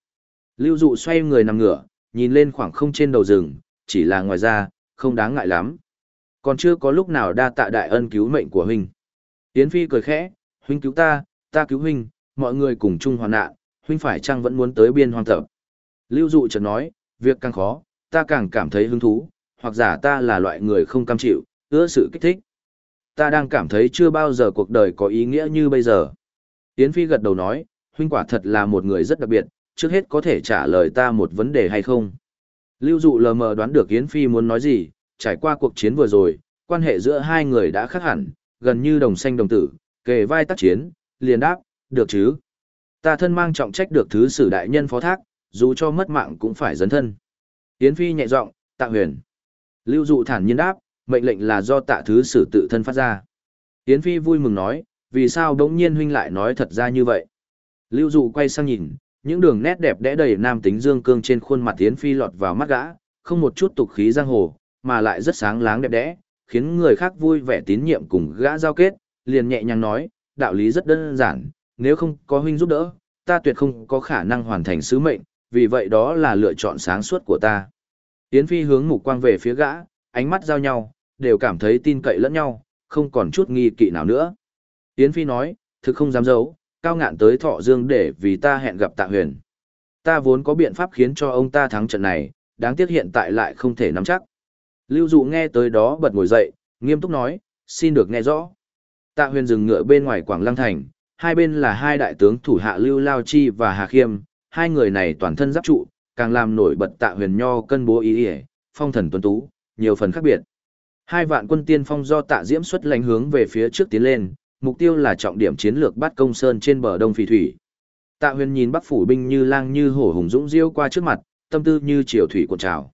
Lưu Dụ xoay người nằm ngửa, nhìn lên khoảng không trên đầu rừng, chỉ là ngoài ra, không đáng ngại lắm. Còn chưa có lúc nào đa tạ đại ân cứu mệnh của Huynh. Yến Phi cười khẽ, Huynh cứu ta, ta cứu Huynh, mọi người cùng chung hoàn nạn, Huynh phải chăng vẫn muốn tới biên hoang tập. Lưu Dụ chợt nói, việc càng khó, ta càng cảm thấy hứng thú, hoặc giả ta là loại người không cam chịu, ưa sự kích thích. Ta đang cảm thấy chưa bao giờ cuộc đời có ý nghĩa như bây giờ. Yến Phi gật đầu nói, huynh quả thật là một người rất đặc biệt, trước hết có thể trả lời ta một vấn đề hay không. Lưu dụ lờ mờ đoán được Yến Phi muốn nói gì, trải qua cuộc chiến vừa rồi, quan hệ giữa hai người đã khác hẳn, gần như đồng xanh đồng tử, kề vai tác chiến, liền đáp, được chứ. Ta thân mang trọng trách được thứ sử đại nhân phó thác, dù cho mất mạng cũng phải dấn thân. Yến Phi nhẹ giọng, tạ huyền. Lưu dụ thản nhiên đáp, mệnh lệnh là do tạ thứ sử tự thân phát ra. Yến Phi vui mừng nói, vì sao đống nhiên huynh lại nói thật ra như vậy. Lưu dụ quay sang nhìn, những đường nét đẹp đẽ đầy nam tính dương cương trên khuôn mặt Yến Phi lọt vào mắt gã, không một chút tục khí giang hồ, mà lại rất sáng láng đẹp đẽ, khiến người khác vui vẻ tín nhiệm cùng gã giao kết, liền nhẹ nhàng nói, đạo lý rất đơn giản, nếu không có huynh giúp đỡ, ta tuyệt không có khả năng hoàn thành sứ mệnh, vì vậy đó là lựa chọn sáng suốt của ta. Yến Phi hướng mục quang về phía gã, ánh mắt giao nhau, đều cảm thấy tin cậy lẫn nhau, không còn chút nghi kỵ nào nữa. Yến Phi nói, thực không dám giấu, cao ngạn tới thọ dương để vì ta hẹn gặp tạ huyền. Ta vốn có biện pháp khiến cho ông ta thắng trận này, đáng tiếc hiện tại lại không thể nắm chắc. Lưu dụ nghe tới đó bật ngồi dậy, nghiêm túc nói, xin được nghe rõ. Tạ huyền dừng ngựa bên ngoài Quảng Lăng Thành, hai bên là hai đại tướng thủ hạ Lưu Lao Chi và Hà Khiêm, hai người này toàn thân giáp trụ, càng làm nổi bật tạ huyền nho cân bố ý ỉa phong thần tuấn tú nhiều phần khác biệt. Hai vạn quân tiên phong do tạ diễm xuất lãnh hướng về phía trước tiến lên mục tiêu là trọng điểm chiến lược Bát công sơn trên bờ đông phì thủy. Tạ huyền nhìn bắc phủ binh như lang như hổ hùng dũng diêu qua trước mặt tâm tư như triều thủy cuộn trào.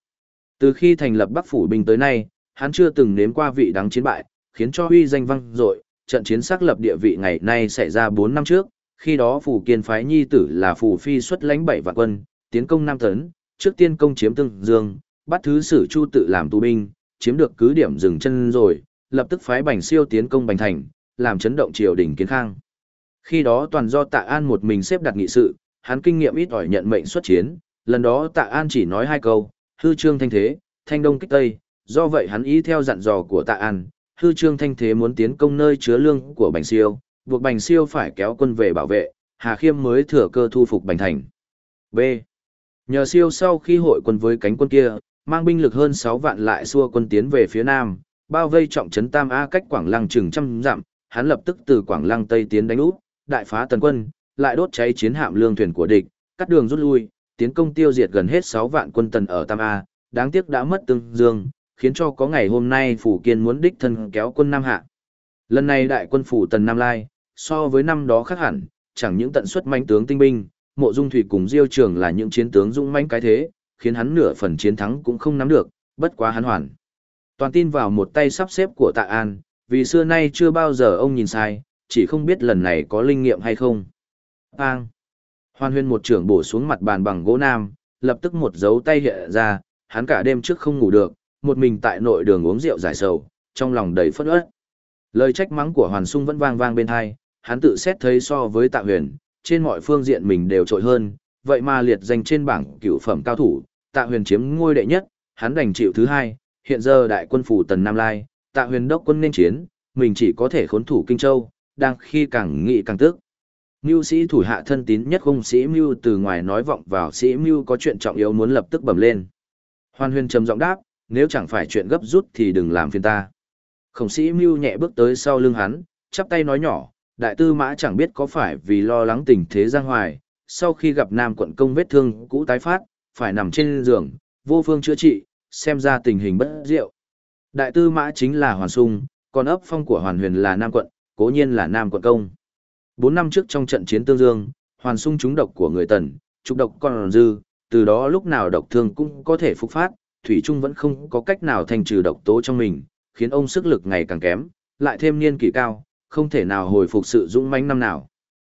Từ khi thành lập bắc phủ binh tới nay hắn chưa từng nếm qua vị đắng chiến bại khiến cho uy danh vang dội trận chiến xác lập địa vị ngày nay xảy ra bốn năm trước khi đó phủ kiên phái nhi tử là phủ phi xuất lãnh bảy vạn quân tiến công Nam Tấn, trước tiên công chiếm Tương Dương, bắt thứ sử Chu tự làm tù binh, chiếm được cứ điểm dừng chân rồi, lập tức phái Bành Siêu tiến công Bành Thành, làm chấn động triều đình kiến khang. Khi đó toàn do Tạ An một mình xếp đặt nghị sự, hắn kinh nghiệm ít ỏi nhận mệnh xuất chiến, lần đó Tạ An chỉ nói hai câu, hư trương thanh thế, thanh đông kích tây, do vậy hắn ý theo dặn dò của Tạ An, hư trương thanh thế muốn tiến công nơi chứa lương của Bành Siêu, buộc Bành Siêu phải kéo quân về bảo vệ, Hà Khiêm mới thừa cơ thu phục Bành Thành. B. Nhờ siêu sau khi hội quân với cánh quân kia, mang binh lực hơn 6 vạn lại xua quân tiến về phía nam, bao vây trọng trấn Tam A cách Quảng Lăng chừng trăm dặm, hắn lập tức từ Quảng Lăng Tây tiến đánh úp, đại phá tần quân, lại đốt cháy chiến hạm lương thuyền của địch, cắt đường rút lui, tiến công tiêu diệt gần hết 6 vạn quân tần ở Tam A, đáng tiếc đã mất tương dương, khiến cho có ngày hôm nay phủ kiên muốn đích thân kéo quân Nam Hạ. Lần này đại quân phủ tần Nam Lai, so với năm đó khác hẳn, chẳng những tận xuất mãnh tướng tinh binh, mộ dung thủy cùng diêu trường là những chiến tướng dũng mãnh cái thế, khiến hắn nửa phần chiến thắng cũng không nắm được, bất quá hắn hoàn. Toàn tin vào một tay sắp xếp của tạ an, vì xưa nay chưa bao giờ ông nhìn sai, chỉ không biết lần này có linh nghiệm hay không. Bang! Hoan huyên một trưởng bổ xuống mặt bàn bằng gỗ nam, lập tức một dấu tay hiện ra, hắn cả đêm trước không ngủ được, một mình tại nội đường uống rượu giải sầu, trong lòng đầy phất uất. Lời trách mắng của Hoàn Sung vẫn vang vang bên tai, hắn tự xét thấy so với tạ huyền, trên mọi phương diện mình đều trội hơn, vậy mà liệt danh trên bảng cửu phẩm cao thủ, tạ huyền chiếm ngôi đệ nhất, hắn đành chịu thứ hai, hiện giờ đại quân phủ tần Nam Lai, tạ huyền đốc quân nên chiến, mình chỉ có thể khốn thủ Kinh Châu, đang khi càng nghị càng tức. Mưu sĩ thủ hạ thân tín nhất không sĩ Mưu từ ngoài nói vọng vào sĩ Mưu có chuyện trọng yếu muốn lập tức bẩm lên. Hoan huyền trầm giọng đáp, nếu chẳng phải chuyện gấp rút thì đừng làm phiền ta. Khổng sĩ Mưu nhẹ bước tới sau lưng hắn, chắp tay nói nhỏ, đại tư mã chẳng biết có phải vì lo lắng tình thế giang hoài, sau khi gặp nam quận công vết thương cũ tái phát, phải nằm trên giường, vô phương chữa trị, xem ra tình hình bất diệu. Đại tư mã chính là Hoàn Sung, còn ấp phong của Hoàn Huyền là Nam quận, cố nhiên là Nam quận công. Bốn năm trước trong trận chiến Tương Dương, Hoàn Sung trúng độc của người Tần, trục độc còn dư, từ đó lúc nào độc thương cũng có thể phục phát, Thủy Trung vẫn không có cách nào thành trừ độc tố trong mình, khiến ông sức lực ngày càng kém, lại thêm niên kỷ cao, không thể nào hồi phục sự dũng mãnh năm nào.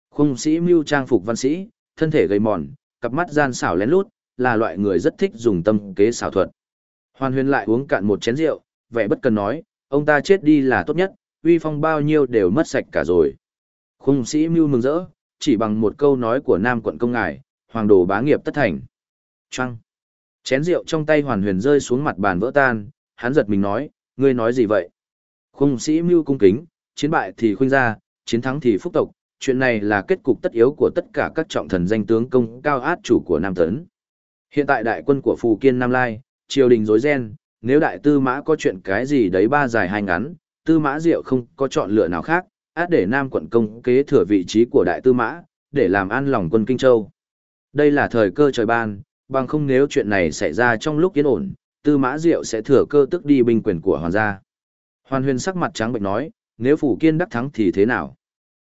Khung sĩ mưu trang phục văn sĩ, thân thể gầy mòn, cặp mắt gian xảo lén lút, là loại người rất thích dùng tâm kế xảo thuật. Hoàn huyền lại uống cạn một chén rượu, vẻ bất cần nói, ông ta chết đi là tốt nhất, uy phong bao nhiêu đều mất sạch cả rồi. Khung sĩ mưu mừng rỡ, chỉ bằng một câu nói của nam quận công ngài, hoàng đồ bá nghiệp tất thành. Trăng. Chén rượu trong tay hoàn huyền rơi xuống mặt bàn vỡ tan, hắn giật mình nói, ngươi nói gì vậy? Khung sĩ mưu cung kính, chiến bại thì khuynh ra, chiến thắng thì phúc tộc, chuyện này là kết cục tất yếu của tất cả các trọng thần danh tướng công cao át chủ của Nam Tấn. Hiện tại đại quân của Phù Kiên Nam Lai, triều đình rối ren, nếu đại tư mã có chuyện cái gì đấy ba dài hai ngắn, tư mã diệu không có chọn lựa nào khác, át để Nam quận công kế thừa vị trí của đại tư mã, để làm an lòng quân Kinh Châu. Đây là thời cơ trời ban, bằng không nếu chuyện này xảy ra trong lúc yên ổn, tư mã diệu sẽ thừa cơ tức đi binh quyền của hoàng gia. Hoàn huyền sắc mặt trắng bệch nói, nếu phủ kiên đắc thắng thì thế nào?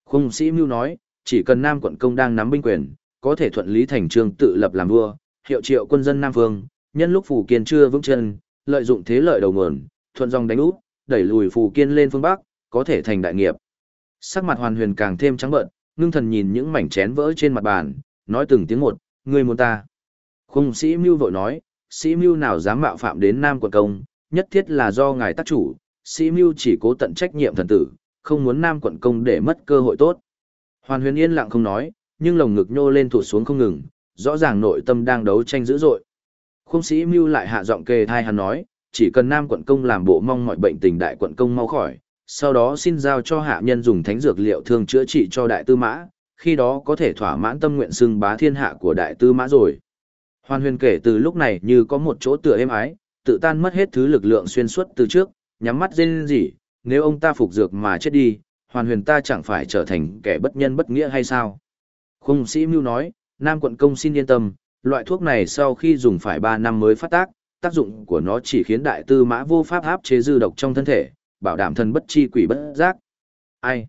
Khung sĩ mưu nói, chỉ cần Nam quận công đang nắm binh quyền, có thể thuận lý thành trương tự lập làm vua, hiệu triệu quân dân Nam Vương, nhân lúc phủ kiên chưa vững chân, lợi dụng thế lợi đầu nguồn, thuận dòng đánh úp, đẩy lùi phủ kiên lên phương Bắc, có thể thành đại nghiệp. Sắc mặt hoàn huyền càng thêm trắng bệch, ngưng thần nhìn những mảnh chén vỡ trên mặt bàn, nói từng tiếng một, ngươi muốn ta. Khung sĩ mưu vội nói, sĩ mưu nào dám mạo phạm đến Nam quận công, nhất thiết là do ngài tác chủ, sĩ mưu chỉ cố tận trách nhiệm thần tử, không muốn Nam quận công để mất cơ hội tốt. Hoàn huyền yên lặng không nói, nhưng lồng ngực nhô lên thụt xuống không ngừng, rõ ràng nội tâm đang đấu tranh dữ dội. Khung sĩ mưu lại hạ giọng kề thai hắn nói, chỉ cần Nam quận công làm bộ mong mọi bệnh tình đại quận công mau khỏi, sau đó xin giao cho hạ nhân dùng thánh dược liệu thương chữa trị cho đại tư mã, khi đó có thể thỏa mãn tâm nguyện xưng bá thiên hạ của đại tư mã rồi. Hoàn huyền kể từ lúc này như có một chỗ tựa êm ái, tự tan mất hết thứ lực lượng xuyên suốt từ trước, nhắm mắt rên rỉ, nếu ông ta phục dược mà chết đi, hoàn huyền ta chẳng phải trở thành kẻ bất nhân bất nghĩa hay sao? Khung sĩ mưu nói, Nam quận công xin yên tâm, loại thuốc này sau khi dùng phải 3 năm mới phát tác, tác dụng của nó chỉ khiến đại tư mã vô pháp áp chế dư độc trong thân thể, bảo đảm thân bất chi quỷ bất giác. Ai?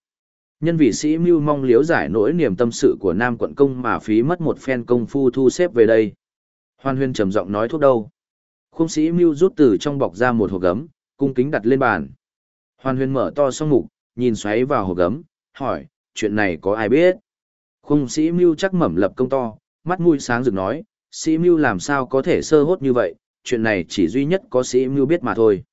Nhân vị sĩ mưu mong liếu giải nỗi niềm tâm sự của Nam quận công mà phí mất một phen công phu thu xếp về đây. Hoan huyên trầm giọng nói thuốc đâu. Khung sĩ mưu rút từ trong bọc ra một hộp gấm, cung kính đặt lên bàn. Hoan huyên mở to song mục, nhìn xoáy vào hộp gấm, hỏi, chuyện này có ai biết? Khung sĩ mưu chắc mẩm lập công to, mắt mũi sáng rực nói, sĩ mưu làm sao có thể sơ hốt như vậy, chuyện này chỉ duy nhất có sĩ mưu biết mà thôi.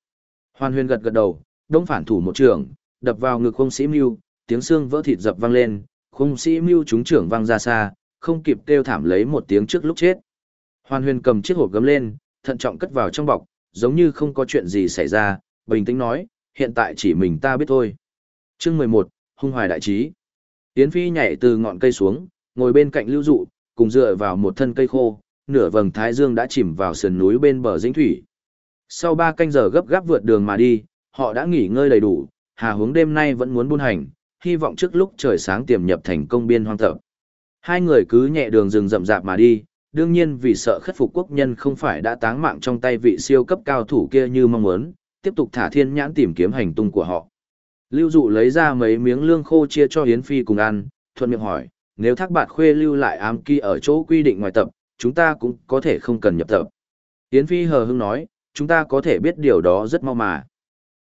Hoan huyên gật gật đầu, đông phản thủ một trường, đập vào ngực khung sĩ mưu, tiếng xương vỡ thịt dập vang lên, khung sĩ mưu trúng trưởng vang ra xa, không kịp kêu thảm lấy một tiếng trước lúc chết. Hoan Huyền cầm chiếc hộp gấm lên, thận trọng cất vào trong bọc, giống như không có chuyện gì xảy ra, bình tĩnh nói, hiện tại chỉ mình ta biết thôi. Chương 11, Hung Hoài Đại Trí. Yến Phi nhảy từ ngọn cây xuống, ngồi bên cạnh lưu dụ, cùng dựa vào một thân cây khô, nửa vầng thái dương đã chìm vào sườn núi bên bờ dĩnh thủy. Sau ba canh giờ gấp gáp vượt đường mà đi, họ đã nghỉ ngơi đầy đủ, hà hướng đêm nay vẫn muốn buôn hành, hy vọng trước lúc trời sáng tiềm nhập thành công biên hoang thập. Hai người cứ nhẹ đường rừng rậm rạp mà đi, đương nhiên vì sợ khất phục quốc nhân không phải đã táng mạng trong tay vị siêu cấp cao thủ kia như mong muốn, tiếp tục thả thiên nhãn tìm kiếm hành tung của họ. Lưu dụ lấy ra mấy miếng lương khô chia cho Yến Phi cùng ăn, thuận miệng hỏi, nếu thác bạt khuê lưu lại ám kỳ ở chỗ quy định ngoài tập, chúng ta cũng có thể không cần nhập tập. Yến Phi hờ hững nói, chúng ta có thể biết điều đó rất mau mà.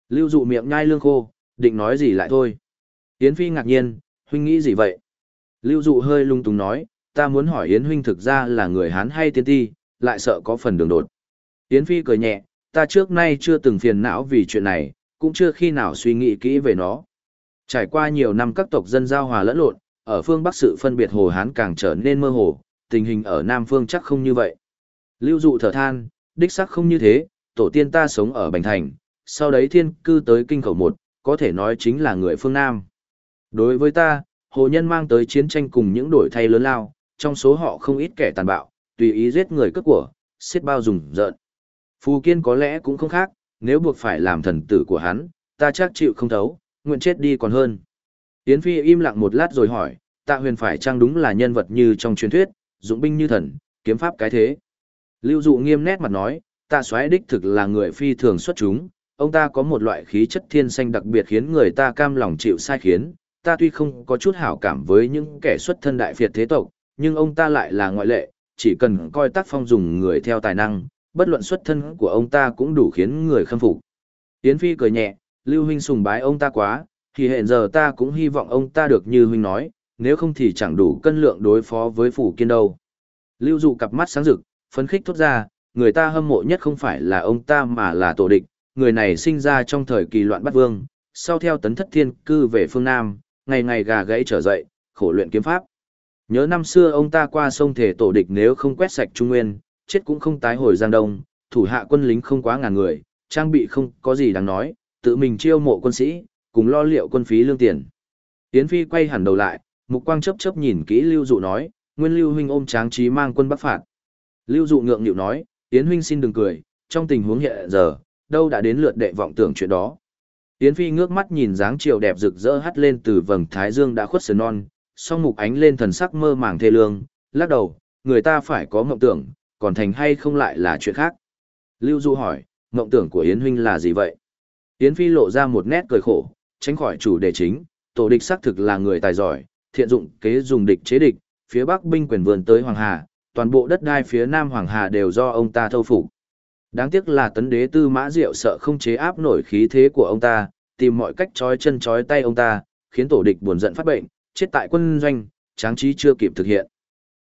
Lưu dụ miệng nhai lương khô, định nói gì lại thôi. Yến Phi ngạc nhiên, huynh nghĩ gì vậy? Lưu dụ hơi lung tung nói, ta muốn hỏi Yến huynh thực ra là người Hán hay tiên ti, lại sợ có phần đường đột. Yến Phi cười nhẹ, ta trước nay chưa từng phiền não vì chuyện này, cũng chưa khi nào suy nghĩ kỹ về nó. Trải qua nhiều năm các tộc dân giao hòa lẫn lộn, ở phương Bắc sự phân biệt Hồ Hán càng trở nên mơ hồ, tình hình ở Nam phương chắc không như vậy. Lưu dụ thở than, đích xác không như thế, tổ tiên ta sống ở Bành Thành, sau đấy thiên cư tới kinh khẩu một, có thể nói chính là người phương Nam. Đối với ta, hồ nhân mang tới chiến tranh cùng những đổi thay lớn lao, trong số họ không ít kẻ tàn bạo, tùy ý giết người cướp của, xiết bao dùng giận. Phù Kiên có lẽ cũng không khác, nếu buộc phải làm thần tử của hắn, ta chắc chịu không thấu, nguyện chết đi còn hơn. Yến Phi im lặng một lát rồi hỏi, tạ huyền phải chăng đúng là nhân vật như trong truyền thuyết, dũng binh như thần, kiếm pháp cái thế. Lưu dụ nghiêm nét mặt nói, tạ Soái đích thực là người phi thường xuất chúng, ông ta có một loại khí chất thiên xanh đặc biệt khiến người ta cam lòng chịu sai khiến, ta tuy không có chút hảo cảm với những kẻ xuất thân đại phiệt thế tộc, nhưng ông ta lại là ngoại lệ, chỉ cần coi tác phong dùng người theo tài năng, bất luận xuất thân của ông ta cũng đủ khiến người khâm phục. Yến Phi cười nhẹ, Lưu huynh sùng bái ông ta quá, thì hiện giờ ta cũng hy vọng ông ta được như huynh nói, nếu không thì chẳng đủ cân lượng đối phó với phủ kiên đâu. Lưu dụ cặp mắt sáng rực, phấn khích thốt ra, người ta hâm mộ nhất không phải là ông ta mà là tổ địch, người này sinh ra trong thời kỳ loạn bắt vương, sau theo tấn thất thiên cư về phương Nam, ngày ngày gà gãy trở dậy, khổ luyện kiếm pháp. Nhớ năm xưa ông ta qua sông thể tổ địch nếu không quét sạch Trung Nguyên, chết cũng không tái hồi Giang Đông, thủ hạ quân lính không quá ngàn người, trang bị không có gì đáng nói, tự mình chiêu mộ quân sĩ, cùng lo liệu quân phí lương tiền. Yến Phi quay hẳn đầu lại, mục quang chớp chớp nhìn kỹ Lưu Dụ nói, Nguyên Lưu huynh ôm tráng trí mang quân bắc phạt. Lưu Dụ ngượng nghịu nói, Yến huynh xin đừng cười, trong tình huống hiện giờ, đâu đã đến lượt đệ vọng tưởng chuyện đó. Yến Phi ngước mắt nhìn dáng chiều đẹp rực rỡ hắt lên từ vầng thái dương đã khuất sườn non, song mục ánh lên thần sắc mơ màng thê lương, lắc đầu, người ta phải có mộng tưởng, còn thành hay không lại là chuyện khác. Lưu Du hỏi, mộng tưởng của Yến huynh là gì vậy? Yến Phi lộ ra một nét cười khổ, tránh khỏi chủ đề chính, tổ địch xác thực là người tài giỏi, thiện dụng kế dùng địch chế địch, phía Bắc binh quyền vườn tới Hoàng Hà, toàn bộ đất đai phía Nam Hoàng Hà đều do ông ta thâu phục. Đáng tiếc là tấn đế tư mã diệu sợ không chế áp nổi khí thế của ông ta, tìm mọi cách trói chân trói tay ông ta, khiến tổ địch buồn giận phát bệnh, chết tại quân doanh, tráng trí chưa kịp thực hiện.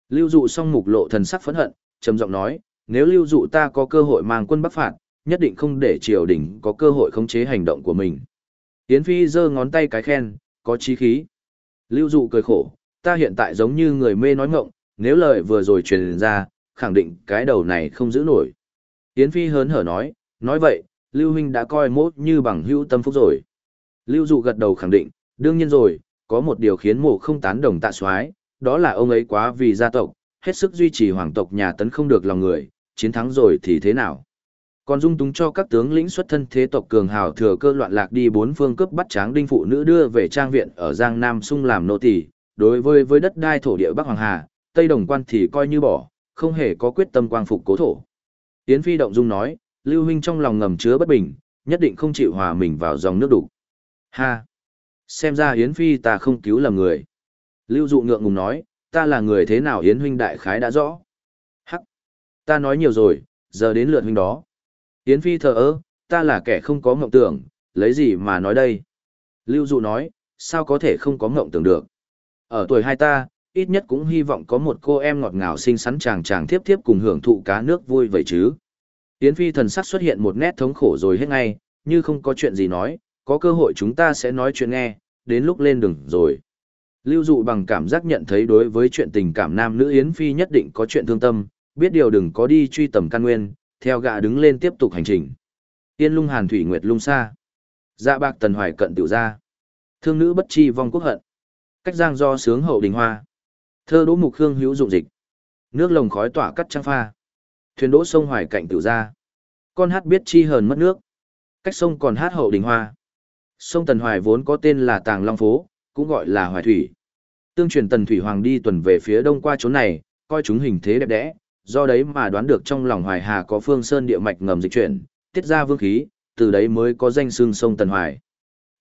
Lưu dụ xong mục lộ thần sắc phẫn hận, trầm giọng nói, nếu lưu dụ ta có cơ hội mang quân bắc phạt, nhất định không để triều đình có cơ hội khống chế hành động của mình. Yến Phi giơ ngón tay cái khen, có chí khí. Lưu dụ cười khổ, ta hiện tại giống như người mê nói ngộng, nếu lời vừa rồi truyền ra, khẳng định cái đầu này không giữ nổi. Yến Phi hớn hở nói, nói vậy, Lưu Huynh đã coi mốt như bằng hữu tâm phúc rồi. Lưu Dụ gật đầu khẳng định, đương nhiên rồi, có một điều khiến mộ không tán đồng tạ soái đó là ông ấy quá vì gia tộc, hết sức duy trì hoàng tộc nhà tấn không được lòng người, chiến thắng rồi thì thế nào. Còn dung túng cho các tướng lĩnh xuất thân thế tộc cường hào thừa cơ loạn lạc đi bốn phương cướp bắt tráng đinh phụ nữ đưa về trang viện ở Giang Nam sung làm nô tỳ, đối với với đất đai thổ địa Bắc Hoàng Hà, Tây Đồng Quan thì coi như bỏ, không hề có quyết tâm quang phục cố thổ. tiến Phi động dung nói, Lưu Huynh trong lòng ngầm chứa bất bình, nhất định không chịu hòa mình vào dòng nước đủ. Ha! Xem ra Yến Phi ta không cứu lầm người. Lưu Dụ ngượng ngùng nói, ta là người thế nào Yến Huynh đại khái đã rõ. Hắc! Ta nói nhiều rồi, giờ đến lượt Huynh đó. Yến Phi thờ ơ, ta là kẻ không có mộng tưởng, lấy gì mà nói đây. Lưu Dụ nói, sao có thể không có mộng tưởng được. Ở tuổi hai ta, ít nhất cũng hy vọng có một cô em ngọt ngào xinh xắn chàng chàng thiếp thiếp cùng hưởng thụ cá nước vui vậy chứ. Yến Phi thần sắc xuất hiện một nét thống khổ rồi hết ngay, như không có chuyện gì nói, có cơ hội chúng ta sẽ nói chuyện nghe, đến lúc lên đường rồi. Lưu dụ bằng cảm giác nhận thấy đối với chuyện tình cảm nam nữ Yến Phi nhất định có chuyện thương tâm, biết điều đừng có đi truy tầm căn nguyên, theo gã đứng lên tiếp tục hành trình. Tiên lung hàn thủy nguyệt lung xa. Dạ bạc tần hoài cận tiểu ra. Thương nữ bất chi vong quốc hận. Cách giang do sướng hậu đình hoa. Thơ đỗ mục hương hữu dụng dịch. Nước lồng khói tỏa cắt trăng pha. Thuyền đỗ sông hoài cạnh tiểu ra. Con hát biết chi hờn mất nước. Cách sông còn hát hậu đình hoa. Sông Tần Hoài vốn có tên là Tàng Long Phố, cũng gọi là Hoài Thủy. Tương truyền Tần Thủy Hoàng đi tuần về phía đông qua chỗ này, coi chúng hình thế đẹp đẽ, do đấy mà đoán được trong lòng Hoài Hà có phương sơn địa mạch ngầm dịch chuyển, tiết ra vương khí, từ đấy mới có danh xưng sông Tần Hoài.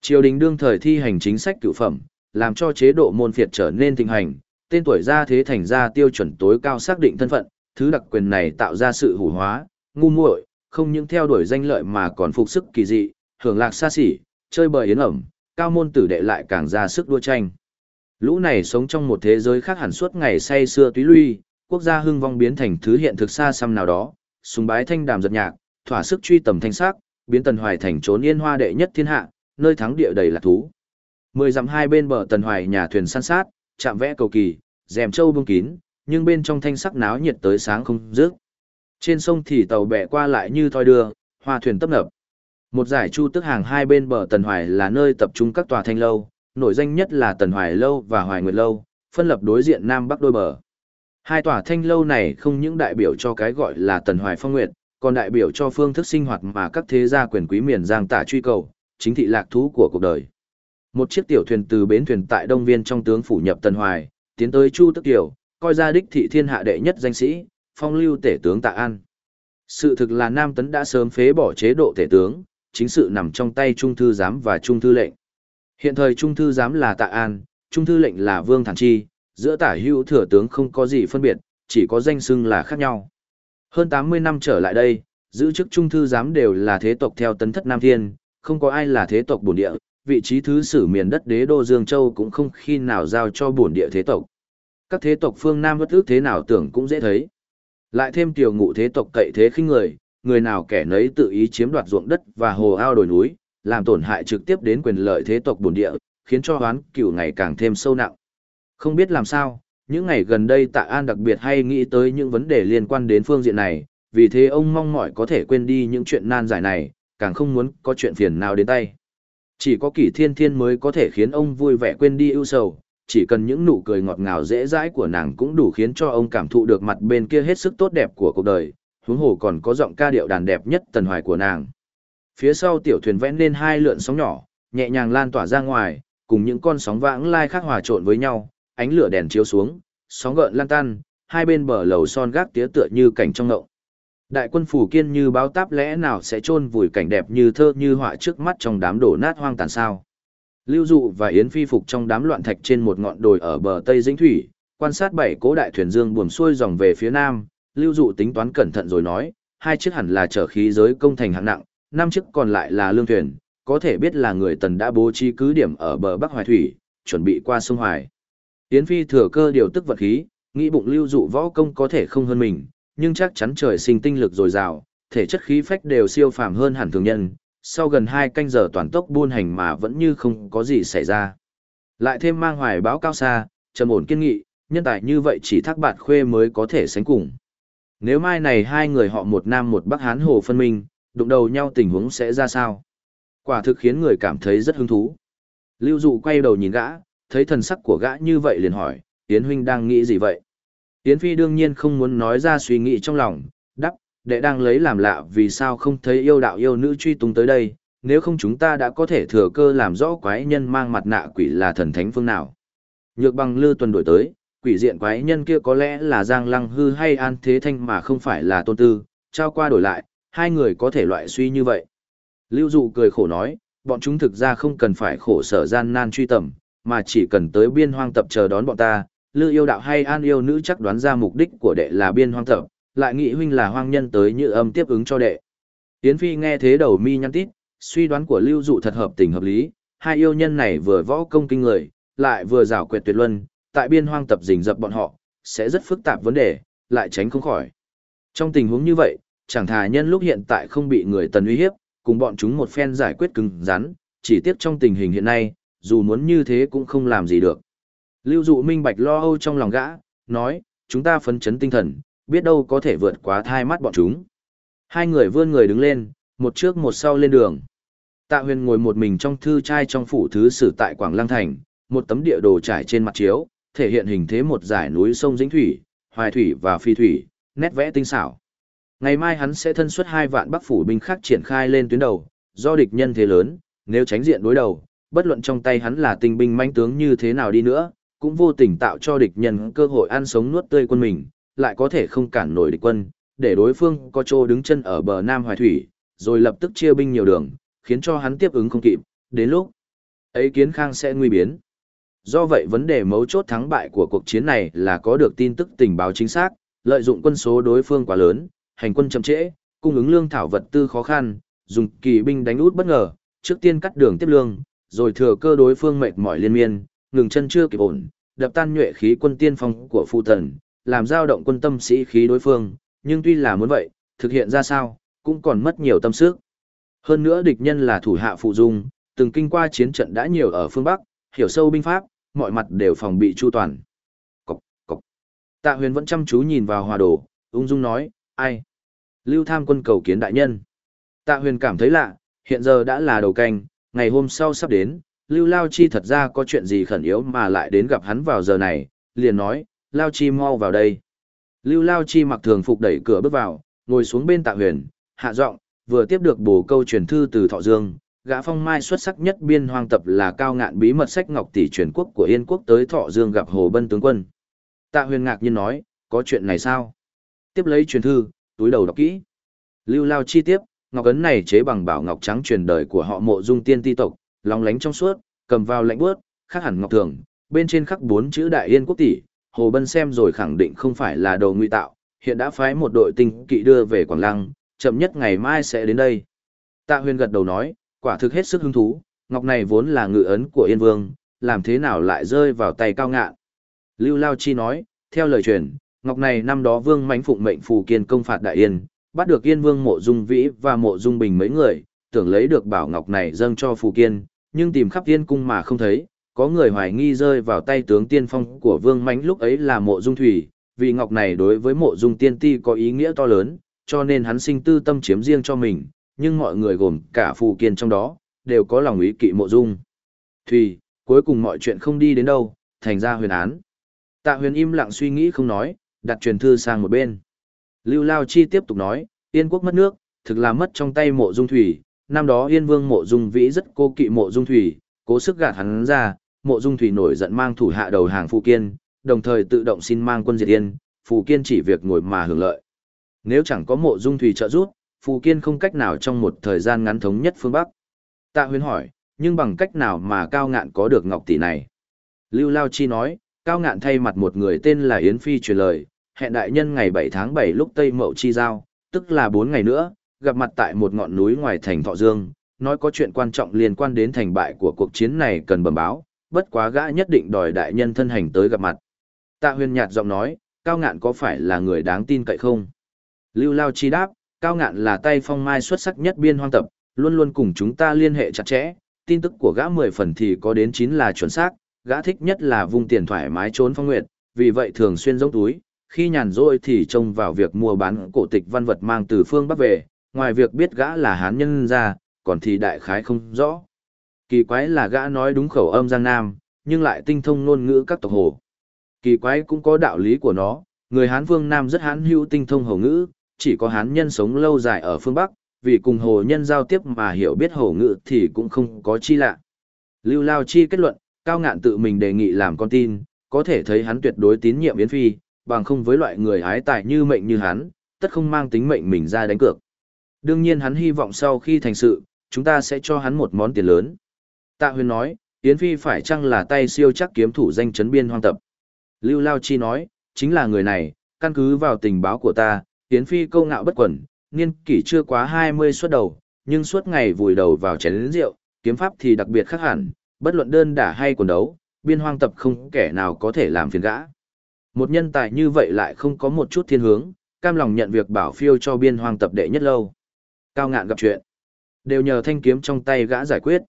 Triều đình đương thời thi hành chính sách cựu phẩm, làm cho chế độ môn phiệt trở nên thịnh hành, tên tuổi gia thế thành ra tiêu chuẩn tối cao xác định thân phận, thứ đặc quyền này tạo ra sự hủ hóa, ngu muội, không những theo đuổi danh lợi mà còn phục sức kỳ dị, hưởng lạc xa xỉ, chơi bời yến ẩm, cao môn tử đệ lại càng ra sức đua tranh. Lũ này sống trong một thế giới khác hẳn suốt ngày say xưa túy lui, quốc gia hưng vong biến thành thứ hiện thực xa xăm nào đó, sùng bái thanh đàm giật nhạc, thỏa sức truy tầm thanh sắc, biến tần hoài thành trốn yên hoa đệ nhất thiên hạ, nơi thắng địa đầy là thú. Mười dặm hai bên bờ tần hoài nhà thuyền săn sát, chạm vẽ cầu kỳ, rèm châu bông kín, nhưng bên trong thanh sắc náo nhiệt tới sáng không dứt. Trên sông thì tàu bè qua lại như thoi đưa, hoa thuyền tấp nập. Một giải chu tức hàng hai bên bờ Tần Hoài là nơi tập trung các tòa thanh lâu, nổi danh nhất là Tần Hoài Lâu và Hoài Nguyệt Lâu, phân lập đối diện Nam Bắc đôi bờ. Hai tòa thanh lâu này không những đại biểu cho cái gọi là Tần Hoài Phong Nguyệt, còn đại biểu cho phương thức sinh hoạt mà các thế gia quyền quý miền Giang tả truy cầu, chính thị lạc thú của cuộc đời. Một chiếc tiểu thuyền từ bến thuyền tại Đông Viên trong tướng phủ nhập Tần Hoài, tiến tới Chu Tức Tiểu, coi ra đích thị thiên hạ đệ nhất danh sĩ, phong lưu tể tướng Tạ An. Sự thực là Nam Tấn đã sớm phế bỏ chế độ tể tướng, chính sự nằm trong tay Trung Thư Giám và Trung Thư Lệnh. Hiện thời Trung Thư Giám là Tạ An, Trung Thư Lệnh là Vương Thản Chi, giữa tả hữu thừa tướng không có gì phân biệt, chỉ có danh xưng là khác nhau. Hơn 80 năm trở lại đây, giữ chức Trung Thư Giám đều là thế tộc theo tấn thất Nam Thiên, không có ai là thế tộc bổn địa, vị trí thứ sử miền đất đế đô Dương Châu cũng không khi nào giao cho bổn địa thế tộc. Các thế tộc phương Nam bất ước thế nào tưởng cũng dễ thấy. Lại thêm tiểu ngụ thế tộc cậy thế khinh người, người nào kẻ nấy tự ý chiếm đoạt ruộng đất và hồ ao đồi núi, làm tổn hại trực tiếp đến quyền lợi thế tộc bổn địa, khiến cho hoán cửu ngày càng thêm sâu nặng. Không biết làm sao, những ngày gần đây Tạ An đặc biệt hay nghĩ tới những vấn đề liên quan đến phương diện này, vì thế ông mong mỏi có thể quên đi những chuyện nan giải này, càng không muốn có chuyện phiền nào đến tay. Chỉ có kỷ thiên thiên mới có thể khiến ông vui vẻ quên đi ưu sầu, chỉ cần những nụ cười ngọt ngào dễ dãi của nàng cũng đủ khiến cho ông cảm thụ được mặt bên kia hết sức tốt đẹp của cuộc đời, huống hồ còn có giọng ca điệu đàn đẹp nhất tần hoài của nàng. Phía sau tiểu thuyền vẽ lên hai lượn sóng nhỏ, nhẹ nhàng lan tỏa ra ngoài, cùng những con sóng vãng lai khác hòa trộn với nhau, ánh lửa đèn chiếu xuống, sóng gợn lan tan, hai bên bờ lầu son gác tía tựa như cảnh trong ngộng. Đại quân phủ kiên như báo táp lẽ nào sẽ chôn vùi cảnh đẹp như thơ như họa trước mắt trong đám đổ nát hoang tàn sao. Lưu Dụ và Yến Phi phục trong đám loạn thạch trên một ngọn đồi ở bờ Tây Dĩnh Thủy, quan sát bảy cố đại thuyền dương buồm xuôi dòng về phía nam, Lưu Dụ tính toán cẩn thận rồi nói, hai chiếc hẳn là chở khí giới công thành hạng nặng, năm chiếc còn lại là lương thuyền, có thể biết là người Tần đã bố trí cứ điểm ở bờ Bắc Hoài Thủy, chuẩn bị qua sông Hoài. Yến Phi thừa cơ điều tức vật khí, nghĩ bụng Lưu Dụ võ công có thể không hơn mình, nhưng chắc chắn trời sinh tinh lực dồi dào, thể chất khí phách đều siêu phàm hơn hẳn thường nhân, sau gần hai canh giờ toàn tốc buôn hành mà vẫn như không có gì xảy ra. Lại thêm mang hoài báo cao xa, trầm ổn kiên nghị, nhân tài như vậy chỉ thác bạt khuê mới có thể sánh cùng. Nếu mai này hai người họ một nam một bắc hán hồ phân minh, đụng đầu nhau tình huống sẽ ra sao? Quả thực khiến người cảm thấy rất hứng thú. Lưu dụ quay đầu nhìn gã, thấy thần sắc của gã như vậy liền hỏi, Yến huynh đang nghĩ gì vậy? Yến Phi đương nhiên không muốn nói ra suy nghĩ trong lòng, đắp, đệ đang lấy làm lạ vì sao không thấy yêu đạo yêu nữ truy tung tới đây, nếu không chúng ta đã có thể thừa cơ làm rõ quái nhân mang mặt nạ quỷ là thần thánh phương nào. Nhược bằng lư tuần đổi tới, quỷ diện quái nhân kia có lẽ là Giang Lăng Hư hay An Thế Thanh mà không phải là Tôn Tư, trao qua đổi lại, hai người có thể loại suy như vậy. Lưu Dụ cười khổ nói, bọn chúng thực ra không cần phải khổ sở gian nan truy tầm, mà chỉ cần tới biên hoang tập chờ đón bọn ta, Lư yêu đạo hay An yêu nữ chắc đoán ra mục đích của đệ là biên hoang tập, lại nghĩ huynh là hoang nhân tới như âm tiếp ứng cho đệ. Yến Phi nghe thế đầu mi nhăn tít, suy đoán của Lưu Dụ thật hợp tình hợp lý, hai yêu nhân này vừa võ công kinh người, lại vừa giảo quyệt tuyệt luân, tại biên hoang tập rình dập bọn họ, sẽ rất phức tạp vấn đề, lại tránh không khỏi. Trong tình huống như vậy, chẳng thà nhân lúc hiện tại không bị người tần uy hiếp, cùng bọn chúng một phen giải quyết cứng rắn, chỉ tiếc trong tình hình hiện nay, dù muốn như thế cũng không làm gì được. Lưu dụ minh bạch lo âu trong lòng gã, nói, chúng ta phấn chấn tinh thần, biết đâu có thể vượt quá thai mắt bọn chúng. Hai người vươn người đứng lên, một trước một sau lên đường. Tạ huyền ngồi một mình trong thư trai trong phủ thứ sử tại Quảng Lăng Thành, một tấm địa đồ trải trên mặt chiếu, thể hiện hình thế một dải núi sông Dĩnh Thủy, Hoài Thủy và Phi Thủy, nét vẽ tinh xảo. Ngày mai hắn sẽ thân xuất hai vạn bắc phủ binh khác triển khai lên tuyến đầu, do địch nhân thế lớn, nếu tránh diện đối đầu, bất luận trong tay hắn là tinh binh manh tướng như thế nào đi nữa, cũng vô tình tạo cho địch nhân cơ hội ăn sống nuốt tươi quân mình, lại có thể không cản nổi địch quân, để đối phương có chỗ đứng chân ở bờ Nam Hoài Thủy, rồi lập tức chia binh nhiều đường, khiến cho hắn tiếp ứng không kịp, đến lúc ấy kiến khang sẽ nguy biến. Do vậy vấn đề mấu chốt thắng bại của cuộc chiến này là có được tin tức tình báo chính xác, lợi dụng quân số đối phương quá lớn, hành quân chậm trễ, cung ứng lương thảo vật tư khó khăn, dùng kỳ binh đánh út bất ngờ, trước tiên cắt đường tiếp lương, rồi thừa cơ đối phương mệt mỏi liên miên, ngừng chân chưa kịp ổn, đập tan nhuệ khí quân tiên phong của phụ thần, làm dao động quân tâm sĩ khí đối phương, nhưng tuy là muốn vậy, thực hiện ra sao, cũng còn mất nhiều tâm sức. Hơn nữa địch nhân là thủ hạ phụ dung, từng kinh qua chiến trận đã nhiều ở phương Bắc, hiểu sâu binh pháp, mọi mặt đều phòng bị chu toàn. Cộc, cộc. Tạ huyền vẫn chăm chú nhìn vào hòa đồ, ung dung nói, ai? Lưu tham quân cầu kiến đại nhân. Tạ huyền cảm thấy lạ, hiện giờ đã là đầu canh, ngày hôm sau sắp đến, Lưu Lao Chi thật ra có chuyện gì khẩn yếu mà lại đến gặp hắn vào giờ này, liền nói, Lao Chi mau vào đây. Lưu Lao Chi mặc thường phục đẩy cửa bước vào, ngồi xuống bên tạ huyền, hạ giọng, vừa tiếp được bổ câu truyền thư từ Thọ Dương, gã phong mai xuất sắc nhất biên hoang tập là cao ngạn bí mật sách ngọc tỷ truyền quốc của Yên quốc tới Thọ Dương gặp Hồ Bân tướng quân. Tạ huyền ngạc nhiên nói, có chuyện này sao? Tiếp lấy truyền thư, túi đầu đọc kỹ. Lưu Lao chi tiếp, ngọc ấn này chế bằng bảo ngọc trắng truyền đời của họ mộ dung tiên ti tộc, lóng lánh trong suốt, cầm vào lạnh bước, khác hẳn ngọc thường, bên trên khắc bốn chữ đại yên quốc tỷ, Hồ Bân xem rồi khẳng định không phải là đồ ngụy tạo, hiện đã phái một đội tinh kỵ đưa về Quảng Lăng, chậm nhất ngày mai sẽ đến đây. Tạ huyền gật đầu nói, quả thực hết sức hứng thú, ngọc này vốn là ngự ấn của Yên Vương, làm thế nào lại rơi vào tay cao ngạn. Lưu Lao Chi nói, theo lời truyền, ngọc này năm đó Vương mãnh phụng mệnh phù kiên công phạt Đại Yên, bắt được Yên Vương mộ dung vĩ và mộ dung bình mấy người, tưởng lấy được bảo ngọc này dâng cho phù kiên, nhưng tìm khắp tiên cung mà không thấy, có người hoài nghi rơi vào tay tướng tiên phong của Vương mãnh lúc ấy là mộ dung thủy, vì ngọc này đối với mộ dung tiên ti có ý nghĩa to lớn, cho nên hắn sinh tư tâm chiếm riêng cho mình, nhưng mọi người gồm cả phù kiên trong đó, đều có lòng ý kỵ mộ dung. Thùy, cuối cùng mọi chuyện không đi đến đâu, thành ra huyền án. Tạ huyền im lặng suy nghĩ không nói, đặt truyền thư sang một bên. Lưu Lao Chi tiếp tục nói, Yên quốc mất nước, thực là mất trong tay mộ dung thủy, năm đó Yên vương mộ dung vĩ rất cô kỵ mộ dung thủy, cố sức gạt hắn ra, mộ dung thủy nổi giận mang thủ hạ đầu hàng Phù Kiên, đồng thời tự động xin mang quân diệt Yên, Phù Kiên chỉ việc ngồi mà hưởng lợi. Nếu chẳng có mộ dung thủy trợ giúp, Phù Kiên không cách nào trong một thời gian ngắn thống nhất phương Bắc. Tạ huyền hỏi, nhưng bằng cách nào mà cao ngạn có được ngọc tỷ này? Lưu Lao Chi nói, cao ngạn thay mặt một người tên là Yến Phi truyền lời, hẹn đại nhân ngày 7 tháng 7 lúc Tây Mậu Chi Giao, tức là 4 ngày nữa, gặp mặt tại một ngọn núi ngoài thành Thọ Dương, nói có chuyện quan trọng liên quan đến thành bại của cuộc chiến này cần bẩm báo, bất quá gã nhất định đòi đại nhân thân hành tới gặp mặt. Tạ huyền nhạt giọng nói, cao ngạn có phải là người đáng tin cậy không? Lưu Lao Chi đáp, cao ngạn là tay phong mai xuất sắc nhất biên hoang tập, luôn luôn cùng chúng ta liên hệ chặt chẽ, tin tức của gã 10 phần thì có đến 9 là chuẩn xác, gã thích nhất là vung tiền thoải mái trốn phong nguyệt, vì vậy thường xuyên giống túi, khi nhàn rỗi thì trông vào việc mua bán cổ tịch văn vật mang từ phương Bắc về, ngoài việc biết gã là hán nhân ra, còn thì đại khái không rõ. Kỳ quái là gã nói đúng khẩu âm Giang Nam, nhưng lại tinh thông ngôn ngữ các tộc hồ. Kỳ quái cũng có đạo lý của nó, người Hán Vương Nam rất hán hữu tinh thông hầu ngữ, chỉ có hán nhân sống lâu dài ở phương Bắc, vì cùng hồ nhân giao tiếp mà hiểu biết hồ ngữ thì cũng không có chi lạ. Lưu Lao Chi kết luận, Cao Ngạn tự mình đề nghị làm con tin, có thể thấy hắn tuyệt đối tín nhiệm Yến Phi, bằng không với loại người hái tài như mệnh như hắn, tất không mang tính mệnh mình ra đánh cược. Đương nhiên hắn hy vọng sau khi thành sự, chúng ta sẽ cho hắn một món tiền lớn. Tạ huyền nói, Yến Phi phải chăng là tay siêu chắc kiếm thủ danh chấn biên hoang tập. Lưu Lao Chi nói, chính là người này, căn cứ vào tình báo của ta, Yến Phi câu ngạo bất quẩn, niên kỷ chưa quá 20 suốt đầu, nhưng suốt ngày vùi đầu vào chén rượu, kiếm pháp thì đặc biệt khác hẳn, bất luận đơn đả hay quần đấu, biên hoang tập không kẻ nào có thể làm phiền gã. Một nhân tài như vậy lại không có một chút thiên hướng, cam lòng nhận việc bảo phiêu cho biên hoang tập đệ nhất lâu. Cao ngạn gặp chuyện. Đều nhờ thanh kiếm trong tay gã giải quyết.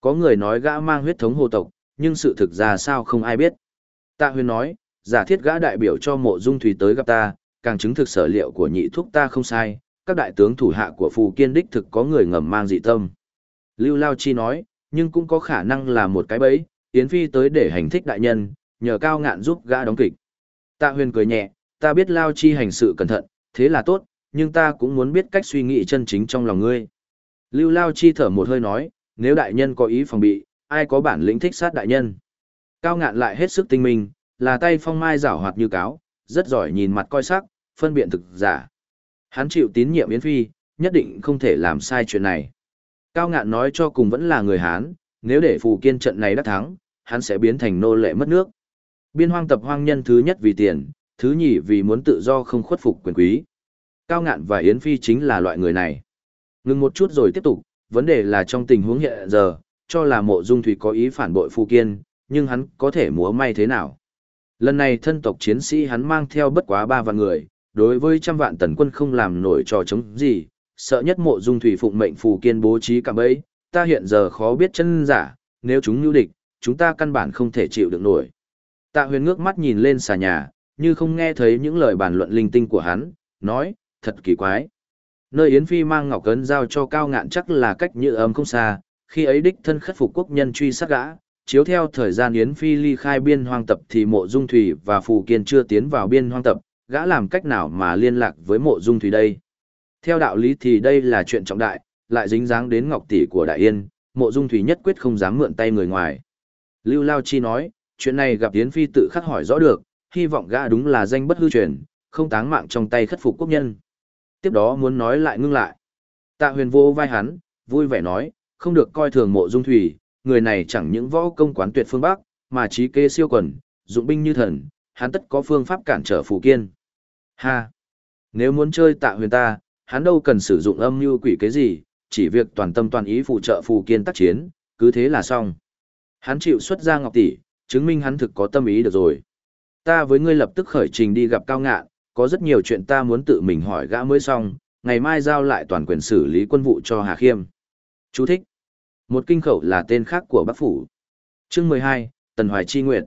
Có người nói gã mang huyết thống hồ tộc, nhưng sự thực ra sao không ai biết. Tạ huyền nói, giả thiết gã đại biểu cho mộ dung thủy tới gặp ta, càng chứng thực sở liệu của nhị thuốc ta không sai, các đại tướng thủ hạ của phù kiên đích thực có người ngầm mang dị tâm. Lưu Lao Chi nói, nhưng cũng có khả năng là một cái bẫy, Yến Phi tới để hành thích đại nhân, nhờ cao ngạn giúp gã đóng kịch. Tạ huyền cười nhẹ, ta biết Lao Chi hành sự cẩn thận, thế là tốt, nhưng ta cũng muốn biết cách suy nghĩ chân chính trong lòng ngươi. Lưu Lao Chi thở một hơi nói, nếu đại nhân có ý phòng bị, ai có bản lĩnh thích sát đại nhân. Cao ngạn lại hết sức tinh minh, là tay phong mai rảo hoạt như cáo, rất giỏi nhìn mặt coi sắc, phân biện thực giả. Hắn chịu tín nhiệm Yến Phi, nhất định không thể làm sai chuyện này. Cao ngạn nói cho cùng vẫn là người Hán, nếu để phù kiên trận này đắc thắng, hắn sẽ biến thành nô lệ mất nước. Biên hoang tập hoang nhân thứ nhất vì tiền, thứ nhì vì muốn tự do không khuất phục quyền quý. Cao ngạn và Yến Phi chính là loại người này. Ngừng một chút rồi tiếp tục, vấn đề là trong tình huống hiện giờ, cho là mộ dung thủy có ý phản bội phù kiên, nhưng hắn có thể múa may thế nào. Lần này thân tộc chiến sĩ hắn mang theo bất quá ba vạn người, đối với trăm vạn tần quân không làm nổi trò chống gì, sợ nhất mộ dung thủy phụng mệnh phù kiên bố trí cả bấy, ta hiện giờ khó biết chân giả, nếu chúng nhu địch, chúng ta căn bản không thể chịu được nổi. Tạ huyền ngước mắt nhìn lên xà nhà, như không nghe thấy những lời bàn luận linh tinh của hắn, nói, thật kỳ quái. Nơi Yến Phi mang ngọc cấn giao cho cao ngạn chắc là cách như ấm không xa, khi ấy đích thân khất phục quốc nhân truy sát gã, chiếu theo thời gian Yến Phi ly khai biên hoang tập thì mộ dung thủy và Phù Kiên chưa tiến vào biên hoang tập, gã làm cách nào mà liên lạc với mộ dung thủy đây? Theo đạo lý thì đây là chuyện trọng đại, lại dính dáng đến ngọc tỷ của Đại Yên, mộ dung thủy nhất quyết không dám mượn tay người ngoài. Lưu Lao Chi nói, chuyện này gặp Yến Phi tự khắc hỏi rõ được, hy vọng gã đúng là danh bất hư truyền, không táng mạng trong tay khất phục quốc nhân. Tiếp đó muốn nói lại ngưng lại. Tạ huyền vô vai hắn, vui vẻ nói, không được coi thường mộ dung thủy, người này chẳng những võ công quán tuyệt phương Bắc, mà trí kế siêu quần, dụng binh như thần, hắn tất có phương pháp cản trở phù kiên. Ha! Nếu muốn chơi tạ huyền ta, hắn đâu cần sử dụng âm mưu quỷ kế gì, chỉ việc toàn tâm toàn ý phụ trợ phù kiên tác chiến, cứ thế là xong. Hắn chịu xuất ra ngọc tỷ, chứng minh hắn thực có tâm ý được rồi. Ta với ngươi lập tức khởi trình đi gặp cao ngạn, có rất nhiều chuyện ta muốn tự mình hỏi gã mới xong, ngày mai giao lại toàn quyền xử lý quân vụ cho Hà Khiêm. Chú thích. Một kinh khẩu là tên khác của Bắc Phủ. Chương 12, Tần Hoài Chi Nguyệt.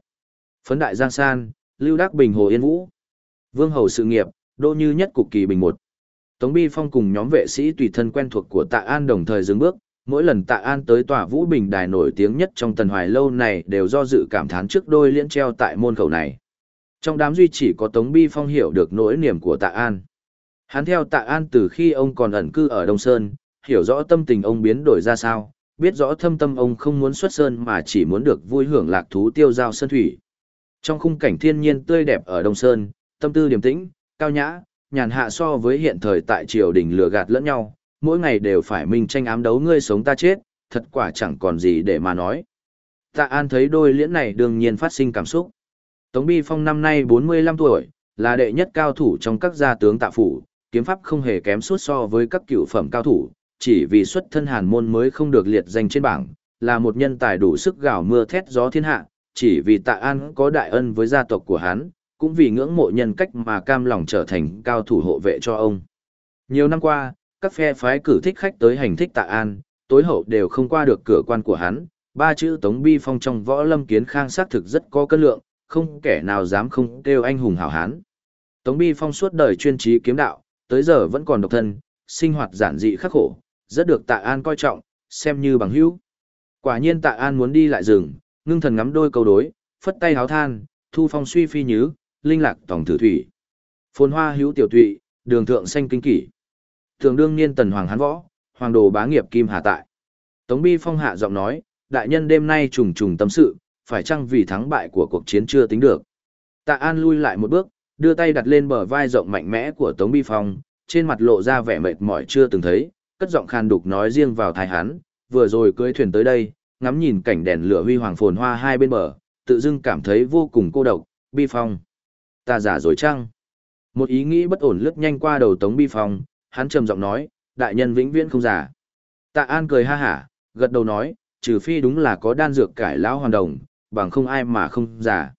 Phấn Đại Giang San, Lưu Đắc Bình Hồ Yên Vũ. Vương Hầu Sự Nghiệp, Đô Như Nhất Cục Kỳ Bình một. Tống Bi Phong cùng nhóm vệ sĩ tùy thân quen thuộc của Tạ An đồng thời dừng bước, mỗi lần Tạ An tới tòa Vũ Bình đài nổi tiếng nhất trong Tần Hoài lâu này đều do dự cảm thán trước đôi liên treo tại môn khẩu này. Trong đám duy chỉ có Tống Bi Phong hiểu được nỗi niềm của Tạ An. Hắn theo Tạ An từ khi ông còn ẩn cư ở Đông Sơn, hiểu rõ tâm tình ông biến đổi ra sao, biết rõ thâm tâm ông không muốn xuất sơn mà chỉ muốn được vui hưởng lạc thú tiêu giao sơn thủy. Trong khung cảnh thiên nhiên tươi đẹp ở Đông Sơn, tâm tư điềm tĩnh, cao nhã, nhàn hạ so với hiện thời tại triều đình lừa gạt lẫn nhau, mỗi ngày đều phải minh tranh ám đấu ngươi sống ta chết, thật quả chẳng còn gì để mà nói. Tạ An thấy đôi liễn này đương nhiên phát sinh cảm xúc. Tống Bi Phong năm nay 45 tuổi, là đệ nhất cao thủ trong các gia tướng tạ phủ, kiếm pháp không hề kém suốt so với các cựu phẩm cao thủ, chỉ vì xuất thân hàn môn mới không được liệt danh trên bảng, là một nhân tài đủ sức gào mưa thét gió thiên hạ, chỉ vì tạ an có đại ân với gia tộc của hắn, cũng vì ngưỡng mộ nhân cách mà cam lòng trở thành cao thủ hộ vệ cho ông. Nhiều năm qua, các phe phái cử thích khách tới hành thích tạ an, tối hậu đều không qua được cửa quan của hắn, ba chữ Tống Bi Phong trong võ lâm kiến khang xác thực rất có cân lượng, không kẻ nào dám không kêu anh hùng hảo hán. Tống Bi Phong suốt đời chuyên trí kiếm đạo, tới giờ vẫn còn độc thân, sinh hoạt giản dị khắc khổ, rất được Tạ An coi trọng, xem như bằng hữu. Quả nhiên Tạ An muốn đi lại rừng, ngưng thần ngắm đôi câu đối, phất tay háo than, thu phong suy phi nhứ, linh lạc Tòng thử thủy. Phồn hoa hữu tiểu tụy, đường thượng xanh kinh kỷ. Thường đương niên tần hoàng hán võ, hoàng đồ bá nghiệp kim hà tại. Tống Bi Phong hạ giọng nói, đại nhân đêm nay trùng trùng tâm sự, phải chăng vì thắng bại của cuộc chiến chưa tính được. Tạ An lui lại một bước, đưa tay đặt lên bờ vai rộng mạnh mẽ của Tống Bi Phong, trên mặt lộ ra vẻ mệt mỏi chưa từng thấy, cất giọng khàn đục nói riêng vào thái hắn, vừa rồi cưỡi thuyền tới đây, ngắm nhìn cảnh đèn lửa huy hoàng phồn hoa hai bên bờ, tự dưng cảm thấy vô cùng cô độc, Bi Phong. Ta giả rồi chăng? Một ý nghĩ bất ổn lướt nhanh qua đầu Tống Bi Phong, hắn trầm giọng nói, đại nhân vĩnh viễn không giả. Tạ An cười ha hả, gật đầu nói, trừ phi đúng là có đan dược cải lão hoàn đồng, bằng không ai mà không giả.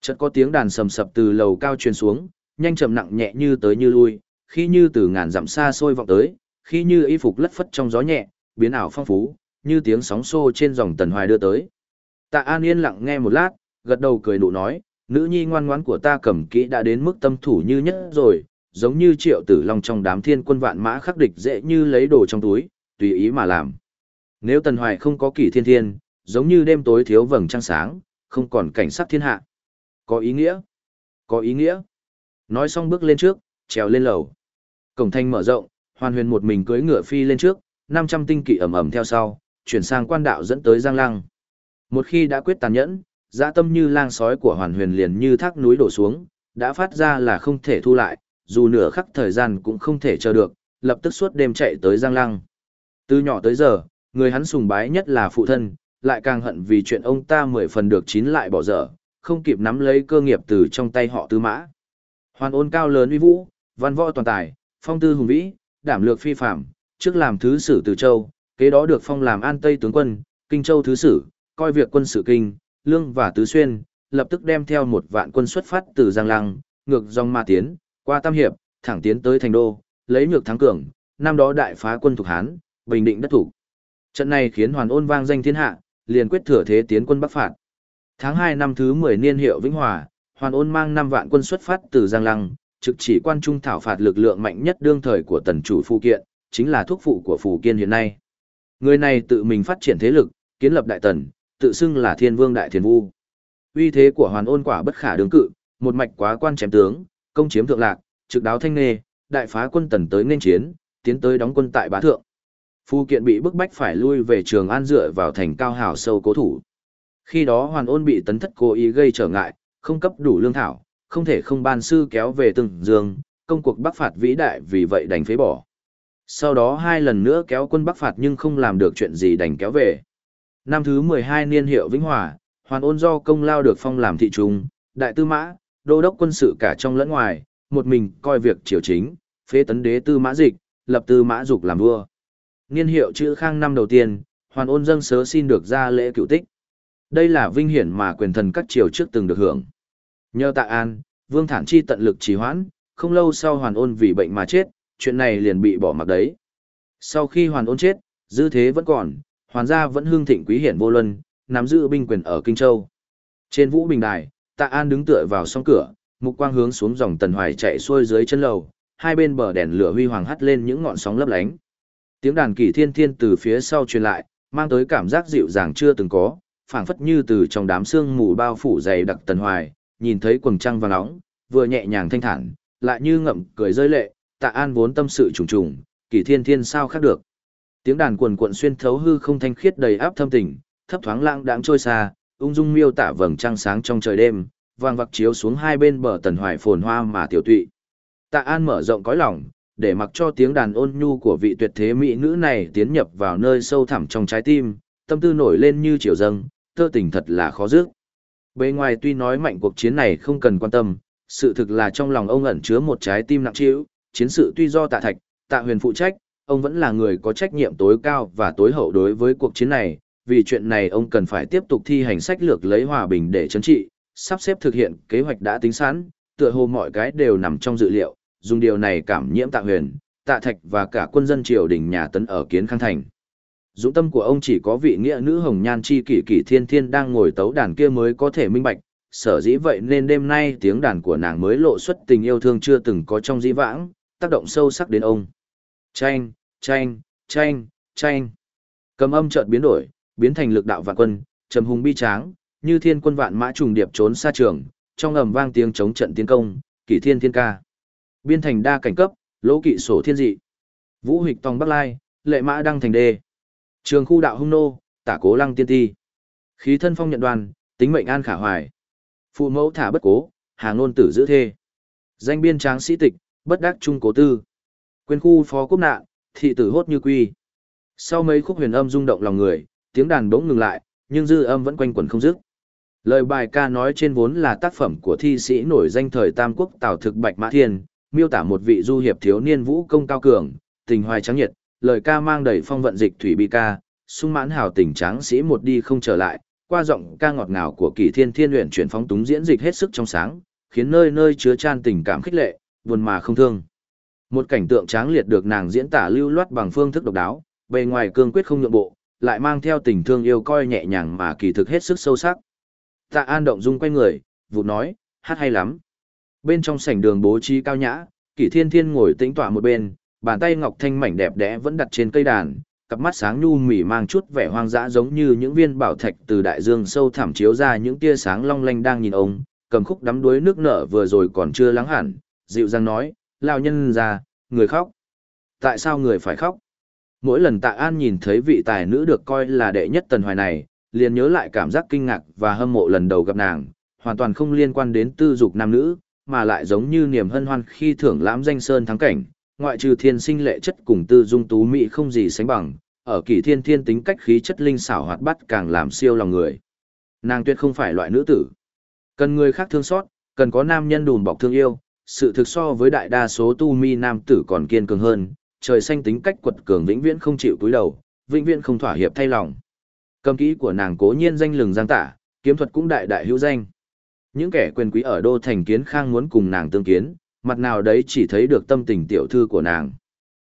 Chợt có tiếng đàn sầm sập từ lầu cao truyền xuống, nhanh chậm nặng nhẹ như tới như lui, khi như từ ngàn dặm xa xôi vọng tới, khi như y phục lất phất trong gió nhẹ, biến ảo phong phú, như tiếng sóng xô trên dòng tần hoài đưa tới. Tạ An yên lặng nghe một lát, gật đầu cười nụ nói, nữ nhi ngoan ngoãn của ta cầm kỹ đã đến mức tâm thủ như nhất rồi, giống như triệu tử long trong đám thiên quân vạn mã khắc địch dễ như lấy đồ trong túi, tùy ý mà làm. Nếu tần hoài không có kỷ thiên thiên, giống như đêm tối thiếu vầng trăng sáng, không còn cảnh sắc thiên hạ. Có ý nghĩa? Có ý nghĩa? Nói xong bước lên trước, trèo lên lầu. Cổng thanh mở rộng, hoàn huyền một mình cưỡi ngựa phi lên trước, 500 tinh kỵ ẩm ẩm theo sau, chuyển sang quan đạo dẫn tới Giang Lăng. Một khi đã quyết tàn nhẫn, dã tâm như lang sói của hoàn huyền liền như thác núi đổ xuống, đã phát ra là không thể thu lại, dù nửa khắc thời gian cũng không thể chờ được, lập tức suốt đêm chạy tới Giang Lăng. Từ nhỏ tới giờ, người hắn sùng bái nhất là phụ thân, lại càng hận vì chuyện ông ta mười phần được chín lại bỏ dở, không kịp nắm lấy cơ nghiệp từ trong tay họ tư mã. Hoàn ôn cao lớn uy vũ, văn võ toàn tài, phong tư hùng vĩ, đảm lược phi phạm, trước làm thứ sử từ châu, kế đó được phong làm an tây tướng quân, kinh châu thứ sử, coi việc quân sự kinh, lương và tứ xuyên, lập tức đem theo một vạn quân xuất phát từ Giang Lăng, ngược dòng ma tiến, qua Tam Hiệp, thẳng tiến tới thành đô, lấy nhược thắng cường, năm đó đại phá quân thuộc Hán, bình định đất thủ. Trận này khiến Hoàn Ôn vang danh thiên hạ, liền quyết thừa thế tiến quân bắc phạt. Tháng 2 năm thứ 10 niên hiệu Vĩnh Hòa, Hoàn Ôn mang 5 vạn quân xuất phát từ Giang Lăng, trực chỉ quan trung thảo phạt lực lượng mạnh nhất đương thời của tần chủ phụ kiện, chính là thuốc phụ của phù kiên hiện nay. Người này tự mình phát triển thế lực, kiến lập đại tần, tự xưng là thiên vương đại thiền vu. Uy thế của hoàn ôn quả bất khả đương cự, một mạch quá quan chém tướng, công chiếm thượng lạc, trực đáo thanh nghề, đại phá quân tần tới nên chiến, tiến tới đóng quân tại bá thượng. Phu kiện bị bức bách phải lui về trường an dựa vào thành cao hào sâu cố thủ. Khi đó hoàn ôn bị tấn thất cố ý gây trở ngại, không cấp đủ lương thảo, không thể không ban sư kéo về từng dương, công cuộc bắc phạt vĩ đại vì vậy đành phế bỏ. Sau đó hai lần nữa kéo quân bắc phạt nhưng không làm được chuyện gì đành kéo về. Năm thứ 12 niên hiệu Vĩnh Hòa, hoàn ôn do công lao được phong làm thị trung, đại tư mã, đô đốc quân sự cả trong lẫn ngoài, một mình coi việc triều chính, phế tấn đế tư mã dịch, lập tư mã dục làm vua. Niên hiệu chữ khang năm đầu tiên, hoàn ôn dâng sớ xin được ra lễ cựu tích. Đây là vinh hiển mà quyền thần các triều trước từng được hưởng. Nhờ tạ an, vương thản chi tận lực trì hoãn, không lâu sau hoàn ôn vì bệnh mà chết, chuyện này liền bị bỏ mặc đấy. Sau khi hoàn ôn chết, dư thế vẫn còn, hoàn gia vẫn hương thịnh quý hiển vô luân, nắm giữ binh quyền ở Kinh Châu. Trên vũ bình đài, tạ an đứng tựa vào song cửa, mục quang hướng xuống dòng tần hoài chạy xuôi dưới chân lầu, hai bên bờ đèn lửa huy hoàng hắt lên những ngọn sóng lấp lánh. Tiếng đàn kỳ thiên thiên từ phía sau truyền lại, mang tới cảm giác dịu dàng chưa từng có, phảng phất như từ trong đám sương mù bao phủ dày đặc tần hoài, nhìn thấy quần trăng vàng nóng, vừa nhẹ nhàng thanh thản, lại như ngậm cười rơi lệ, tạ an vốn tâm sự trùng trùng, kỳ thiên thiên sao khác được. Tiếng đàn quần cuộn xuyên thấu hư không thanh khiết đầy áp thâm tình, thấp thoáng lãng đãng trôi xa, ung dung miêu tả vầng trăng sáng trong trời đêm, vàng vặc chiếu xuống hai bên bờ tần hoài phồn hoa mà tiểu tụy. Tạ An mở rộng cõi lòng, để mặc cho tiếng đàn ôn nhu của vị tuyệt thế mỹ nữ này tiến nhập vào nơi sâu thẳm trong trái tim, tâm tư nổi lên như chiều dâng, thơ tình thật là khó dứt. Bề ngoài tuy nói mạnh cuộc chiến này không cần quan tâm, sự thực là trong lòng ông ẩn chứa một trái tim nặng trĩu, chiến sự tuy do Tạ Thạch, Tạ Huyền phụ trách, ông vẫn là người có trách nhiệm tối cao và tối hậu đối với cuộc chiến này, vì chuyện này ông cần phải tiếp tục thi hành sách lược lấy hòa bình để chấn trị, sắp xếp thực hiện kế hoạch đã tính sẵn, tựa hồ mọi cái đều nằm trong dự liệu, dùng điều này cảm nhiễm Tạ Huyền, Tạ Thạch và cả quân dân triều đình nhà Tấn ở Kiến Khang thành. Dũng tâm của ông chỉ có vị nghĩa nữ hồng nhan chi kỷ kỷ thiên thiên đang ngồi tấu đàn kia mới có thể minh bạch, sở dĩ vậy nên đêm nay tiếng đàn của nàng mới lộ xuất tình yêu thương chưa từng có trong dĩ vãng, tác động sâu sắc đến ông. Chanh, chanh, chanh, chanh. Cầm âm chợt biến đổi, biến thành lực đạo vạn quân, trầm hùng bi tráng, như thiên quân vạn mã trùng điệp trốn xa trường, trong ầm vang tiếng chống trận tiến công, kỷ thiên thiên ca. Biên thành đa cảnh cấp, lỗ kỵ sổ thiên dị. Vũ hịch tòng bắc lai, lệ mã đăng thành đê. Trường khu đạo hung nô, tả cố lăng tiên ti. Khí thân phong nhận đoàn, tính mệnh an khả hoài. Phụ mẫu thả bất cố, hà ngôn tử giữ thê. Danh biên tráng sĩ tịch, bất đắc trung cố tư. Quên khu phó quốc nạn, thị tử hốt như quy. Sau mấy khúc huyền âm rung động lòng người, tiếng đàn bỗng ngừng lại, nhưng dư âm vẫn quanh quẩn không dứt. Lời bài ca nói trên vốn là tác phẩm của thi sĩ nổi danh thời Tam Quốc Tào Thực Bạch Mã Thiên, miêu tả một vị du hiệp thiếu niên vũ công cao cường, tình hoài trắng nhiệt, lời ca mang đầy phong vận dịch thủy bi ca, sung mãn hào tình tráng sĩ một đi không trở lại, qua giọng ca ngọt ngào của Kỳ Thiên Thiên luyện chuyển phóng túng diễn dịch hết sức trong sáng, khiến nơi nơi chứa chan tình cảm khích lệ, buồn mà không thương. Một cảnh tượng tráng liệt được nàng diễn tả lưu loát bằng phương thức độc đáo, bề ngoài cương quyết không nhượng bộ, lại mang theo tình thương yêu coi nhẹ nhàng mà kỳ thực hết sức sâu sắc. Tạ An động dung quay người, vụt nói, hát hay lắm. Bên trong sảnh đường bố trí cao nhã, Kỷ Thiên Thiên ngồi tĩnh tọa một bên, bàn tay ngọc thanh mảnh đẹp đẽ vẫn đặt trên cây đàn, cặp mắt sáng nhu mỉ mang chút vẻ hoang dã giống như những viên bảo thạch từ đại dương sâu thẳm chiếu ra những tia sáng long lanh đang nhìn ông, cầm khúc đắm đuối nước nở vừa rồi còn chưa lắng hẳn, dịu dàng nói, lao nhân già người khóc. Tại sao người phải khóc? Mỗi lần tạ an nhìn thấy vị tài nữ được coi là đệ nhất tần hoài này, liền nhớ lại cảm giác kinh ngạc và hâm mộ lần đầu gặp nàng, hoàn toàn không liên quan đến tư dục nam nữ, mà lại giống như niềm hân hoan khi thưởng lãm danh sơn thắng cảnh, ngoại trừ thiên sinh lệ chất cùng tư dung tú mỹ không gì sánh bằng, ở kỳ thiên thiên tính cách khí chất linh xảo hoạt bát càng làm siêu lòng người. Nàng tuyệt không phải loại nữ tử. Cần người khác thương xót, cần có nam nhân đùm bọc thương yêu, sự thực so với đại đa số tu mi nam tử còn kiên cường hơn, trời xanh tính cách quật cường vĩnh viễn không chịu cúi đầu, vĩnh viễn không thỏa hiệp thay lòng. Cầm kỹ của nàng cố nhiên danh lừng giang tả, kiếm thuật cũng đại đại hữu danh. Những kẻ quyền quý ở đô thành kiến khang muốn cùng nàng tương kiến, mặt nào đấy chỉ thấy được tâm tình tiểu thư của nàng.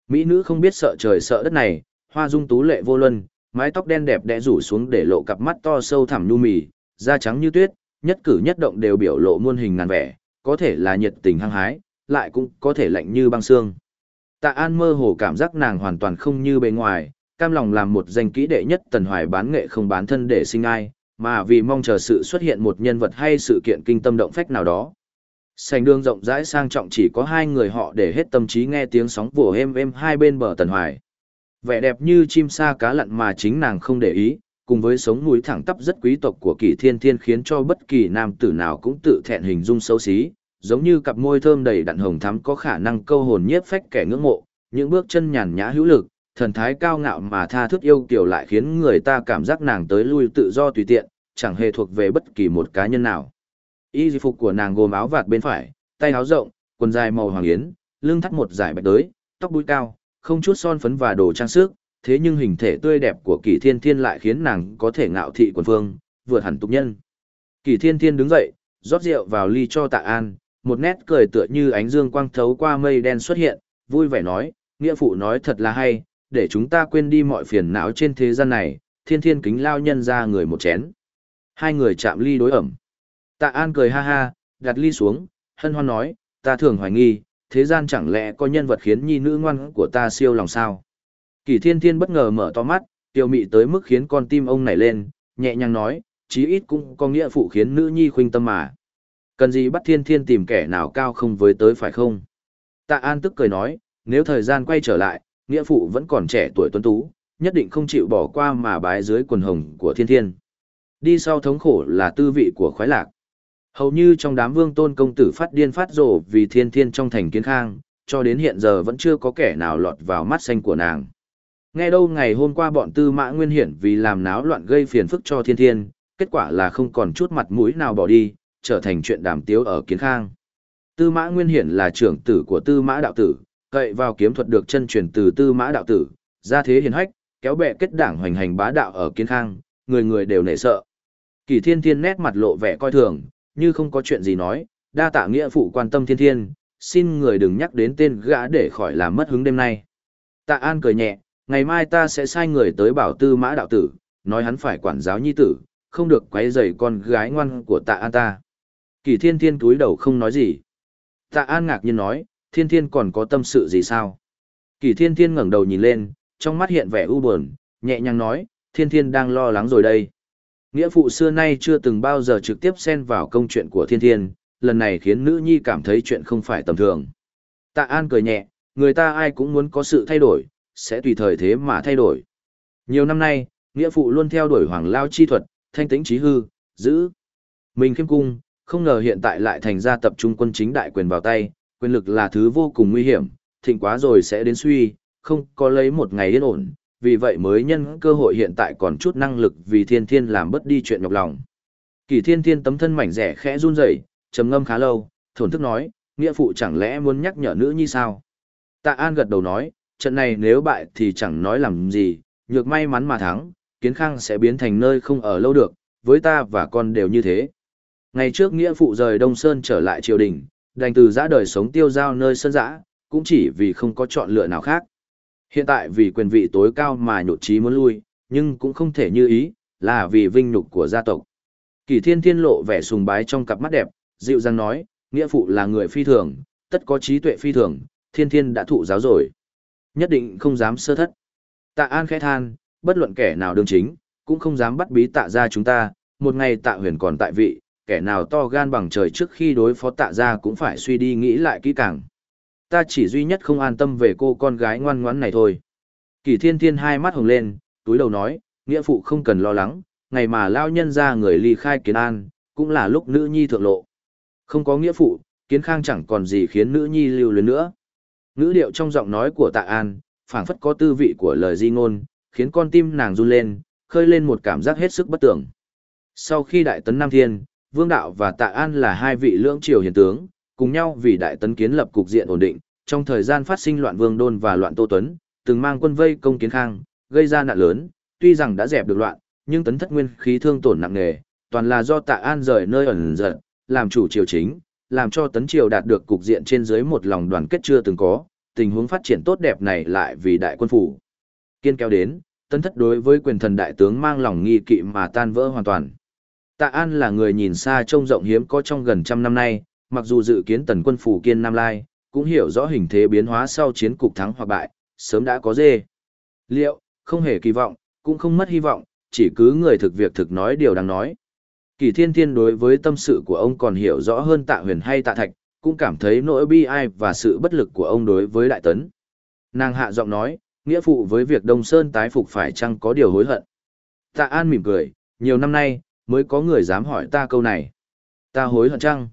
Mỹ nữ không biết sợ trời sợ đất này, hoa dung tú lệ vô luân, mái tóc đen đẹp đẽ rủ xuống để lộ cặp mắt to sâu thẳm nhu mì, da trắng như tuyết, nhất cử nhất động đều biểu lộ muôn hình ngàn vẻ, có thể là nhiệt tình hăng hái, lại cũng có thể lạnh như băng xương. Tạ An mơ hồ cảm giác nàng hoàn toàn không như bề ngoài, cam lòng làm một danh kỹ đệ nhất tần hoài bán nghệ không bán thân để sinh ai, mà vì mong chờ sự xuất hiện một nhân vật hay sự kiện kinh tâm động phách nào đó. Sành đường rộng rãi sang trọng chỉ có hai người họ để hết tâm trí nghe tiếng sóng vỗ êm êm hai bên bờ tần hoài. Vẻ đẹp như chim sa cá lặn mà chính nàng không để ý, cùng với sống mũi thẳng tắp rất quý tộc của kỳ thiên thiên khiến cho bất kỳ nam tử nào cũng tự thẹn hình dung xấu xí, giống như cặp môi thơm đầy đặn hồng thắm có khả năng câu hồn nhiếp phách kẻ ngưỡng mộ, những bước chân nhàn nhã hữu lực, thần thái cao ngạo mà tha thức yêu kiều lại khiến người ta cảm giác nàng tới lui tự do tùy tiện, chẳng hề thuộc về bất kỳ một cá nhân nào. Y phục của nàng gồm áo vạt bên phải, tay áo rộng, quần dài màu hoàng yến, lưng thắt một dải bạch đới, tóc búi cao, không chút son phấn và đồ trang sức, thế nhưng hình thể tươi đẹp của Kỳ Thiên Thiên lại khiến nàng có thể ngạo thị quần phương, vượt hẳn tục nhân. Kỳ Thiên Thiên đứng dậy, rót rượu vào ly cho Tạ An, một nét cười tựa như ánh dương quang thấu qua mây đen xuất hiện, vui vẻ nói, nghĩa phụ nói thật là hay, để chúng ta quên đi mọi phiền não trên thế gian này, thiên thiên kính lao nhân ra người một chén. Hai người chạm ly đối ẩm. Tạ An cười ha ha, đặt ly xuống, hân hoan nói, ta thường hoài nghi, thế gian chẳng lẽ có nhân vật khiến nhi nữ ngoan của ta siêu lòng sao. Kỳ thiên thiên bất ngờ mở to mắt, tiêu mị tới mức khiến con tim ông nảy lên, nhẹ nhàng nói, chí ít cũng có nghĩa phụ khiến nữ nhi khuynh tâm mà. Cần gì bắt thiên thiên tìm kẻ nào cao không với tới phải không? Tạ An tức cười nói, nếu thời gian quay trở lại, nghĩa phụ vẫn còn trẻ tuổi tuấn tú, nhất định không chịu bỏ qua mà bái dưới quần hồng của thiên thiên. Đi sau thống khổ là tư vị của khoái lạc. Hầu như trong đám vương tôn công tử phát điên phát rồ vì thiên thiên trong thành kiến khang, cho đến hiện giờ vẫn chưa có kẻ nào lọt vào mắt xanh của nàng. Nghe đâu ngày hôm qua bọn tư mã nguyên hiển vì làm náo loạn gây phiền phức cho thiên thiên, kết quả là không còn chút mặt mũi nào bỏ đi, trở thành chuyện đàm tiếu ở kiến khang. Tư mã nguyên hiển là trưởng tử của tư mã đạo tử, cậy vào kiếm thuật được chân truyền từ tư mã đạo tử, ra thế hiền hách, kéo bè kết đảng hoành hành bá đạo ở kiến khang, người người đều nể sợ. Kỳ thiên thiên nét mặt lộ vẻ coi thường, như không có chuyện gì nói, đa tạ nghĩa phụ quan tâm thiên thiên, xin người đừng nhắc đến tên gã để khỏi làm mất hứng đêm nay. Tạ An cười nhẹ, ngày mai ta sẽ sai người tới bảo tư mã đạo tử, nói hắn phải quản giáo nhi tử, không được quấy rầy con gái ngoan của tạ An ta. Kỳ thiên thiên túi đầu không nói gì. Tạ An ngạc nhiên nói, thiên thiên còn có tâm sự gì sao? Kỳ thiên thiên ngẩng đầu nhìn lên, trong mắt hiện vẻ u buồn, nhẹ nhàng nói, thiên thiên đang lo lắng rồi đây. Nghĩa phụ xưa nay chưa từng bao giờ trực tiếp xen vào công chuyện của thiên thiên, lần này khiến nữ nhi cảm thấy chuyện không phải tầm thường. Tạ An cười nhẹ, người ta ai cũng muốn có sự thay đổi, sẽ tùy thời thế mà thay đổi. Nhiều năm nay, nghĩa phụ luôn theo đuổi hoàng lao chi thuật, thanh tĩnh trí hư, giữ. Mình khiêm cung, không ngờ hiện tại lại thành ra tập trung quân chính đại quyền vào tay, quyền lực là thứ vô cùng nguy hiểm, thịnh quá rồi sẽ đến suy, không có lấy một ngày yên ổn, vì vậy mới nhân cơ hội hiện tại còn chút năng lực vì thiên thiên làm bất đi chuyện nhọc lòng. Kỳ thiên thiên tấm thân mảnh rẻ khẽ run rẩy, trầm ngâm khá lâu, thổn thức nói, nghĩa phụ chẳng lẽ muốn nhắc nhở nữ như sao? Tạ An gật đầu nói, trận này nếu bại thì chẳng nói làm gì, nhược may mắn mà thắng, kiến khang sẽ biến thành nơi không ở lâu được, với ta và con đều như thế. Ngày trước nghĩa phụ rời Đông Sơn trở lại triều đình, đành từ giã đời sống tiêu giao nơi sơn giã, cũng chỉ vì không có chọn lựa nào khác. Hiện tại vì quyền vị tối cao mà nhột trí muốn lui, nhưng cũng không thể như ý, là vì vinh nhục của gia tộc. Kỳ thiên thiên lộ vẻ sùng bái trong cặp mắt đẹp, dịu dàng nói, nghĩa phụ là người phi thường, tất có trí tuệ phi thường, thiên thiên đã thụ giáo rồi. Nhất định không dám sơ thất. Tạ an khẽ than, bất luận kẻ nào đương chính, cũng không dám bắt bí tạ ra chúng ta, một ngày tạ huyền còn tại vị, kẻ nào to gan bằng trời trước khi đối phó tạ ra cũng phải suy đi nghĩ lại kỹ càng. Ta chỉ duy nhất không an tâm về cô con gái ngoan ngoãn này thôi. Kỳ thiên thiên hai mắt hồng lên, túi đầu nói, nghĩa phụ không cần lo lắng, ngày mà lao nhân ra người ly khai kiến an, cũng là lúc nữ nhi thượng lộ. Không có nghĩa phụ, kiến khang chẳng còn gì khiến nữ nhi lưu luyến nữa. Ngữ điệu trong giọng nói của tạ an, phảng phất có tư vị của lời di ngôn, khiến con tim nàng run lên, khơi lên một cảm giác hết sức bất tưởng. Sau khi đại tấn Nam Thiên, Vương Đạo và Tạ An là hai vị lưỡng triều hiền tướng, cùng nhau vì đại tấn kiến lập cục diện ổn định, trong thời gian phát sinh loạn Vương Đôn và loạn Tô Tuấn, từng mang quân vây công kiến khang, gây ra nạn lớn, tuy rằng đã dẹp được loạn, nhưng tấn thất nguyên khí thương tổn nặng nề, toàn là do Tạ An rời nơi ẩn giật, làm chủ triều chính, làm cho tấn triều đạt được cục diện trên dưới một lòng đoàn kết chưa từng có, tình huống phát triển tốt đẹp này lại vì đại quân phủ. Kiên kéo đến, tấn thất đối với quyền thần đại tướng mang lòng nghi kỵ mà tan vỡ hoàn toàn. Tạ An là người nhìn xa trông rộng hiếm có trong gần trăm năm nay, mặc dù dự kiến tần quân phủ kiên Nam Lai, cũng hiểu rõ hình thế biến hóa sau chiến cục thắng hoặc bại, sớm đã có dê. Liệu, không hề kỳ vọng, cũng không mất hy vọng, chỉ cứ người thực việc thực nói điều đáng nói. Kỳ thiên thiên đối với tâm sự của ông còn hiểu rõ hơn tạ huyền hay tạ thạch, cũng cảm thấy nỗi bi ai và sự bất lực của ông đối với đại tấn. Nàng hạ giọng nói, nghĩa phụ với việc Đông Sơn tái phục phải chăng có điều hối hận. Tạ An mỉm cười, nhiều năm nay, mới có người dám hỏi ta câu này. Ta hối hận chăng?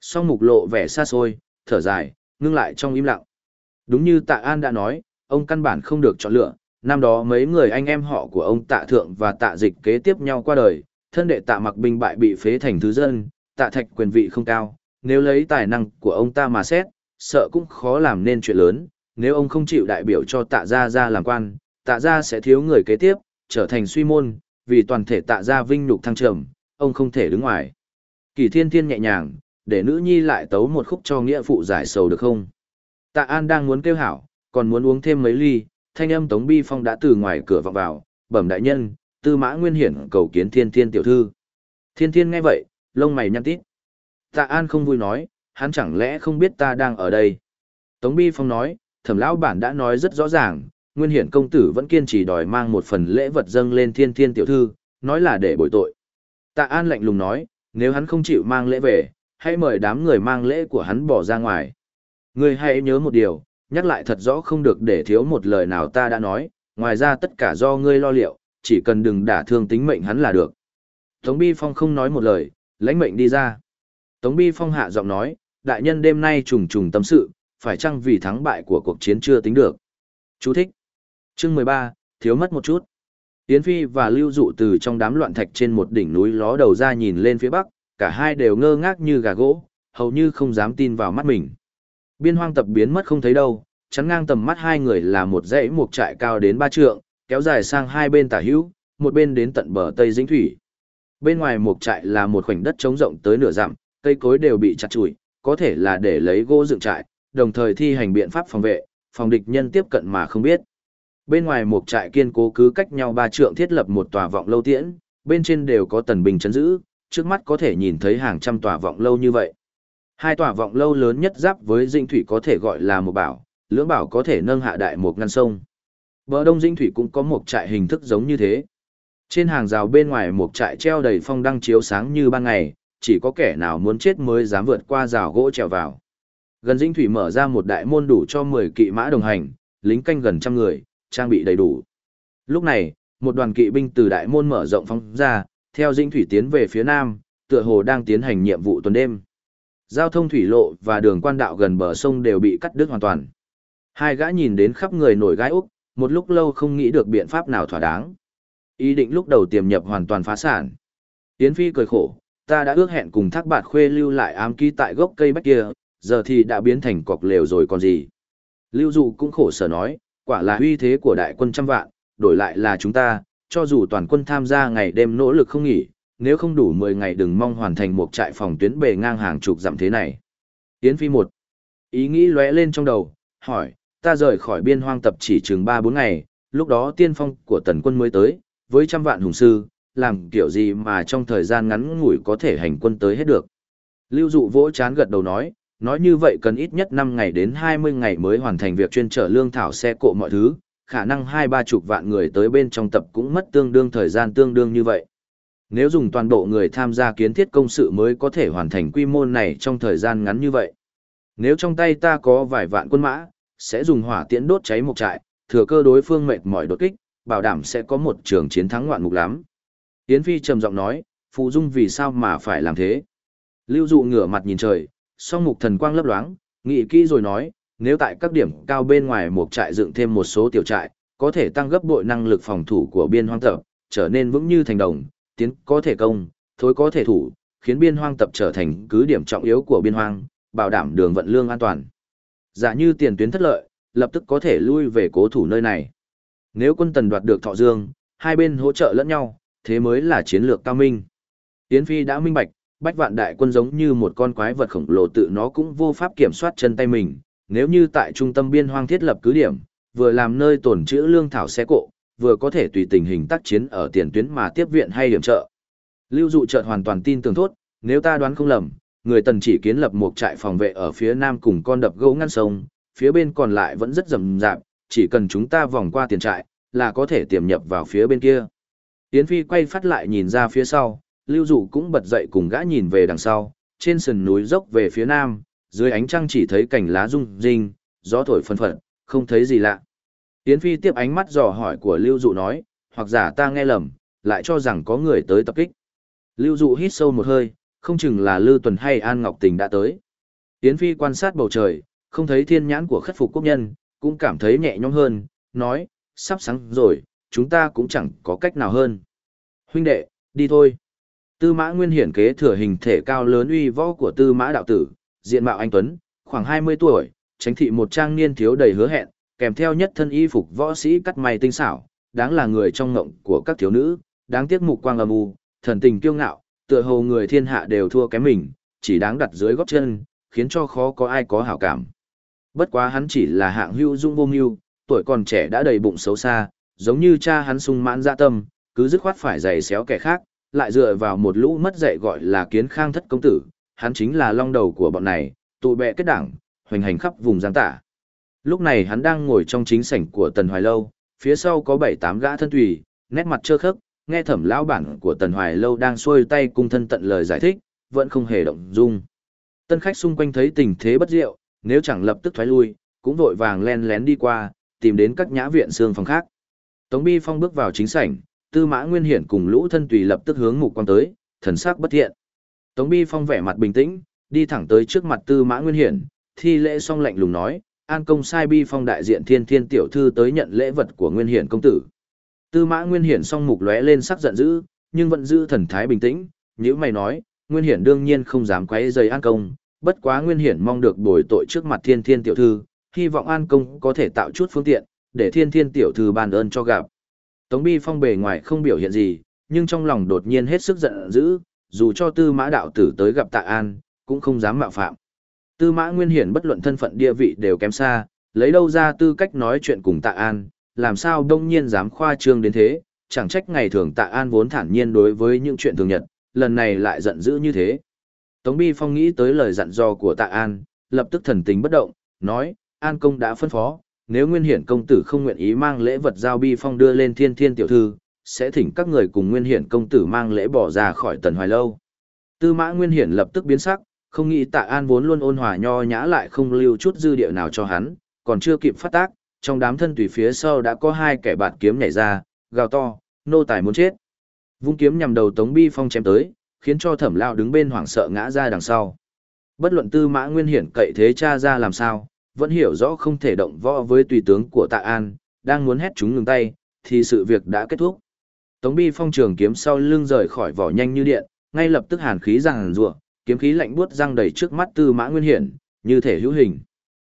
Song mục lộ vẻ xa xôi, thở dài, ngưng lại trong im lặng. Đúng như Tạ An đã nói, ông căn bản không được chọn lựa, năm đó mấy người anh em họ của ông Tạ Thượng và Tạ Dịch kế tiếp nhau qua đời, thân đệ Tạ Mặc binh bại bị phế thành thứ dân, Tạ Thạch quyền vị không cao, nếu lấy tài năng của ông ta mà xét, sợ cũng khó làm nên chuyện lớn, nếu ông không chịu đại biểu cho Tạ gia ra làm quan, Tạ gia sẽ thiếu người kế tiếp, trở thành suy môn, vì toàn thể Tạ gia vinh nhục thăng trầm, ông không thể đứng ngoài. Kỳ Thiên Thiên nhẹ nhàng, để nữ nhi lại tấu một khúc cho nghĩa phụ giải sầu được không? Tạ An đang muốn kêu hảo, còn muốn uống thêm mấy ly, thanh âm Tống Bi Phong đã từ ngoài cửa vọng vào, bẩm đại nhân, tư mã nguyên hiển cầu kiến thiên thiên tiểu thư. Thiên thiên nghe vậy, lông mày nhăn tít. Tạ An không vui nói, hắn chẳng lẽ không biết ta đang ở đây. Tống Bi Phong nói, thẩm lão bản đã nói rất rõ ràng, nguyên hiển công tử vẫn kiên trì đòi mang một phần lễ vật dâng lên thiên thiên tiểu thư, nói là để bồi tội. Tạ An lạnh lùng nói, nếu hắn không chịu mang lễ về, hãy mời đám người mang lễ của hắn bỏ ra ngoài. Ngươi hãy nhớ một điều, nhắc lại thật rõ không được để thiếu một lời nào ta đã nói, ngoài ra tất cả do ngươi lo liệu, chỉ cần đừng đả thương tính mệnh hắn là được. Tống Bi Phong không nói một lời, lãnh mệnh đi ra. Tống Bi Phong hạ giọng nói, đại nhân đêm nay trùng trùng tâm sự, phải chăng vì thắng bại của cuộc chiến chưa tính được. Chú thích. Chương 13, thiếu mất một chút. Yến Phi và Lưu Dụ từ trong đám loạn thạch trên một đỉnh núi ló đầu ra nhìn lên phía bắc, cả hai đều ngơ ngác như gà gỗ, hầu như không dám tin vào mắt mình. Biên hoang tập biến mất không thấy đâu, chắn ngang tầm mắt hai người là một dãy mục trại cao đến ba trượng, kéo dài sang hai bên tả hữu, một bên đến tận bờ Tây Dĩnh Thủy. Bên ngoài mục trại là một khoảnh đất trống rộng tới nửa dặm, cây cối đều bị chặt chùi, có thể là để lấy gỗ dựng trại, đồng thời thi hành biện pháp phòng vệ, phòng địch nhân tiếp cận mà không biết. Bên ngoài mục trại kiên cố cứ cách nhau ba trượng thiết lập một tòa vọng lâu tiễn, bên trên đều có tần bình chấn giữ, trước mắt có thể nhìn thấy hàng trăm tòa vọng lâu như vậy. Hai tòa vọng lâu lớn nhất giáp với dinh thủy có thể gọi là một bảo, lưỡng bảo có thể nâng hạ đại một ngăn sông. Bờ đông dinh thủy cũng có một trại hình thức giống như thế. Trên hàng rào bên ngoài một trại treo đầy phong đăng chiếu sáng như ban ngày, chỉ có kẻ nào muốn chết mới dám vượt qua rào gỗ trèo vào. Gần dinh thủy mở ra một đại môn đủ cho 10 kỵ mã đồng hành, lính canh gần trăm người, trang bị đầy đủ. Lúc này, một đoàn kỵ binh từ đại môn mở rộng phóng ra, theo dinh thủy tiến về phía nam, tựa hồ đang tiến hành nhiệm vụ tuần đêm. Giao thông thủy lộ và đường quan đạo gần bờ sông đều bị cắt đứt hoàn toàn. Hai gã nhìn đến khắp người nổi gai úc, một lúc lâu không nghĩ được biện pháp nào thỏa đáng. Ý định lúc đầu tiềm nhập hoàn toàn phá sản. Yến Phi cười khổ, ta đã ước hẹn cùng thác bạt khuê lưu lại ám ký tại gốc cây bách kia, giờ thì đã biến thành cọc lều rồi còn gì. Lưu Dụ cũng khổ sở nói, quả là uy thế của đại quân trăm vạn, đổi lại là chúng ta, cho dù toàn quân tham gia ngày đêm nỗ lực không nghỉ, nếu không đủ 10 ngày đừng mong hoàn thành một trại phòng tuyến bề ngang hàng chục dặm thế này. Yến Phi một Ý nghĩ lóe lên trong đầu, hỏi, ta rời khỏi biên hoang tập chỉ chừng 3-4 ngày, lúc đó tiên phong của tần quân mới tới, với trăm vạn hùng sư, làm kiểu gì mà trong thời gian ngắn ngủi có thể hành quân tới hết được. Lưu dụ vỗ chán gật đầu nói, nói như vậy cần ít nhất 5 ngày đến 20 ngày mới hoàn thành việc chuyên trở lương thảo xe cộ mọi thứ, khả năng hai ba chục vạn người tới bên trong tập cũng mất tương đương thời gian tương đương như vậy. Nếu dùng toàn bộ người tham gia kiến thiết công sự mới có thể hoàn thành quy mô này trong thời gian ngắn như vậy. Nếu trong tay ta có vài vạn quân mã, sẽ dùng hỏa tiễn đốt cháy một trại, thừa cơ đối phương mệt mỏi đột kích, bảo đảm sẽ có một trường chiến thắng ngoạn mục lắm. Yến Phi trầm giọng nói, Phù Dung vì sao mà phải làm thế? Lưu dụ ngửa mặt nhìn trời, song mục thần quang lấp loáng, nghĩ kỹ rồi nói, nếu tại các điểm cao bên ngoài một trại dựng thêm một số tiểu trại, có thể tăng gấp bội năng lực phòng thủ của biên hoang tập, trở nên vững như thành đồng, tiến có thể công, thối có thể thủ, khiến biên hoang tập trở thành cứ điểm trọng yếu của biên hoang, bảo đảm đường vận lương an toàn. Giả như tiền tuyến thất lợi, lập tức có thể lui về cố thủ nơi này. Nếu quân tần đoạt được thọ dương, hai bên hỗ trợ lẫn nhau, thế mới là chiến lược cao minh. Tiến Phi đã minh bạch, bách vạn đại quân giống như một con quái vật khổng lồ tự nó cũng vô pháp kiểm soát chân tay mình, nếu như tại trung tâm biên hoang thiết lập cứ điểm, vừa làm nơi tổn trữ lương thảo xe cộ, vừa có thể tùy tình hình tác chiến ở tiền tuyến mà tiếp viện hay điểm trợ. Lưu dụ chợt hoàn toàn tin tưởng thốt, nếu ta đoán không lầm, người tần chỉ kiến lập một trại phòng vệ ở phía nam cùng con đập gỗ ngăn sông, phía bên còn lại vẫn rất rầm rạp, chỉ cần chúng ta vòng qua tiền trại, là có thể tiềm nhập vào phía bên kia. Yến Phi quay phát lại nhìn ra phía sau, Lưu Dụ cũng bật dậy cùng gã nhìn về đằng sau, trên sườn núi dốc về phía nam, dưới ánh trăng chỉ thấy cảnh lá rung rinh, gió thổi phân phật, không thấy gì lạ. Yến Phi tiếp ánh mắt dò hỏi của Lưu Dụ nói, hoặc giả ta nghe lầm, lại cho rằng có người tới tập kích. Lưu Dụ hít sâu một hơi, không chừng là Lư Tuần hay An Ngọc Tình đã tới. Yến Phi quan sát bầu trời, không thấy thiên nhãn của khất phục quốc nhân, cũng cảm thấy nhẹ nhõm hơn, nói, sắp sáng rồi, chúng ta cũng chẳng có cách nào hơn. Huynh đệ, đi thôi. Tư mã nguyên hiển kế thừa hình thể cao lớn uy võ của tư mã đạo tử, diện mạo anh Tuấn, khoảng 20 tuổi, tránh thị một trang niên thiếu đầy hứa hẹn, kèm theo nhất thân y phục võ sĩ cắt may tinh xảo, đáng là người trong ngộng của các thiếu nữ, đáng tiếc mục quang âm u, thần tình kiêu ngạo, tựa hồ người thiên hạ đều thua kém mình, chỉ đáng đặt dưới gót chân, khiến cho khó có ai có hảo cảm. Bất quá hắn chỉ là hạng hưu dung vô mưu, tuổi còn trẻ đã đầy bụng xấu xa, giống như cha hắn sung mãn dạ tâm, cứ dứt khoát phải giày xéo kẻ khác, lại dựa vào một lũ mất dạy gọi là kiến khang thất công tử, hắn chính là long đầu của bọn này, tụ bẹ kết đảng, hoành hành khắp vùng giang tả. Lúc này hắn đang ngồi trong chính sảnh của Tần Hoài Lâu, phía sau có bảy tám gã thân tùy, nét mặt trơ khớp, nghe thẩm lão bản của Tần Hoài Lâu đang xuôi tay cung thân tận lời giải thích, vẫn không hề động dung. Tân khách xung quanh thấy tình thế bất diệu, nếu chẳng lập tức thoái lui, cũng vội vàng len lén đi qua, tìm đến các nhã viện xương phòng khác. Tống Bi Phong bước vào chính sảnh, Tư Mã Nguyên Hiển cùng lũ thân tùy lập tức hướng mục quan tới, thần sắc bất thiện. Tống Bi Phong vẻ mặt bình tĩnh, đi thẳng tới trước mặt Tư Mã Nguyên Hiển, thi lễ xong lạnh lùng nói, An công sai Bi Phong đại diện Thiên Thiên tiểu thư tới nhận lễ vật của Nguyên Hiển công tử. Tư Mã Nguyên Hiển song mục lóe lên sắc giận dữ, nhưng vẫn giữ thần thái bình tĩnh, nếu mày nói, Nguyên Hiển đương nhiên không dám quấy rầy An công, bất quá Nguyên Hiển mong được bồi tội trước mặt Thiên Thiên tiểu thư, hy vọng An công có thể tạo chút phương tiện, để Thiên Thiên tiểu thư ban ơn cho gặp. Tống Bi Phong bề ngoài không biểu hiện gì, nhưng trong lòng đột nhiên hết sức giận dữ, dù cho Tư Mã đạo tử tới gặp Tạ An, cũng không dám mạo phạm. Tư Mã Nguyên Hiển bất luận thân phận địa vị đều kém xa, lấy đâu ra tư cách nói chuyện cùng Tạ An, làm sao đông nhiên dám khoa trương đến thế, chẳng trách ngày thường Tạ An vốn thản nhiên đối với những chuyện thường nhật, lần này lại giận dữ như thế. Tống Bi Phong nghĩ tới lời dặn dò của Tạ An, lập tức thần tính bất động, nói, An công đã phân phó, nếu Nguyên Hiển công tử không nguyện ý mang lễ vật giao Bi Phong đưa lên thiên thiên tiểu thư, sẽ thỉnh các người cùng Nguyên Hiển công tử mang lễ bỏ ra khỏi tần hoài lâu. Tư mã Nguyên Hiển lập tức biến sắc, không nghĩ tạ an vốn luôn ôn hòa nho nhã lại không lưu chút dư địa nào cho hắn, còn chưa kịp phát tác, trong đám thân tùy phía sau đã có hai kẻ bạn kiếm nhảy ra, gào to, nô tài muốn chết. Vung kiếm nhằm đầu Tống Bi Phong chém tới, khiến cho thẩm lao đứng bên hoảng sợ ngã ra đằng sau. Bất luận tư mã nguyên hiển cậy thế cha ra làm sao, vẫn hiểu rõ không thể động võ với tùy tướng của tạ an, đang muốn hét chúng ngừng tay, thì sự việc đã kết thúc. Tống Bi Phong trường kiếm sau lưng rời khỏi vỏ nhanh như điện, ngay lập tức hàn khí ràng rùa, kiếm khí lạnh buốt răng đầy trước mắt Tư Mã Nguyên Hiển, như thể hữu hình.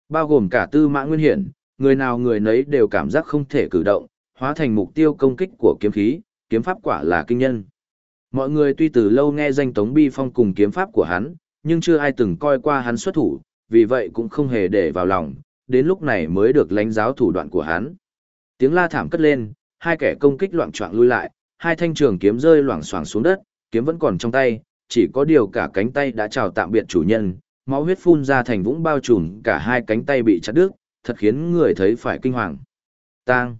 Bao gồm cả Tư Mã Nguyên Hiển, người nào người nấy đều cảm giác không thể cử động, hóa thành mục tiêu công kích của kiếm khí, kiếm pháp quả là kinh nhân. Mọi người tuy từ lâu nghe danh Tống Bi Phong cùng kiếm pháp của hắn, nhưng chưa ai từng coi qua hắn xuất thủ, vì vậy cũng không hề để vào lòng, đến lúc này mới được lãnh giáo thủ đoạn của hắn. Tiếng la thảm cất lên, hai kẻ công kích loạn choạng lui lại, hai thanh trường kiếm rơi loảng xoảng xuống đất, kiếm vẫn còn trong tay, chỉ có điều cả cánh tay đã chào tạm biệt chủ nhân, máu huyết phun ra thành vũng bao trùm, cả hai cánh tay bị chặt đứt, thật khiến người thấy phải kinh hoàng. Tang.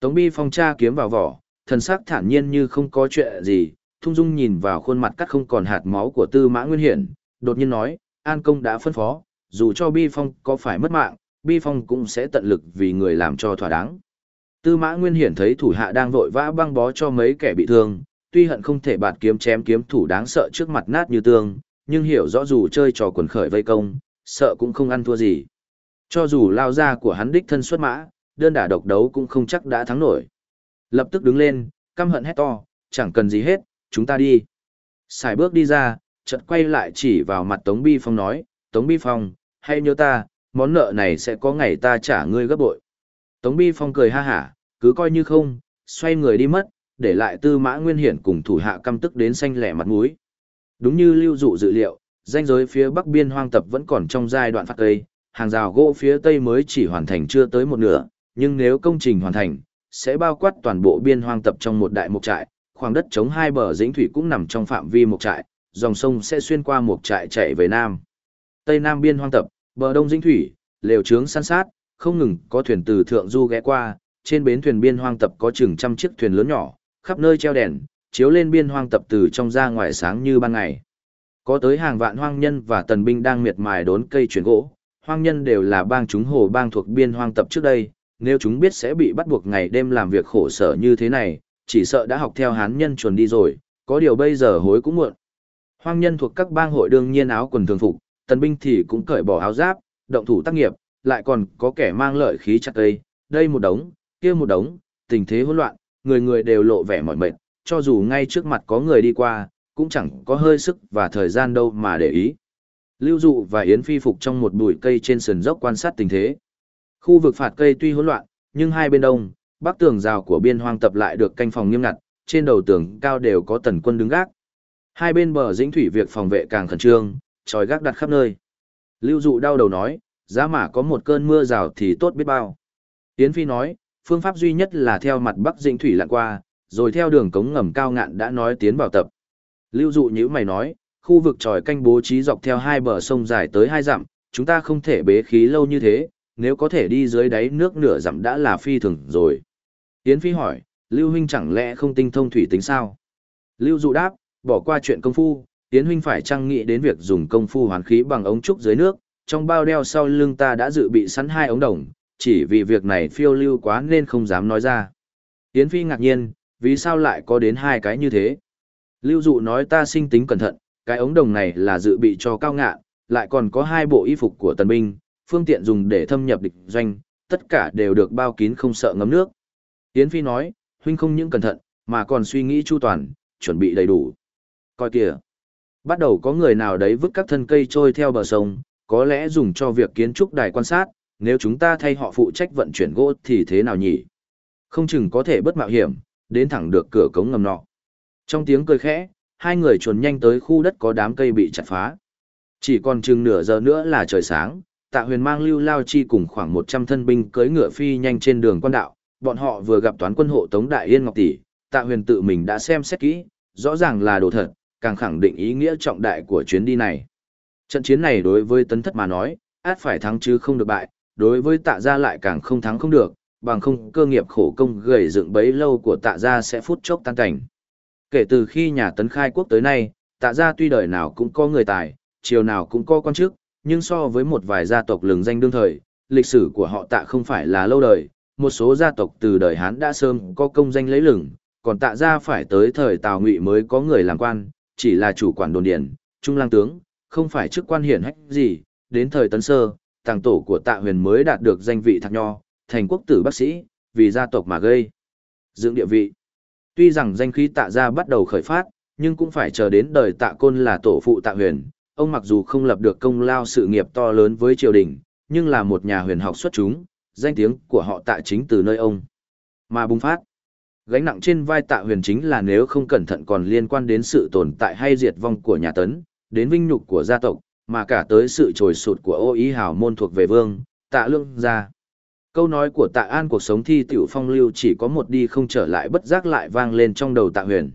Tống Bi Phong tra kiếm vào vỏ, thần sắc thản nhiên như không có chuyện gì, thung dung nhìn vào khuôn mặt cắt không còn hạt máu của Tư Mã Nguyên Hiển, đột nhiên nói, An công đã phân phó, dù cho Bi Phong có phải mất mạng, Bi Phong cũng sẽ tận lực vì người làm cho thỏa đáng. Tư Mã Nguyên Hiển thấy thủ hạ đang vội vã băng bó cho mấy kẻ bị thương, tuy hận không thể bạt kiếm chém kiếm thủ đáng sợ trước mặt nát như tương, nhưng hiểu rõ dù chơi trò quần khởi vây công, sợ cũng không ăn thua gì. Cho dù lao ra của hắn đích thân xuất mã, đơn đả độc đấu cũng không chắc đã thắng nổi. Lập tức đứng lên, căm hận hét to, chẳng cần gì hết, chúng ta đi. Xài bước đi ra, chợt quay lại chỉ vào mặt Tống Bi Phong nói, Tống Bi Phong, hay nhớ ta, món nợ này sẽ có ngày ta trả ngươi gấp bội. Tống Bi Phong cười ha hả, cứ coi như không, xoay người đi mất, để lại tư mã nguyên hiển cùng thủ hạ căm tức đến xanh lẻ mặt mũi. Đúng như lưu dụ dự liệu, danh giới phía bắc biên hoang tập vẫn còn trong giai đoạn phát cây, hàng rào gỗ phía tây mới chỉ hoàn thành chưa tới một nửa, nhưng nếu công trình hoàn thành, sẽ bao quát toàn bộ biên hoang tập trong một đại mục trại, khoảng đất chống hai bờ dĩnh thủy cũng nằm trong phạm vi mục trại, dòng sông sẽ xuyên qua mục trại chạy về Nam. Tây Nam biên hoang tập, bờ đông dĩnh thủy, lều trướng săn sát, không ngừng có thuyền từ thượng du ghé qua, trên bến thuyền biên hoang tập có chừng trăm chiếc thuyền lớn nhỏ, khắp nơi treo đèn, chiếu lên biên hoang tập từ trong ra ngoài sáng như ban ngày. Có tới hàng vạn hoang nhân và tần binh đang miệt mài đốn cây chuyển gỗ, hoang nhân đều là bang chúng hồ bang thuộc biên hoang tập trước đây, nếu chúng biết sẽ bị bắt buộc ngày đêm làm việc khổ sở như thế này, chỉ sợ đã học theo hán nhân chuẩn đi rồi, có điều bây giờ hối cũng muộn. Hoang nhân thuộc các bang hội đương nhiên áo quần thường phục, tần binh thì cũng cởi bỏ áo giáp, động thủ tác nghiệp, lại còn có kẻ mang lợi khí chặt cây, đây một đống, kia một đống, tình thế hỗn loạn, người người đều lộ vẻ mỏi mệt, cho dù ngay trước mặt có người đi qua, cũng chẳng có hơi sức và thời gian đâu mà để ý. Lưu Dụ và Yến Phi phục trong một bụi cây trên sườn dốc quan sát tình thế. Khu vực phạt cây tuy hỗn loạn, nhưng hai bên đông, bắc tường rào của biên hoang tập lại được canh phòng nghiêm ngặt, trên đầu tường cao đều có tần quân đứng gác. Hai bên bờ dĩnh thủy việc phòng vệ càng khẩn trương, tròi gác đặt khắp nơi. Lưu Dụ đau đầu nói, giá mà có một cơn mưa rào thì tốt biết bao. Yến Phi nói, phương pháp duy nhất là theo mặt bắc dĩnh thủy lặn qua, rồi theo đường cống ngầm cao ngạn đã nói tiến vào tập. Lưu dụ nhữ mày nói, khu vực tròi canh bố trí dọc theo hai bờ sông dài tới hai dặm, chúng ta không thể bế khí lâu như thế, nếu có thể đi dưới đáy nước nửa dặm đã là phi thường rồi. Yến Phi hỏi, Lưu huynh chẳng lẽ không tinh thông thủy tính sao? Lưu dụ đáp, bỏ qua chuyện công phu, Yến huynh phải trang nghĩ đến việc dùng công phu hoàn khí bằng ống trúc dưới nước, trong bao đeo sau lưng ta đã dự bị sẵn hai ống đồng, chỉ vì việc này phiêu lưu quá nên không dám nói ra. Yến Phi ngạc nhiên, vì sao lại có đến hai cái như thế? Lưu dụ nói ta sinh tính cẩn thận, cái ống đồng này là dự bị cho cao ngạn, lại còn có hai bộ y phục của tần binh, phương tiện dùng để thâm nhập địch doanh, tất cả đều được bao kín không sợ ngấm nước. Yến Phi nói, huynh không những cẩn thận, mà còn suy nghĩ chu toàn, chuẩn bị đầy đủ. Coi kìa, bắt đầu có người nào đấy vứt các thân cây trôi theo bờ sông, có lẽ dùng cho việc kiến trúc đài quan sát, nếu chúng ta thay họ phụ trách vận chuyển gỗ thì thế nào nhỉ? Không chừng có thể bất mạo hiểm, đến thẳng được cửa cống ngầm nọ. Trong tiếng cười khẽ, hai người chuồn nhanh tới khu đất có đám cây bị chặt phá. Chỉ còn chừng nửa giờ nữa là trời sáng, tạ huyền mang lưu lao chi cùng khoảng 100 thân binh cưỡi ngựa phi nhanh trên đường quan đạo, bọn họ vừa gặp toán quân hộ Tống Đại Yên Ngọc Tỷ, tạ huyền tự mình đã xem xét kỹ, rõ ràng là đồ thật, càng khẳng định ý nghĩa trọng đại của chuyến đi này. Trận chiến này đối với tấn thất mà nói, át phải thắng chứ không được bại, đối với tạ gia lại càng không thắng không được, bằng không cơ nghiệp khổ công gầy dựng bấy lâu của tạ gia sẽ phút chốc tan cảnh. Kể từ khi nhà tấn khai quốc tới nay, tạ gia tuy đời nào cũng có người tài, chiều nào cũng có quan chức, nhưng so với một vài gia tộc lừng danh đương thời, lịch sử của họ tạ không phải là lâu đời, một số gia tộc từ đời Hán đã sớm có công danh lấy lừng, còn tạ gia phải tới thời Tào Ngụy mới có người làm quan, chỉ là chủ quản đồn điền, trung lang tướng, không phải chức quan hiển hách gì, đến thời Tấn Sơ, tàng tổ của tạ huyền mới đạt được danh vị thạc nho, thành quốc tử bác sĩ, vì gia tộc mà gây. Dựng địa vị. Tuy rằng danh khí tạ gia bắt đầu khởi phát, nhưng cũng phải chờ đến đời tạ côn là tổ phụ tạ huyền. Ông mặc dù không lập được công lao sự nghiệp to lớn với triều đình, nhưng là một nhà huyền học xuất chúng, danh tiếng của họ tạ chính từ nơi ông. Mà bùng phát. Gánh nặng trên vai tạ huyền chính là nếu không cẩn thận còn liên quan đến sự tồn tại hay diệt vong của nhà tấn, đến vinh nhục của gia tộc, mà cả tới sự trồi sụt của ô ý hào môn thuộc về vương, tạ lương gia. Câu nói của tạ an cuộc sống thi tiểu phong lưu chỉ có một đi không trở lại bất giác lại vang lên trong đầu tạ huyền.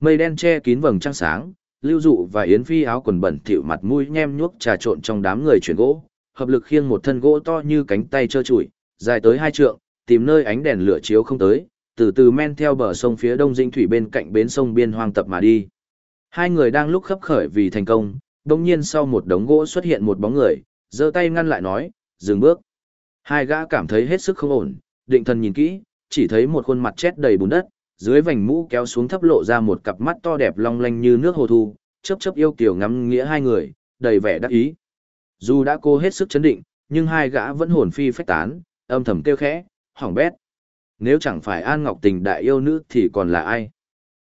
Mây đen che kín vầng trăng sáng, lưu dụ và yến phi áo quần bẩn thỉu mặt mũi nhem nhuốc trà trộn trong đám người chuyển gỗ, hợp lực khiêng một thân gỗ to như cánh tay trơ trụi, dài tới hai trượng, tìm nơi ánh đèn lửa chiếu không tới, từ từ men theo bờ sông phía đông dinh thủy bên cạnh bến sông biên hoang tập mà đi. Hai người đang lúc khấp khởi vì thành công, đồng nhiên sau một đống gỗ xuất hiện một bóng người, giơ tay ngăn lại nói, dừng bước. Hai gã cảm thấy hết sức không ổn, định thần nhìn kỹ, chỉ thấy một khuôn mặt chết đầy bùn đất, dưới vành mũ kéo xuống thấp lộ ra một cặp mắt to đẹp long lanh như nước hồ thu, chớp chớp yêu kiều ngắm nghĩa hai người, đầy vẻ đắc ý. Dù đã cố hết sức chấn định, nhưng hai gã vẫn hồn phi phách tán, âm thầm kêu khẽ, hỏng bét. Nếu chẳng phải An Ngọc Tình đại yêu nữ thì còn là ai?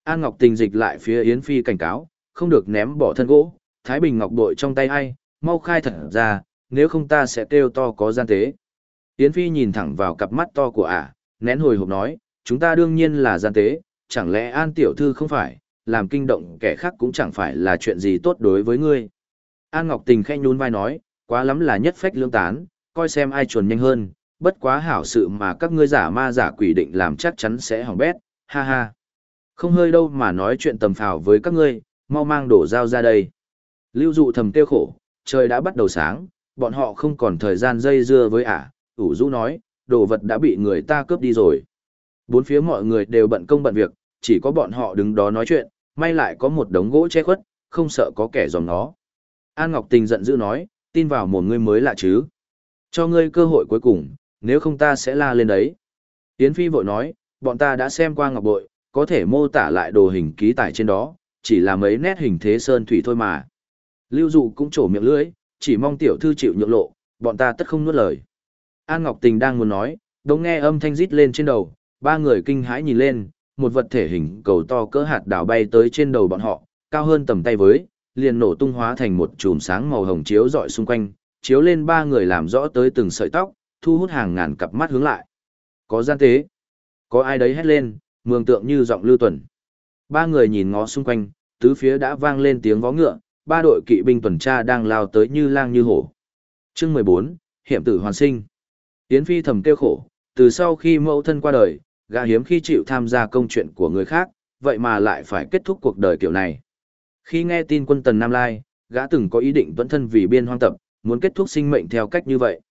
An Ngọc Tình dịch lại phía Yến Phi cảnh cáo, không được ném bỏ thân gỗ, Thái Bình Ngọc bội trong tay ai, mau khai thật ra, nếu không ta sẽ kêu to có gian tế. Yến Phi nhìn thẳng vào cặp mắt to của ả, nén hồi hộp nói, chúng ta đương nhiên là gian tế, chẳng lẽ An Tiểu Thư không phải, làm kinh động kẻ khác cũng chẳng phải là chuyện gì tốt đối với ngươi. An Ngọc Tình khẽ nhún vai nói, quá lắm là nhất phách lương tán, coi xem ai chuẩn nhanh hơn, bất quá hảo sự mà các ngươi giả ma giả quỷ định làm chắc chắn sẽ hỏng bét, ha ha. Không hơi đâu mà nói chuyện tầm phào với các ngươi, mau mang đổ dao ra đây. Lưu dụ thầm tiêu khổ, trời đã bắt đầu sáng, bọn họ không còn thời gian dây dưa với ả, ủ rũ nói, đồ vật đã bị người ta cướp đi rồi. Bốn phía mọi người đều bận công bận việc, chỉ có bọn họ đứng đó nói chuyện, may lại có một đống gỗ che khuất, không sợ có kẻ dòm nó. An Ngọc Tình giận dữ nói, tin vào một người mới lạ chứ. Cho ngươi cơ hội cuối cùng, nếu không ta sẽ la lên đấy. Yến Phi vội nói, bọn ta đã xem qua ngọc bội, có thể mô tả lại đồ hình ký tải trên đó, chỉ là mấy nét hình thế sơn thủy thôi mà. Lưu Dụ cũng trổ miệng lưỡi, chỉ mong tiểu thư chịu nhượng lộ, bọn ta tất không nuốt lời. An Ngọc Tình đang muốn nói, đống nghe âm thanh rít lên trên đầu, ba người kinh hãi nhìn lên, một vật thể hình cầu to cỡ hạt đảo bay tới trên đầu bọn họ, cao hơn tầm tay với, liền nổ tung hóa thành một chùm sáng màu hồng chiếu rọi xung quanh, chiếu lên ba người làm rõ tới từng sợi tóc, thu hút hàng ngàn cặp mắt hướng lại. Có gian tế. Có ai đấy hét lên, mường tượng như giọng lưu tuần. Ba người nhìn ngó xung quanh, tứ phía đã vang lên tiếng vó ngựa, ba đội kỵ binh tuần tra đang lao tới như lang như hổ. Chương 14, Hiểm tử hoàn sinh. Yến Phi thầm kêu khổ, từ sau khi mẫu thân qua đời, gã hiếm khi chịu tham gia công chuyện của người khác, vậy mà lại phải kết thúc cuộc đời kiểu này. Khi nghe tin quân Tần Nam Lai, gã từng có ý định tuẫn thân vì biên hoang tập, muốn kết thúc sinh mệnh theo cách như vậy.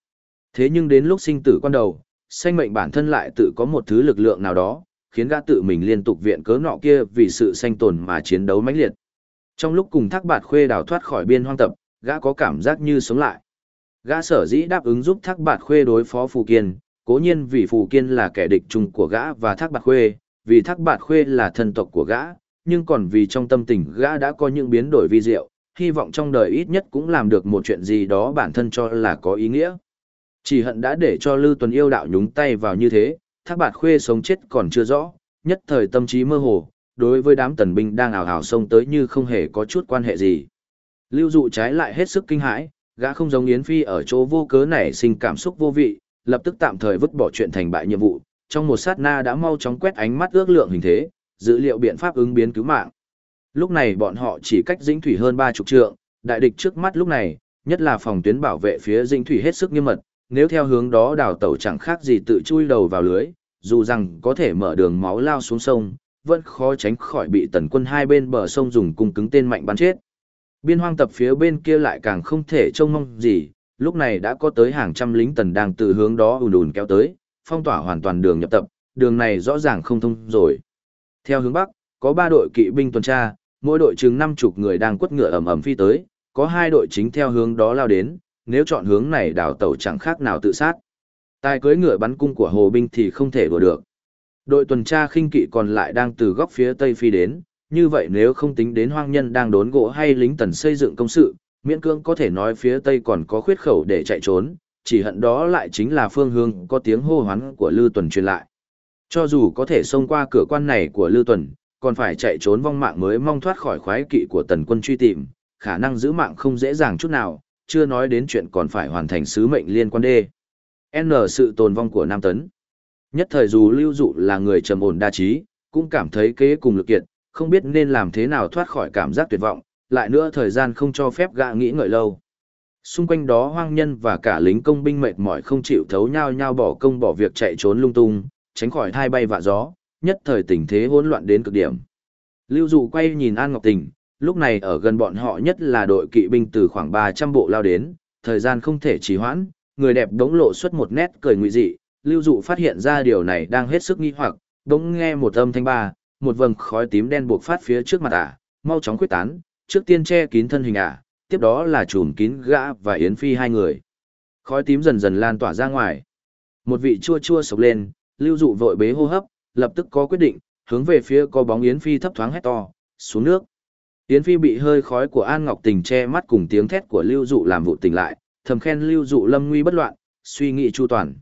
Thế nhưng đến lúc sinh tử quan đầu, sinh mệnh bản thân lại tự có một thứ lực lượng nào đó, khiến gã tự mình liên tục viện cớ nọ kia vì sự sanh tồn mà chiến đấu mãnh liệt. Trong lúc cùng Thác Bạt Khuê đào thoát khỏi biên hoang tập, gã có cảm giác như sống lại. Gã sở dĩ đáp ứng giúp Thác Bạt Khuê đối phó Phù Kiên, cố nhiên vì Phù Kiên là kẻ địch chung của gã và Thác Bạt Khuê, vì Thác Bạt Khuê là thân tộc của gã, nhưng còn vì trong tâm tình gã đã có những biến đổi vi diệu, hy vọng trong đời ít nhất cũng làm được một chuyện gì đó bản thân cho là có ý nghĩa. Chỉ hận đã để cho Lưu Tuần yêu đạo nhúng tay vào như thế, Thác Bạt Khuê sống chết còn chưa rõ, nhất thời tâm trí mơ hồ, đối với đám tần binh đang ảo ảo xông tới như không hề có chút quan hệ gì. Lưu dụ trái lại hết sức kinh hãi, gã không giống Yến Phi ở chỗ vô cớ nảy sinh cảm xúc vô vị, lập tức tạm thời vứt bỏ chuyện thành bại nhiệm vụ, trong một sát na đã mau chóng quét ánh mắt ước lượng hình thế, dữ liệu biện pháp ứng biến cứu mạng. Lúc này bọn họ chỉ cách dĩnh thủy hơn ba chục trượng, đại địch trước mắt lúc này, nhất là phòng tuyến bảo vệ phía dĩnh thủy hết sức nghiêm mật, nếu theo hướng đó đào tẩu chẳng khác gì tự chui đầu vào lưới, dù rằng có thể mở đường máu lao xuống sông, vẫn khó tránh khỏi bị tần quân hai bên bờ sông dùng cung cứng tên mạnh bắn chết. Biên hoang tập phía bên kia lại càng không thể trông mong gì, lúc này đã có tới hàng trăm lính tần đang từ hướng đó ùn ùn kéo tới, phong tỏa hoàn toàn đường nhập tập, đường này rõ ràng không thông rồi. Theo hướng bắc, có ba đội kỵ binh tuần tra, mỗi đội chừng năm chục người đang quất ngựa ầm ầm phi tới, có hai đội chính theo hướng đó lao đến, nếu chọn hướng này đào tẩu chẳng khác nào tự sát. Tài cưới ngựa bắn cung của hồ binh thì không thể đùa được. Đội tuần tra khinh kỵ còn lại đang từ góc phía tây phi đến, như vậy nếu không tính đến hoang nhân đang đốn gỗ hay lính tần xây dựng công sự, miễn cương có thể nói phía tây còn có khuyết khẩu để chạy trốn, chỉ hận đó lại chính là phương hướng có tiếng hô hoán của Lư Tuần truyền lại. Cho dù có thể xông qua cửa quan này của Lư Tuần, còn phải chạy trốn vong mạng mới mong thoát khỏi khoái kỵ của tần quân truy tìm, khả năng giữ mạng không dễ dàng chút nào, chưa nói đến chuyện còn phải hoàn thành sứ mệnh liên quan đê. N sự tồn vong của Nam Tấn. Nhất thời dù lưu dụ là người trầm ổn đa trí, cũng cảm thấy kế cùng lực kiện không biết nên làm thế nào thoát khỏi cảm giác tuyệt vọng, lại nữa thời gian không cho phép gã nghĩ ngợi lâu. Xung quanh đó hoang nhân và cả lính công binh mệt mỏi không chịu thấu nhau nhau bỏ công bỏ việc chạy trốn lung tung, tránh khỏi thai bay vạ gió, nhất thời tình thế hỗn loạn đến cực điểm. Lưu Dụ quay nhìn An Ngọc Tình, lúc này ở gần bọn họ nhất là đội kỵ binh từ khoảng 300 bộ lao đến, thời gian không thể trì hoãn, người đẹp đống lộ xuất một nét cười ngụy dị, Lưu Dụ phát hiện ra điều này đang hết sức nghi hoặc, đống nghe một âm thanh ba, một vầng khói tím đen buộc phát phía trước mặt ả, mau chóng quyết tán, trước tiên che kín thân hình ả, tiếp đó là chùm kín gã và Yến Phi hai người. Khói tím dần dần lan tỏa ra ngoài. Một vị chua chua sộc lên, Lưu Dụ vội bế hô hấp, lập tức có quyết định, hướng về phía có bóng Yến Phi thấp thoáng hét to, xuống nước. Yến Phi bị hơi khói của An Ngọc Tình che mắt cùng tiếng thét của Lưu Dụ làm vụ tỉnh lại, thầm khen Lưu Dụ lâm nguy bất loạn, suy nghĩ chu toàn.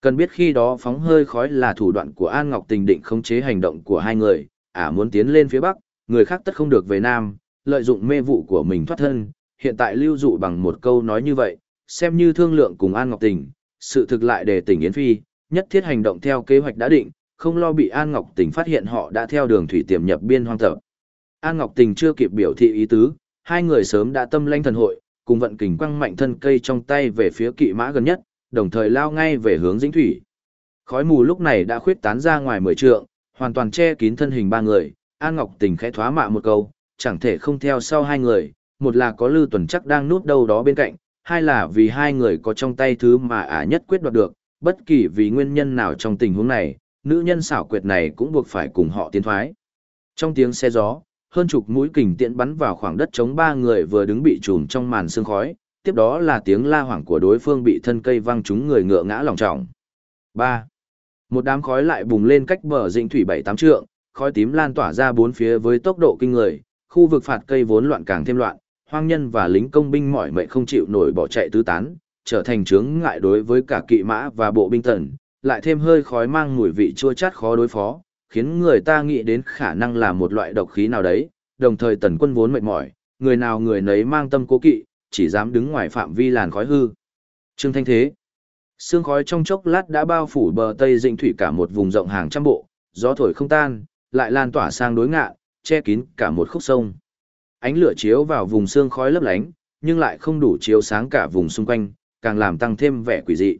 Cần biết khi đó phóng hơi khói là thủ đoạn của An Ngọc Tình định khống chế hành động của hai người, ả à muốn tiến lên phía bắc, người khác tất không được về nam, lợi dụng mê vụ của mình thoát thân, hiện tại lưu dụ bằng một câu nói như vậy, xem như thương lượng cùng An Ngọc Tình, sự thực lại để tỉnh Yến Phi, nhất thiết hành động theo kế hoạch đã định, không lo bị An Ngọc Tình phát hiện họ đã theo đường thủy tiềm nhập biên hoang tập. An Ngọc Tình chưa kịp biểu thị ý tứ, hai người sớm đã tâm lanh thần hội, cùng vận kình quăng mạnh thân cây trong tay về phía kỵ mã gần nhất, đồng thời lao ngay về hướng dĩnh thủy. Khói mù lúc này đã khuyết tán ra ngoài mười trượng, hoàn toàn che kín thân hình ba người, An Ngọc Tình khẽ thoá mạ một câu, chẳng thể không theo sau hai người, một là có Lưu Tuần chắc đang núp đâu đó bên cạnh, hai là vì hai người có trong tay thứ mà ả nhất quyết đoạt được, bất kỳ vì nguyên nhân nào trong tình huống này, nữ nhân xảo quyệt này cũng buộc phải cùng họ tiến thoái. Trong tiếng xe gió, hơn chục mũi kình tiện bắn vào khoảng đất chống ba người vừa đứng bị trùm trong màn sương khói, tiếp đó là tiếng la hoảng của đối phương bị thân cây văng trúng người ngựa ngã lòng trọng. 3. Một đám khói lại bùng lên cách bờ dĩnh thủy bảy tám trượng, khói tím lan tỏa ra bốn phía với tốc độ kinh người, khu vực phạt cây vốn loạn càng thêm loạn, hoang nhân và lính công binh mỏi mệt không chịu nổi bỏ chạy tứ tán, trở thành chướng ngại đối với cả kỵ mã và bộ binh tần, lại thêm hơi khói mang mùi vị chua chát khó đối phó, khiến người ta nghĩ đến khả năng là một loại độc khí nào đấy, đồng thời tần quân vốn mệt mỏi, người nào người nấy mang tâm cố kỵ, chỉ dám đứng ngoài phạm vi làn khói hư. Trương Thanh Thế Sương khói trong chốc lát đã bao phủ bờ Tây Dĩnh Thủy cả một vùng rộng hàng trăm bộ, gió thổi không tan, lại lan tỏa sang đối ngạ, che kín cả một khúc sông. Ánh lửa chiếu vào vùng sương khói lấp lánh, nhưng lại không đủ chiếu sáng cả vùng xung quanh, càng làm tăng thêm vẻ quỷ dị.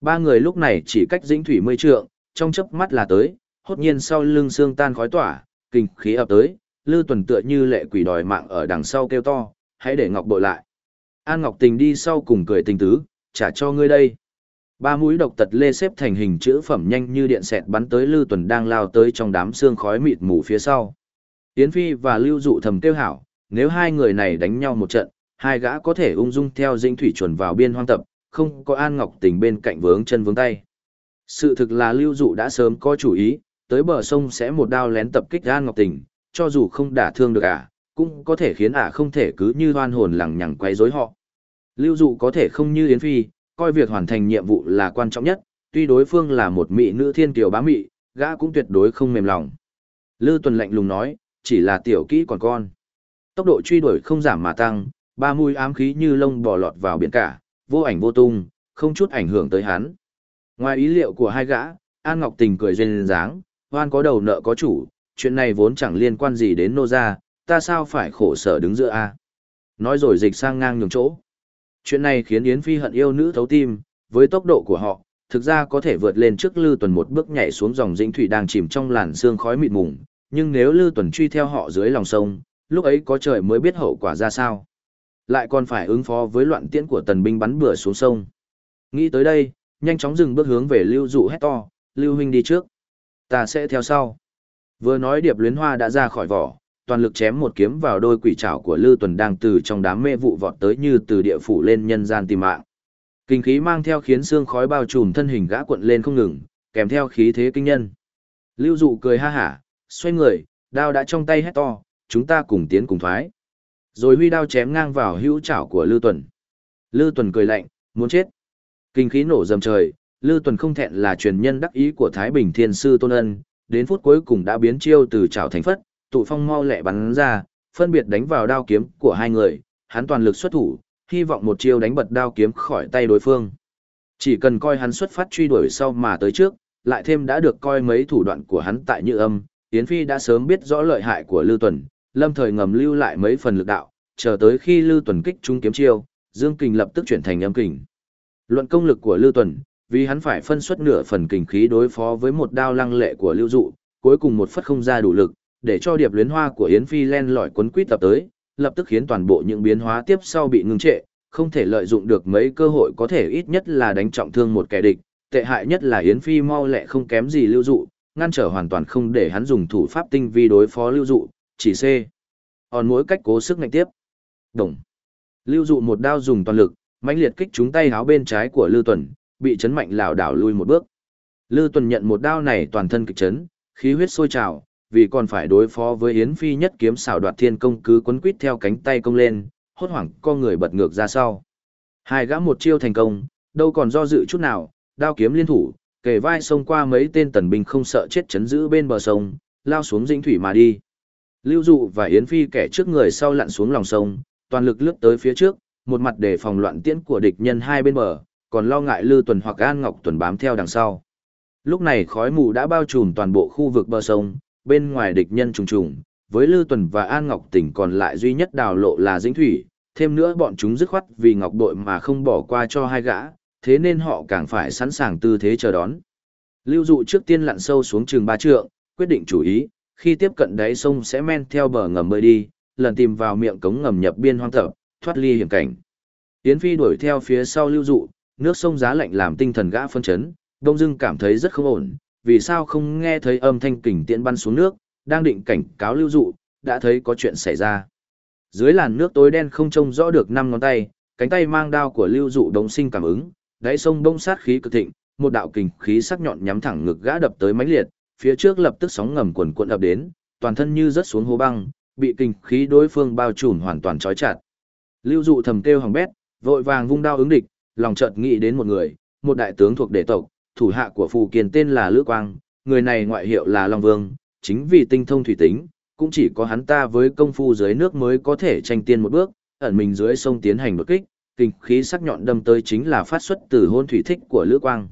Ba người lúc này chỉ cách Dĩnh Thủy mươi trượng, trong chớp mắt là tới, hốt nhiên sau lưng xương tan khói tỏa, kinh khí ập tới, Lư Tuần tựa như lệ quỷ đòi mạng ở đằng sau kêu to, hãy để Ngọc bội lại. An Ngọc Tình đi sau cùng cười tình tứ, trả cho ngươi đây. Ba mũi độc tật lê xếp thành hình chữ phẩm nhanh như điện xẹt bắn tới Lưu Tuần đang lao tới trong đám xương khói mịt mù phía sau. Yến Phi và Lưu Dụ thầm kêu hảo, nếu hai người này đánh nhau một trận, hai gã có thể ung dung theo dinh thủy chuẩn vào biên hoang tập, không có An Ngọc Tình bên cạnh vướng chân vướng tay. Sự thực là Lưu Dụ đã sớm có chủ ý, tới bờ sông sẽ một đao lén tập kích An Ngọc Tình, cho dù không đả thương được à? Cũng có thể khiến ả không thể cứ như hoan hồn lằng nhằng quay rối họ. Lưu Dụ có thể không như Yến Phi, coi việc hoàn thành nhiệm vụ là quan trọng nhất, tuy đối phương là một mỹ nữ thiên kiều bá mị, gã cũng tuyệt đối không mềm lòng. Lư Tuần lạnh lùng nói, chỉ là tiểu kỹ còn con. Tốc độ truy đuổi không giảm mà tăng, ba mũi ám khí như lông bò lọt vào biển cả, vô ảnh vô tung, không chút ảnh hưởng tới hắn. Ngoài ý liệu của hai gã, An Ngọc Tình cười duyên dáng, hoan có đầu nợ có chủ, chuyện này vốn chẳng liên quan gì đến nô gia, ta sao phải khổ sở đứng giữa a? Nói rồi dịch sang ngang nhường chỗ. Chuyện này khiến Yến Phi hận yêu nữ thấu tim, với tốc độ của họ, thực ra có thể vượt lên trước Lư Tuần một bước nhảy xuống dòng dĩnh thủy đang chìm trong làn sương khói mịt mùng, nhưng nếu Lư Tuần truy theo họ dưới lòng sông, lúc ấy có trời mới biết hậu quả ra sao. Lại còn phải ứng phó với loạn tiễn của tần binh bắn bừa xuống sông. Nghĩ tới đây, nhanh chóng dừng bước hướng về Lưu Dụ hét to, Lưu huynh đi trước. Ta sẽ theo sau. Vừa nói điệp luyến hoa đã ra khỏi vỏ, toàn lực chém một kiếm vào đôi quỷ trảo của Lư Tuần đang từ trong đám mê vụ vọt tới như từ địa phủ lên nhân gian tìm mạng. Kinh khí mang theo khiến xương khói bao trùm thân hình gã cuộn lên không ngừng, kèm theo khí thế kinh nhân. Lưu Dụ cười ha hả, xoay người, đao đã trong tay hét to, chúng ta cùng tiến cùng thoái. Rồi huy đao chém ngang vào hữu chảo của Lư Tuần. Lư Tuần cười lạnh, muốn chết. Kinh khí nổ dầm trời, Lư Tuần không thẹn là truyền nhân đắc ý của Thái Bình Thiên Sư Tôn Ân, đến phút cuối cùng đã biến chiêu từ chảo thành phất, tụ phong mau lẹ bắn ra, phân biệt đánh vào đao kiếm của hai người, hắn toàn lực xuất thủ, hy vọng một chiêu đánh bật đao kiếm khỏi tay đối phương. Chỉ cần coi hắn xuất phát truy đuổi sau mà tới trước, lại thêm đã được coi mấy thủ đoạn của hắn tại Như Âm, Yến Phi đã sớm biết rõ lợi hại của Lưu Tuần, lâm thời ngầm lưu lại mấy phần lực đạo, chờ tới khi Lưu Tuần kích trung kiếm chiêu, Dương Kình lập tức chuyển thành âm kình. Luận công lực của Lưu Tuần, vì hắn phải phân xuất nửa phần kình khí đối phó với một đao lăng lệ của Lưu Dụ, cuối cùng một phất không ra đủ lực, để cho điệp luyến hoa của Yến Phi len lỏi quấn quýt tập tới, lập tức khiến toàn bộ những biến hóa tiếp sau bị ngưng trệ, không thể lợi dụng được mấy cơ hội có thể ít nhất là đánh trọng thương một kẻ địch, tệ hại nhất là Yến Phi mau lẹ không kém gì lưu dụ, ngăn trở hoàn toàn không để hắn dùng thủ pháp tinh vi đối phó lưu dụ, chỉ C. Còn mỗi cách cố sức ngạnh tiếp. Đồng. Lưu dụ một đao dùng toàn lực, mãnh liệt kích trúng tay háo bên trái của Lưu Tuần, bị chấn mạnh lảo đảo lui một bước. Lưu Tuần nhận một đao này toàn thân kịch chấn, khí huyết sôi trào, vì còn phải đối phó với Yến Phi nhất kiếm xảo đoạt thiên công cứ quấn quít theo cánh tay công lên, hốt hoảng co người bật ngược ra sau. Hai gã một chiêu thành công, đâu còn do dự chút nào, đao kiếm liên thủ, kề vai xông qua mấy tên tần binh không sợ chết chấn giữ bên bờ sông, lao xuống dĩnh thủy mà đi. Lưu Dụ và Yến Phi kẻ trước người sau lặn xuống lòng sông, toàn lực lướt tới phía trước, một mặt để phòng loạn tiễn của địch nhân hai bên bờ, còn lo ngại Lư Tuần hoặc An Ngọc Tuần bám theo đằng sau. Lúc này khói mù đã bao trùm toàn bộ khu vực bờ sông, bên ngoài địch nhân trùng trùng, với Lư Tuần và An Ngọc Tỉnh còn lại duy nhất đào lộ là Dĩnh Thủy, thêm nữa bọn chúng dứt khoát vì Ngọc Đội mà không bỏ qua cho hai gã, thế nên họ càng phải sẵn sàng tư thế chờ đón. Lưu dụ trước tiên lặn sâu xuống trường ba trượng, quyết định chủ ý, khi tiếp cận đáy sông sẽ men theo bờ ngầm bơi đi, lần tìm vào miệng cống ngầm nhập biên hoang tập, thoát ly hiểm cảnh. tiến Phi đuổi theo phía sau lưu dụ, nước sông giá lạnh làm tinh thần gã phân chấn, đông dương cảm thấy rất không ổn, vì sao không nghe thấy âm thanh kình tiễn bắn xuống nước, đang định cảnh cáo lưu dụ, đã thấy có chuyện xảy ra. Dưới làn nước tối đen không trông rõ được năm ngón tay, cánh tay mang đao của lưu dụ đống sinh cảm ứng, đáy sông đông sát khí cực thịnh, một đạo kình khí sắc nhọn nhắm thẳng ngực gã đập tới mãnh liệt, phía trước lập tức sóng ngầm cuồn cuộn ập đến, toàn thân như rớt xuống hố băng, bị kình khí đối phương bao trùm hoàn toàn trói chặt. Lưu dụ thầm kêu hằng bét, vội vàng vung đao ứng địch, lòng chợt nghĩ đến một người, một đại tướng thuộc đệ tộc, thủ hạ của phù kiền tên là Lữ Quang, người này ngoại hiệu là Long Vương, chính vì tinh thông thủy tính, cũng chỉ có hắn ta với công phu dưới nước mới có thể tranh tiên một bước, ẩn mình dưới sông tiến hành một kích, kinh khí sắc nhọn đâm tới chính là phát xuất từ hôn thủy thích của Lữ Quang.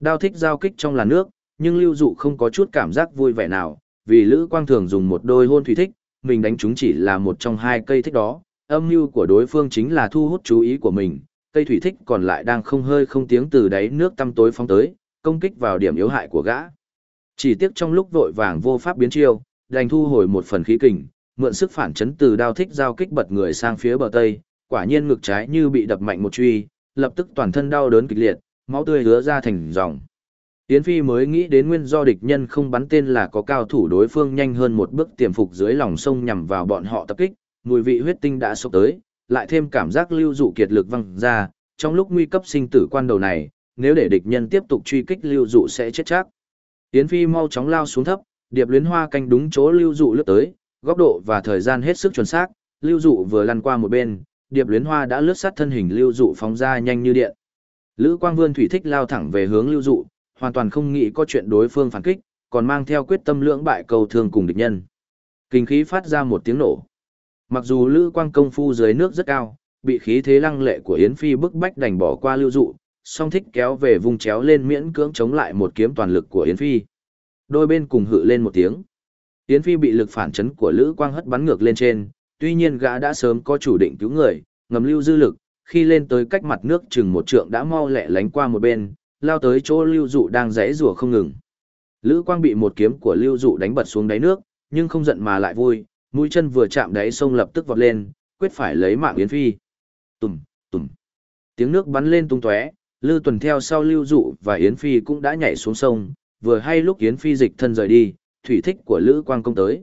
Đao thích giao kích trong làn nước, nhưng Lưu Dụ không có chút cảm giác vui vẻ nào, vì Lữ Quang thường dùng một đôi hôn thủy thích, mình đánh chúng chỉ là một trong hai cây thích đó, âm mưu của đối phương chính là thu hút chú ý của mình, cây thủy thích còn lại đang không hơi không tiếng từ đáy nước tăm tối phóng tới, công kích vào điểm yếu hại của gã. Chỉ tiếc trong lúc vội vàng vô pháp biến chiêu, đành thu hồi một phần khí kình, mượn sức phản chấn từ đao thích giao kích bật người sang phía bờ tây, quả nhiên ngực trái như bị đập mạnh một truy, lập tức toàn thân đau đớn kịch liệt, máu tươi hứa ra thành dòng. Yến Phi mới nghĩ đến nguyên do địch nhân không bắn tên là có cao thủ đối phương nhanh hơn một bước tiềm phục dưới lòng sông nhằm vào bọn họ tập kích, mùi vị huyết tinh đã sốc tới, lại thêm cảm giác lưu dụ kiệt lực văng ra, trong lúc nguy cấp sinh tử quan đầu này, nếu để địch nhân tiếp tục truy kích lưu dụ sẽ chết chắc. Yến Phi mau chóng lao xuống thấp, điệp luyến hoa canh đúng chỗ lưu dụ lướt tới, góc độ và thời gian hết sức chuẩn xác, lưu dụ vừa lăn qua một bên, điệp luyến hoa đã lướt sát thân hình lưu dụ phóng ra nhanh như điện. Lữ Quang Vươn thủy thích lao thẳng về hướng lưu dụ, hoàn toàn không nghĩ có chuyện đối phương phản kích, còn mang theo quyết tâm lưỡng bại cầu thương cùng địch nhân. Kinh khí phát ra một tiếng nổ. Mặc dù Lữ Quang công phu dưới nước rất cao, bị khí thế lăng lệ của Yến Phi bức bách đành bỏ qua lưu dụ, song thích kéo về vùng chéo lên miễn cưỡng chống lại một kiếm toàn lực của Yến Phi. Đôi bên cùng hự lên một tiếng. Yến Phi bị lực phản chấn của Lữ Quang hất bắn ngược lên trên, tuy nhiên gã đã sớm có chủ định cứu người, ngầm lưu dư lực, khi lên tới cách mặt nước chừng một trượng đã mau lẹ lánh qua một bên, lao tới chỗ lưu dụ đang rẽ rùa không ngừng. Lữ Quang bị một kiếm của lưu dụ đánh bật xuống đáy nước, nhưng không giận mà lại vui, mũi chân vừa chạm đáy sông lập tức vọt lên, quyết phải lấy mạng Yến Phi. Tùm, tùm. Tiếng nước bắn lên tung tóe, Lư Tuần theo sau Lưu Dụ và Yến Phi cũng đã nhảy xuống sông, vừa hay lúc Yến Phi dịch thân rời đi, thủy thích của Lữ Quang công tới.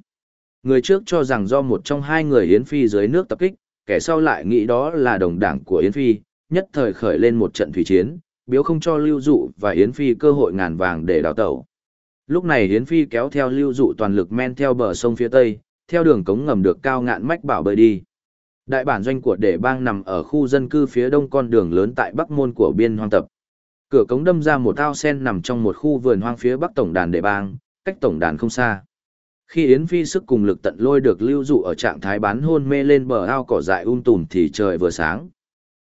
Người trước cho rằng do một trong hai người Yến Phi dưới nước tập kích, kẻ sau lại nghĩ đó là đồng đảng của Yến Phi, nhất thời khởi lên một trận thủy chiến, biếu không cho Lưu Dụ và Yến Phi cơ hội ngàn vàng để đào tẩu. Lúc này Yến Phi kéo theo Lưu Dụ toàn lực men theo bờ sông phía tây, theo đường cống ngầm được cao ngạn mách bảo bơi đi. Đại bản doanh của đệ bang nằm ở khu dân cư phía đông con đường lớn tại bắc môn của biên hoang tập. Cửa cống đâm ra một ao sen nằm trong một khu vườn hoang phía bắc tổng đàn đệ bang, cách tổng đàn không xa. Khi Yến Phi sức cùng lực tận lôi được lưu dụ ở trạng thái bán hôn mê lên bờ ao cỏ dại um tùm thì trời vừa sáng.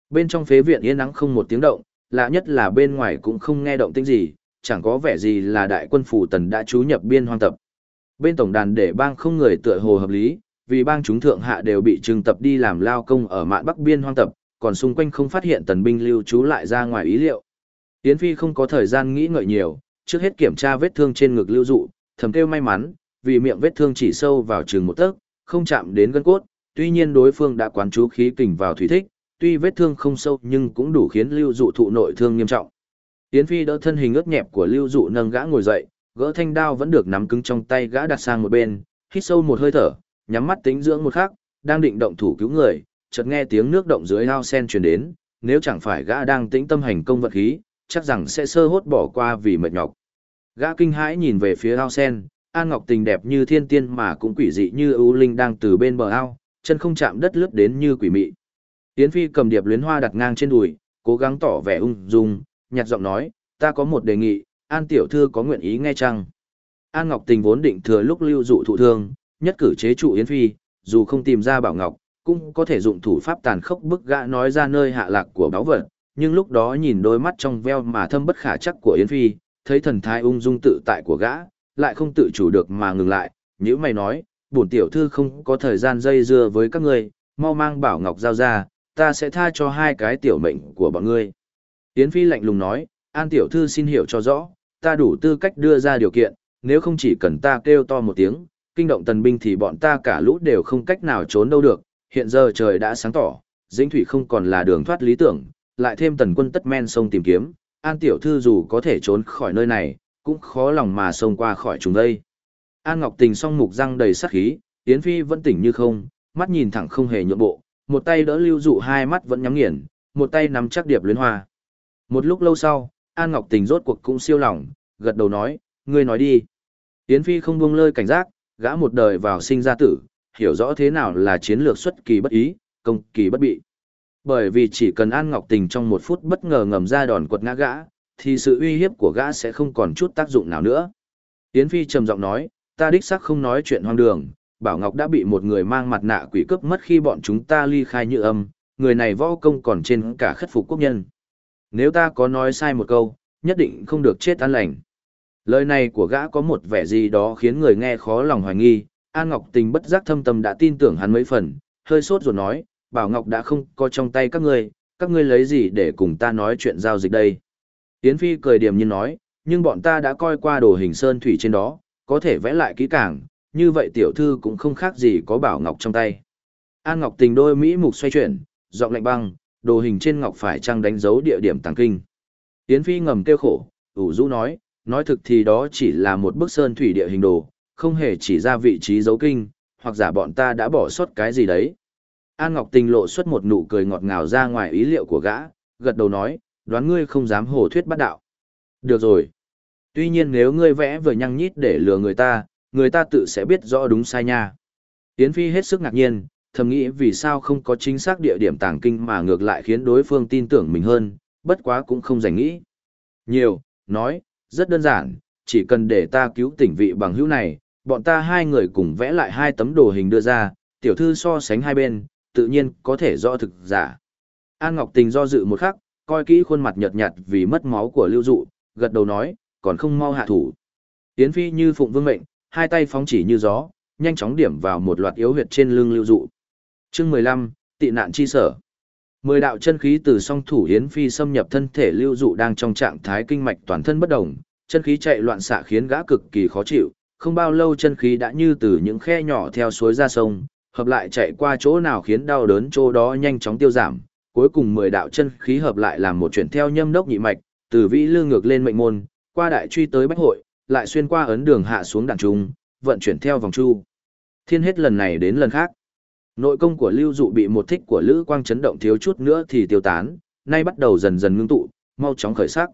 Bên trong phế viện yên nắng không một tiếng động, lạ nhất là bên ngoài cũng không nghe động tĩnh gì, chẳng có vẻ gì là đại quân phủ tần đã trú nhập biên hoang tập. Bên tổng đàn để bang không người tựa hồ hợp lý, vì bang chúng thượng hạ đều bị trừng tập đi làm lao công ở mạn bắc biên hoang tập, còn xung quanh không phát hiện tần binh lưu trú lại ra ngoài ý liệu. Yến Phi không có thời gian nghĩ ngợi nhiều, trước hết kiểm tra vết thương trên ngực lưu dụ, thầm kêu may mắn, vì miệng vết thương chỉ sâu vào chừng một tấc, không chạm đến gân cốt, tuy nhiên đối phương đã quán chú khí kình vào thủy thích, tuy vết thương không sâu nhưng cũng đủ khiến lưu dụ thụ nội thương nghiêm trọng. Yến Phi đỡ thân hình ướt nhẹp của lưu dụ nâng gã ngồi dậy, gỡ thanh đao vẫn được nắm cứng trong tay gã đặt sang một bên, hít sâu một hơi thở, nhắm mắt tính dưỡng một khắc, đang định động thủ cứu người, chợt nghe tiếng nước động dưới ao sen truyền đến, nếu chẳng phải gã đang tĩnh tâm hành công vật khí, chắc rằng sẽ sơ hốt bỏ qua vì mệt nhọc. Gã kinh hãi nhìn về phía ao sen, An Ngọc tình đẹp như thiên tiên mà cũng quỷ dị như ưu linh đang từ bên bờ ao, chân không chạm đất lướt đến như quỷ mị. Yến Phi cầm điệp luyến hoa đặt ngang trên đùi, cố gắng tỏ vẻ ung dung, nhạt giọng nói, ta có một đề nghị, An tiểu thư có nguyện ý nghe chăng? An Ngọc tình vốn định thừa lúc lưu dụ thụ thương, nhất cử chế trụ Yến Phi, dù không tìm ra Bảo Ngọc, cũng có thể dụng thủ pháp tàn khốc bức gã nói ra nơi hạ lạc của báo vật, nhưng lúc đó nhìn đôi mắt trong veo mà thâm bất khả chắc của Yến Phi, thấy thần thái ung dung tự tại của gã, lại không tự chủ được mà ngừng lại, nếu mày nói, bổn tiểu thư không có thời gian dây dưa với các ngươi, mau mang Bảo Ngọc giao ra, ta sẽ tha cho hai cái tiểu mệnh của bọn ngươi. Yến Phi lạnh lùng nói, An tiểu thư xin hiểu cho rõ, ta đủ tư cách đưa ra điều kiện, nếu không chỉ cần ta kêu to một tiếng, kinh động tần binh thì bọn ta cả lũ đều không cách nào trốn đâu được, hiện giờ trời đã sáng tỏ, dĩnh thủy không còn là đường thoát lý tưởng, lại thêm tần quân tất men sông tìm kiếm, An tiểu thư dù có thể trốn khỏi nơi này, cũng khó lòng mà sông qua khỏi chúng đây. An Ngọc Tình song mục răng đầy sát khí, Yến Phi vẫn tỉnh như không, mắt nhìn thẳng không hề nhượng bộ, một tay đỡ lưu dụ hai mắt vẫn nhắm nghiền, một tay nắm chắc điệp luyến hoa. Một lúc lâu sau, An Ngọc Tình rốt cuộc cũng siêu lòng, gật đầu nói, ngươi nói đi. Yến Phi không buông lơi cảnh giác, gã một đời vào sinh ra tử, hiểu rõ thế nào là chiến lược xuất kỳ bất ý, công kỳ bất bị. Bởi vì chỉ cần An Ngọc Tình trong một phút bất ngờ ngầm ra đòn quật ngã gã, thì sự uy hiếp của gã sẽ không còn chút tác dụng nào nữa. Yến Phi trầm giọng nói, ta đích xác không nói chuyện hoang đường, Bảo Ngọc đã bị một người mang mặt nạ quỷ cướp mất khi bọn chúng ta ly khai như âm, người này võ công còn trên cả khất phục quốc nhân. Nếu ta có nói sai một câu, nhất định không được chết an lành. Lời này của gã có một vẻ gì đó khiến người nghe khó lòng hoài nghi, An Ngọc Tình bất giác thâm tâm đã tin tưởng hắn mấy phần, hơi sốt ruột nói, Bảo Ngọc đã không có trong tay các ngươi, các ngươi lấy gì để cùng ta nói chuyện giao dịch đây. Yến Phi cười điềm nhiên nói, nhưng bọn ta đã coi qua đồ hình sơn thủy trên đó, có thể vẽ lại kỹ càng, như vậy tiểu thư cũng không khác gì có Bảo Ngọc trong tay. An Ngọc Tình đôi Mỹ mục xoay chuyển, giọng lạnh băng, đồ hình trên ngọc phải trang đánh dấu địa điểm tàng kinh. Yến Phi ngầm kêu khổ, ủ rũ nói, nói thực thì đó chỉ là một bức sơn thủy địa hình đồ, không hề chỉ ra vị trí dấu kinh, hoặc giả bọn ta đã bỏ sót cái gì đấy. An Ngọc Tình lộ xuất một nụ cười ngọt ngào ra ngoài ý liệu của gã, gật đầu nói, đoán ngươi không dám hồ thuyết bắt đạo. Được rồi. Tuy nhiên nếu ngươi vẽ vừa nhăng nhít để lừa người ta, người ta tự sẽ biết rõ đúng sai nha. Yến Phi hết sức ngạc nhiên, thầm nghĩ vì sao không có chính xác địa điểm tàng kinh mà ngược lại khiến đối phương tin tưởng mình hơn, bất quá cũng không dành nghĩ. Nhiều, nói, rất đơn giản, chỉ cần để ta cứu tỉnh vị bằng hữu này, bọn ta hai người cùng vẽ lại hai tấm đồ hình đưa ra, tiểu thư so sánh hai bên, tự nhiên có thể rõ thực giả. An Ngọc Tình do dự một khắc, coi kỹ khuôn mặt nhợt nhạt vì mất máu của lưu dụ, gật đầu nói, còn không mau hạ thủ. Tiến phi như phụng vương mệnh, hai tay phóng chỉ như gió, nhanh chóng điểm vào một loạt yếu huyệt trên lưng lưu dụ. Chương 15, tị nạn chi sở. Mười đạo chân khí từ song thủ Yến Phi xâm nhập thân thể lưu dụ đang trong trạng thái kinh mạch toàn thân bất động, chân khí chạy loạn xạ khiến gã cực kỳ khó chịu, không bao lâu chân khí đã như từ những khe nhỏ theo suối ra sông, hợp lại chạy qua chỗ nào khiến đau đớn chỗ đó nhanh chóng tiêu giảm, cuối cùng mười đạo chân khí hợp lại làm một chuyển theo nhâm đốc nhị mạch, từ vĩ lương ngược lên mệnh môn, qua đại truy tới bách hội, lại xuyên qua ấn đường hạ xuống đàn trung, vận chuyển theo vòng chu. Thiên hết lần này đến lần khác. Nội công của Lưu Dụ bị một thích của Lữ Quang chấn động thiếu chút nữa thì tiêu tán, nay bắt đầu dần dần ngưng tụ, mau chóng khởi sắc.